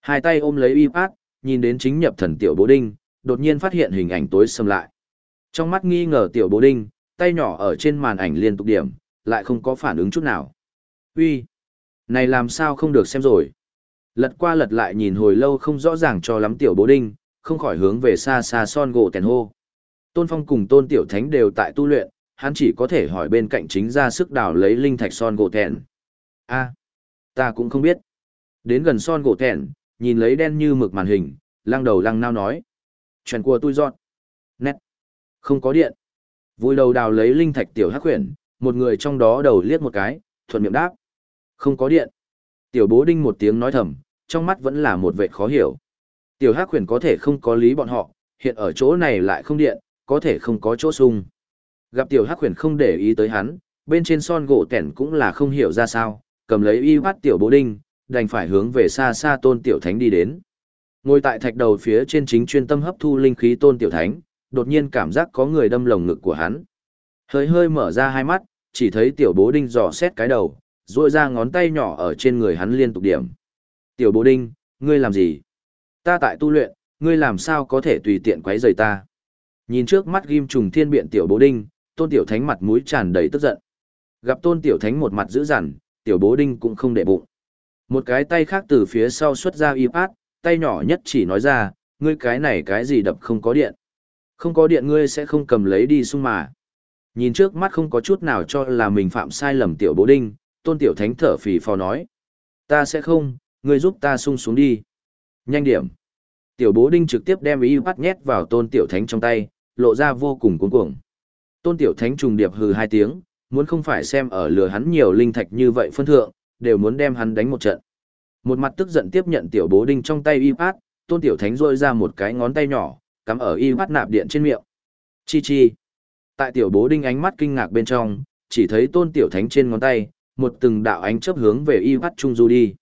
A: Hai tay ôm lấy y phát, nhìn đến chính nhập thần tiểu bố đinh, đột nhiên phát hiện hình ảnh tối xâm lại. Trong mắt nghi ngờ tiểu bố đinh, tay nhỏ ở trên màn ảnh liên tục điểm, lại không có phản ứng chút nào. Uy, này làm sao không được xem rồi. Lật qua lật lại nhìn hồi lâu không rõ ràng cho lắm tiểu bố đinh, không khỏi hướng về xa xa son gỗ tèn hô. Tôn Phong cùng Tôn Tiểu Thánh đều tại tu luyện, hắn chỉ có thể hỏi bên cạnh chính ra sức đào lấy linh thạch son gỗ tèn. A, ta cũng không biết. Đến gần son gỗ tèn, nhìn lấy đen như mực màn hình, lăng đầu lăng nao nói. trần cua tôi dọn. Nét. Không có điện. Vui đầu đào lấy linh thạch tiểu hắc huyền một người trong đó đầu liếc một cái, thuận miệng đáp. Không có điện. Tiểu bố đinh một tiếng nói thầm, trong mắt vẫn là một vệ khó hiểu. Tiểu hắc huyền có thể không có lý bọn họ, hiện ở chỗ này lại không điện, có thể không có chỗ sung. Gặp tiểu hắc huyền không để ý tới hắn, bên trên son gỗ tẻn cũng là không hiểu ra sao, cầm lấy y bắt tiểu bố đinh, đành phải hướng về xa xa tôn tiểu thánh đi đến. Ngồi tại thạch đầu phía trên chính chuyên tâm hấp thu linh khí tôn tiểu thánh, đột nhiên cảm giác có người đâm lồng ngực của hắn. Hơi hơi mở ra hai mắt, chỉ thấy tiểu bố đinh dò xét cái đầu, ruôi ra ngón tay nhỏ ở trên người hắn liên tục điểm. Tiểu bố đinh, ngươi làm gì? Ta tại tu luyện, ngươi làm sao có thể tùy tiện quấy rầy ta? Nhìn trước mắt ghim trùng thiên biện tiểu bố đinh, tôn tiểu thánh mặt mũi tràn đầy tức giận. Gặp tôn tiểu thánh một mặt dữ dằn, tiểu bố đinh cũng không để bụng. Một cái tay khác từ phía sau xuất ra y át, tay nhỏ nhất chỉ nói ra, ngươi cái này cái gì đập không có điện. Không có điện ngươi sẽ không cầm lấy đi sung mà. Nhìn trước mắt không có chút nào cho là mình phạm sai lầm tiểu bố đinh, tôn tiểu thánh thở phì phò nói. Ta sẽ không, ngươi giúp ta sung xuống đi. Nhanh điểm. Tiểu bố đinh trực tiếp đem ý bắt nhét vào tôn tiểu thánh trong tay, lộ ra vô cùng cuống cuồng. Tôn tiểu thánh trùng điệp hừ hai tiếng, muốn không phải xem ở lừa hắn nhiều linh thạch như vậy phân thượng, đều muốn đem hắn đánh một trận. Một mặt tức giận tiếp nhận tiểu bố đinh trong tay y bát, tôn tiểu thánh rôi ra một cái ngón tay nhỏ, cắm ở y bát nạp điện trên miệng. Chi chi. Tại tiểu bố đinh ánh mắt kinh ngạc bên trong, chỉ thấy tôn tiểu thánh trên ngón tay, một từng đạo ánh chớp hướng về y bát trung du đi.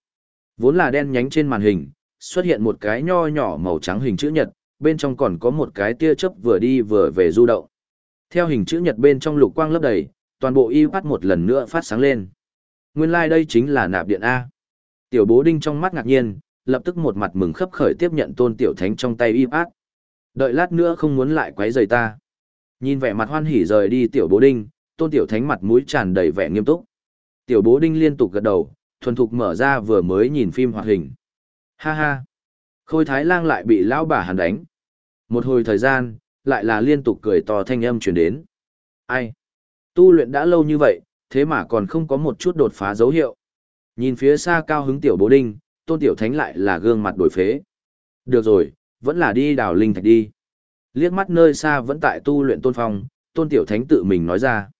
A: Vốn là đen nhánh trên màn hình, xuất hiện một cái nho nhỏ màu trắng hình chữ nhật, bên trong còn có một cái tia chớp vừa đi vừa về du động. Theo hình chữ nhật bên trong lục quang lấp đầy, toàn bộ y phát một lần nữa phát sáng lên. Nguyên lai like đây chính là nạp điện A. Tiểu bố đinh trong mắt ngạc nhiên, lập tức một mặt mừng khấp khởi tiếp nhận tôn tiểu thánh trong tay y phát. Đợi lát nữa không muốn lại quấy rầy ta. Nhìn vẻ mặt hoan hỉ rời đi tiểu bố đinh, tôn tiểu thánh mặt mũi tràn đầy vẻ nghiêm túc. Tiểu bố đinh liên tục gật đầu, thuần thục mở ra vừa mới nhìn phim hoạt hình. Ha ha. Khôi thái lang lại bị lão bà hàn đánh. Một hồi thời gian, lại là liên tục cười to thanh âm truyền đến. Ai? Tu luyện đã lâu như vậy, thế mà còn không có một chút đột phá dấu hiệu. Nhìn phía xa cao hứng tiểu bố đinh, tôn tiểu thánh lại là gương mặt đổi phế. Được rồi, vẫn là đi đào linh thạch đi. Liếc mắt nơi xa vẫn tại tu luyện tôn phong, tôn tiểu thánh tự mình nói ra.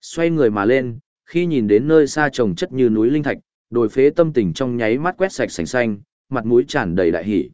A: Xoay người mà lên, khi nhìn đến nơi xa trồng chất như núi linh thạch, đổi phế tâm tình trong nháy mắt quét sạch sành xanh, mặt mũi tràn đầy đại hỉ.